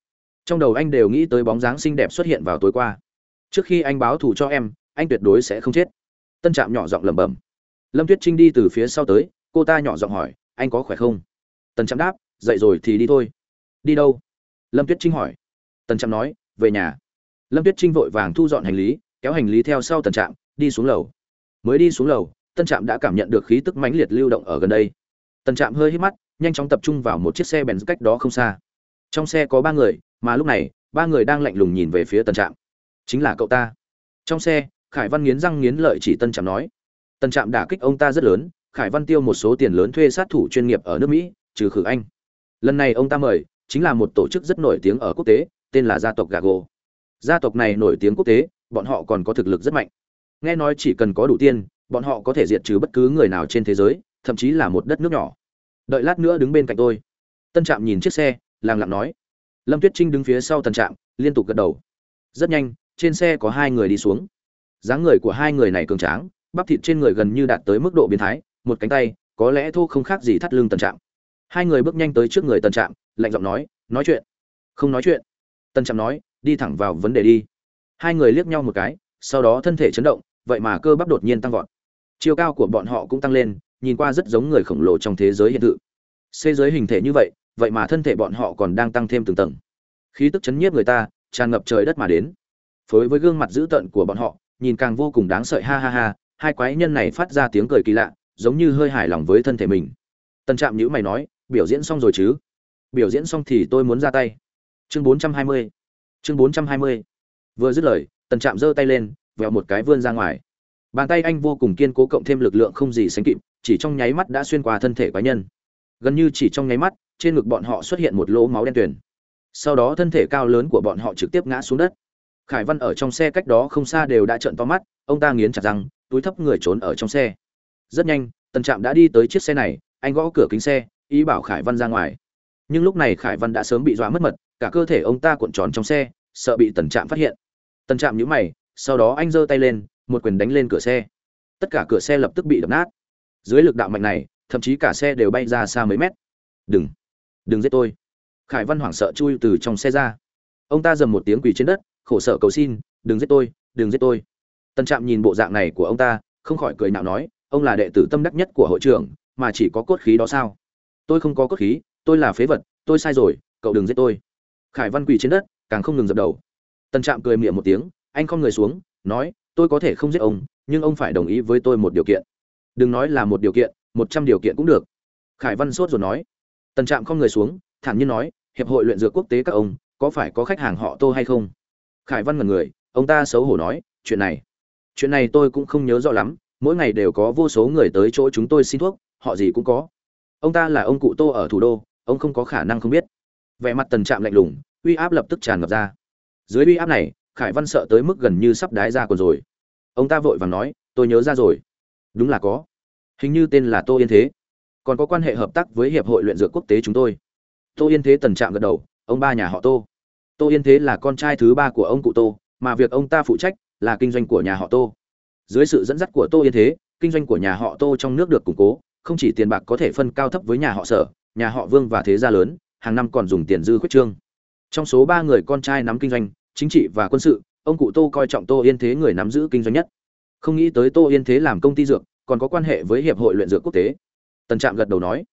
Speaker 1: Trong đầu anh đều nghĩ tới bóng dáng xinh đẹp xuất hiện vào tối qua. Trước khi anh báo thù cho em, anh tuyệt đối sẽ không chết tân trạm nhỏ giọng lẩm bẩm. Lâm tuyết trinh đi từ phía sau tới, cô ta nhỏ giọng hỏi, anh có khỏe không? Tần trạm đáp, dậy rồi thì đi thôi. Đi đâu? Lâm tuyết trinh hỏi. Tần trạm nói, về nhà. Lâm tuyết trinh vội vàng thu dọn hành lý, kéo hành lý theo sau tần trạm, đi xuống lầu. Mới đi xuống lầu tân trạm đã cảm nhận được khí tức mãnh liệt lưu động ở gần đây. Tần trạm hơi hít mắt, nhanh chóng tập trung vào một chiếc xe bèn cách đó không xa. Trong xe có ba người, mà lúc này, ba người đang lạnh lùng nhìn về phía tần trạm. Chính là cậu ta. Trong xe khải văn nghiến răng nghiến lợi chỉ tân trạm nói. Tân trạm đả kích ông ta rất lớn, khải văn tiêu một số tiền lớn thuê sát thủ chuyên nghiệp ở nước mỹ, trừ khử anh. Lần này ông ta mời, chính là một tổ chức rất nổi tiếng ở quốc tế, tên là gia tộc gago. Gia tộc này nổi tiếng quốc tế, bọn họ còn có thực lực rất mạnh. Nghe nói chỉ cần có đủ tiền, bọn họ có thể diệt trừ bất cứ người nào trên thế giới, thậm chí là một đất nước nhỏ. Đợi lát nữa đứng bên cạnh tôi. Tân trạm nhìn chiếc xe làng lặng nói. Lâm tuyết trinh đứng phía sau tân trạm, liên tục gật đầu. Rất nhanh, trên xe có hai người đi xuống dáng người của hai người này cường tráng, bắp thịt trên người gần như đạt tới mức độ biến thái, một cánh tay, có lẽ thô không khác gì thắt lưng tân trạm. Hai người bước nhanh tới trước người tân trạm, lạnh giọng nói nói chuyện. Không nói chuyện. Tân trạm nói, đi thẳng vào vấn đề đi. Hai người liếc nhau một cái, sau đó thân thể chấn động, vậy mà cơ bắp đột nhiên tăng vọt. Chiều cao của bọn họ cũng tăng lên, nhìn qua rất giống người khổng lồ trong thế giới hiện thực. Xê giới hình thể như vậy vậy mà thân thể bọn họ còn đang tăng thêm từng tầng. Khí tức chấn nhiếp người ta, tràn ngập trời đất mà đến. Phối với gương mặt dữ tợn của bọn họ nhìn càng vô cùng đáng sợ ha ha ha. Hai quái nhân này phát ra tiếng cười kỳ lạ, giống như hơi hài lòng với thân thể mình. Tần trạm nhữ mày nói, biểu diễn xong rồi chứ? Biểu diễn xong thì tôi muốn ra tay. Chương 420 chương 420 vừa dứt lời, tần trạm giơ tay lên, vẹo một cái vươn ra ngoài. Bàn tay anh vô cùng kiên cố cộng thêm lực lượng không gì sánh kịp, chỉ trong nháy mắt đã xuyên qua thân thể quái nhân. Gần như chỉ trong nháy mắt, trên ngực bọn họ xuất hiện một lỗ máu đen tuyền. Sau đó thân thể cao lớn của bọn họ trực tiếp ngã xuống đất khải văn ở trong xe cách đó không xa đều đã trợn to mắt, ông ta nghiến chặt răng, túi thấp người trốn ở trong xe. Rất nhanh, tần trạm đã đi tới chiếc xe này, anh gõ cửa kính xe, ý bảo khải văn ra ngoài. Nhưng lúc này khải văn đã sớm bị dọa mất mật, cả cơ thể ông ta cuộn tròn trong xe, sợ bị tần trạm phát hiện. Tần trạm nhíu mày, sau đó anh giơ tay lên, một quyền đánh lên cửa xe. Tất cả cửa xe lập tức bị đập nát. Dưới lực đạo mạnh này, thậm chí cả xe đều bay ra xa mấy mét. Đừng đừng giết tôi. Khải văn hoảng sợ chui từ trong xe ra. Ông ta dầm một tiếng quỳ trên đất khổ sở cầu xin, đừng giết tôi, đừng giết tôi. Tân trạm nhìn bộ dạng này của ông ta, không khỏi cười nạo nói, ông là đệ tử tâm đắc nhất của hội trưởng, mà chỉ có cốt khí đó sao? Tôi không có cốt khí, tôi là phế vật, tôi sai rồi, cậu đừng giết tôi. Khải văn quỳ trên đất, càng không ngừng dập đầu. Tân trạm cười miệng một tiếng, anh không người xuống, nói, tôi có thể không giết ông, nhưng ông phải đồng ý với tôi một điều kiện. Đừng nói là một điều kiện, một trăm điều kiện cũng được. Khải văn sốt rồi nói. Tân trạm không người xuống, thản nhiên nói, hiệp hội luyện dược quốc tế các ông, có phải có khách hàng họ tô hay không? Khải văn ngần người, ông ta xấu hổ nói, chuyện này chuyện này tôi cũng không nhớ rõ lắm, mỗi ngày đều có vô số người tới chỗ chúng tôi xin thuốc, họ gì cũng có. Ông ta là ông cụ tô ở thủ đô, ông không có khả năng không biết. Vẻ mặt tần trạm lạnh lùng, uy áp lập tức tràn ngập ra. Dưới uy áp này, khải văn sợ tới mức gần như sắp đái ra còn rồi. Ông ta vội vàng nói, tôi nhớ ra rồi. Đúng là có. Hình như tên là tô yên thế. Còn có quan hệ hợp tác với hiệp hội luyện dược quốc tế chúng tôi. Tô yên thế tần trạm gật đầu, ông ba nhà họ tô tô yên thế là con trai thứ ba của ông cụ tô, mà việc ông ta phụ trách là kinh doanh của nhà họ tô. Dưới sự dẫn dắt của tô yên thế, kinh doanh của nhà họ tô trong nước được củng cố, không chỉ tiền bạc có thể phân cao thấp với nhà họ sở, nhà họ vương và thế gia lớn, hàng năm còn dùng tiền dư khuyết trương. Trong số ba người con trai nắm kinh doanh, chính trị và quân sự, ông cụ tô coi trọng tô yên thế người nắm giữ kinh doanh nhất. Không nghĩ tới tô yên thế làm công ty dược, còn có quan hệ với hiệp hội luyện dược quốc tế. Tần trạm gật đầu nói,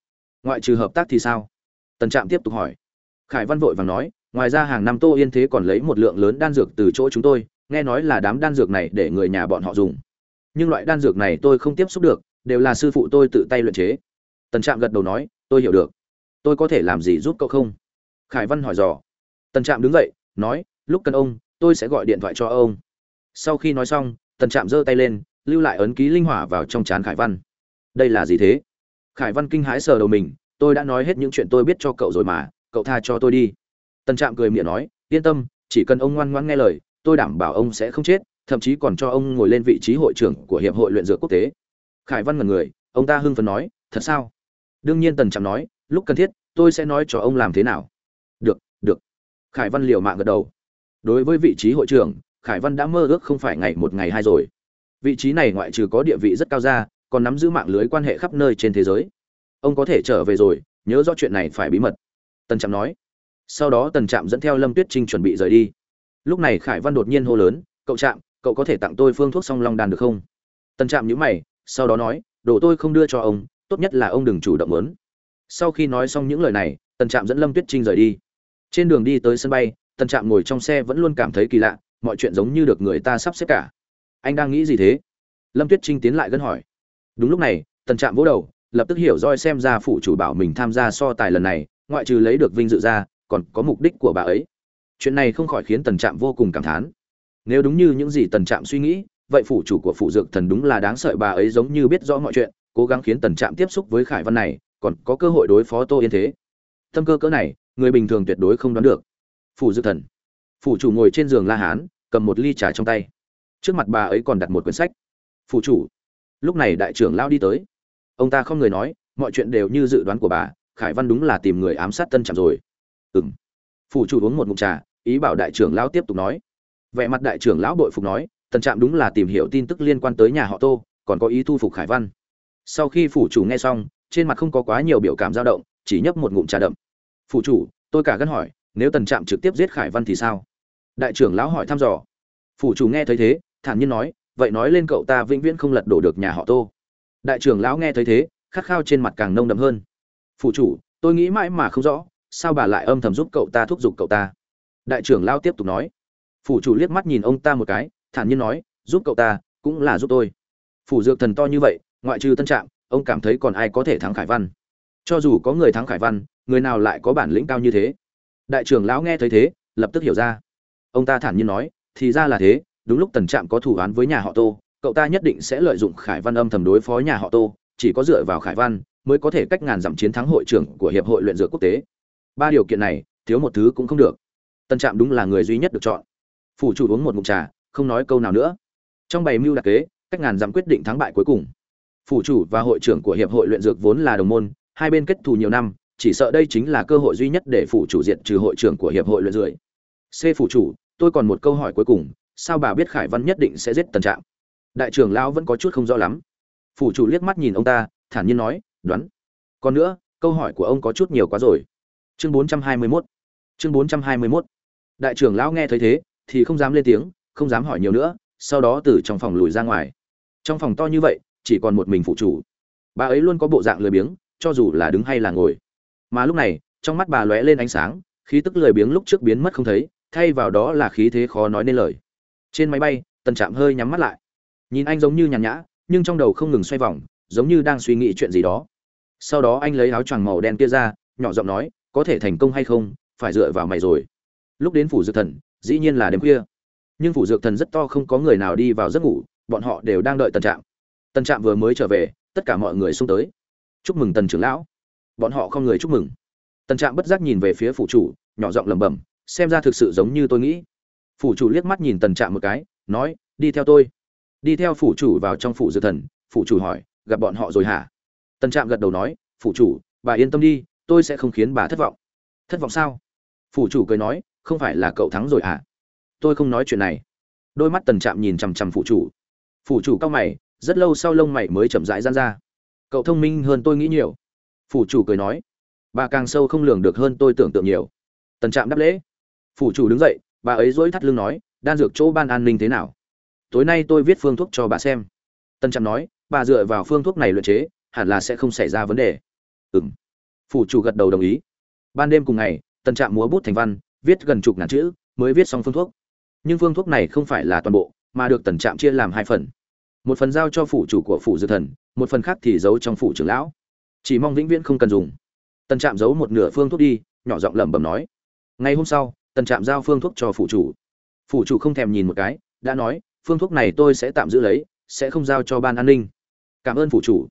Speaker 1: ngoại trừ hợp tác thì sao? Tần trạm tiếp tục hỏi. Khải văn vội vàng nói ngoài ra hàng năm tô yên thế còn lấy một lượng lớn đan dược từ chỗ chúng tôi, nghe nói là đám đan dược này để người nhà bọn họ dùng. Nhưng loại đan dược này tôi không tiếp xúc được, đều là sư phụ tôi tự tay luyện chế. Tần trạm gật đầu nói, tôi hiểu được. Tôi có thể làm gì giúp cậu không? Khải văn hỏi dò. Tần trạm đứng dậy, nói, lúc cần ông, tôi sẽ gọi điện thoại cho ông. Sau khi nói xong, tần trạm giơ tay lên, lưu lại ấn ký linh hỏa vào trong trán khải văn. Đây là gì thế? Khải văn kinh hãi sờ đầu mình, tôi đã nói hết những chuyện tôi biết cho cậu rồi mà, cậu tha cho tôi đi tần trạm cười miệng nói, yên tâm, chỉ cần ông ngoan ngoãn nghe lời, tôi đảm bảo ông sẽ không chết, thậm chí còn cho ông ngồi lên vị trí hội trưởng của hiệp hội luyện dược quốc tế. Khải văn ngẩn người, ông ta hưng phấn nói, thật sao? Đương nhiên tần trạm nói, lúc cần thiết, tôi sẽ nói cho ông làm thế nào. Được được. Khải văn liều mạng gật đầu. Đối với vị trí hội trưởng, khải văn đã mơ ước không phải ngày một ngày hai rồi. Vị trí này ngoại trừ có địa vị rất cao ra, còn nắm giữ mạng lưới quan hệ khắp nơi trên thế giới. Ông có thể trở về rồi, nhớ rõ chuyện này phải bí mật. Tần trạm nói sau đó tần trạm dẫn theo lâm tuyết trinh chuẩn bị rời đi lúc này khải văn đột nhiên hô lớn cậu trạm cậu có thể tặng tôi phương thuốc song long đan được không tần trạm nhữ mày sau đó nói đồ tôi không đưa cho ông tốt nhất là ông đừng chủ động lớn sau khi nói xong những lời này tần trạm dẫn lâm tuyết trinh rời đi trên đường đi tới sân bay tần trạm ngồi trong xe vẫn luôn cảm thấy kỳ lạ mọi chuyện giống như được người ta sắp xếp cả anh đang nghĩ gì thế lâm tuyết trinh tiến lại gân hỏi đúng lúc này tần trạm vỗ đầu lập tức hiểu roi xem ra phụ chủ bảo mình tham gia so tài lần này ngoại trừ lấy được vinh dự ra còn có mục đích của bà ấy. Chuyện này không khỏi khiến tần trạm vô cùng cảm thán. Nếu đúng như những gì tần trạm suy nghĩ, vậy phủ chủ của phủ dược thần đúng là đáng sợ bà ấy giống như biết rõ mọi chuyện, cố gắng khiến tần trạm tiếp xúc với khải văn này, còn có cơ hội đối phó tô yên thế. Tâm cơ cỡ này, người bình thường tuyệt đối không đoán được. Phủ dược thần. Phủ chủ ngồi trên giường la hán, cầm một ly trà trong tay. Trước mặt bà ấy còn đặt một quyển sách. Phủ chủ. Lúc này đại trưởng lao đi tới. Ông ta không người nói, mọi chuyện đều như dự đoán của bà, khải văn đúng là tìm người ám sát tân trạm rồi. Ừm. phủ chủ uống một ngụm trà, ý bảo đại trưởng lão tiếp tục nói. Vẻ mặt đại trưởng lão bội phục nói, tần trạm đúng là tìm hiểu tin tức liên quan tới nhà họ tô, còn có ý thu phục khải văn. Sau khi phủ chủ nghe xong, trên mặt không có quá nhiều biểu cảm dao động, chỉ nhấp một ngụm trà đậm. Phủ chủ, tôi cả gân hỏi, nếu tần trạm trực tiếp giết khải văn thì sao? Đại trưởng lão hỏi thăm dò. Phủ chủ nghe thấy thế, thản nhiên nói, vậy nói lên cậu ta vĩnh viễn không lật đổ được nhà họ tô. Đại trưởng lão nghe thấy thế, khát khao trên mặt càng nông đậm hơn. Phụ chủ, tôi nghĩ mãi mà không rõ sao bà lại âm thầm giúp cậu ta thúc giục cậu ta? Đại trưởng lão tiếp tục nói. Phủ chủ liếc mắt nhìn ông ta một cái, thản nhiên nói, giúp cậu ta, cũng là giúp tôi. Phủ dược thần to như vậy, ngoại trừ tân trạm, ông cảm thấy còn ai có thể thắng khải văn? Cho dù có người thắng khải văn, người nào lại có bản lĩnh cao như thế? Đại trưởng lão nghe thấy thế, lập tức hiểu ra. Ông ta thản nhiên nói, thì ra là thế, đúng lúc tần trạm có thủ án với nhà họ tô, cậu ta nhất định sẽ lợi dụng khải văn âm thầm đối phó nhà họ tô, chỉ có dựa vào khải văn mới có thể cách ngàn dặm chiến thắng hội trưởng của hiệp hội luyện dược quốc tế ba điều kiện này, thiếu một thứ cũng không được. Tần trạm đúng là người duy nhất được chọn. Phủ chủ uống một mụn trà, không nói câu nào nữa. Trong bày mưu đặc kế, cách ngàn dặm quyết định thắng bại cuối cùng. Phủ chủ và hội trưởng của hiệp hội luyện dược vốn là đồng môn, hai bên kết thù nhiều năm, chỉ sợ đây chính là cơ hội duy nhất để phủ chủ diện trừ hội trưởng của hiệp hội luyện dược. C, phủ chủ, tôi còn một câu hỏi cuối cùng, sao bà biết khải văn nhất định sẽ giết tần trạm? Đại trưởng lão vẫn có chút không rõ lắm. Phủ chủ liếc mắt nhìn ông ta, thản nhiên nói, đoán. Còn nữa, câu hỏi của ông có chút nhiều quá rồi chương 421 chương 421 đại trưởng lão nghe thấy thế, thì không dám lên tiếng, không dám hỏi nhiều nữa, sau đó từ trong phòng lùi ra ngoài. Trong phòng to như vậy, chỉ còn một mình phụ chủ. Bà ấy luôn có bộ dạng lười biếng, cho dù là đứng hay là ngồi. Mà lúc này, trong mắt bà lóe lên ánh sáng, khí tức lười biếng lúc trước biến mất không thấy, thay vào đó là khí thế khó nói nên lời. Trên máy bay, tần trạm hơi nhắm mắt lại. Nhìn anh giống như nhàn nhã, nhưng trong đầu không ngừng xoay vòng, giống như đang suy nghĩ chuyện gì đó. Sau đó anh lấy áo choàng màu đen kia ra, nhỏ giọng nói có thể thành công hay không, phải dựa vào mày rồi. Lúc đến phủ dược thần, dĩ nhiên là đêm khuya. Nhưng phủ dược thần rất to không có người nào đi vào giấc ngủ, bọn họ đều đang đợi tần trạm. Tần trạm vừa mới trở về, tất cả mọi người xung tới. Chúc mừng tần trưởng lão. Bọn họ không người chúc mừng. Tần trạm bất giác nhìn về phía phủ chủ, nhỏ giọng lẩm bẩm, xem ra thực sự giống như tôi nghĩ. Phủ chủ liếc mắt nhìn tần trạm một cái, nói, đi theo tôi. Đi theo phủ chủ vào trong phủ dược thần, phủ chủ hỏi, gặp bọn họ rồi hả? Tần trạm gật đầu nói, phủ chủ, bà yên tâm đi tôi sẽ không khiến bà thất vọng. Thất vọng sao? Phủ chủ cười nói, không phải là cậu thắng rồi à? tôi không nói chuyện này. Đôi mắt tần trạm nhìn chằm chằm phủ chủ. Phủ chủ cao mày, rất lâu sau lông mày mới chậm rãi gian ra. Cậu thông minh hơn tôi nghĩ nhiều. Phủ chủ cười nói, bà càng sâu không lường được hơn tôi tưởng tượng nhiều. Tần trạm đáp lễ. Phủ chủ đứng dậy, bà ấy dỗi thắt lưng nói, đan dược chỗ ban an ninh thế nào? Tối nay tôi viết phương thuốc cho bà xem. Tần trạm nói, bà dựa vào phương thuốc này luyện chế, hẳn là sẽ không xảy ra vấn đề. Ừ m phủ chủ gật đầu đồng ý. Ban đêm cùng ngày, tần trạm múa bút thành văn, viết gần chục ngàn chữ, mới viết xong phương thuốc. Nhưng phương thuốc này không phải là toàn bộ, mà được tần trạm chia làm hai phần. Một phần giao cho phủ chủ của phủ dược thần, một phần khác thì giấu trong phủ trưởng lão. Chỉ mong vĩnh viễn không cần dùng. Tần trạm giấu một nửa phương thuốc đi, nhỏ giọng lẩm bẩm nói. Ngày hôm sau, tần trạm giao phương thuốc cho phủ chủ. Phủ chủ không thèm nhìn một cái, đã nói, phương thuốc này tôi sẽ tạm giữ lấy, sẽ không giao cho ban an ninh. Cảm ơn phủ chủ.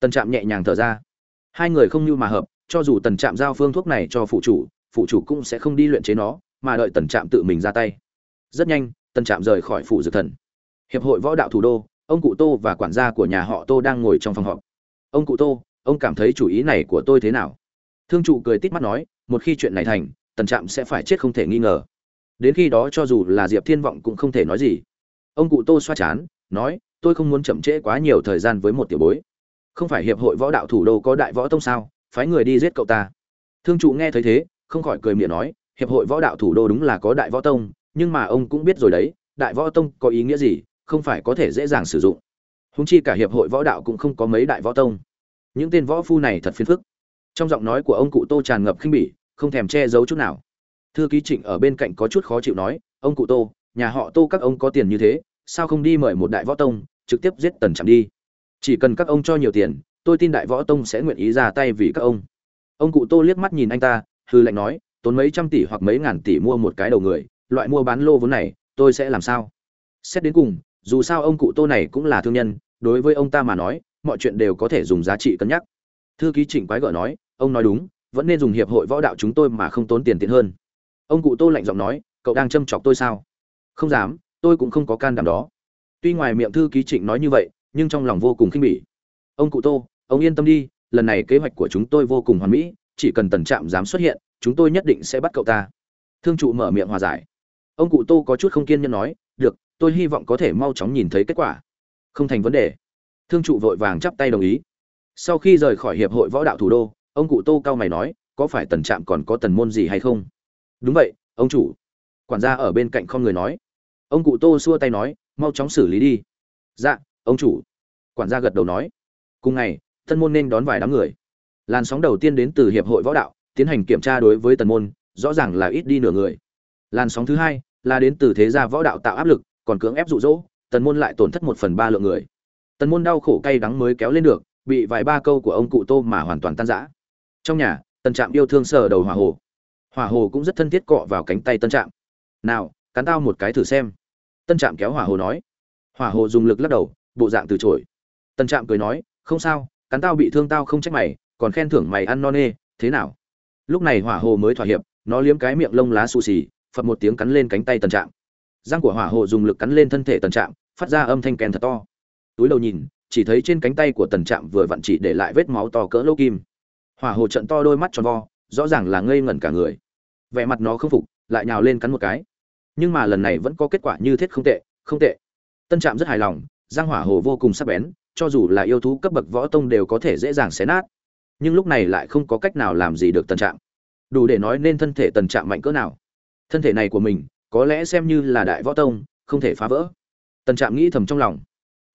Speaker 1: Tần trạm nhẹ nhàng thở ra. Hai người không như mà hợp cho dù tần trạm giao phương thuốc này cho phụ chủ phụ chủ cũng sẽ không đi luyện chế nó, mà đợi tần trạm tự mình ra tay. Rất nhanh, tần trạm rời khỏi phủ dược thần. Hiệp hội võ đạo thủ đô, ông cụ tô và quản gia của nhà họ tô đang ngồi trong phòng họp. Ông cụ tô, ông cảm thấy chủ ý này của tôi thế nào? Thương trụ cười tít mắt nói, một khi chuyện này thành, tần trạm sẽ phải chết không thể nghi ngờ. Đến khi đó cho dù là diệp thiên vọng cũng không thể nói gì. Ông cụ tô xoa chán, nói, tôi không muốn chậm trễ quá nhiều thời gian với một tiểu bối. Không phải hiệp hội võ đạo thủ đô có đại võ tông sao? Phái người đi giết cậu ta. Thương trụ nghe thấy thế, không khỏi cười miệng nói, hiệp hội võ đạo thủ đô đúng là có đại võ tông, nhưng mà ông cũng biết rồi đấy, đại võ tông có ý nghĩa gì, không phải có thể dễ dàng sử dụng. Húng chi cả hiệp hội võ đạo cũng không có mấy đại võ tông. Những tên võ phu này thật phiền phức. Trong giọng nói của ông cụ tô tràn ngập khinh bỉ, không thèm che giấu chút nào. Thư ký trịnh ở bên cạnh có chút khó chịu nói, ông cụ tô, nhà họ tô các ông có tiền như thế, sao không đi mời một đại võ tông, trực tiếp giết tần trạm đi? Chỉ cần các ông cho nhiều tiền tôi tin đại võ tông sẽ nguyện ý ra tay vì các ông. Ông cụ tô liếc mắt nhìn anh ta hư lệnh nói, tốn mấy trăm tỷ hoặc mấy ngàn tỷ mua một cái đầu người, loại mua bán lô vốn này, tôi sẽ làm sao? Xét đến cùng, dù sao ông cụ tô này cũng là thương nhân, đối với ông ta mà nói, mọi chuyện đều có thể dùng giá trị cân nhắc. Thư ký trịnh quái gở nói, ông nói đúng, vẫn nên dùng hiệp hội võ đạo chúng tôi mà không tốn tiền tiện hơn. Ông cụ tô lạnh giọng nói, cậu đang châm chọc tôi sao? Không dám, tôi cũng không có can đảm đó. Tuy ngoài miệng thư ký trịnh nói như vậy, nhưng trong lòng vô cùng khinh bỉ ông cụ tô, ông yên tâm đi, lần này kế hoạch của chúng tôi vô cùng hoàn mỹ, chỉ cần tần trạm dám xuất hiện, chúng tôi nhất định sẽ bắt cậu ta. Thương trụ mở miệng hòa giải. Ông cụ tô có chút không kiên nhẫn nói, được, tôi hy vọng có thể mau chóng nhìn thấy kết quả. Không thành vấn đề. Thương trụ vội vàng chắp tay đồng ý. Sau khi rời khỏi hiệp hội võ đạo thủ đô, ông cụ tô cao mày nói, có phải tần trạm còn có tần môn gì hay không? Đúng vậy, ông chủ. Quản gia ở bên cạnh không người nói. Ông cụ tô xua tay nói, mau chóng xử lý đi. Dạ ông chủ. Quản gia gật đầu nói cùng ngày tân môn nên đón vài đám người. Làn sóng đầu tiên đến từ hiệp hội võ đạo, tiến hành kiểm tra đối với tần môn, rõ ràng là ít đi nửa người. Làn sóng thứ hai là đến từ thế gia võ đạo tạo áp lực, còn cưỡng ép dụ dỗ, tần môn lại tổn thất một phần ba lượng người. Tần môn đau khổ cay đắng mới kéo lên được, bị vài ba câu của ông cụ tô mà hoàn toàn tan rã. Trong nhà, tần trạm yêu thương sờ đầu hỏa hồ. Hỏa hồ cũng rất thân thiết cọ vào cánh tay tân trạm. Nào, cắn tao một cái thử xem. Tân trạm kéo hỏa hồ nói. Hỏa hồ dùng lực lắc đầu, bộ dạng từ chối. Tân trạm cười nói không sao, cắn tao bị thương tao không trách mày, còn khen thưởng mày ăn no nê, thế nào? Lúc này hỏa hồ mới thỏa hiệp, nó liếm cái miệng lông lá xù xì phật một tiếng cắn lên cánh tay tần trạm. Răng của hỏa hồ dùng lực cắn lên thân thể tần trạm, phát ra âm thanh kèn thật to. Túi đầu nhìn, chỉ thấy trên cánh tay của tần trạm vừa vặn chỉ để lại vết máu to cỡ lỗ kim. Hỏa hồ trận to đôi mắt tròn vo, rõ ràng là ngây ngẩn cả người. Vẻ mặt nó không phục, lại nhào lên cắn một cái. Nhưng mà lần này vẫn có kết quả như thế không tệ không tệ. Tân trạm rất hài lòng giang hỏa hồ vô cùng sắc bén cho dù là yêu thú cấp bậc võ tông đều có thể dễ dàng xé nát. Nhưng lúc này lại không có cách nào làm gì được tần trạm đủ để nói nên thân thể tần trạm mạnh cỡ nào. Thân thể này của mình, có lẽ xem như là đại võ tông, không thể phá vỡ. Tần trạm nghĩ thầm trong lòng.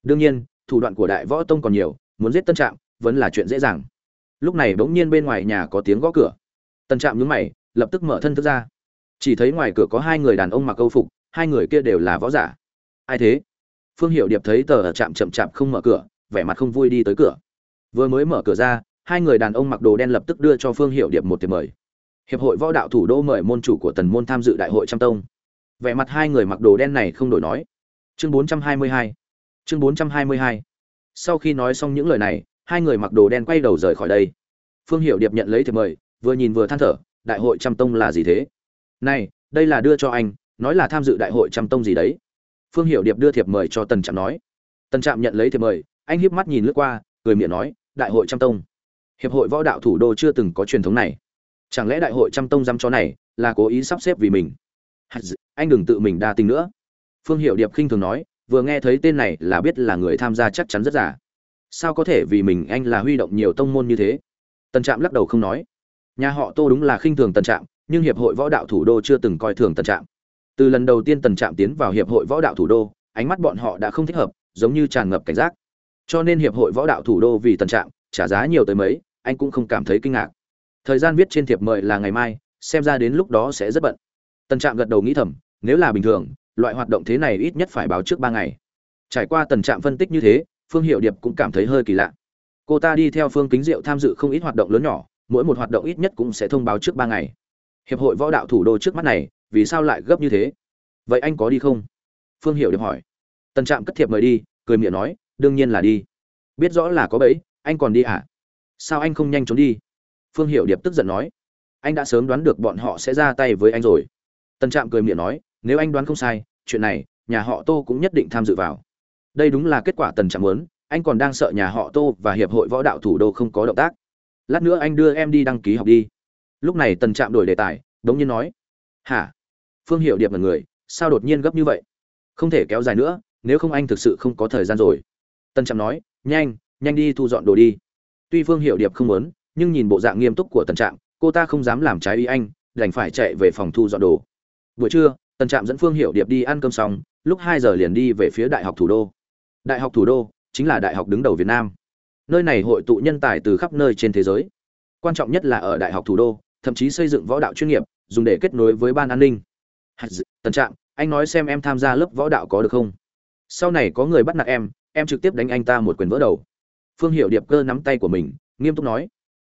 Speaker 1: Đương nhiên, thủ đoạn của đại võ tông còn nhiều, muốn giết tân trạm vẫn là chuyện dễ dàng. Lúc này bỗng nhiên bên ngoài nhà có tiếng gõ cửa. Tần trạm nhướng mày, lập tức mở thân thức ra. Chỉ thấy ngoài cửa có hai người đàn ông mặc câu phục, hai người kia đều là võ giả. Ai thế? Phương hiệu điệp thấy tờ trạm chậm chạp không mở cửa vẻ mặt không vui đi tới cửa. Vừa mới mở cửa ra, hai người đàn ông mặc đồ đen lập tức đưa cho phương hiệu điệp một thiệp mời. Hiệp hội võ đạo thủ đô mời môn chủ của tần môn tham dự đại hội trăm tông. Vẻ mặt hai người mặc đồ đen này không đổi nói. Chương 422 chương 422 sau khi nói xong những lời này, hai người mặc đồ đen quay đầu rời khỏi đây. Phương hiệu điệp nhận lấy thiệp mời, vừa nhìn vừa than thở, đại hội trăm tông là gì thế? Này, đây là đưa cho anh, nói là tham dự đại hội trăm tông gì đấy? Phương hiệu điệp đưa thiệp mời cho tần trạm nói. Tần trạm nhận lấy thiệp mời anh hiếp mắt nhìn lướt qua, cười miệng nói, đại hội trăm tông. Hiệp hội võ đạo thủ đô chưa từng có truyền thống này. Chẳng lẽ đại hội trăm tông dăm chó này là cố ý sắp xếp vì mình? Anh đừng tự mình đa tình nữa. Phương hiệu điệp khinh thường nói, vừa nghe thấy tên này là biết là người tham gia chắc chắn rất giả. Sao có thể vì mình anh là huy động nhiều tông môn như thế? Tần trạm lắc đầu không nói. Nhà họ tô đúng là khinh thường tần trạm, nhưng hiệp hội võ đạo thủ đô chưa từng coi thường tần trạm. Từ lần đầu tiên tần trạm tiến vào hiệp hội võ đạo thủ đô, ánh mắt bọn họ đã không thích hợp, giống như tràn ngập cảnh giác cho nên hiệp hội võ đạo thủ đô vì tần trạng, trả giá nhiều tới mấy, anh cũng không cảm thấy kinh ngạc. Thời gian viết trên thiệp mời là ngày mai, xem ra đến lúc đó sẽ rất bận. Tần trạm gật đầu nghĩ thầm, nếu là bình thường, loại hoạt động thế này ít nhất phải báo trước ba ngày. Trải qua tần trạm phân tích như thế, phương hiệu điệp cũng cảm thấy hơi kỳ lạ. Cô ta đi theo phương kính diệu tham dự không ít hoạt động lớn nhỏ, mỗi một hoạt động ít nhất cũng sẽ thông báo trước ba ngày. Hiệp hội võ đạo thủ đô trước mắt này, vì sao lại gấp như thế? Vậy anh có đi không? Phương hiệu điệp hỏi. Tần trạm cất thiệp mời đi, cười miệng nói đương nhiên là đi. Biết rõ là có bẫy, anh còn đi à? Sao anh không nhanh trốn đi? Phương hiệu điệp tức giận nói. Anh đã sớm đoán được bọn họ sẽ ra tay với anh rồi. Tần trạm cười miệng nói, nếu anh đoán không sai, chuyện này, nhà họ tô cũng nhất định tham dự vào. Đây đúng là kết quả tần trạm muốn, anh còn đang sợ nhà họ tô và hiệp hội võ đạo thủ đô không có động tác. Lát nữa anh đưa em đi đăng ký học đi. Lúc này tần trạm đổi đề tài, đống nhiên nói. Hả? Phương hiệu điệp là người, sao đột nhiên gấp như vậy? Không thể kéo dài nữa, nếu không anh thực sự không có thời gian rồi tần trạm nói, nhanh nhanh đi thu dọn đồ đi. Tuy phương hiệu điệp không muốn, nhưng nhìn bộ dạng nghiêm túc của tần trạm, cô ta không dám làm trái ý anh, đành phải chạy về phòng thu dọn đồ. Buổi trưa tần trạm dẫn phương hiệu điệp đi ăn cơm xong, lúc hai giờ liền đi về phía đại học thủ đô. Đại học thủ đô chính là đại học đứng đầu việt nam. Nơi này hội tụ nhân tài từ khắp nơi trên thế giới. Quan trọng nhất là ở đại học thủ đô, thậm chí xây dựng võ đạo chuyên nghiệp, dùng để kết nối với ban an ninh. Tần trạm, anh nói xem em tham gia lớp võ đạo có được không? Sau này có người bắt nạt em em trực tiếp đánh anh ta một quyền vỡ đầu. Phương hiệu điệp cơ nắm tay của mình, nghiêm túc nói.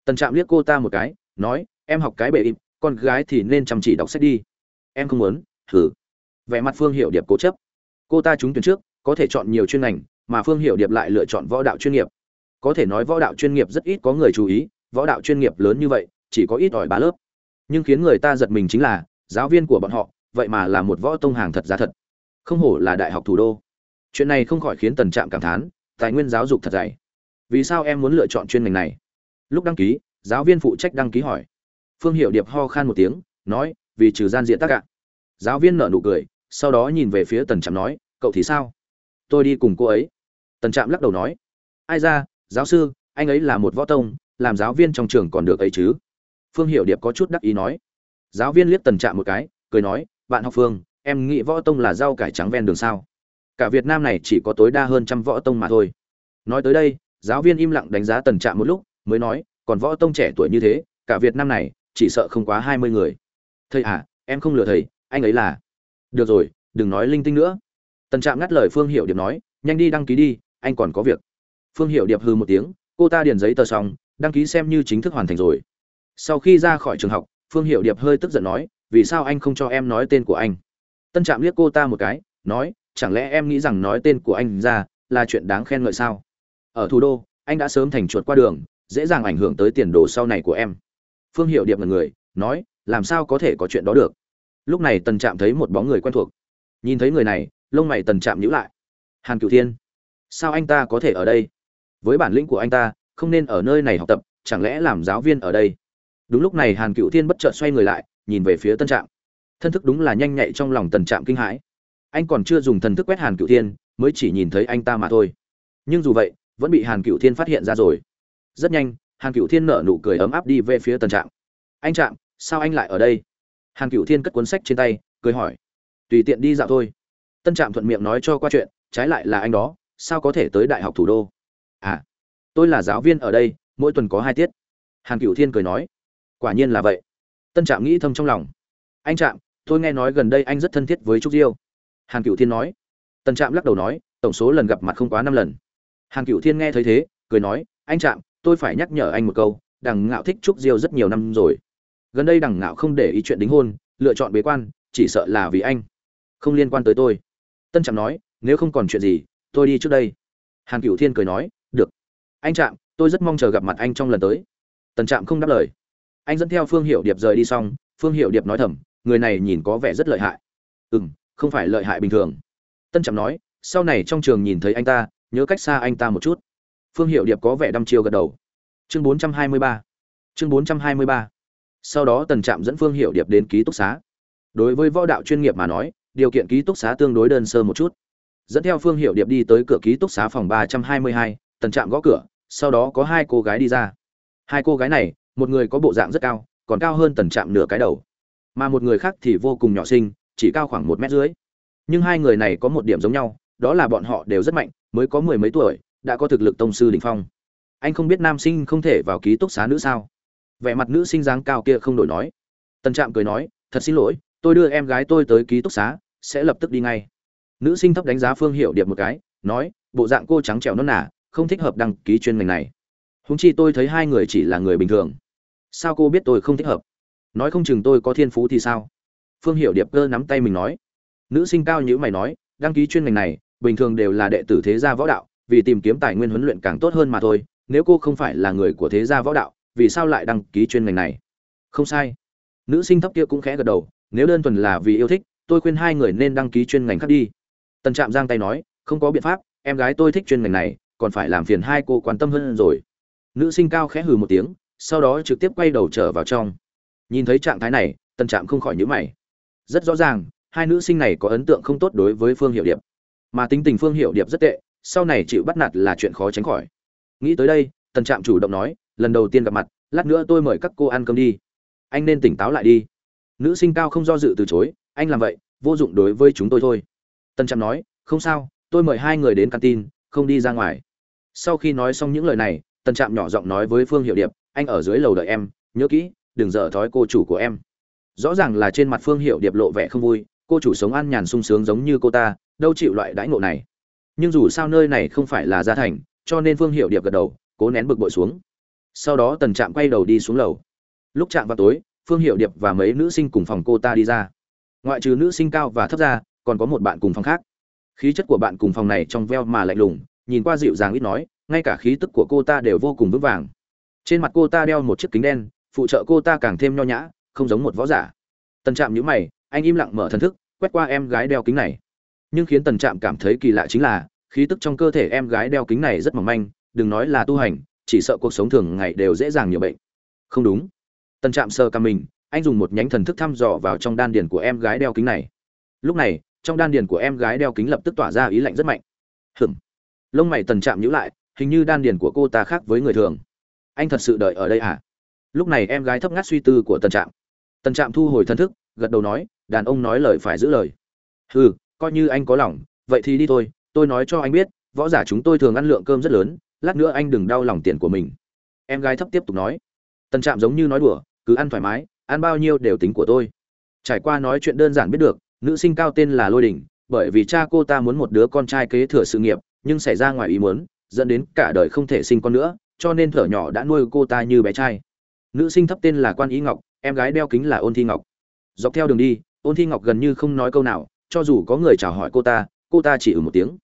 Speaker 1: Tần trạm liếc cô ta một cái, nói, em học cái bệ im, con gái thì nên chăm chỉ đọc sách đi. Em không muốn, thử. Vẻ mặt phương hiệu điệp cố chấp. Cô ta trúng tuyển trước, có thể chọn nhiều chuyên ngành, mà phương hiệu điệp lại lựa chọn võ đạo chuyên nghiệp. Có thể nói võ đạo chuyên nghiệp rất ít có người chú ý, võ đạo chuyên nghiệp lớn như vậy, chỉ có ít ỏi ba lớp. Nhưng khiến người ta giật mình chính là, giáo viên của bọn họ, vậy mà là một võ tông hàng thật giá thật. Không hổ là đại học thủ đô chuyện này không khỏi khiến tần trạm cảm thán, tài nguyên giáo dục thật dày. Vì sao em muốn lựa chọn chuyên ngành này? Lúc đăng ký, giáo viên phụ trách đăng ký hỏi. Phương hiệu điệp ho khan một tiếng, nói, vì trừ gian diện tác ạ. Giáo viên nở nụ cười, sau đó nhìn về phía tần trạm nói, cậu thì sao? Tôi đi cùng cô ấy. Tần trạm lắc đầu nói, ai ra, giáo sư, anh ấy là một võ tông, làm giáo viên trong trường còn được ấy chứ? Phương hiệu điệp có chút đắc ý nói. Giáo viên liếc tần trạm một cái, cười nói, bạn học phương, em nghĩ võ tông là rau cải trắng ven đường sao? Cả việt nam này chỉ có tối đa hơn trăm võ tông mà thôi. Nói tới đây, giáo viên im lặng đánh giá tần trạm một lúc, mới nói, còn võ tông trẻ tuổi như thế, cả việt nam này, chỉ sợ không quá hai mươi người. Thầy à em không lừa thầy, anh ấy là được rồi, đừng nói linh tinh nữa. Tần trạm ngắt lời phương hiệu điệp nói, nhanh đi đăng ký đi, anh còn có việc. Phương hiệu điệp hư một tiếng, cô ta điền giấy tờ xong, đăng ký xem như chính thức hoàn thành rồi. Sau khi ra khỏi trường học, phương hiệu điệp hơi tức giận nói, vì sao anh không cho em nói tên của anh? Tân trạm liếc cô ta một cái, nói chẳng lẽ em nghĩ rằng nói tên của anh ra là chuyện đáng khen ngợi sao? Ở thủ đô, anh đã sớm thành chuột qua đường, dễ dàng ảnh hưởng tới tiền đồ sau này của em. Phương hiệu điệp là người, nói, làm sao có thể có chuyện đó được? Lúc này tần trạm thấy một bóng người quen thuộc. Nhìn thấy người này, lông mày tần trạm nhữ lại. Hàn cửu thiên, sao anh ta có thể ở đây? Với bản lĩnh của anh ta, không nên ở nơi này học tập, chẳng lẽ làm giáo viên ở đây? Đúng lúc này hàn cựu thiên bất chợt xoay người lại, nhìn về phía tân trạm. Thân thức đúng là nhanh nhạy trong lòng tần trạm kinh hãi anh còn chưa dùng thần thức quét hàn cựu thiên, mới chỉ nhìn thấy anh ta mà thôi. Nhưng dù vậy, vẫn bị hàn cựu thiên phát hiện ra rồi. Rất nhanh, hàn cựu thiên nở nụ cười ấm áp đi về phía tần trạm. Anh trạm, sao anh lại ở đây? Hàn cựu thiên cất cuốn sách trên tay, cười hỏi. Tùy tiện đi dạo thôi. Tân trạm thuận miệng nói cho qua chuyện, trái lại là anh đó, sao có thể tới đại học thủ đô? À tôi là giáo viên ở đây, mỗi tuần có hai tiết. Hàn cựu thiên cười nói. Quả nhiên là vậy. Tân trạm nghĩ thầm trong lòng. Anh trạm, tôi nghe nói gần đây anh rất thân thiết với trúc diêu hàn cựu thiên nói. Tần trạm lắc đầu nói, tổng số lần gặp mặt không quá năm lần. Hàn cựu thiên nghe thấy thế, cười nói, anh trạm, tôi phải nhắc nhở anh một câu, đằng ngạo thích trúc diêu rất nhiều năm rồi. Gần đây đằng ngạo không để ý chuyện đính hôn, lựa chọn bế quan, chỉ sợ là vì anh. Không liên quan tới tôi. Tân trạm nói, nếu không còn chuyện gì, tôi đi trước đây. Hàn cựu thiên cười nói, được. Anh trạm, tôi rất mong chờ gặp mặt anh trong lần tới. Tần trạm không đáp lời. Anh dẫn theo phương hiệu điệp rời đi xong, phương hiệu điệp nói thầm, người này nhìn có vẻ rất lợi hại. Ừ m không phải lợi hại bình thường. Tân trạm nói, sau này trong trường nhìn thấy anh ta, nhớ cách xa anh ta một chút. Phương hiệu điệp có vẻ đăm chiêu gật đầu. Chương bốn trăm hai mươi ba. Chương bốn trăm hai mươi ba. Sau đó tần trạm dẫn phương hiệu điệp đến ký túc xá. Đối với võ đạo chuyên nghiệp mà nói, điều kiện ký túc xá tương đối đơn sơ một chút. Dẫn theo phương hiệu điệp đi tới cửa ký túc xá phòng ba trăm hai mươi hai, tần trạm gõ cửa, sau đó có hai cô gái đi ra. Hai cô gái này, một người có bộ dạng rất cao, còn cao hơn tần trạm nửa cái đầu. Mà một người khác thì vô cùng nhỏ xinh chỉ cao khoảng một mét dưới. Nhưng hai người này có một điểm giống nhau, đó là bọn họ đều rất mạnh, mới có mười mấy tuổi, đã có thực lực tông sư đỉnh phong. Anh không biết nam sinh không thể vào ký túc xá nữ sao? Vẻ mặt nữ sinh dáng cao kia không đổi nói. Tần trạm cười nói, thật xin lỗi, tôi đưa em gái tôi tới ký túc xá, sẽ lập tức đi ngay. Nữ sinh thấp đánh giá phương hiệu điệp một cái, nói, bộ dạng cô trắng trẻo non nả không thích hợp đăng ký chuyên ngành này. Húng chi tôi thấy hai người chỉ là người bình thường. Sao cô biết tôi không thích hợp? Nói không chừng tôi có thiên phú thì sao? Phương hiệu điệp cơ nắm tay mình nói. Nữ sinh cao như mày nói, đăng ký chuyên ngành này, bình thường đều là đệ tử thế gia võ đạo, vì tìm kiếm tài nguyên huấn luyện càng tốt hơn mà thôi, nếu cô không phải là người của thế gia võ đạo, vì sao lại đăng ký chuyên ngành này? Không sai. Nữ sinh thấp kia cũng khẽ gật đầu, nếu đơn thuần là vì yêu thích, tôi khuyên hai người nên đăng ký chuyên ngành khác đi. Tần trạm giang tay nói, không có biện pháp, em gái tôi thích chuyên ngành này, còn phải làm phiền hai cô quan tâm hơn rồi. Nữ sinh cao khẽ hừ một tiếng, sau đó trực tiếp quay đầu trở vào trong. Nhìn thấy trạng thái này, tần trạm không khỏi nhíu mày rất rõ ràng, hai nữ sinh này có ấn tượng không tốt đối với phương hiệu điệp. Mà tính tình phương hiệu điệp rất tệ, sau này chịu bắt nạt là chuyện khó tránh khỏi. Nghĩ tới đây, tần trạm chủ động nói, lần đầu tiên gặp mặt, lát nữa tôi mời các cô ăn cơm đi. Anh nên tỉnh táo lại đi. Nữ sinh cao không do dự từ chối, anh làm vậy, vô dụng đối với chúng tôi thôi. Tần trạm nói, không sao, tôi mời hai người đến canteen, không đi ra ngoài. Sau khi nói xong những lời này, tần trạm nhỏ giọng nói với phương hiệu điệp, anh ở dưới lầu đợi em, nhớ kỹ, đừng dở thói cô chủ của em rõ ràng là trên mặt phương hiệu điệp lộ vẻ không vui, cô chủ sống ăn nhàn sung sướng giống như cô ta, đâu chịu loại đãi ngộ này. Nhưng dù sao nơi này không phải là gia thành, cho nên phương hiệu điệp gật đầu, cố nén bực bội xuống. Sau đó tần trạm quay đầu đi xuống lầu. Lúc chạm vào tối, phương hiệu điệp và mấy nữ sinh cùng phòng cô ta đi ra. Ngoại trừ nữ sinh cao và thấp ra, còn có một bạn cùng phòng khác. Khí chất của bạn cùng phòng này trong veo mà lạnh lùng, nhìn qua dịu dàng ít nói, ngay cả khí tức của cô ta đều vô cùng vững vàng. Trên mặt cô ta đeo một chiếc kính đen, phụ trợ cô ta càng thêm nho nhã không giống một võ giả. Tần trạm nhữ mày, anh im lặng mở thần thức, quét qua em gái đeo kính này. Nhưng khiến tần trạm cảm thấy kỳ lạ chính là, khí tức trong cơ thể em gái đeo kính này rất mỏng manh, đừng nói là tu hành, chỉ sợ cuộc sống thường ngày đều dễ dàng nhiều bệnh. Không đúng. Tần trạm sơ cằm mình, anh dùng một nhánh thần thức thăm dò vào trong đan điền của em gái đeo kính này. Lúc này, trong đan điền của em gái đeo kính lập tức tỏa ra ý lạnh rất mạnh. Hừm lông mày tần trạm nhữ lại, hình như đan điền của cô ta khác với người thường. Anh thật sự đợi ở đây à? Lúc này em gái thấp ngắt suy tư của tần trạm tần trạm thu hồi thần thức, gật đầu nói, đàn ông nói lời phải giữ lời. Hừ, coi như anh có lòng, vậy thì đi thôi, tôi nói cho anh biết, võ giả chúng tôi thường ăn lượng cơm rất lớn, lát nữa anh đừng đau lòng tiền của mình. Em gái thấp tiếp tục nói. Tần trạm giống như nói đùa, cứ ăn thoải mái, ăn bao nhiêu đều tính của tôi. Trải qua nói chuyện đơn giản biết được, nữ sinh cao tên là lôi đình, bởi vì cha cô ta muốn một đứa con trai kế thừa sự nghiệp, nhưng xảy ra ngoài ý muốn, dẫn đến cả đời không thể sinh con nữa, cho nên thở nhỏ đã nuôi cô ta như bé trai. Nữ sinh thấp tên là quan ý ngọc em gái đeo kính là ôn thi ngọc. Dọc theo đường đi, ôn thi ngọc gần như không nói câu nào, cho dù có người chào hỏi cô ta cô ta chỉ ừ một tiếng.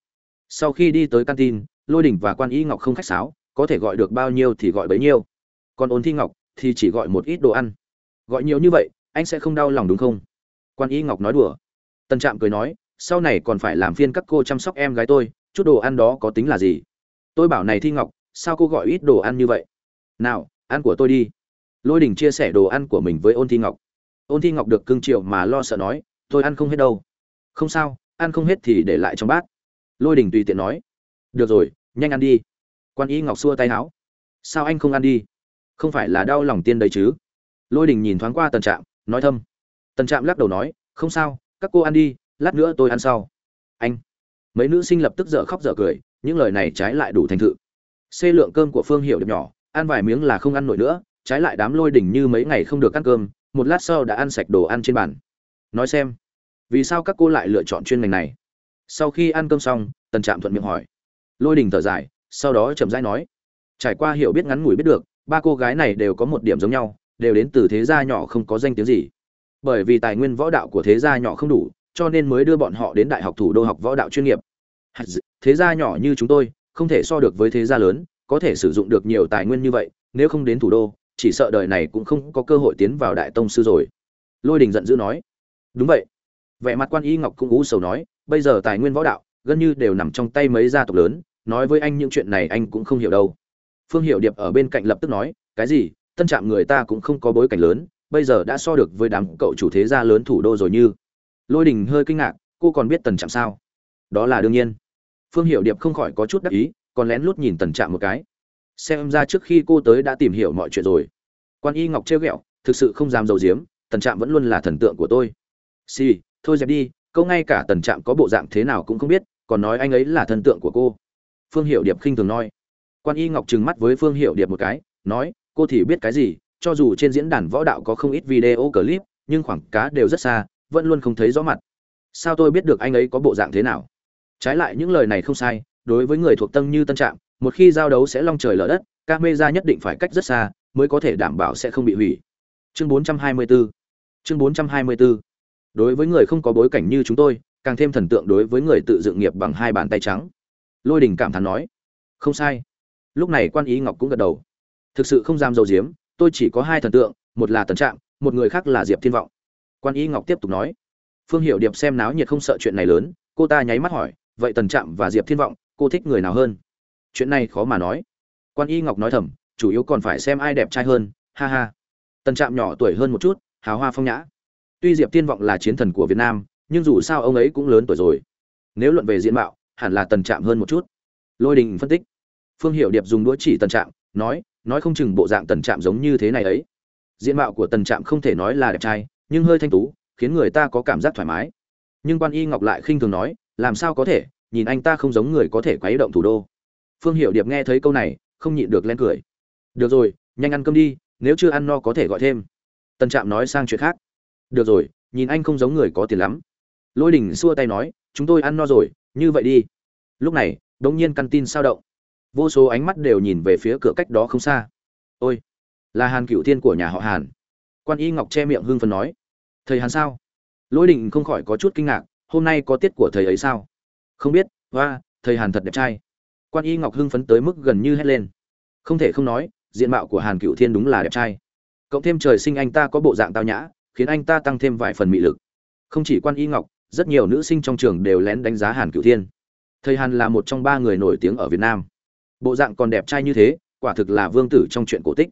Speaker 1: Sau khi đi tới canteen, lôi đỉnh và quan Y ngọc không khách sáo, có thể gọi được bao nhiêu thì gọi bấy nhiêu. Còn ôn thi ngọc thì chỉ gọi một ít đồ ăn. Gọi nhiều như vậy, anh sẽ không đau lòng đúng không? Quan Y ngọc nói đùa. Tân trạm cười nói, sau này còn phải làm phiên các cô chăm sóc em gái tôi, chút đồ ăn đó có tính là gì? Tôi bảo này thi ngọc, sao cô gọi ít đồ ăn như vậy? Nào, ăn của tôi đi lôi đình chia sẻ đồ ăn của mình với ôn thi ngọc. Ôn thi ngọc được cưng triệu mà lo sợ nói, tôi ăn không hết đâu. Không sao, ăn không hết thì để lại trong bát. Lôi đình tùy tiện nói, được rồi, nhanh ăn đi. Quan y ngọc xua tay áo sao anh không ăn đi? Không phải là đau lòng tiên đấy chứ? Lôi đình nhìn thoáng qua tần trạm, nói thâm. Tần trạm lắc đầu nói, không sao, các cô ăn đi, lát nữa tôi ăn sau. Anh, mấy nữ sinh lập tức dở khóc dở cười, những lời này trái lại đủ thành thự. Xê lượng cơm của phương hiệu được nhỏ, ăn vài miếng là không ăn nổi nữa trái lại đám lôi đỉnh như mấy ngày không được ăn cơm, một lát sau đã ăn sạch đồ ăn trên bàn. Nói xem, vì sao các cô lại lựa chọn chuyên ngành này? Sau khi ăn cơm xong, tần trạm thuận miệng hỏi. Lôi đình thở dài, sau đó chậm rãi nói. Trải qua hiểu biết ngắn ngủi biết được, ba cô gái này đều có một điểm giống nhau, đều đến từ thế gia nhỏ không có danh tiếng gì. Bởi vì tài nguyên võ đạo của thế gia nhỏ không đủ, cho nên mới đưa bọn họ đến đại học thủ đô học võ đạo chuyên nghiệp. Thế gia nhỏ như chúng tôi, không thể so được với thế gia lớn, có thể sử dụng được nhiều tài nguyên như vậy, nếu không đến thủ đô chỉ sợ đời này cũng không có cơ hội tiến vào đại tông sư rồi. Lôi đình giận dữ nói, đúng vậy. Vẻ mặt quan y ngọc cũng ú sầu nói, bây giờ tài nguyên võ đạo, gần như đều nằm trong tay mấy gia tộc lớn, nói với anh những chuyện này anh cũng không hiểu đâu. Phương hiệu điệp ở bên cạnh lập tức nói, cái gì? Tân trạm người ta cũng không có bối cảnh lớn, bây giờ đã so được với đám cậu chủ thế gia lớn thủ đô rồi như. Lôi đình hơi kinh ngạc, cô còn biết tần trạm sao? Đó là đương nhiên. Phương hiệu điệp không khỏi có chút đắc ý, còn lén lút nhìn tần trạm một cái xem ra trước khi cô tới đã tìm hiểu mọi chuyện rồi. Quan y ngọc trêu ghẹo thực sự không dám dầu diếm tần trạm vẫn luôn là thần tượng của tôi. Xì、sì, thôi dẹp đi câu ngay cả tần trạm có bộ dạng thế nào cũng không biết còn nói anh ấy là thần tượng của cô. Phương hiệu điệp khinh thường nói. Quan y ngọc trừng mắt với phương hiệu điệp một cái nói cô thì biết cái gì cho dù trên diễn đàn võ đạo có không ít video clip nhưng khoảng cá đều rất xa vẫn luôn không thấy rõ mặt. Sao tôi biết được anh ấy có bộ dạng thế nào? Trái lại những lời này không sai đối với người thuộc tân như tân trạm một khi giao đấu sẽ long trời lở đất các mê ra nhất định phải cách rất xa, mới có thể đảm bảo sẽ không bị hủy. Chương 424 chương 424 đối với người không có bối cảnh như chúng tôi, càng thêm thần tượng đối với người tự dựng nghiệp bằng hai bàn tay trắng. Lôi đình cảm thán nói, không sai. Lúc này quan ý ngọc cũng gật đầu. Thực sự không dám dầu diếm tôi chỉ có hai thần tượng, một là tần trạm, một người khác là diệp thiên vọng. Quan ý ngọc tiếp tục nói, phương hiệu điệp xem náo nhiệt không sợ chuyện này lớn, cô ta nháy mắt hỏi, vậy tần trạm và diệp thiên vọng, cô thích người nào hơn? Chuyện này khó mà nói. Quan y ngọc nói thầm, chủ yếu còn phải xem ai đẹp trai hơn, ha ha. Tần trạm nhỏ tuổi hơn một chút, hào hoa phong nhã. Tuy diệp Tiên vọng là chiến thần của việt nam, nhưng dù sao ông ấy cũng lớn tuổi rồi. Nếu luận về diện mạo, hẳn là tần trạm hơn một chút. Lôi đình phân tích. Phương hiệu điệp dùng đũa chỉ tần trạm, nói nói không chừng bộ dạng tần trạm giống như thế này ấy. Diện mạo của tần trạm không thể nói là đẹp trai, nhưng hơi thanh tú, khiến người ta có cảm giác thoải mái. Nhưng quan y ngọc lại khinh thường nói, làm sao có thể, nhìn anh ta không giống người có thể quấy động thủ đô phương hiệu điệp nghe thấy câu này, không nhịn được len cười. Được rồi, nhanh ăn cơm đi, nếu chưa ăn no có thể gọi thêm. Tần trạm nói sang chuyện khác. Được rồi, nhìn anh không giống người có tiền lắm. Lôi đình xua tay nói, chúng tôi ăn no rồi, như vậy đi. Lúc này đ ỗ n g nhiên căn tin sao động. Vô số ánh mắt đều nhìn về phía cửa cách đó không xa. Ôi, là hàn cựu thiên của nhà họ hàn. Quan y ngọc che miệng hương phần nói. Thầy hàn sao? Lôi đình không khỏi có chút kinh ngạc, hôm nay có tiết của thầy ấy sao? Không biết, hoa, thầy hàn thật đẹp trai quan y ngọc hưng phấn tới mức gần như hét lên. Không thể không nói, diện mạo của hàn cựu thiên đúng là đẹp trai. Cộng thêm trời sinh anh ta có bộ dạng tao nhã, khiến anh ta tăng thêm vài phần mị lực. Không chỉ quan y ngọc, rất nhiều nữ sinh trong trường đều lén đánh giá hàn Cựu thiên. Thầy hàn là một trong ba người nổi tiếng ở việt nam. Bộ dạng còn đẹp trai như thế, quả thực là vương tử trong chuyện cổ tích.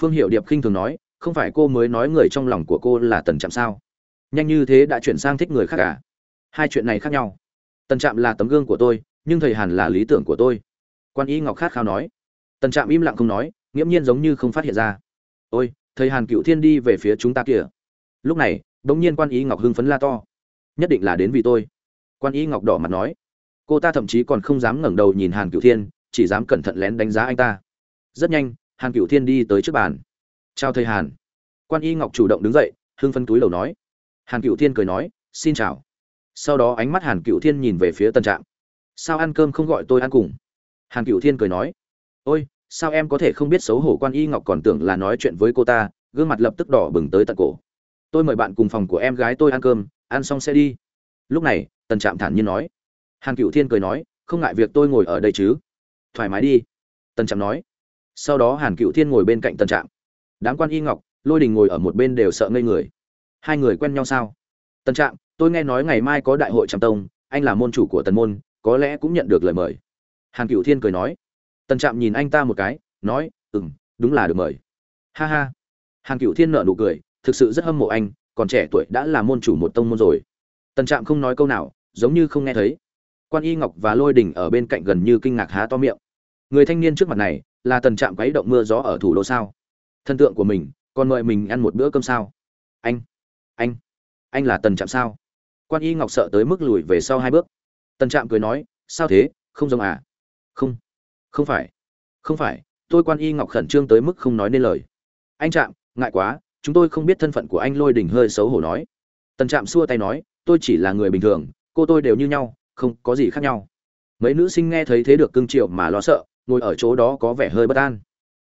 Speaker 1: Phương hiệu điệp khinh thường nói, không phải cô mới nói người trong lòng của cô là tần trạm sao? Nhanh như thế đã chuyển sang thích người khác cả à? hai chuyện này khác nhau. Tần trạm là tấm gương của tôi nhưng thầy hàn là lý tưởng của tôi. Quan y ngọc khát khao nói. Tần trạm im lặng không nói, nghiễm nhiên giống như không phát hiện ra. Ôi, thầy hàn cựu thiên đi về phía chúng ta kìa. Lúc này đ ỗ n g nhiên quan y ngọc hưng phấn la to. Nhất định là đến vì tôi. Quan y ngọc đỏ mặt nói. Cô ta thậm chí còn không dám ngẩng đầu nhìn hàn cửu thiên, chỉ dám cẩn thận lén đánh giá anh ta. Rất nhanh, hàn cửu thiên đi tới trước bàn. Chào thầy hàn. Quan y ngọc chủ động đứng dậy, hưng phân túi đầu nói. Hàn cửu thiên cười nói, xin chào. Sau đó ánh mắt hàn cửu thiên nhìn về phía tân trạm sao ăn cơm không gọi tôi ăn cùng? Hàn cửu thiên cười nói, ôi, sao em có thể không biết xấu hổ quan y ngọc còn tưởng là nói chuyện với cô ta, gương mặt lập tức đỏ bừng tới tận cổ. Tôi mời bạn cùng phòng của em gái tôi ăn cơm, ăn xong sẽ đi. Lúc này, tần trạm thản nhiên nói, hàn cựu thiên cười nói, không ngại việc tôi ngồi ở đây chứ. Thoải mái đi. Tần trạm nói. Sau đó hàn cựu thiên ngồi bên cạnh tần trạm. Đám quan y ngọc, lôi đình ngồi ở một bên đều sợ ngây người. Hai người quen nhau sao? Tần trạm, tôi nghe nói ngày mai có đại hội trạm tông, anh là môn chủ của tần môn có lẽ cũng nhận được lời mời. Hàn cựu thiên cười nói, tần trạm nhìn anh ta một cái, nói ừ m đúng là được mời. Ha ha. Hàn cựu thiên nợ nụ cười, thực sự rất hâm mộ anh, còn trẻ tuổi đã là môn chủ một tông môn rồi. Tần trạm không nói câu nào, giống như không nghe thấy. Quan y ngọc và lôi đình ở bên cạnh gần như kinh ngạc há to miệng. Người thanh niên trước mặt này, là tần trạm quấy động mưa gió ở thủ đô sao? Thân tượng của mình, còn mời mình ăn một bữa cơm sao? Anh anh anh là tần trạm sao? Quan y ngọc sợ tới mức lùi về sau hai bước tần trạm cười nói, sao thế? Không giống à? Không không phải không phải, tôi quan y ngọc khẩn trương tới mức không nói nên lời. Anh trạm, ngại quá, chúng tôi không biết thân phận của anh lôi đình hơi xấu hổ nói. Tần trạm xua tay nói, tôi chỉ là người bình thường, cô tôi đều như nhau, không có gì khác nhau. Mấy nữ sinh nghe thấy thế được cưng triệu mà lo sợ, ngồi ở chỗ đó có vẻ hơi bất an.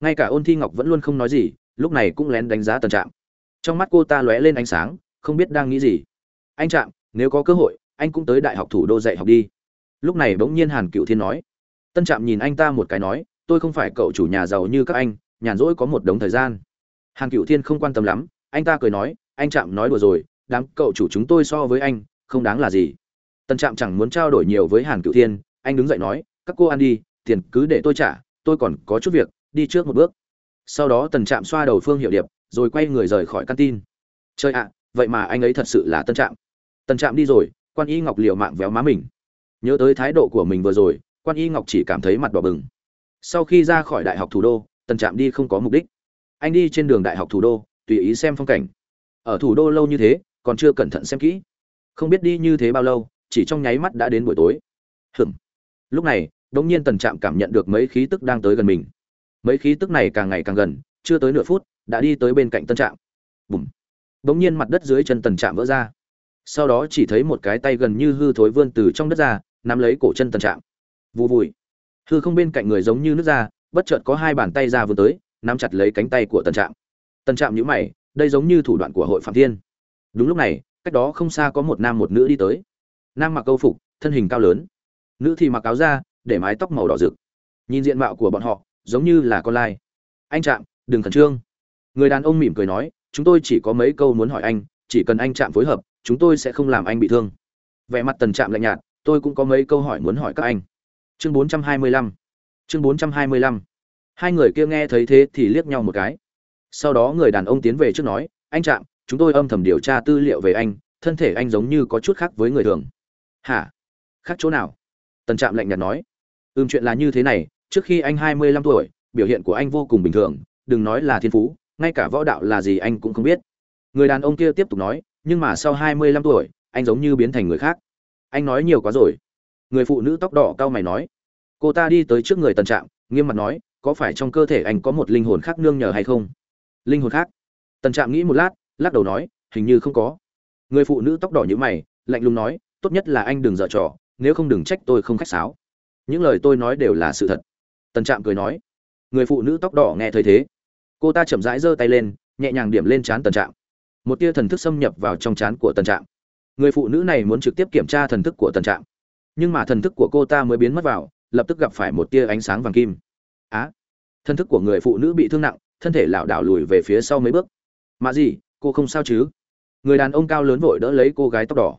Speaker 1: Ngay cả ôn thi ngọc vẫn luôn không nói gì, lúc này cũng lén đánh giá tần trạm. Trong mắt cô ta lóe lên ánh sáng, không biết đang nghĩ gì. Anh trạm, nếu có cơ hội anh cũng tới đại học thủ đô dạy học đi. Lúc này bỗng nhiên hàn cựu thiên nói, tân trạm nhìn anh ta một cái nói, tôi không phải cậu chủ nhà giàu như các anh, nhàn rỗi có một đống thời gian. Hàn cựu thiên không quan tâm lắm, anh ta cười nói, anh trạm nói đùa rồi, đám cậu chủ chúng tôi so với anh, không đáng là gì. Tân trạm chẳng muốn trao đổi nhiều với hàn cựu thiên, anh đứng dậy nói, các cô ăn đi, tiền cứ để tôi trả, tôi còn có chút việc, đi trước một bước. Sau đó tần trạm xoa đầu phương hiệu điệp, rồi quay người rời khỏi căn tin chơi ạ, vậy mà anh ấy thật sự là tân trạm. Tần trạm đi rồi quan y ngọc liều mạng véo má mình. Nhớ tới thái độ của mình vừa rồi, quan y ngọc chỉ cảm thấy mặt đỏ bừng. Sau khi ra khỏi đại học thủ đô, tần trạm đi không có mục đích. Anh đi trên đường đại học thủ đô, tùy ý xem phong cảnh. Ở thủ đô lâu như thế, còn chưa cẩn thận xem kỹ. Không biết đi như thế bao lâu, chỉ trong nháy mắt đã đến buổi tối. Hừm lúc này, đống nhiên tần trạm cảm nhận được mấy khí tức đang tới gần mình. Mấy khí tức này càng ngày càng gần, chưa tới nửa phút, đã đi tới bên cạnh tân trạm. Bùm. Đống nhiên mặt đất dưới chân tần trạm vỡ ra sau đó chỉ thấy một cái tay gần như hư thối vươn từ trong đất ra, nắm lấy cổ chân tần trạm vù vùi. Hư không bên cạnh người giống như nước ra, bất chợt có hai bàn tay ra vươn tới, nắm chặt lấy cánh tay của tần trạm tần trạm nhíu mày, đây giống như thủ đoạn của hội phạm thiên. Đúng lúc này, cách đó không xa có một nam một nữ đi tới. Nam mặc câu phục, thân hình cao lớn. Nữ thì mặc áo da, để mái tóc màu đỏ rực. Nhìn diện mạo của bọn họ, giống như là con lai. Anh trạm, đừng khẩn trương. Người đàn ông mỉm cười nói, chúng tôi chỉ có mấy câu muốn hỏi anh, chỉ cần anh trạm phối hợp chúng tôi sẽ không làm anh bị thương. Vẻ mặt tần trạm lạnh nhạt, tôi cũng có mấy câu hỏi muốn hỏi các anh. Chương 425 chương 425 hai người kia nghe thấy thế thì liếc nhau một cái. Sau đó người đàn ông tiến về trước nói, anh trạm, chúng tôi âm thầm điều tra tư liệu về anh, thân thể anh giống như có chút khác với người thường. Hả? Khác chỗ nào? Tần trạm lạnh nhạt nói. Ừm, chuyện là như thế này, trước khi anh hai mươi lăm tuổi, biểu hiện của anh vô cùng bình thường, đừng nói là thiên phú, ngay cả võ đạo là gì anh cũng không biết. Người đàn ông kia tiếp tục nói nhưng mà sau hai mươi lăm tuổi, anh giống như biến thành người khác. Anh nói nhiều quá rồi. Người phụ nữ tóc đỏ cao mày nói. Cô ta đi tới trước người tần trạm, nghiêm mặt nói, có phải trong cơ thể anh có một linh hồn khác nương nhờ hay không? Linh hồn khác? Tần trạm nghĩ một lát, lắc đầu nói, hình như không có. Người phụ nữ tóc đỏ như mày, lạnh lùng nói, tốt nhất là anh đừng dở trò, nếu không đừng trách tôi không khách sáo. Những lời tôi nói đều là sự thật. Tần trạm cười nói. Người phụ nữ tóc đỏ nghe thấy thế. Cô ta chậm rãi giơ tay lên, nhẹ nhàng điểm lên trán tần trạm một tia thần thức xâm nhập vào trong trán của tần trạm. Người phụ nữ này muốn trực tiếp kiểm tra thần thức của tần trạm. Nhưng mà thần thức của cô ta mới biến mất vào, lập tức gặp phải một tia ánh sáng vàng kim. Á! Thần thức của người phụ nữ bị thương nặng, thân thể lảo đảo lùi về phía sau mấy bước. Mà gì, cô không sao chứ? Người đàn ông cao lớn vội đỡ lấy cô gái tóc đỏ.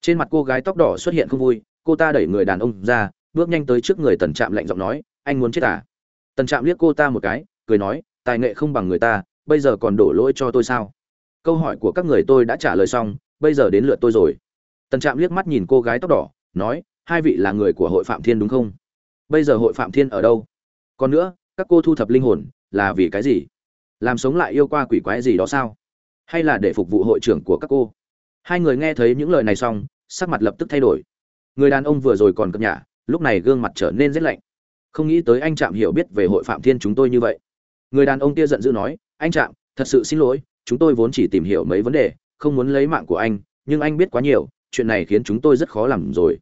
Speaker 1: Trên mặt cô gái tóc đỏ xuất hiện không vui, cô ta đẩy người đàn ông ra, bước nhanh tới trước người tần trạm lạnh giọng nói, anh muốn chết à? Tần trạm liếc cô ta một cái, cười nói, tài nghệ không bằng người ta, bây giờ còn đổ lỗi cho tôi sao? Câu hỏi của các người tôi đã trả lời xong bây giờ đến lượt tôi rồi. Tần trạm liếc mắt nhìn cô gái tóc đỏ nói hai vị là người của hội phạm thiên đúng không? Bây giờ hội phạm thiên ở đâu? Còn nữa các cô thu thập linh hồn là vì cái gì? Làm sống lại yêu qua quỷ quái gì đó sao? Hay là để phục vụ hội trưởng của các cô? Hai người nghe thấy những lời này xong sắc mặt lập tức thay đổi. Người đàn ông vừa rồi còn cập nhà, lúc này gương mặt trở nên rét lạnh. Không nghĩ tới anh trạm hiểu biết về hội phạm thiên chúng tôi như vậy. Người đàn ông kia giận dữ nói anh trạm thật sự xin lỗi chúng tôi vốn chỉ tìm hiểu mấy vấn đề, không muốn lấy mạng của anh, nhưng anh biết quá nhiều, chuyện này khiến chúng tôi rất khó làm rồi.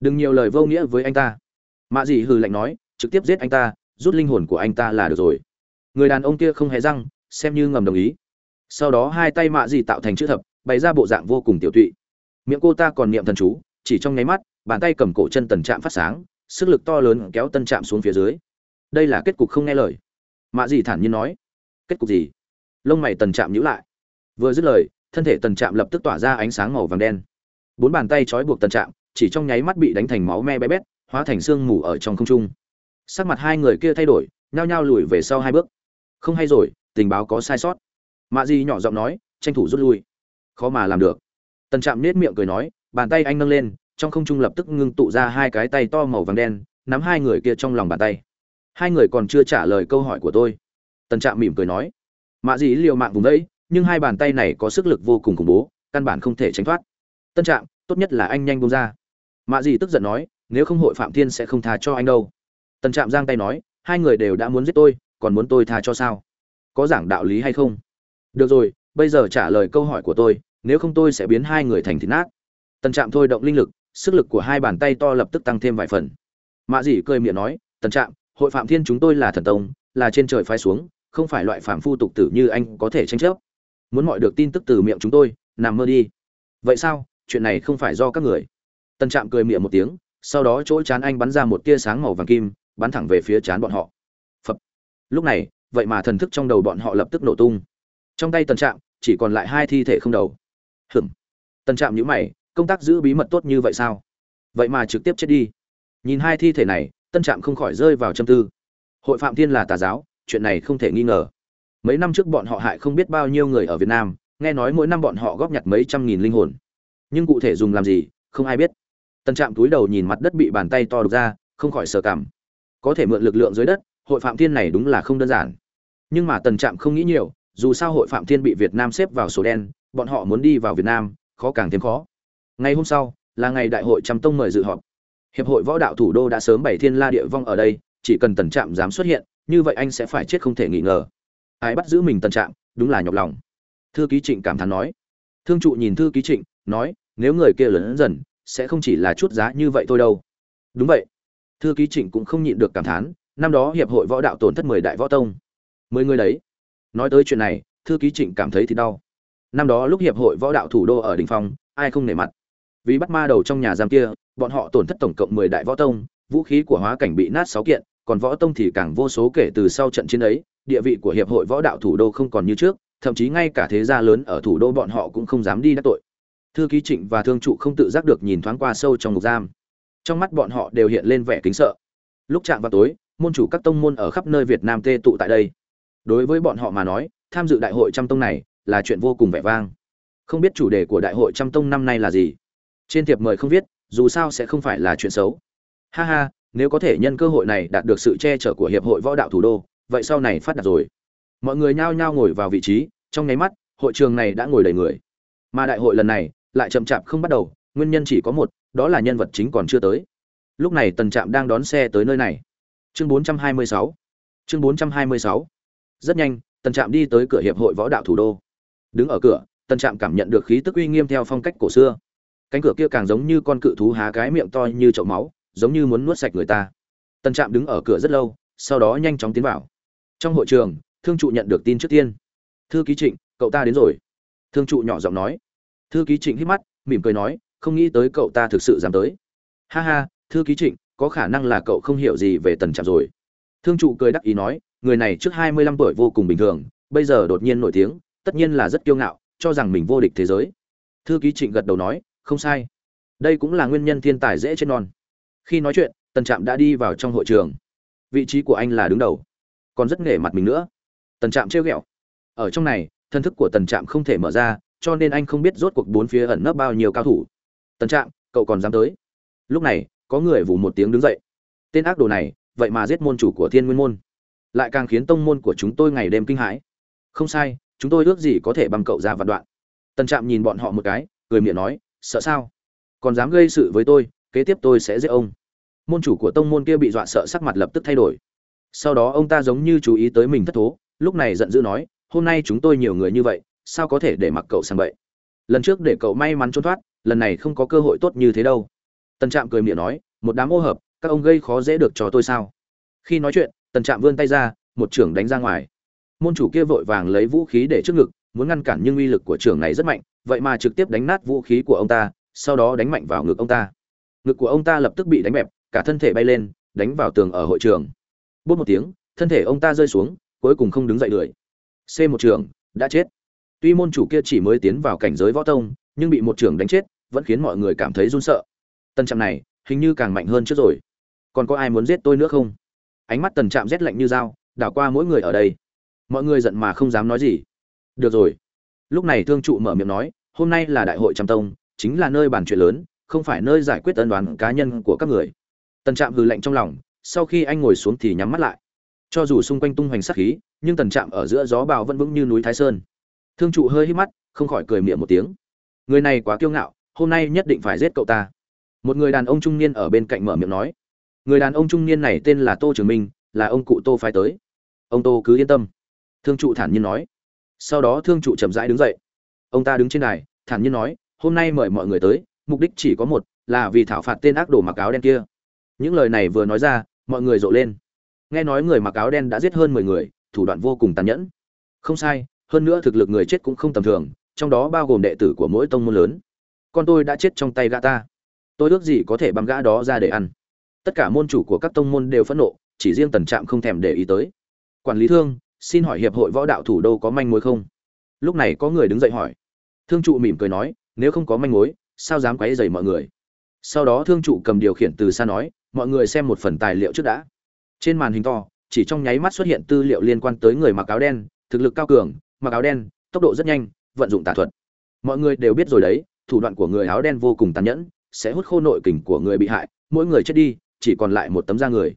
Speaker 1: Đừng nhiều lời vô nghĩa với anh ta. Mạ dị hừ lạnh nói, trực tiếp giết anh ta, rút linh hồn của anh ta là được rồi. Người đàn ông kia không hề răng, xem như ngầm đồng ý. Sau đó hai tay mạ dị tạo thành chữ thập, bày ra bộ dạng vô cùng tiểu tụy. Miệng cô ta còn niệm thần chú, chỉ trong nháy mắt, bàn tay cầm cổ chân tần trạm phát sáng, sức lực to lớn kéo tân trạm xuống phía dưới. Đây là kết cục không nghe lời. Mạ dị thản nhiên nói, kết cục gì? Lông mày tần trạm nhữ lại. Vừa dứt lời, thân thể tần trạm lập tức tỏa ra ánh sáng màu vàng đen. Bốn bàn tay trói buộc tần trạm, chỉ trong nháy mắt bị đánh thành máu me bé bét, hóa thành xương mù ở trong không trung. Sắc mặt hai người kia thay đổi, nhao nhao lùi về sau hai bước. Không hay rồi, tình báo có sai sót. Mạ di nhỏ giọng nói, tranh thủ rút lui. Khó mà làm được. Tần trạm nết miệng cười nói, bàn tay anh nâng lên, trong không trung lập tức ngưng tụ ra hai cái tay to màu vàng đen, nắm hai người kia trong lòng bàn tay. Hai người còn chưa trả lời câu hỏi của tôi. Tần trạm mỉm cười nói mạ dĩ liều mạng vùng đấy nhưng hai bàn tay này có sức lực vô cùng khủng bố, căn bản không thể tránh thoát. Tân trạm, tốt nhất là anh nhanh bông ra. Mạ dĩ tức giận nói, nếu không hội phạm thiên sẽ không tha cho anh đâu. Tân trạm giang tay nói, hai người đều đã muốn giết tôi, còn muốn tôi tha cho sao? Có giảng đạo lý hay không? Được rồi, bây giờ trả lời câu hỏi của tôi, nếu không tôi sẽ biến hai người thành thịt nát. Tân trạm thôi động linh lực, sức lực của hai bàn tay to lập tức tăng thêm vài phần. Mạ dĩ cười miệng nói, Tân trạm, hội phạm thiên chúng tôi là thần tông, là trên trời phái xuống không phải loại phạm phu tục tử như anh có thể tranh chấp. Muốn mọi được tin tức từ miệng chúng tôi, nằm mơ đi. Vậy sao? Chuyện này không phải do các người. Tần trạm cười miệng một tiếng, sau đó chỗ chán anh bắn ra một tia sáng màu vàng kim, bắn thẳng về phía chán bọn họ. Phập. lúc này, vậy mà thần thức trong đầu bọn họ lập tức nổ tung. Trong tay tần trạm, chỉ còn lại hai thi thể không đầu. Hửm. tần trạm nhíu mày, công tác giữ bí mật tốt như vậy sao? Vậy mà trực tiếp chết đi. Nhìn hai thi thể này, tân trạm không khỏi rơi vào châm tư. Hội phạm thiên là tà giáo chuyện này không thể nghi ngờ. Mấy năm trước bọn họ hại không biết bao nhiêu người ở việt nam, nghe nói mỗi năm bọn họ góp nhặt mấy trăm nghìn linh hồn. Nhưng cụ thể dùng làm gì, không ai biết. Tân trạm túi đầu nhìn mặt đất bị bàn tay to đục ra, không khỏi sờ cảm có thể mượn lực lượng dưới đất, hội phạm thiên này đúng là không đơn giản. Nhưng mà tần trạm không nghĩ nhiều, dù sao hội phạm thiên bị việt nam xếp vào số đen, bọn họ muốn đi vào việt nam, khó càng thêm khó. Ngày hôm sau, là ngày đại hội trăm tông mời dự họp. Hiệp hội võ đạo thủ đô đã sớm bày thiên la địa vong ở đây, chỉ cần tần trạm dám xuất hiện như vậy anh sẽ phải chết không thể nghi ngờ. Ai bắt giữ mình tần trạng, đúng là nhọc lòng. Thư ký trịnh cảm thán nói. Thương trụ nhìn thư ký trịnh nói nếu người kia lớn dần sẽ không chỉ là chút giá như vậy thôi đâu. Đúng vậy. Thư ký trịnh cũng không nhịn được cảm thán năm đó hiệp hội võ đạo tổn thất mười đại võ tông. Mười người đấy. Nói tới chuyện này thư ký trịnh cảm thấy thì đau. Năm đó lúc hiệp hội võ đạo thủ đô ở đình phong ai không nể mặt. Vì bắt ma đầu trong nhà giam kia bọn họ tổn thất tổng cộng mười đại võ tông vũ khí của hóa cảnh bị nát sáu kiện còn võ tông thì càng vô số kể từ sau trận chiến ấy, địa vị của hiệp hội võ đạo thủ đô không còn như trước, thậm chí ngay cả thế gia lớn ở thủ đô bọn họ cũng không dám đi đắc tội. Thư ký trịnh và thương trụ không tự giác được nhìn thoáng qua sâu trong ngục giam. Trong mắt bọn họ đều hiện lên vẻ kính sợ. Lúc chạm vào tối, môn chủ các tông môn ở khắp nơi việt nam tê tụ tại đây. Đối với bọn họ mà nói, tham dự đại hội trăm tông này là chuyện vô cùng vẻ vang. Không biết chủ đề của đại hội trăm tông năm nay là gì? Trên thiệp mời không viết, dù sao sẽ không phải là chuyện xấu. Ha ha nếu có thể nhân cơ hội này đạt được sự che chở của hiệp hội võ đạo thủ đô, vậy sau này phát đạt rồi. Mọi người nhao nhao ngồi vào vị trí, trong nháy mắt, hội trường này đã ngồi đầy người. Mà đại hội lần này lại chậm chạp không bắt đầu, nguyên nhân chỉ có một, đó là nhân vật chính còn chưa tới. Lúc này tần trạm đang đón xe tới nơi này. Chương 426 chương 426 rất nhanh, tần trạm đi tới cửa hiệp hội võ đạo thủ đô. Đứng ở cửa, tần trạm cảm nhận được khí tức uy nghiêm theo phong cách cổ xưa. Cánh cửa kia càng giống như con cự thú há cái miệng to như chậu máu giống như muốn nuốt sạch người ta. Tần trạm đứng ở cửa rất lâu, sau đó nhanh chóng tiến vào. Trong hội trường, thương trụ nhận được tin trước tiên. Thư ký trịnh, cậu ta đến rồi. Thương trụ nhỏ giọng nói. Thư ký trịnh hít mắt, mỉm cười nói, không nghĩ tới cậu ta thực sự dám tới. Ha ha, thư ký trịnh, có khả năng là cậu không hiểu gì về tần trạm rồi. Thương trụ cười đắc ý nói, người này trước hai mươi lăm tuổi vô cùng bình thường, bây giờ đột nhiên nổi tiếng, tất nhiên là rất kiêu ngạo, cho rằng mình vô địch thế giới. Thư ký trịnh gật đầu nói, không sai. Đây cũng là nguyên nhân thiên tài dễ chết non khi nói chuyện, tần trạm đã đi vào trong hội trường. Vị trí của anh là đứng đầu. Còn rất nghề mặt mình nữa. Tần trạm trêu ghẹo. Ở trong này, thân thức của tần trạm không thể mở ra, cho nên anh không biết rốt cuộc bốn phía ẩn nấp bao nhiêu cao thủ. Tần trạm, cậu còn dám tới? Lúc này, có người vù một tiếng đứng dậy. Tên ác đồ này, vậy mà giết môn chủ của thiên nguyên môn. Lại càng khiến tông môn của chúng tôi ngày đêm kinh hãi. Không sai, chúng tôi ước gì có thể bằng cậu ra vạn đoạn. Tần trạm nhìn bọn họ một cái, cười miệng nói, sợ sao? Còn dám gây sự với tôi kế tiếp tôi sẽ giết ông. Môn chủ của tông môn kia bị dọa sợ sắc mặt lập tức thay đổi. Sau đó ông ta giống như chú ý tới mình thất thố, lúc này giận dữ nói, hôm nay chúng tôi nhiều người như vậy, sao có thể để mặc cậu sang bậy? Lần trước để cậu may mắn trốn thoát, lần này không có cơ hội tốt như thế đâu. Tần trạm cười miệng nói, một đám ô hợp, các ông gây khó dễ được cho tôi sao? Khi nói chuyện, tần trạm vươn tay ra, một trưởng đánh ra ngoài. Môn chủ kia vội vàng lấy vũ khí để trước ngực, muốn ngăn cản nhưng uy lực của trưởng này rất mạnh, vậy mà trực tiếp đánh nát vũ khí của ông ta, sau đó đánh mạnh vào ngực ông ta ngực của ông ta lập tức bị đánh bẹp, cả thân thể bay lên, đánh vào tường ở hội trường. Bốt một tiếng, thân thể ông ta rơi xuống, cuối cùng không đứng dậy được c một trường, đã chết. Tuy môn chủ kia chỉ mới tiến vào cảnh giới võ tông, nhưng bị một trường đánh chết, vẫn khiến mọi người cảm thấy run sợ. Tân trạm này, hình như càng mạnh hơn trước rồi. Còn có ai muốn giết tôi nữa không? Ánh mắt tần trạm rét lạnh như dao, đảo qua mỗi người ở đây. Mọi người giận mà không dám nói gì. Được rồi. Lúc này thương trụ mở miệng nói, hôm nay là đại hội trăm tông, chính là nơi bàn chuyện lớn không phải nơi giải quyết ân đoán cá nhân của các người. Tần trạm hừ lạnh trong lòng, sau khi anh ngồi xuống thì nhắm mắt lại. Cho dù xung quanh tung hoành sát khí, nhưng tần trạm ở giữa gió bào vẫn vững như núi thái sơn. Thương trụ hơi hít mắt, không khỏi cười miệng một tiếng. Người này quá kiêu ngạo, hôm nay nhất định phải giết cậu ta. Một người đàn ông trung niên ở bên cạnh mở miệng nói. Người đàn ông trung niên này tên là tô trường minh, là ông cụ tô phái tới. Ông tô cứ yên tâm. Thương trụ thản nhiên nói. Sau đó thương trụ chậm rãi đứng dậy. Ông ta đứng trên đài, thản nhiên nói, hôm nay mời mọi người tới mục đích chỉ có một, là vì thảo phạt tên ác đồ mặc áo đen kia. Những lời này vừa nói ra, mọi người rộ lên. Nghe nói người mặc áo đen đã giết hơn mười người, thủ đoạn vô cùng tàn nhẫn. Không sai, hơn nữa thực lực người chết cũng không tầm thường, trong đó bao gồm đệ tử của mỗi tông môn lớn. Con tôi đã chết trong tay gã ta. Tôi ước gì có thể băm gã đó ra để ăn. Tất cả môn chủ của các tông môn đều phẫn nộ, chỉ riêng tần trạm không thèm để ý tới. Quản lý thương, xin hỏi hiệp hội võ đạo thủ đô có manh mối không? Lúc này có người đứng dậy hỏi. Thương trụ mỉm cười nói, nếu không có manh mối sao dám quấy rầy mọi người? Sau đó thương trụ cầm điều khiển từ xa nói, mọi người xem một phần tài liệu trước đã. Trên màn hình to, chỉ trong nháy mắt xuất hiện tư liệu liên quan tới người mặc áo đen, thực lực cao cường, mặc áo đen, tốc độ rất nhanh, vận dụng tà thuật. Mọi người đều biết rồi đấy, thủ đoạn của người áo đen vô cùng tàn nhẫn, sẽ hút khô nội kình của người bị hại, mỗi người chết đi, chỉ còn lại một tấm da người.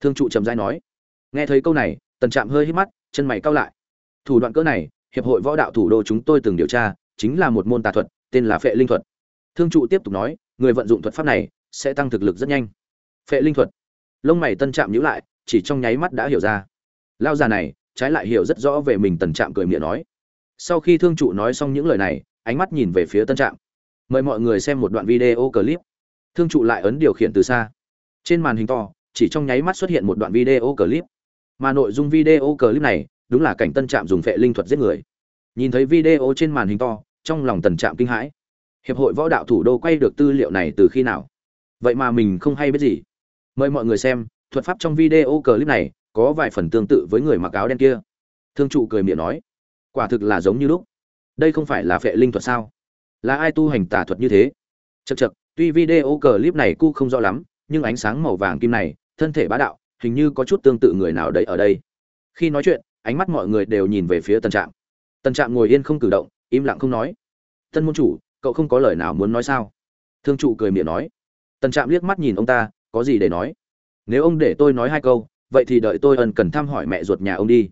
Speaker 1: Thương trụ trầm dai nói, nghe thấy câu này, tần trạm hơi hít mắt, chân mày cao lại. Thủ đoạn cỡ này, hiệp hội võ đạo thủ đô chúng tôi từng điều tra, chính là một môn tà thuật, tên là phệ linh thuật thương trụ tiếp tục nói, người vận dụng thuật pháp này sẽ tăng thực lực rất nhanh. Phệ linh thuật. Lông mày tân trạm nhíu lại, chỉ trong nháy mắt đã hiểu ra. Lao già này, trái lại hiểu rất rõ về mình tần trạm cười miệng nói. Sau khi thương trụ nói xong những lời này, ánh mắt nhìn về phía tân trạm. Mời mọi người xem một đoạn video clip. Thương trụ lại ấn điều khiển từ xa. Trên màn hình to, chỉ trong nháy mắt xuất hiện một đoạn video clip. Mà nội dung video clip này, đúng là cảnh tân trạm dùng phệ linh thuật giết người. Nhìn thấy video trên màn hình to, trong lòng tần trạm kinh hãi hiệp hội võ đạo thủ đô quay được tư liệu này từ khi nào? Vậy mà mình không hay biết gì. Mời mọi người xem, thuật pháp trong video clip này có vài phần tương tự với người mặc áo đen kia. Thương trụ cười miệng nói, quả thực là giống như lúc. Đây không phải là phệ linh thuật sao? Là ai tu hành tà thuật như thế? Chật chật tuy video clip này cu không rõ lắm, nhưng ánh sáng màu vàng kim này, thân thể bá đạo, hình như có chút tương tự người nào đấy ở đây. Khi nói chuyện, ánh mắt mọi người đều nhìn về phía tân trạm. Tân trạm ngồi yên không cử động, im lặng không nói. Tân môn chủ cậu không có lời nào muốn nói sao? Thương trụ cười miệng nói. Tần trạm liếc mắt nhìn ông ta, có gì để nói? Nếu ông để tôi nói hai câu, vậy thì đợi tôi ân cần thăm hỏi mẹ ruột nhà ông đi.